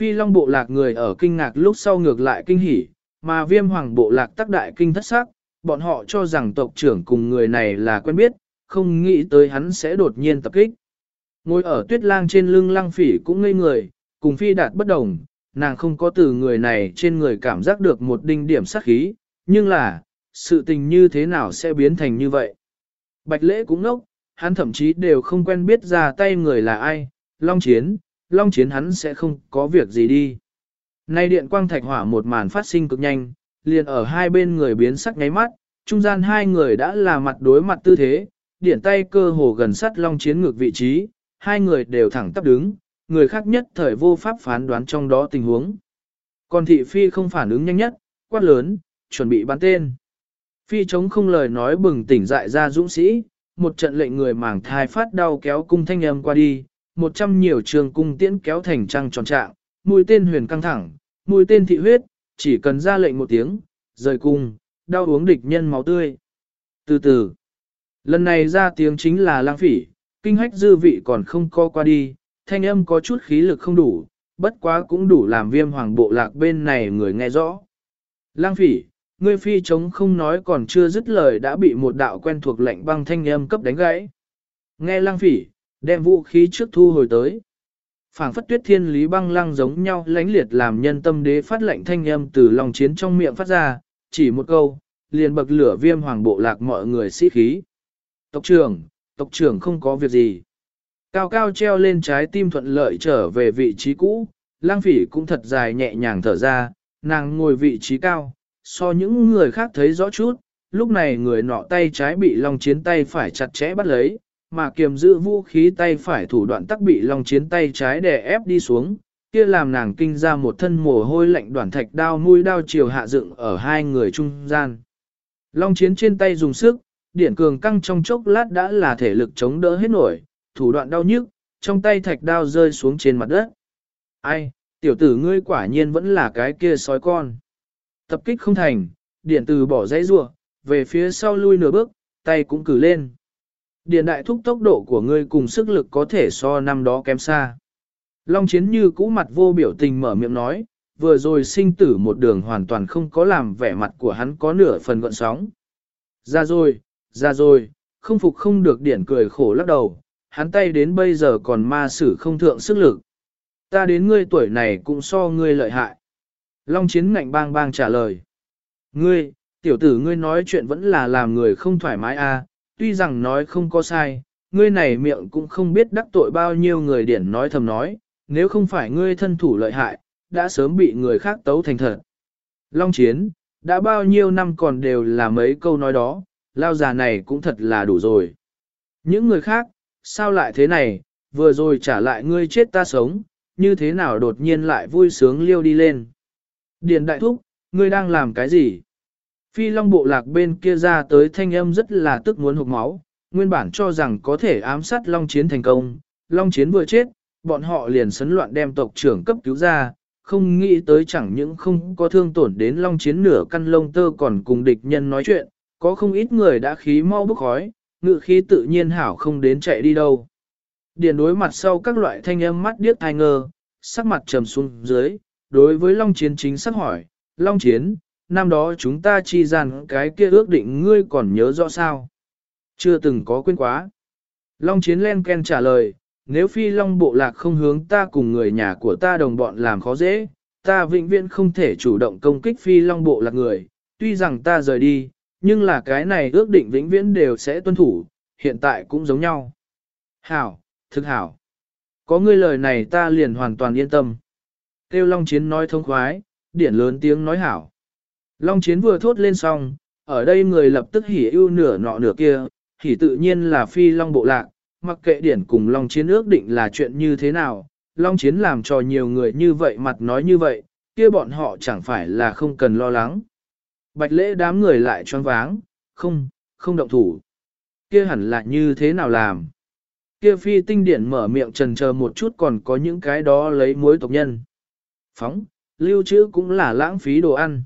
Phi long bộ lạc người ở kinh ngạc lúc sau ngược lại kinh hỉ, mà viêm hoàng bộ lạc tắc đại kinh thất sắc, bọn họ cho rằng tộc trưởng cùng người này là quen biết, không nghĩ tới hắn sẽ đột nhiên tập kích. Ngồi ở tuyết lang trên lưng lang phỉ cũng ngây người, cùng phi đạt bất đồng, nàng không có từ người này trên người cảm giác được một đinh điểm sát khí, nhưng là, sự tình như thế nào sẽ biến thành như vậy? Bạch lễ cũng ngốc, hắn thậm chí đều không quen biết ra tay người là ai, long chiến, long chiến hắn sẽ không có việc gì đi. Nay điện quang thạch hỏa một màn phát sinh cực nhanh, liền ở hai bên người biến sắc nháy mắt, trung gian hai người đã là mặt đối mặt tư thế, điện tay cơ hồ gần sát long chiến ngược vị trí, hai người đều thẳng tắp đứng, người khác nhất thời vô pháp phán đoán trong đó tình huống. Còn thị phi không phản ứng nhanh nhất, quát lớn, chuẩn bị bắn tên. Phi chống không lời nói bừng tỉnh dại ra dũng sĩ, một trận lệnh người mảng thai phát đau kéo cung thanh âm qua đi, một trăm nhiều trường cung tiễn kéo thành trăng tròn trạng, mũi tên huyền căng thẳng, mũi tên thị huyết, chỉ cần ra lệnh một tiếng, rời cung, đau uống địch nhân máu tươi. Từ từ, lần này ra tiếng chính là lang phỉ, kinh hách dư vị còn không co qua đi, thanh âm có chút khí lực không đủ, bất quá cũng đủ làm viêm hoàng bộ lạc bên này người nghe rõ. Lang phỉ, ngươi phi chống không nói còn chưa dứt lời đã bị một đạo quen thuộc lệnh băng thanh âm cấp đánh gãy. Nghe lang phỉ, đem vũ khí trước thu hồi tới. phảng phất tuyết thiên lý băng lăng giống nhau lãnh liệt làm nhân tâm đế phát lệnh thanh âm từ lòng chiến trong miệng phát ra, chỉ một câu, liền bậc lửa viêm hoàng bộ lạc mọi người sĩ khí. Tộc trưởng, tộc trưởng không có việc gì. Cao cao treo lên trái tim thuận lợi trở về vị trí cũ, lang phỉ cũng thật dài nhẹ nhàng thở ra, nàng ngồi vị trí cao, so những người khác thấy rõ chút, lúc này người nọ tay trái bị long chiến tay phải chặt chẽ bắt lấy, mà kiềm giữ vũ khí tay phải thủ đoạn tắc bị long chiến tay trái đè ép đi xuống, kia làm nàng kinh ra một thân mồ hôi lạnh đoàn thạch đao mũi đao chiều hạ dựng ở hai người trung gian. Long chiến trên tay dùng sức, điển cường căng trong chốc lát đã là thể lực chống đỡ hết nổi, thủ đoạn đau nhức, trong tay thạch đao rơi xuống trên mặt đất. Ai, tiểu tử ngươi quả nhiên vẫn là cái kia sói con. Tập kích không thành, điện từ bỏ dãy rua, về phía sau lui nửa bước, tay cũng cử lên. Điện đại thúc tốc độ của ngươi cùng sức lực có thể so năm đó kém xa. Long chiến như cũ mặt vô biểu tình mở miệng nói, vừa rồi sinh tử một đường hoàn toàn không có làm vẻ mặt của hắn có nửa phần gọn sóng. Ra rồi, ra rồi, không phục không được điển cười khổ lắc đầu, hắn tay đến bây giờ còn ma sử không thượng sức lực. Ta đến ngươi tuổi này cũng so ngươi lợi hại. Long chiến ngạnh bang bang trả lời. Ngươi, tiểu tử ngươi nói chuyện vẫn là làm người không thoải mái. À, tuy rằng nói không có sai, ngươi này miệng cũng không biết đắc tội bao nhiêu người điển nói thầm nói, nếu không phải ngươi thân thủ lợi hại, đã sớm bị người khác tấu thành thật. Long chiến, đã bao nhiêu năm còn đều là mấy câu nói đó, lao già này cũng thật là đủ rồi. Những người khác, sao lại thế này, vừa rồi trả lại ngươi chết ta sống, như thế nào đột nhiên lại vui sướng liêu đi lên. Điền đại thúc, ngươi đang làm cái gì? Phi long bộ lạc bên kia ra tới thanh âm rất là tức muốn hụt máu, nguyên bản cho rằng có thể ám sát long chiến thành công, long chiến vừa chết, bọn họ liền sấn loạn đem tộc trưởng cấp cứu ra, không nghĩ tới chẳng những không có thương tổn đến long chiến nửa căn lông tơ còn cùng địch nhân nói chuyện, có không ít người đã khí mau bức khói, ngự khí tự nhiên hảo không đến chạy đi đâu. Điền đối mặt sau các loại thanh âm mắt điếc thai ngơ, sắc mặt trầm xuống dưới, đối với Long Chiến chính xác hỏi, Long Chiến, năm đó chúng ta chi rằng cái kia ước định ngươi còn nhớ rõ sao? Chưa từng có quên quá. Long Chiến len ken trả lời, nếu phi Long Bộ Lạc không hướng ta cùng người nhà của ta đồng bọn làm khó dễ, ta vĩnh viễn không thể chủ động công kích phi Long Bộ Lạc người, tuy rằng ta rời đi, nhưng là cái này ước định vĩnh viễn đều sẽ tuân thủ, hiện tại cũng giống nhau. Hảo, thực hảo. Có ngươi lời này ta liền hoàn toàn yên tâm. Tiêu Long Chiến nói thông khoái, điển lớn tiếng nói hảo. Long Chiến vừa thốt lên xong, ở đây người lập tức hỉ ưu nửa nọ nửa kia, hỉ tự nhiên là phi Long Bộ Lạc, mặc kệ điển cùng Long Chiến ước định là chuyện như thế nào, Long Chiến làm cho nhiều người như vậy mặt nói như vậy, kia bọn họ chẳng phải là không cần lo lắng. Bạch lễ đám người lại choáng váng, không, không động thủ. Kia hẳn là như thế nào làm? Kia phi tinh điển mở miệng trần chờ một chút còn có những cái đó lấy muối tộc nhân. Phóng, lưu trữ cũng là lãng phí đồ ăn.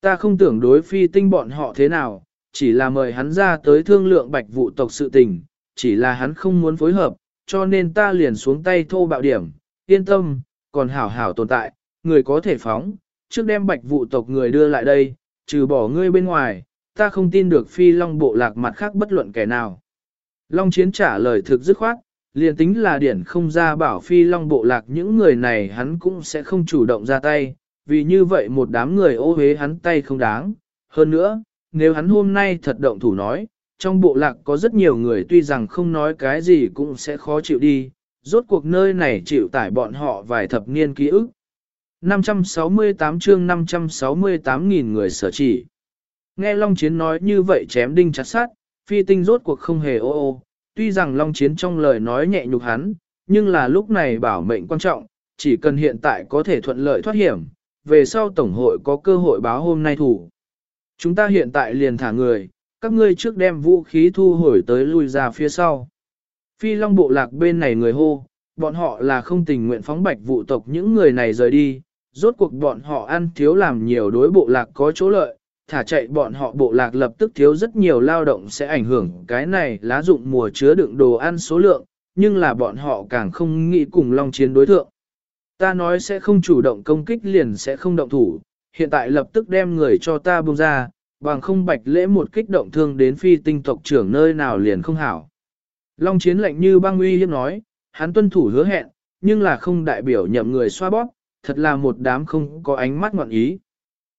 Ta không tưởng đối phi tinh bọn họ thế nào, chỉ là mời hắn ra tới thương lượng bạch vụ tộc sự tình, chỉ là hắn không muốn phối hợp, cho nên ta liền xuống tay thô bạo điểm, yên tâm, còn hảo hảo tồn tại, người có thể phóng, trước đem bạch vụ tộc người đưa lại đây, trừ bỏ ngươi bên ngoài, ta không tin được phi long bộ lạc mặt khác bất luận kẻ nào. Long chiến trả lời thực dứt khoát, liền tính là điển không ra bảo phi long bộ lạc những người này hắn cũng sẽ không chủ động ra tay, vì như vậy một đám người ô hế hắn tay không đáng. Hơn nữa, nếu hắn hôm nay thật động thủ nói, trong bộ lạc có rất nhiều người tuy rằng không nói cái gì cũng sẽ khó chịu đi, rốt cuộc nơi này chịu tải bọn họ vài thập niên ký ức. 568 chương 568 nghìn người sở chỉ. Nghe Long Chiến nói như vậy chém đinh chặt sát, phi tinh rốt cuộc không hề ô ô, tuy rằng Long Chiến trong lời nói nhẹ nhục hắn, nhưng là lúc này bảo mệnh quan trọng, chỉ cần hiện tại có thể thuận lợi thoát hiểm, về sau Tổng hội có cơ hội báo hôm nay thủ. Chúng ta hiện tại liền thả người, các ngươi trước đem vũ khí thu hồi tới lui ra phía sau. Phi Long bộ lạc bên này người hô, bọn họ là không tình nguyện phóng bạch vụ tộc những người này rời đi, rốt cuộc bọn họ ăn thiếu làm nhiều đối bộ lạc có chỗ lợi, thả chạy bọn họ bộ lạc lập tức thiếu rất nhiều lao động sẽ ảnh hưởng cái này lá dụng mùa chứa đựng đồ ăn số lượng, nhưng là bọn họ càng không nghĩ cùng long chiến đối thượng. Ta nói sẽ không chủ động công kích liền sẽ không động thủ, hiện tại lập tức đem người cho ta buông ra, bằng không bạch lễ một kích động thương đến phi tinh tộc trưởng nơi nào liền không hảo. Long chiến lệnh như băng uy hiếp nói, hắn tuân thủ hứa hẹn, nhưng là không đại biểu nhậm người xoa bóp, thật là một đám không có ánh mắt ngọn ý.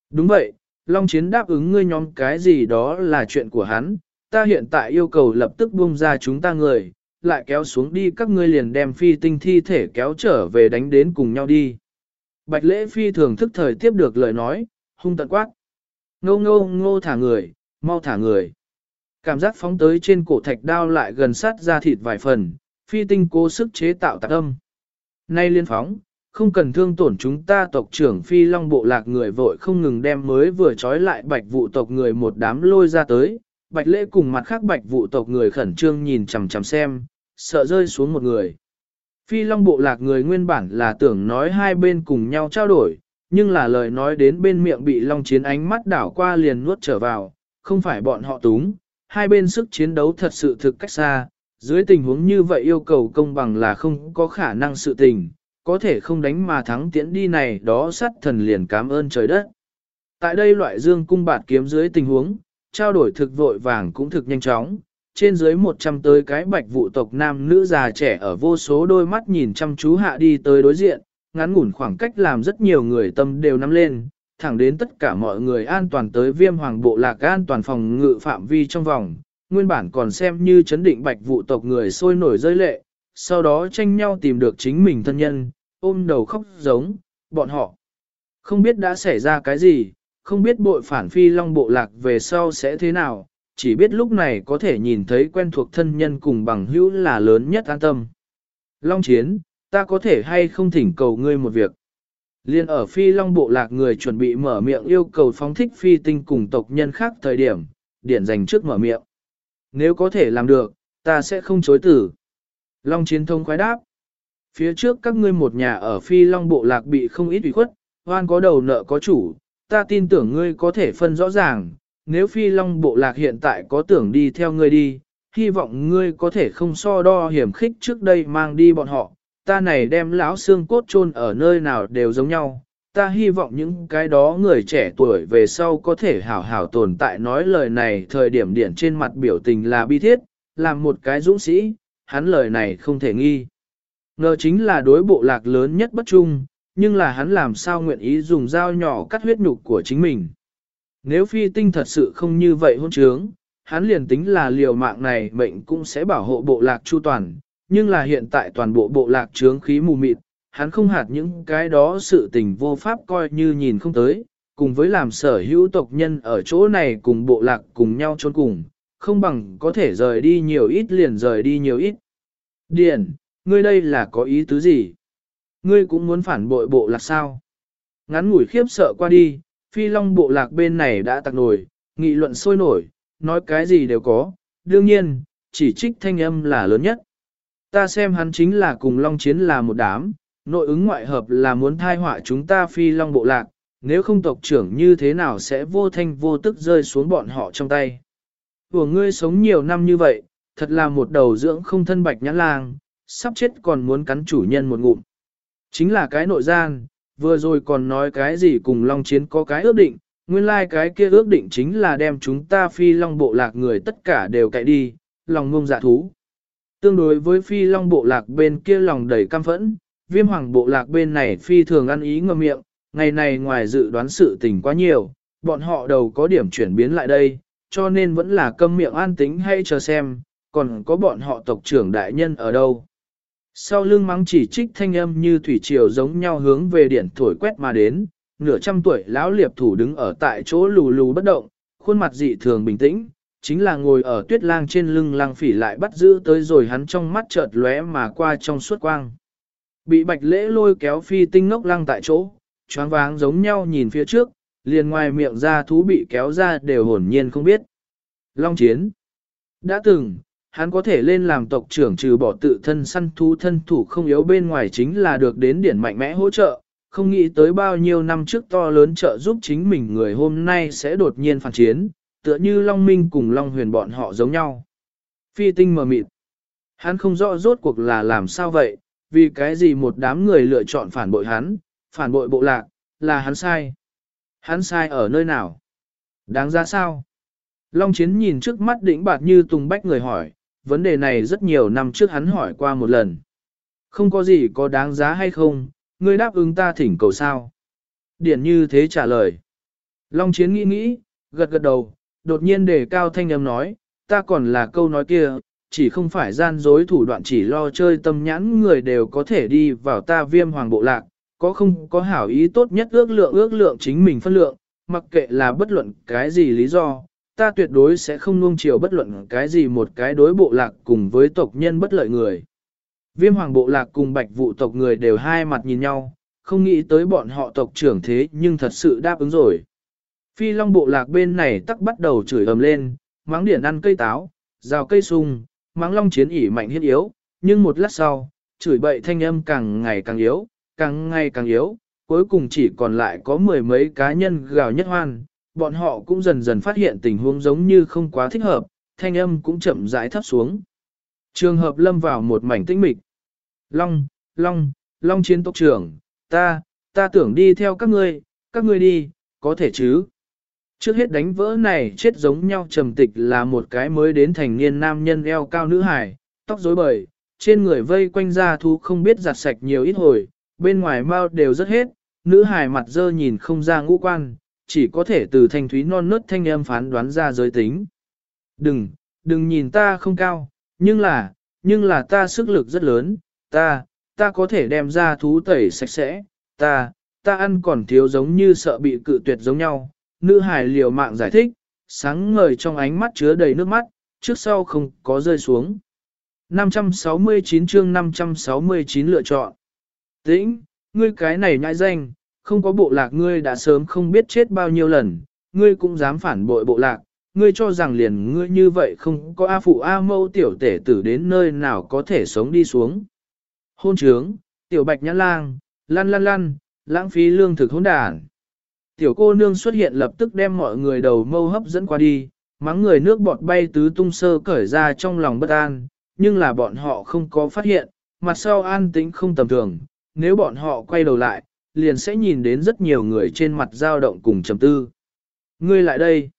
Đúng vậy, Long Chiến đáp ứng ngươi nhóm cái gì đó là chuyện của hắn, ta hiện tại yêu cầu lập tức buông ra chúng ta người, lại kéo xuống đi các ngươi liền đem phi tinh thi thể kéo trở về đánh đến cùng nhau đi. Bạch lễ phi thường thức thời tiếp được lời nói, hung tận quát. Ngô ngô ngô thả người, mau thả người. Cảm giác phóng tới trên cổ thạch đao lại gần sát ra thịt vài phần, phi tinh cố sức chế tạo tạc âm. Nay liên phóng, không cần thương tổn chúng ta tộc trưởng phi long bộ lạc người vội không ngừng đem mới vừa trói lại bạch vụ tộc người một đám lôi ra tới, bạch lễ cùng mặt khác bạch vụ tộc người khẩn trương nhìn chằm chằm xem, sợ rơi xuống một người. Phi long bộ lạc người nguyên bản là tưởng nói hai bên cùng nhau trao đổi, nhưng là lời nói đến bên miệng bị long chiến ánh mắt đảo qua liền nuốt trở vào, không phải bọn họ túng, hai bên sức chiến đấu thật sự thực cách xa, dưới tình huống như vậy yêu cầu công bằng là không có khả năng sự tình, có thể không đánh mà thắng tiễn đi này đó sát thần liền cảm ơn trời đất. Tại đây loại dương cung bạt kiếm dưới tình huống, trao đổi thực vội vàng cũng thực nhanh chóng, trên dưới 100 tới cái bạch vụ tộc nam nữ già trẻ ở vô số đôi mắt nhìn chăm chú hạ đi tới đối diện, ngắn ngủn khoảng cách làm rất nhiều người tâm đều nắm lên, thẳng đến tất cả mọi người an toàn tới viêm hoàng bộ lạc an toàn phòng ngự phạm vi trong vòng, nguyên bản còn xem như chấn định bạch vụ tộc người sôi nổi rơi lệ, sau đó tranh nhau tìm được chính mình thân nhân, ôm đầu khóc giống, bọn họ. Không biết đã xảy ra cái gì, không biết bội phản phi long bộ lạc về sau sẽ thế nào, chỉ biết lúc này có thể nhìn thấy quen thuộc thân nhân cùng bằng hữu là lớn nhất an tâm. Long chiến, ta có thể hay không thỉnh cầu ngươi một việc. Liên ở phi long bộ lạc người chuẩn bị mở miệng yêu cầu phóng thích phi tinh cùng tộc nhân khác thời điểm, điển dành trước mở miệng. Nếu có thể làm được, ta sẽ không chối tử. Long chiến thông khoái đáp. Phía trước các ngươi một nhà ở phi long bộ lạc bị không ít ủy khuất, hoan có đầu nợ có chủ, ta tin tưởng ngươi có thể phân rõ ràng, nếu phi long bộ lạc hiện tại có tưởng đi theo ngươi đi, hy vọng ngươi có thể không so đo hiểm khích trước đây mang đi bọn họ, ta này đem lão xương cốt chôn ở nơi nào đều giống nhau. Ta hy vọng những cái đó người trẻ tuổi về sau có thể hảo hảo tồn tại nói lời này thời điểm điển trên mặt biểu tình là bi thiết, làm một cái dũng sĩ, hắn lời này không thể nghi. Ngờ chính là đối bộ lạc lớn nhất bất trung, nhưng là hắn làm sao nguyện ý dùng dao nhỏ cắt huyết nhục của chính mình. Nếu phi tinh thật sự không như vậy hôn trướng, hắn liền tính là liều mạng này mệnh cũng sẽ bảo hộ bộ lạc chu toàn, nhưng là hiện tại toàn bộ bộ lạc trướng khí mù mịt, hắn không hạt những cái đó sự tình vô pháp coi như nhìn không tới, cùng với làm sở hữu tộc nhân ở chỗ này cùng bộ lạc cùng nhau trốn cùng, không bằng có thể rời đi nhiều ít liền rời đi nhiều ít. Điền, ngươi đây là có ý tứ gì? Ngươi cũng muốn phản bội bộ lạc sao? Ngắn ngủi khiếp sợ qua đi, phi long bộ lạc bên này đã tặc nổi, nghị luận sôi nổi, nói cái gì đều có, đương nhiên, chỉ trích thanh âm là lớn nhất. Ta xem hắn chính là cùng long chiến là một đám, nội ứng ngoại hợp là muốn thai họa chúng ta phi long bộ lạc, nếu không tộc trưởng như thế nào sẽ vô thanh vô tức rơi xuống bọn họ trong tay. Của ngươi sống nhiều năm như vậy, thật là một đầu dưỡng không thân bạch nhãn lang, sắp chết còn muốn cắn chủ nhân một ngụm. Chính là cái nội gian, vừa rồi còn nói cái gì cùng Long Chiến có cái ước định, nguyên lai like cái kia ước định chính là đem chúng ta phi long bộ lạc người tất cả đều cậy đi, lòng ngông dạ thú. Tương đối với phi long bộ lạc bên kia lòng đầy cam phẫn, viêm hoàng bộ lạc bên này phi thường ăn ý ngậm miệng, ngày này ngoài dự đoán sự tình quá nhiều, bọn họ đầu có điểm chuyển biến lại đây, cho nên vẫn là câm miệng an tính hay chờ xem, còn có bọn họ tộc trưởng đại nhân ở đâu. Sau lưng mắng chỉ trích thanh âm như thủy triều giống nhau hướng về điện thổi quét mà đến, nửa trăm tuổi lão liệp thủ đứng ở tại chỗ lù lù bất động, khuôn mặt dị thường bình tĩnh, chính là ngồi ở tuyết lang trên lưng lang phỉ lại bắt giữ tới rồi hắn trong mắt chợt lóe mà qua trong suốt quang. Bị bạch lễ lôi kéo phi tinh ngốc lang tại chỗ, choáng váng giống nhau nhìn phía trước, liền ngoài miệng ra thú bị kéo ra đều hồn nhiên không biết. Long chiến. Đã từng, hắn có thể lên làm tộc trưởng trừ bỏ tự thân săn thú thân thủ không yếu bên ngoài chính là được đến điển mạnh mẽ hỗ trợ, không nghĩ tới bao nhiêu năm trước to lớn trợ giúp chính mình người hôm nay sẽ đột nhiên phản chiến, tựa như Long Minh cùng Long Huyền bọn họ giống nhau. Phi tinh mờ mịt. Hắn không rõ rốt cuộc là làm sao vậy, vì cái gì một đám người lựa chọn phản bội hắn, phản bội bộ lạc, là hắn sai. Hắn sai ở nơi nào? Đáng ra sao? Long Chiến nhìn trước mắt đỉnh bạt như tùng bách người hỏi, vấn đề này rất nhiều năm trước hắn hỏi qua một lần. Không có gì có đáng giá hay không, ngươi đáp ứng ta thỉnh cầu sao? Điển như thế trả lời. Long Chiến nghĩ nghĩ, gật gật đầu, đột nhiên đề cao thanh âm nói, ta còn là câu nói kia, chỉ không phải gian dối thủ đoạn chỉ lo chơi tâm nhãn người đều có thể đi vào ta viêm hoàng bộ lạc, có không có hảo ý tốt nhất ước lượng ước lượng chính mình phân lượng, mặc kệ là bất luận cái gì lý do, ta tuyệt đối sẽ không nuông chiều bất luận cái gì một cái đối bộ lạc cùng với tộc nhân bất lợi người. Viêm hoàng bộ lạc cùng bạch vụ tộc người đều hai mặt nhìn nhau, không nghĩ tới bọn họ tộc trưởng thế nhưng thật sự đáp ứng rồi. Phi long bộ lạc bên này tắc bắt đầu chửi ầm lên, mắng điển ăn cây táo, rào cây sung, mắng long chiến ỉ mạnh hiết yếu, nhưng một lát sau, chửi bậy thanh âm càng ngày càng yếu, càng ngày càng yếu, cuối cùng chỉ còn lại có mười mấy cá nhân gào nhất hoan, bọn họ cũng dần dần phát hiện tình huống giống như không quá thích hợp, thanh âm cũng chậm rãi thấp xuống. Trường hợp lâm vào một mảnh tĩnh mịch. Long, Long, Long chiến tộc trưởng, ta, ta tưởng đi theo các ngươi, các ngươi đi, có thể chứ. Trước hết đánh vỡ này chết giống nhau trầm tịch là một cái mới đến thành niên nam nhân eo cao nữ hải, tóc rối bời, trên người vây quanh ra thú không biết giặt sạch nhiều ít hồi, bên ngoài mau đều rất hết, nữ hải mặt dơ nhìn không ra ngũ quan, chỉ có thể từ thanh thúy non nớt thanh âm phán đoán ra giới tính. Đừng, đừng nhìn ta không cao, nhưng là, nhưng là ta sức lực rất lớn, ta, ta có thể đem ra thú tẩy sạch sẽ, ta, ta ăn còn thiếu giống như sợ bị cự tuyệt giống nhau. Nữ hải liều mạng giải thích, sáng ngời trong ánh mắt chứa đầy nước mắt, trước sau không có rơi xuống. 569 chương 569 lựa chọn. Tĩnh, ngươi cái này nhãi danh, không có bộ lạc ngươi đã sớm không biết chết bao nhiêu lần, ngươi cũng dám phản bội bộ lạc, ngươi cho rằng liền ngươi như vậy không có A phụ A mâu tiểu tể tử đến nơi nào có thể sống đi xuống. Hôn trướng, tiểu bạch nhãn lang, lăn lăn lăn, lãng phí lương thực hỗn đản. Tiểu cô nương xuất hiện lập tức đem mọi người đầu mâu hấp dẫn qua đi, mắng người nước bọt bay tứ tung sơ cởi ra trong lòng bất an, nhưng là bọn họ không có phát hiện, mặt sau an tĩnh không tầm thường, nếu bọn họ quay đầu lại, liền sẽ nhìn đến rất nhiều người trên mặt dao động cùng trầm tư. Ngươi lại đây.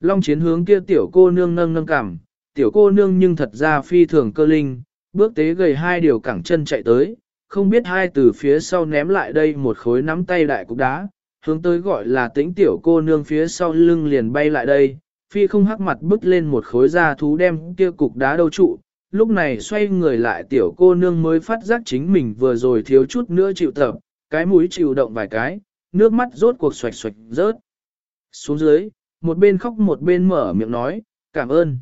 Long chiến hướng kia tiểu cô nương nâng nâng cảm, tiểu cô nương nhưng thật ra phi thường cơ linh, bước tế gầy hai điều cẳng chân chạy tới, không biết hai từ phía sau ném lại đây một khối nắm tay đại cục đá, hướng tới gọi là tĩnh tiểu cô nương phía sau lưng liền bay lại đây, phi không hắc mặt bứt lên một khối da thú đem kia cục đá đâu trụ, lúc này xoay người lại tiểu cô nương mới phát giác chính mình vừa rồi thiếu chút nữa chịu tập, cái mũi chịu động vài cái, nước mắt rốt cuộc xoạch xoạch rớt. Xuống dưới, một bên khóc một bên mở miệng nói, cảm ơn.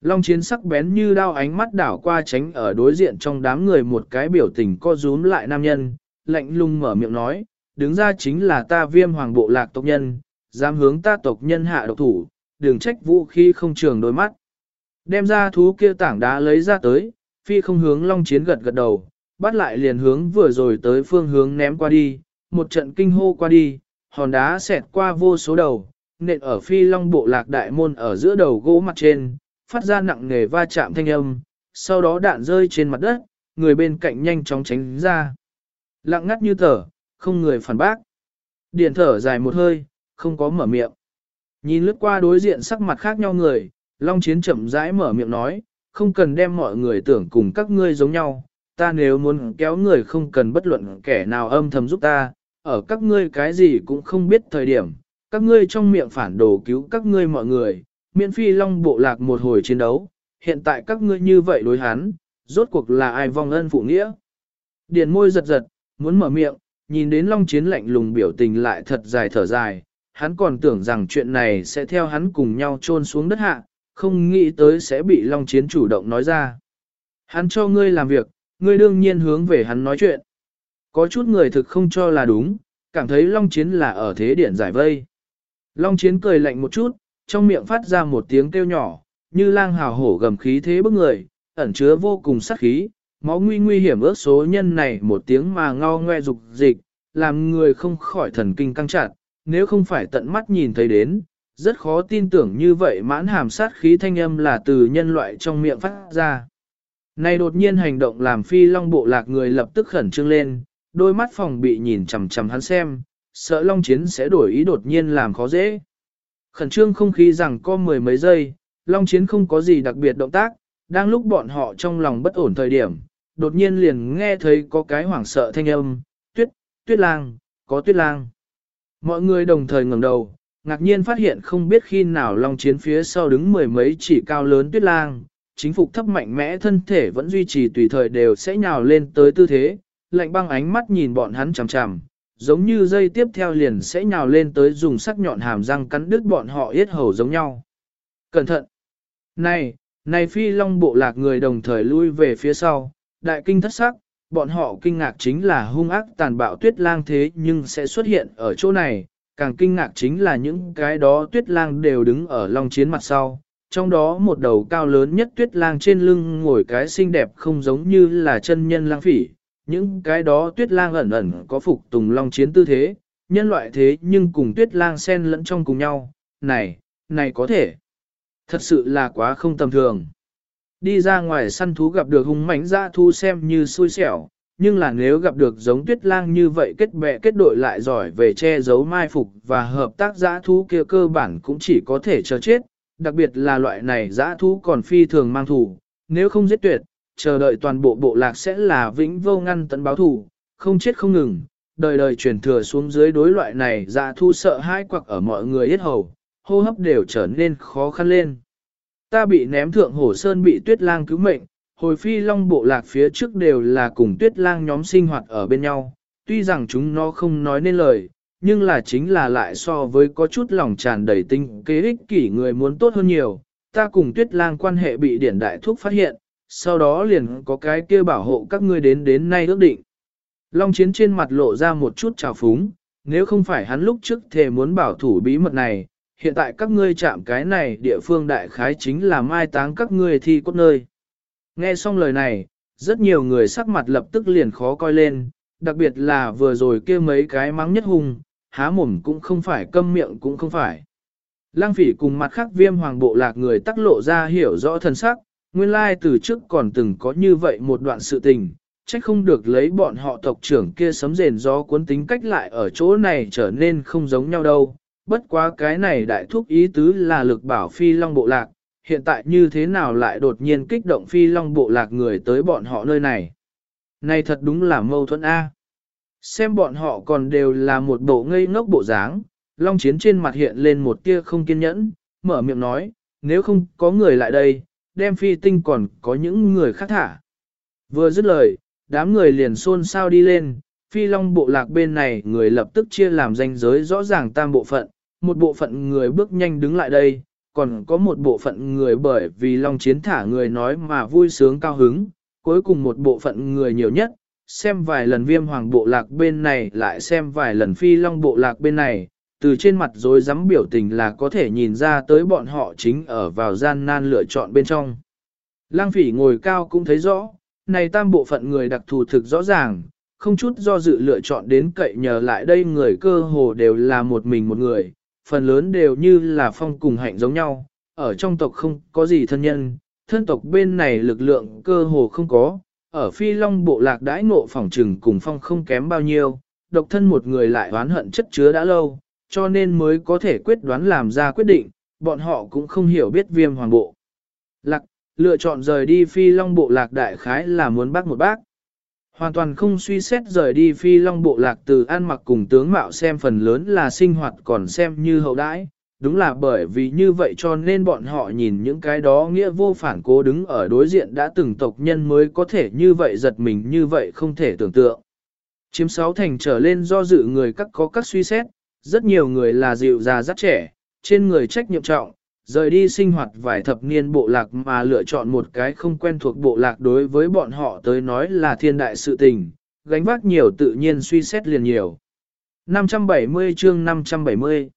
Long chiến sắc bén như đao ánh mắt đảo qua tránh ở đối diện trong đám người một cái biểu tình co rúm lại nam nhân, lạnh lùng mở miệng nói, đứng ra chính là ta viêm hoàng bộ lạc tộc nhân, dám hướng ta tộc nhân hạ độc thủ, đừng trách vũ khi không trường đôi mắt. Đem ra thú kia tảng đá lấy ra tới, phi không hướng long chiến gật gật đầu, bắt lại liền hướng vừa rồi tới phương hướng ném qua đi, một trận kinh hô qua đi, hòn đá xẹt qua vô số đầu, nện ở phi long bộ lạc đại môn ở giữa đầu gỗ mặt trên, phát ra nặng nề va chạm thanh âm, sau đó đạn rơi trên mặt đất, người bên cạnh nhanh chóng tránh ra. Lặng ngắt như tờ, không người phản bác. Điền thở dài một hơi, không có mở miệng. Nhìn lướt qua đối diện sắc mặt khác nhau người, Long Chiến chậm rãi mở miệng nói, không cần đem mọi người tưởng cùng các ngươi giống nhau, ta nếu muốn kéo người không cần bất luận kẻ nào âm thầm giúp ta, ở các ngươi cái gì cũng không biết thời điểm, các ngươi trong miệng phản đồ cứu các ngươi mọi người, miễn phi long bộ lạc một hồi chiến đấu, hiện tại các ngươi như vậy đối hắn, rốt cuộc là ai vong ân phụ nghĩa. Điền môi giật giật, muốn mở miệng, nhìn đến long chiến lạnh lùng biểu tình lại thật dài thở dài, hắn còn tưởng rằng chuyện này sẽ theo hắn cùng nhau trôn xuống đất hạ, không nghĩ tới sẽ bị long chiến chủ động nói ra. Hắn cho ngươi làm việc, ngươi đương nhiên hướng về hắn nói chuyện. Có chút người thực không cho là đúng, cảm thấy Long Chiến là ở thế điển giải vây. Long Chiến cười lạnh một chút, trong miệng phát ra một tiếng kêu nhỏ, như lang hào hổ gầm khí thế bức người, ẩn chứa vô cùng sát khí, máu nguy nguy hiểm ước số nhân này một tiếng mà ngao ngoe dục dịch, làm người không khỏi thần kinh căng chặt, nếu không phải tận mắt nhìn thấy đến, rất khó tin tưởng như vậy mãn hàm sát khí thanh âm là từ nhân loại trong miệng phát ra. Này đột nhiên hành động làm phi long bộ lạc người lập tức khẩn trương lên, đôi mắt phòng bị nhìn chằm chằm hắn xem, sợ long chiến sẽ đổi ý đột nhiên làm khó dễ. Khẩn trương không khí rằng có mười mấy giây, long chiến không có gì đặc biệt động tác, đang lúc bọn họ trong lòng bất ổn thời điểm, đột nhiên liền nghe thấy có cái hoảng sợ thanh âm, tuyết, tuyết lang, có tuyết lang. Mọi người đồng thời ngẩng đầu, ngạc nhiên phát hiện không biết khi nào long chiến phía sau đứng mười mấy chỉ cao lớn tuyết lang, chính phục thấp mạnh mẽ thân thể vẫn duy trì tùy thời đều sẽ nhào lên tới tư thế, lạnh băng ánh mắt nhìn bọn hắn chằm chằm, giống như dây tiếp theo liền sẽ nhào lên tới dùng sắc nhọn hàm răng cắn đứt bọn họ yết hầu giống nhau. Cẩn thận! Này, này phi long bộ lạc người đồng thời lui về phía sau, đại kinh thất sắc, bọn họ kinh ngạc chính là hung ác tàn bạo tuyết lang thế nhưng sẽ xuất hiện ở chỗ này, càng kinh ngạc chính là những cái đó tuyết lang đều đứng ở long chiến mặt sau, trong đó một đầu cao lớn nhất tuyết lang trên lưng ngồi cái xinh đẹp không giống như là chân nhân lang phỉ, những cái đó tuyết lang ẩn ẩn có phục tùng long chiến tư thế, nhân loại thế nhưng cùng tuyết lang xen lẫn trong cùng nhau, này, này có thể, thật sự là quá không tầm thường. Đi ra ngoài săn thú gặp được hung mãnh dã thu xem như xui xẻo, nhưng là nếu gặp được giống tuyết lang như vậy kết bè kết đội lại giỏi về che giấu mai phục và hợp tác giã thú kia cơ bản cũng chỉ có thể chờ chết, đặc biệt là loại này giã thú còn phi thường mang thủ, nếu không giết tuyệt, chờ đợi toàn bộ bộ lạc sẽ là vĩnh vô ngăn tận báo thủ, không chết không ngừng, đời đời truyền thừa xuống dưới đối loại này giã thú sợ hãi quặc ở mọi người hết hầu, hô hấp đều trở nên khó khăn lên. Ta bị ném thượng hổ sơn bị tuyết lang cứu mệnh, hồi phi long bộ lạc phía trước đều là cùng tuyết lang nhóm sinh hoạt ở bên nhau, tuy rằng chúng nó không nói nên lời, nhưng là chính là lại so với có chút lòng tràn đầy tinh kế ích kỷ người muốn tốt hơn nhiều. Ta cùng tuyết lang quan hệ bị điển đại thúc phát hiện, sau đó liền có cái kia bảo hộ các ngươi đến đến nay ước định. Long chiến trên mặt lộ ra một chút trào phúng, nếu không phải hắn lúc trước thề muốn bảo thủ bí mật này, hiện tại các ngươi chạm cái này địa phương đại khái chính là mai táng các ngươi thi cốt nơi. Nghe xong lời này, rất nhiều người sắc mặt lập tức liền khó coi lên, đặc biệt là vừa rồi kia mấy cái mắng nhất hung, há mồm cũng không phải câm miệng cũng không phải. Lang phỉ cùng mặt khác viêm hoàng bộ lạc người tắc lộ ra hiểu rõ thân sắc, nguyên lai từ trước còn từng có như vậy một đoạn sự tình, trách không được lấy bọn họ tộc trưởng kia sấm rền gió cuốn tính cách lại ở chỗ này trở nên không giống nhau đâu. Bất quá cái này đại thúc ý tứ là lực bảo phi long bộ lạc, hiện tại như thế nào lại đột nhiên kích động phi long bộ lạc người tới bọn họ nơi này. Này thật đúng là mâu thuẫn A. Xem bọn họ còn đều là một bộ ngây ngốc bộ dáng, Long Chiến trên mặt hiện lên một tia không kiên nhẫn, mở miệng nói, nếu không có người lại đây, đem phi tinh còn có những người khác thả. Vừa dứt lời, đám người liền xôn xao đi lên, phi long bộ lạc bên này người lập tức chia làm danh giới rõ ràng tam bộ phận, một bộ phận người bước nhanh đứng lại đây, còn có một bộ phận người bởi vì long chiến thả người nói mà vui sướng cao hứng, cuối cùng một bộ phận người nhiều nhất, xem vài lần viêm hoàng bộ lạc bên này lại xem vài lần phi long bộ lạc bên này, từ trên mặt dối rắm biểu tình là có thể nhìn ra tới bọn họ chính ở vào gian nan lựa chọn bên trong. Lăng phỉ ngồi cao cũng thấy rõ, này tam bộ phận người đặc thù thực rõ ràng, không chút do dự lựa chọn đến cậy nhờ lại đây người cơ hồ đều là một mình một người, phần lớn đều như là phong cùng hạnh giống nhau, ở trong tộc không có gì thân nhân, thân tộc bên này lực lượng cơ hồ không có, ở phi long bộ lạc đãi ngộ phòng trừng cùng phong không kém bao nhiêu, độc thân một người lại oán hận chất chứa đã lâu, cho nên mới có thể quyết đoán làm ra quyết định, bọn họ cũng không hiểu biết viêm hoàng bộ. Lạc, lựa chọn rời đi phi long bộ lạc đại khái là muốn bác một bác. Hoàn toàn không suy xét rời đi phi long bộ lạc từ an mặc cùng tướng mạo xem phần lớn là sinh hoạt còn xem như hậu đãi. Đúng là bởi vì như vậy cho nên bọn họ nhìn những cái đó nghĩa vô phản cố đứng ở đối diện đã từng tộc nhân mới có thể như vậy giật mình như vậy không thể tưởng tượng. Chiếm sáu thành trở lên do dự người các có các suy xét, rất nhiều người là dịu già rất trẻ, trên người trách nhiệm trọng, rời đi sinh hoạt vài thập niên bộ lạc mà lựa chọn một cái không quen thuộc bộ lạc đối với bọn họ tới nói là thiên đại sự tình, gánh vác nhiều tự nhiên suy xét liền nhiều. 570 chương 570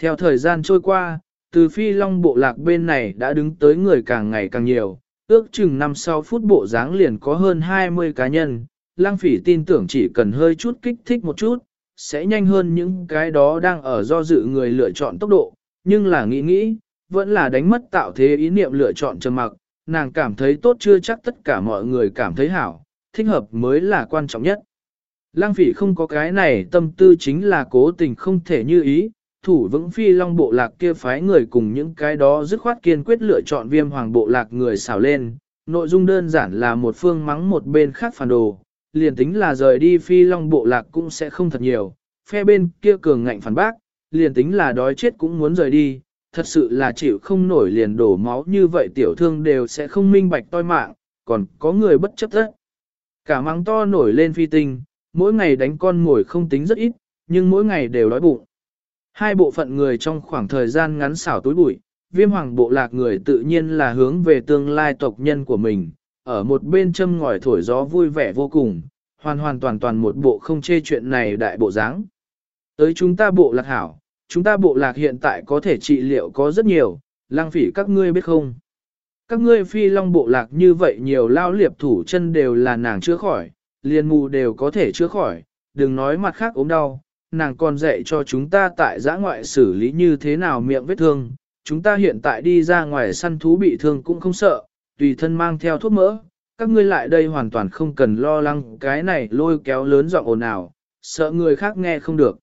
Theo thời gian trôi qua, từ phi long bộ lạc bên này đã đứng tới người càng ngày càng nhiều, ước chừng 5-6 phút bộ dáng liền có hơn 20 cá nhân, lang phỉ tin tưởng chỉ cần hơi chút kích thích một chút, sẽ nhanh hơn những cái đó đang ở do dự người lựa chọn tốc độ, nhưng là nghĩ nghĩ, vẫn là đánh mất tạo thế ý niệm lựa chọn trầm mặc, nàng cảm thấy tốt chưa chắc tất cả mọi người cảm thấy hảo, thích hợp mới là quan trọng nhất. Lang phỉ không có cái này tâm tư chính là cố tình không thể như ý, thủ vững phi long bộ lạc kia phái người cùng những cái đó dứt khoát kiên quyết lựa chọn viêm hoàng bộ lạc người xào lên, nội dung đơn giản là một phương mắng một bên khác phản đồ, liền tính là rời đi phi long bộ lạc cũng sẽ không thật nhiều, phe bên kia cường ngạnh phản bác, liền tính là đói chết cũng muốn rời đi, thật sự là chịu không nổi liền đổ máu như vậy tiểu thương đều sẽ không minh bạch toi mạng, còn có người bất chấp tất. Cả mắng to nổi lên phi tinh, mỗi ngày đánh con ngồi không tính rất ít, nhưng mỗi ngày đều đói bụng. Hai bộ phận người trong khoảng thời gian ngắn xảo túi bụi, viêm hoàng bộ lạc người tự nhiên là hướng về tương lai tộc nhân của mình, ở một bên châm ngòi thổi gió vui vẻ vô cùng, hoàn hoàn toàn toàn một bộ không chê chuyện này đại bộ dáng. Tới chúng ta bộ lạc hảo, chúng ta bộ lạc hiện tại có thể trị liệu có rất nhiều, lang phỉ các ngươi biết không? Các ngươi phi long bộ lạc như vậy nhiều lao liệp thủ chân đều là nàng chữa khỏi, liền mù đều có thể chữa khỏi, đừng nói mặt khác ốm đau, nàng còn dạy cho chúng ta tại giã ngoại xử lý như thế nào miệng vết thương, chúng ta hiện tại đi ra ngoài săn thú bị thương cũng không sợ, tùy thân mang theo thuốc mỡ, các ngươi lại đây hoàn toàn không cần lo lắng cái này lôi kéo lớn giọng ồn ào, sợ người khác nghe không được.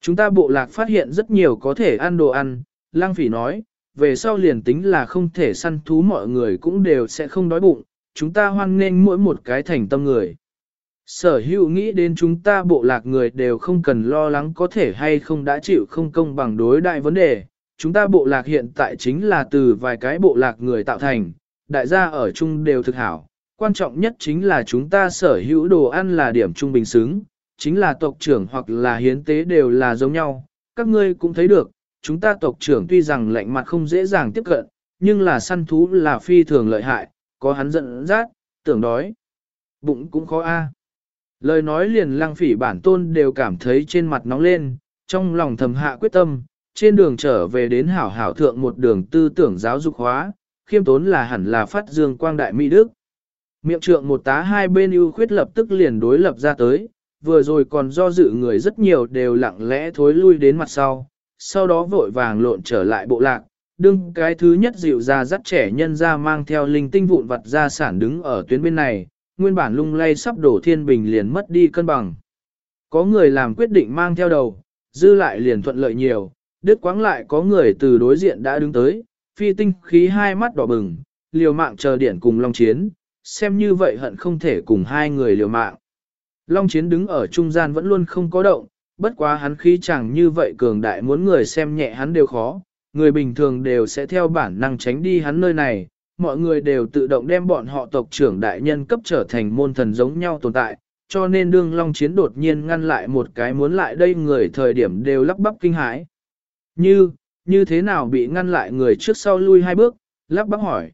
Chúng ta bộ lạc phát hiện rất nhiều có thể ăn đồ ăn, lang phỉ nói, về sau liền tính là không thể săn thú mọi người cũng đều sẽ không đói bụng, chúng ta hoan nghênh mỗi một cái thành tâm người. Sở hữu nghĩ đến chúng ta bộ lạc người đều không cần lo lắng có thể hay không đã chịu không công bằng đối đại vấn đề, chúng ta bộ lạc hiện tại chính là từ vài cái bộ lạc người tạo thành, đại gia ở chung đều thực hảo, quan trọng nhất chính là chúng ta sở hữu đồ ăn là điểm trung bình xứng, chính là tộc trưởng hoặc là hiến tế đều là giống nhau. Các ngươi cũng thấy được, chúng ta tộc trưởng tuy rằng lạnh mặt không dễ dàng tiếp cận, nhưng là săn thú là phi thường lợi hại, có hắn giận dắt, tưởng đói. Bụng cũng khó a. Lời nói liền lăng phỉ bản tôn đều cảm thấy trên mặt nóng lên, trong lòng thầm hạ quyết tâm, trên đường trở về đến hảo hảo thượng một đường tư tưởng giáo dục hóa, khiêm tốn là hẳn là phát dương quang đại Mỹ Đức. Miệng trượng một tá hai bên ưu khuyết lập tức liền đối lập ra tới, vừa rồi còn do dự người rất nhiều đều lặng lẽ thối lui đến mặt sau, sau đó vội vàng lộn trở lại bộ lạc, đương cái thứ nhất dịu ra dắt trẻ nhân ra mang theo linh tinh vụn vặt ra sản đứng ở tuyến bên này, nguyên bản lung lay sắp đổ thiên bình liền mất đi cân bằng. Có người làm quyết định mang theo đầu, dư lại liền thuận lợi nhiều, đứt quáng lại có người từ đối diện đã đứng tới, phi tinh khí hai mắt đỏ bừng, liều mạng chờ điển cùng long chiến, xem như vậy hận không thể cùng hai người liều mạng. Long chiến đứng ở trung gian vẫn luôn không có động, bất quá hắn khí chẳng như vậy cường đại muốn người xem nhẹ hắn đều khó, người bình thường đều sẽ theo bản năng tránh đi hắn nơi này, mọi người đều tự động đem bọn họ tộc trưởng đại nhân cấp trở thành môn thần giống nhau tồn tại, cho nên đương Long Chiến đột nhiên ngăn lại một cái muốn lại đây người thời điểm đều lắp bắp kinh hãi. Như, như thế nào bị ngăn lại người trước sau lui hai bước, lắp bắp hỏi.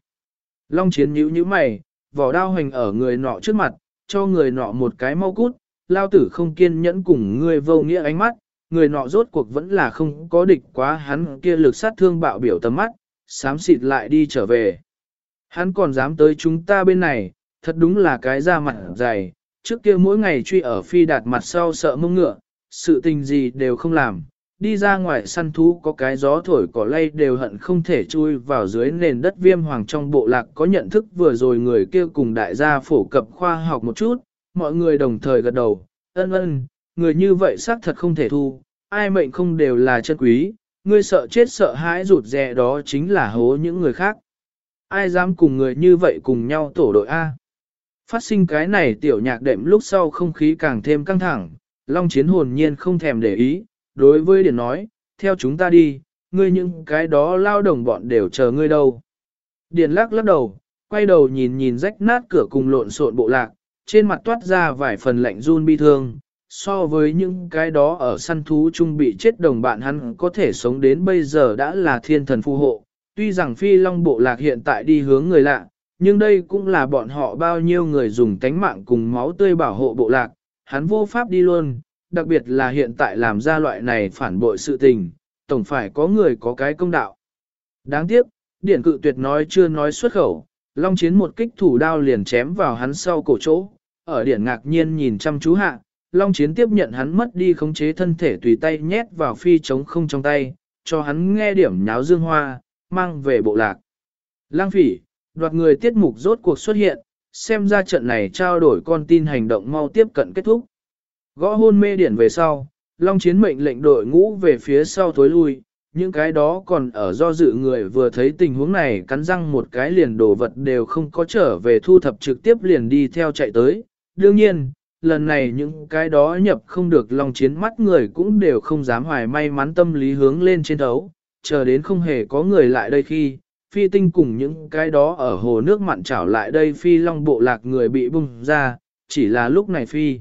Long Chiến nhíu nhíu mày, vỏ đao hành ở người nọ trước mặt, cho người nọ một cái mau cút, lao tử không kiên nhẫn cùng người vô nghĩa ánh mắt, người nọ rốt cuộc vẫn là không có địch quá hắn kia lực sát thương bạo biểu tầm mắt, sám xịt lại đi trở về. Hắn còn dám tới chúng ta bên này, thật đúng là cái da mặt dày, trước kia mỗi ngày truy ở phi đạt mặt sau sợ mông ngựa, sự tình gì đều không làm, đi ra ngoài săn thú có cái gió thổi cỏ lay đều hận không thể chui vào dưới nền đất viêm hoàng trong bộ lạc có nhận thức vừa rồi người kia cùng đại gia phổ cập khoa học một chút, mọi người đồng thời gật đầu, ân ân, người như vậy xác thật không thể thu, ai mệnh không đều là chân quý, ngươi sợ chết sợ hãi rụt rè đó chính là hố những người khác. Ai dám cùng người như vậy cùng nhau tổ đội A. Phát sinh cái này tiểu nhạc đệm lúc sau không khí càng thêm căng thẳng, Long Chiến hồn nhiên không thèm để ý, đối với Điển nói, theo chúng ta đi, ngươi những cái đó lao đồng bọn đều chờ ngươi đâu. Điển lắc lắc đầu, quay đầu nhìn nhìn rách nát cửa cùng lộn xộn bộ lạc, trên mặt toát ra vài phần lạnh run bi thương, so với những cái đó ở săn thú chung bị chết đồng bạn hắn có thể sống đến bây giờ đã là thiên thần phù hộ. Tuy rằng phi long bộ lạc hiện tại đi hướng người lạ, nhưng đây cũng là bọn họ bao nhiêu người dùng tánh mạng cùng máu tươi bảo hộ bộ lạc, hắn vô pháp đi luôn, đặc biệt là hiện tại làm ra loại này phản bội sự tình, tổng phải có người có cái công đạo. Đáng tiếc, điển cự tuyệt nói chưa nói xuất khẩu, long chiến một kích thủ đao liền chém vào hắn sau cổ chỗ, ở điển ngạc nhiên nhìn chăm chú hạ, long chiến tiếp nhận hắn mất đi khống chế thân thể tùy tay nhét vào phi trống không trong tay, cho hắn nghe điểm nháo dương hoa, mang về bộ lạc. Lang phỉ, đoạt người tiết mục rốt cuộc xuất hiện, xem ra trận này trao đổi con tin hành động mau tiếp cận kết thúc. Gõ hôn mê điển về sau, Long Chiến mệnh lệnh đội ngũ về phía sau tối lui, những cái đó còn ở do dự người vừa thấy tình huống này cắn răng một cái liền đồ vật đều không có trở về thu thập trực tiếp liền đi theo chạy tới. Đương nhiên, lần này những cái đó nhập không được Long Chiến mắt người cũng đều không dám hoài may mắn tâm lý hướng lên trên thấu, chờ đến không hề có người lại đây khi, phi tinh cùng những cái đó ở hồ nước mặn trảo lại đây phi long bộ lạc người bị bung ra, chỉ là lúc này phi.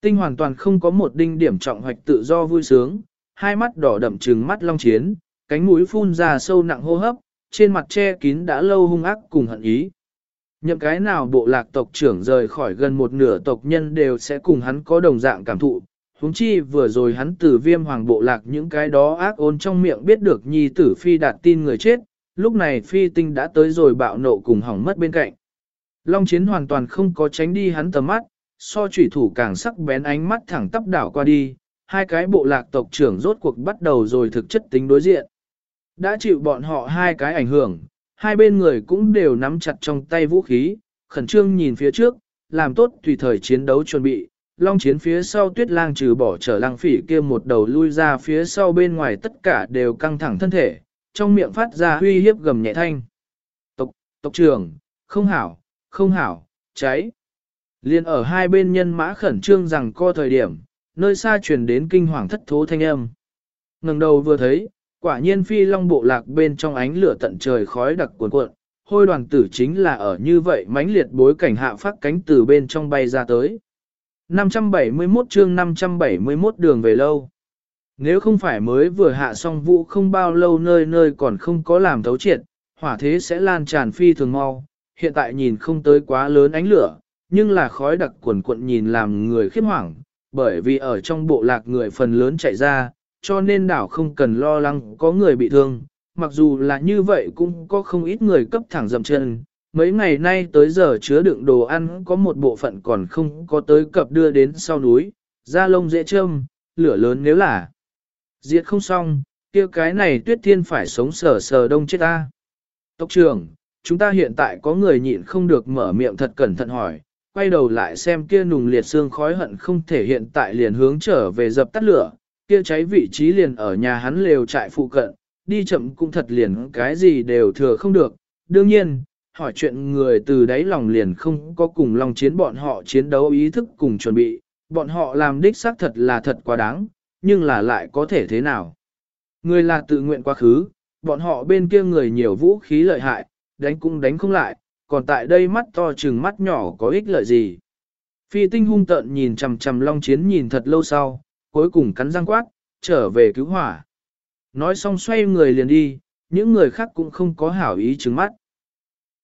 Tinh hoàn toàn không có một đinh điểm trọng hoạch tự do vui sướng, hai mắt đỏ đậm trừng mắt long chiến, cánh mũi phun ra sâu nặng hô hấp, trên mặt che kín đã lâu hung ác cùng hận ý. Nhậm cái nào bộ lạc tộc trưởng rời khỏi gần một nửa tộc nhân đều sẽ cùng hắn có đồng dạng cảm thụ. Huống chi vừa rồi hắn từ viêm hoàng bộ lạc những cái đó ác ôn trong miệng biết được nhi tử phi đạt tin người chết, lúc này phi tinh đã tới rồi bạo nộ cùng hỏng mất bên cạnh. Long chiến hoàn toàn không có tránh đi hắn tầm mắt, so chủy thủ càng sắc bén ánh mắt thẳng tắp đảo qua đi, hai cái bộ lạc tộc trưởng rốt cuộc bắt đầu rồi thực chất tính đối diện. Đã chịu bọn họ hai cái ảnh hưởng, hai bên người cũng đều nắm chặt trong tay vũ khí, khẩn trương nhìn phía trước, làm tốt tùy thời chiến đấu chuẩn bị. Long chiến phía sau tuyết lang trừ bỏ trở lang phỉ kia một đầu lui ra phía sau bên ngoài tất cả đều căng thẳng thân thể, trong miệng phát ra huy hiếp gầm nhẹ thanh. Tộc, tộc trưởng, không hảo, không hảo, cháy. Liên ở hai bên nhân mã khẩn trương rằng co thời điểm, nơi xa truyền đến kinh hoàng thất thố thanh âm. ngẩng đầu vừa thấy, quả nhiên phi long bộ lạc bên trong ánh lửa tận trời khói đặc cuồn cuộn, hôi đoàn tử chính là ở như vậy mãnh liệt bối cảnh hạ phát cánh từ bên trong bay ra tới. 571 chương 571 đường về lâu. Nếu không phải mới vừa hạ xong vụ không bao lâu nơi nơi còn không có làm thấu triệt, hỏa thế sẽ lan tràn phi thường mau, hiện tại nhìn không tới quá lớn ánh lửa, nhưng là khói đặc quần quận nhìn làm người khiếp hoảng, bởi vì ở trong bộ lạc người phần lớn chạy ra, cho nên đảo không cần lo lắng có người bị thương, mặc dù là như vậy cũng có không ít người cấp thẳng dầm chân. Mấy ngày nay tới giờ chứa đựng đồ ăn có một bộ phận còn không có tới cập đưa đến sau núi, da lông dễ châm, lửa lớn nếu là diệt không xong, kia cái này tuyết thiên phải sống sờ sờ đông chết ta. Tộc trưởng, chúng ta hiện tại có người nhịn không được mở miệng thật cẩn thận hỏi, quay đầu lại xem kia nùng liệt xương khói hận không thể hiện tại liền hướng trở về dập tắt lửa, kia cháy vị trí liền ở nhà hắn lều trại phụ cận, đi chậm cũng thật liền cái gì đều thừa không được. Đương nhiên, hỏi chuyện người từ đáy lòng liền không có cùng lòng chiến bọn họ chiến đấu ý thức cùng chuẩn bị, bọn họ làm đích xác thật là thật quá đáng, nhưng là lại có thể thế nào. Người là tự nguyện quá khứ, bọn họ bên kia người nhiều vũ khí lợi hại, đánh cũng đánh không lại, còn tại đây mắt to chừng mắt nhỏ có ích lợi gì. Phi tinh hung tợn nhìn chằm chằm long chiến nhìn thật lâu sau, cuối cùng cắn răng quát, trở về cứu hỏa. Nói xong xoay người liền đi, những người khác cũng không có hảo ý trừng mắt.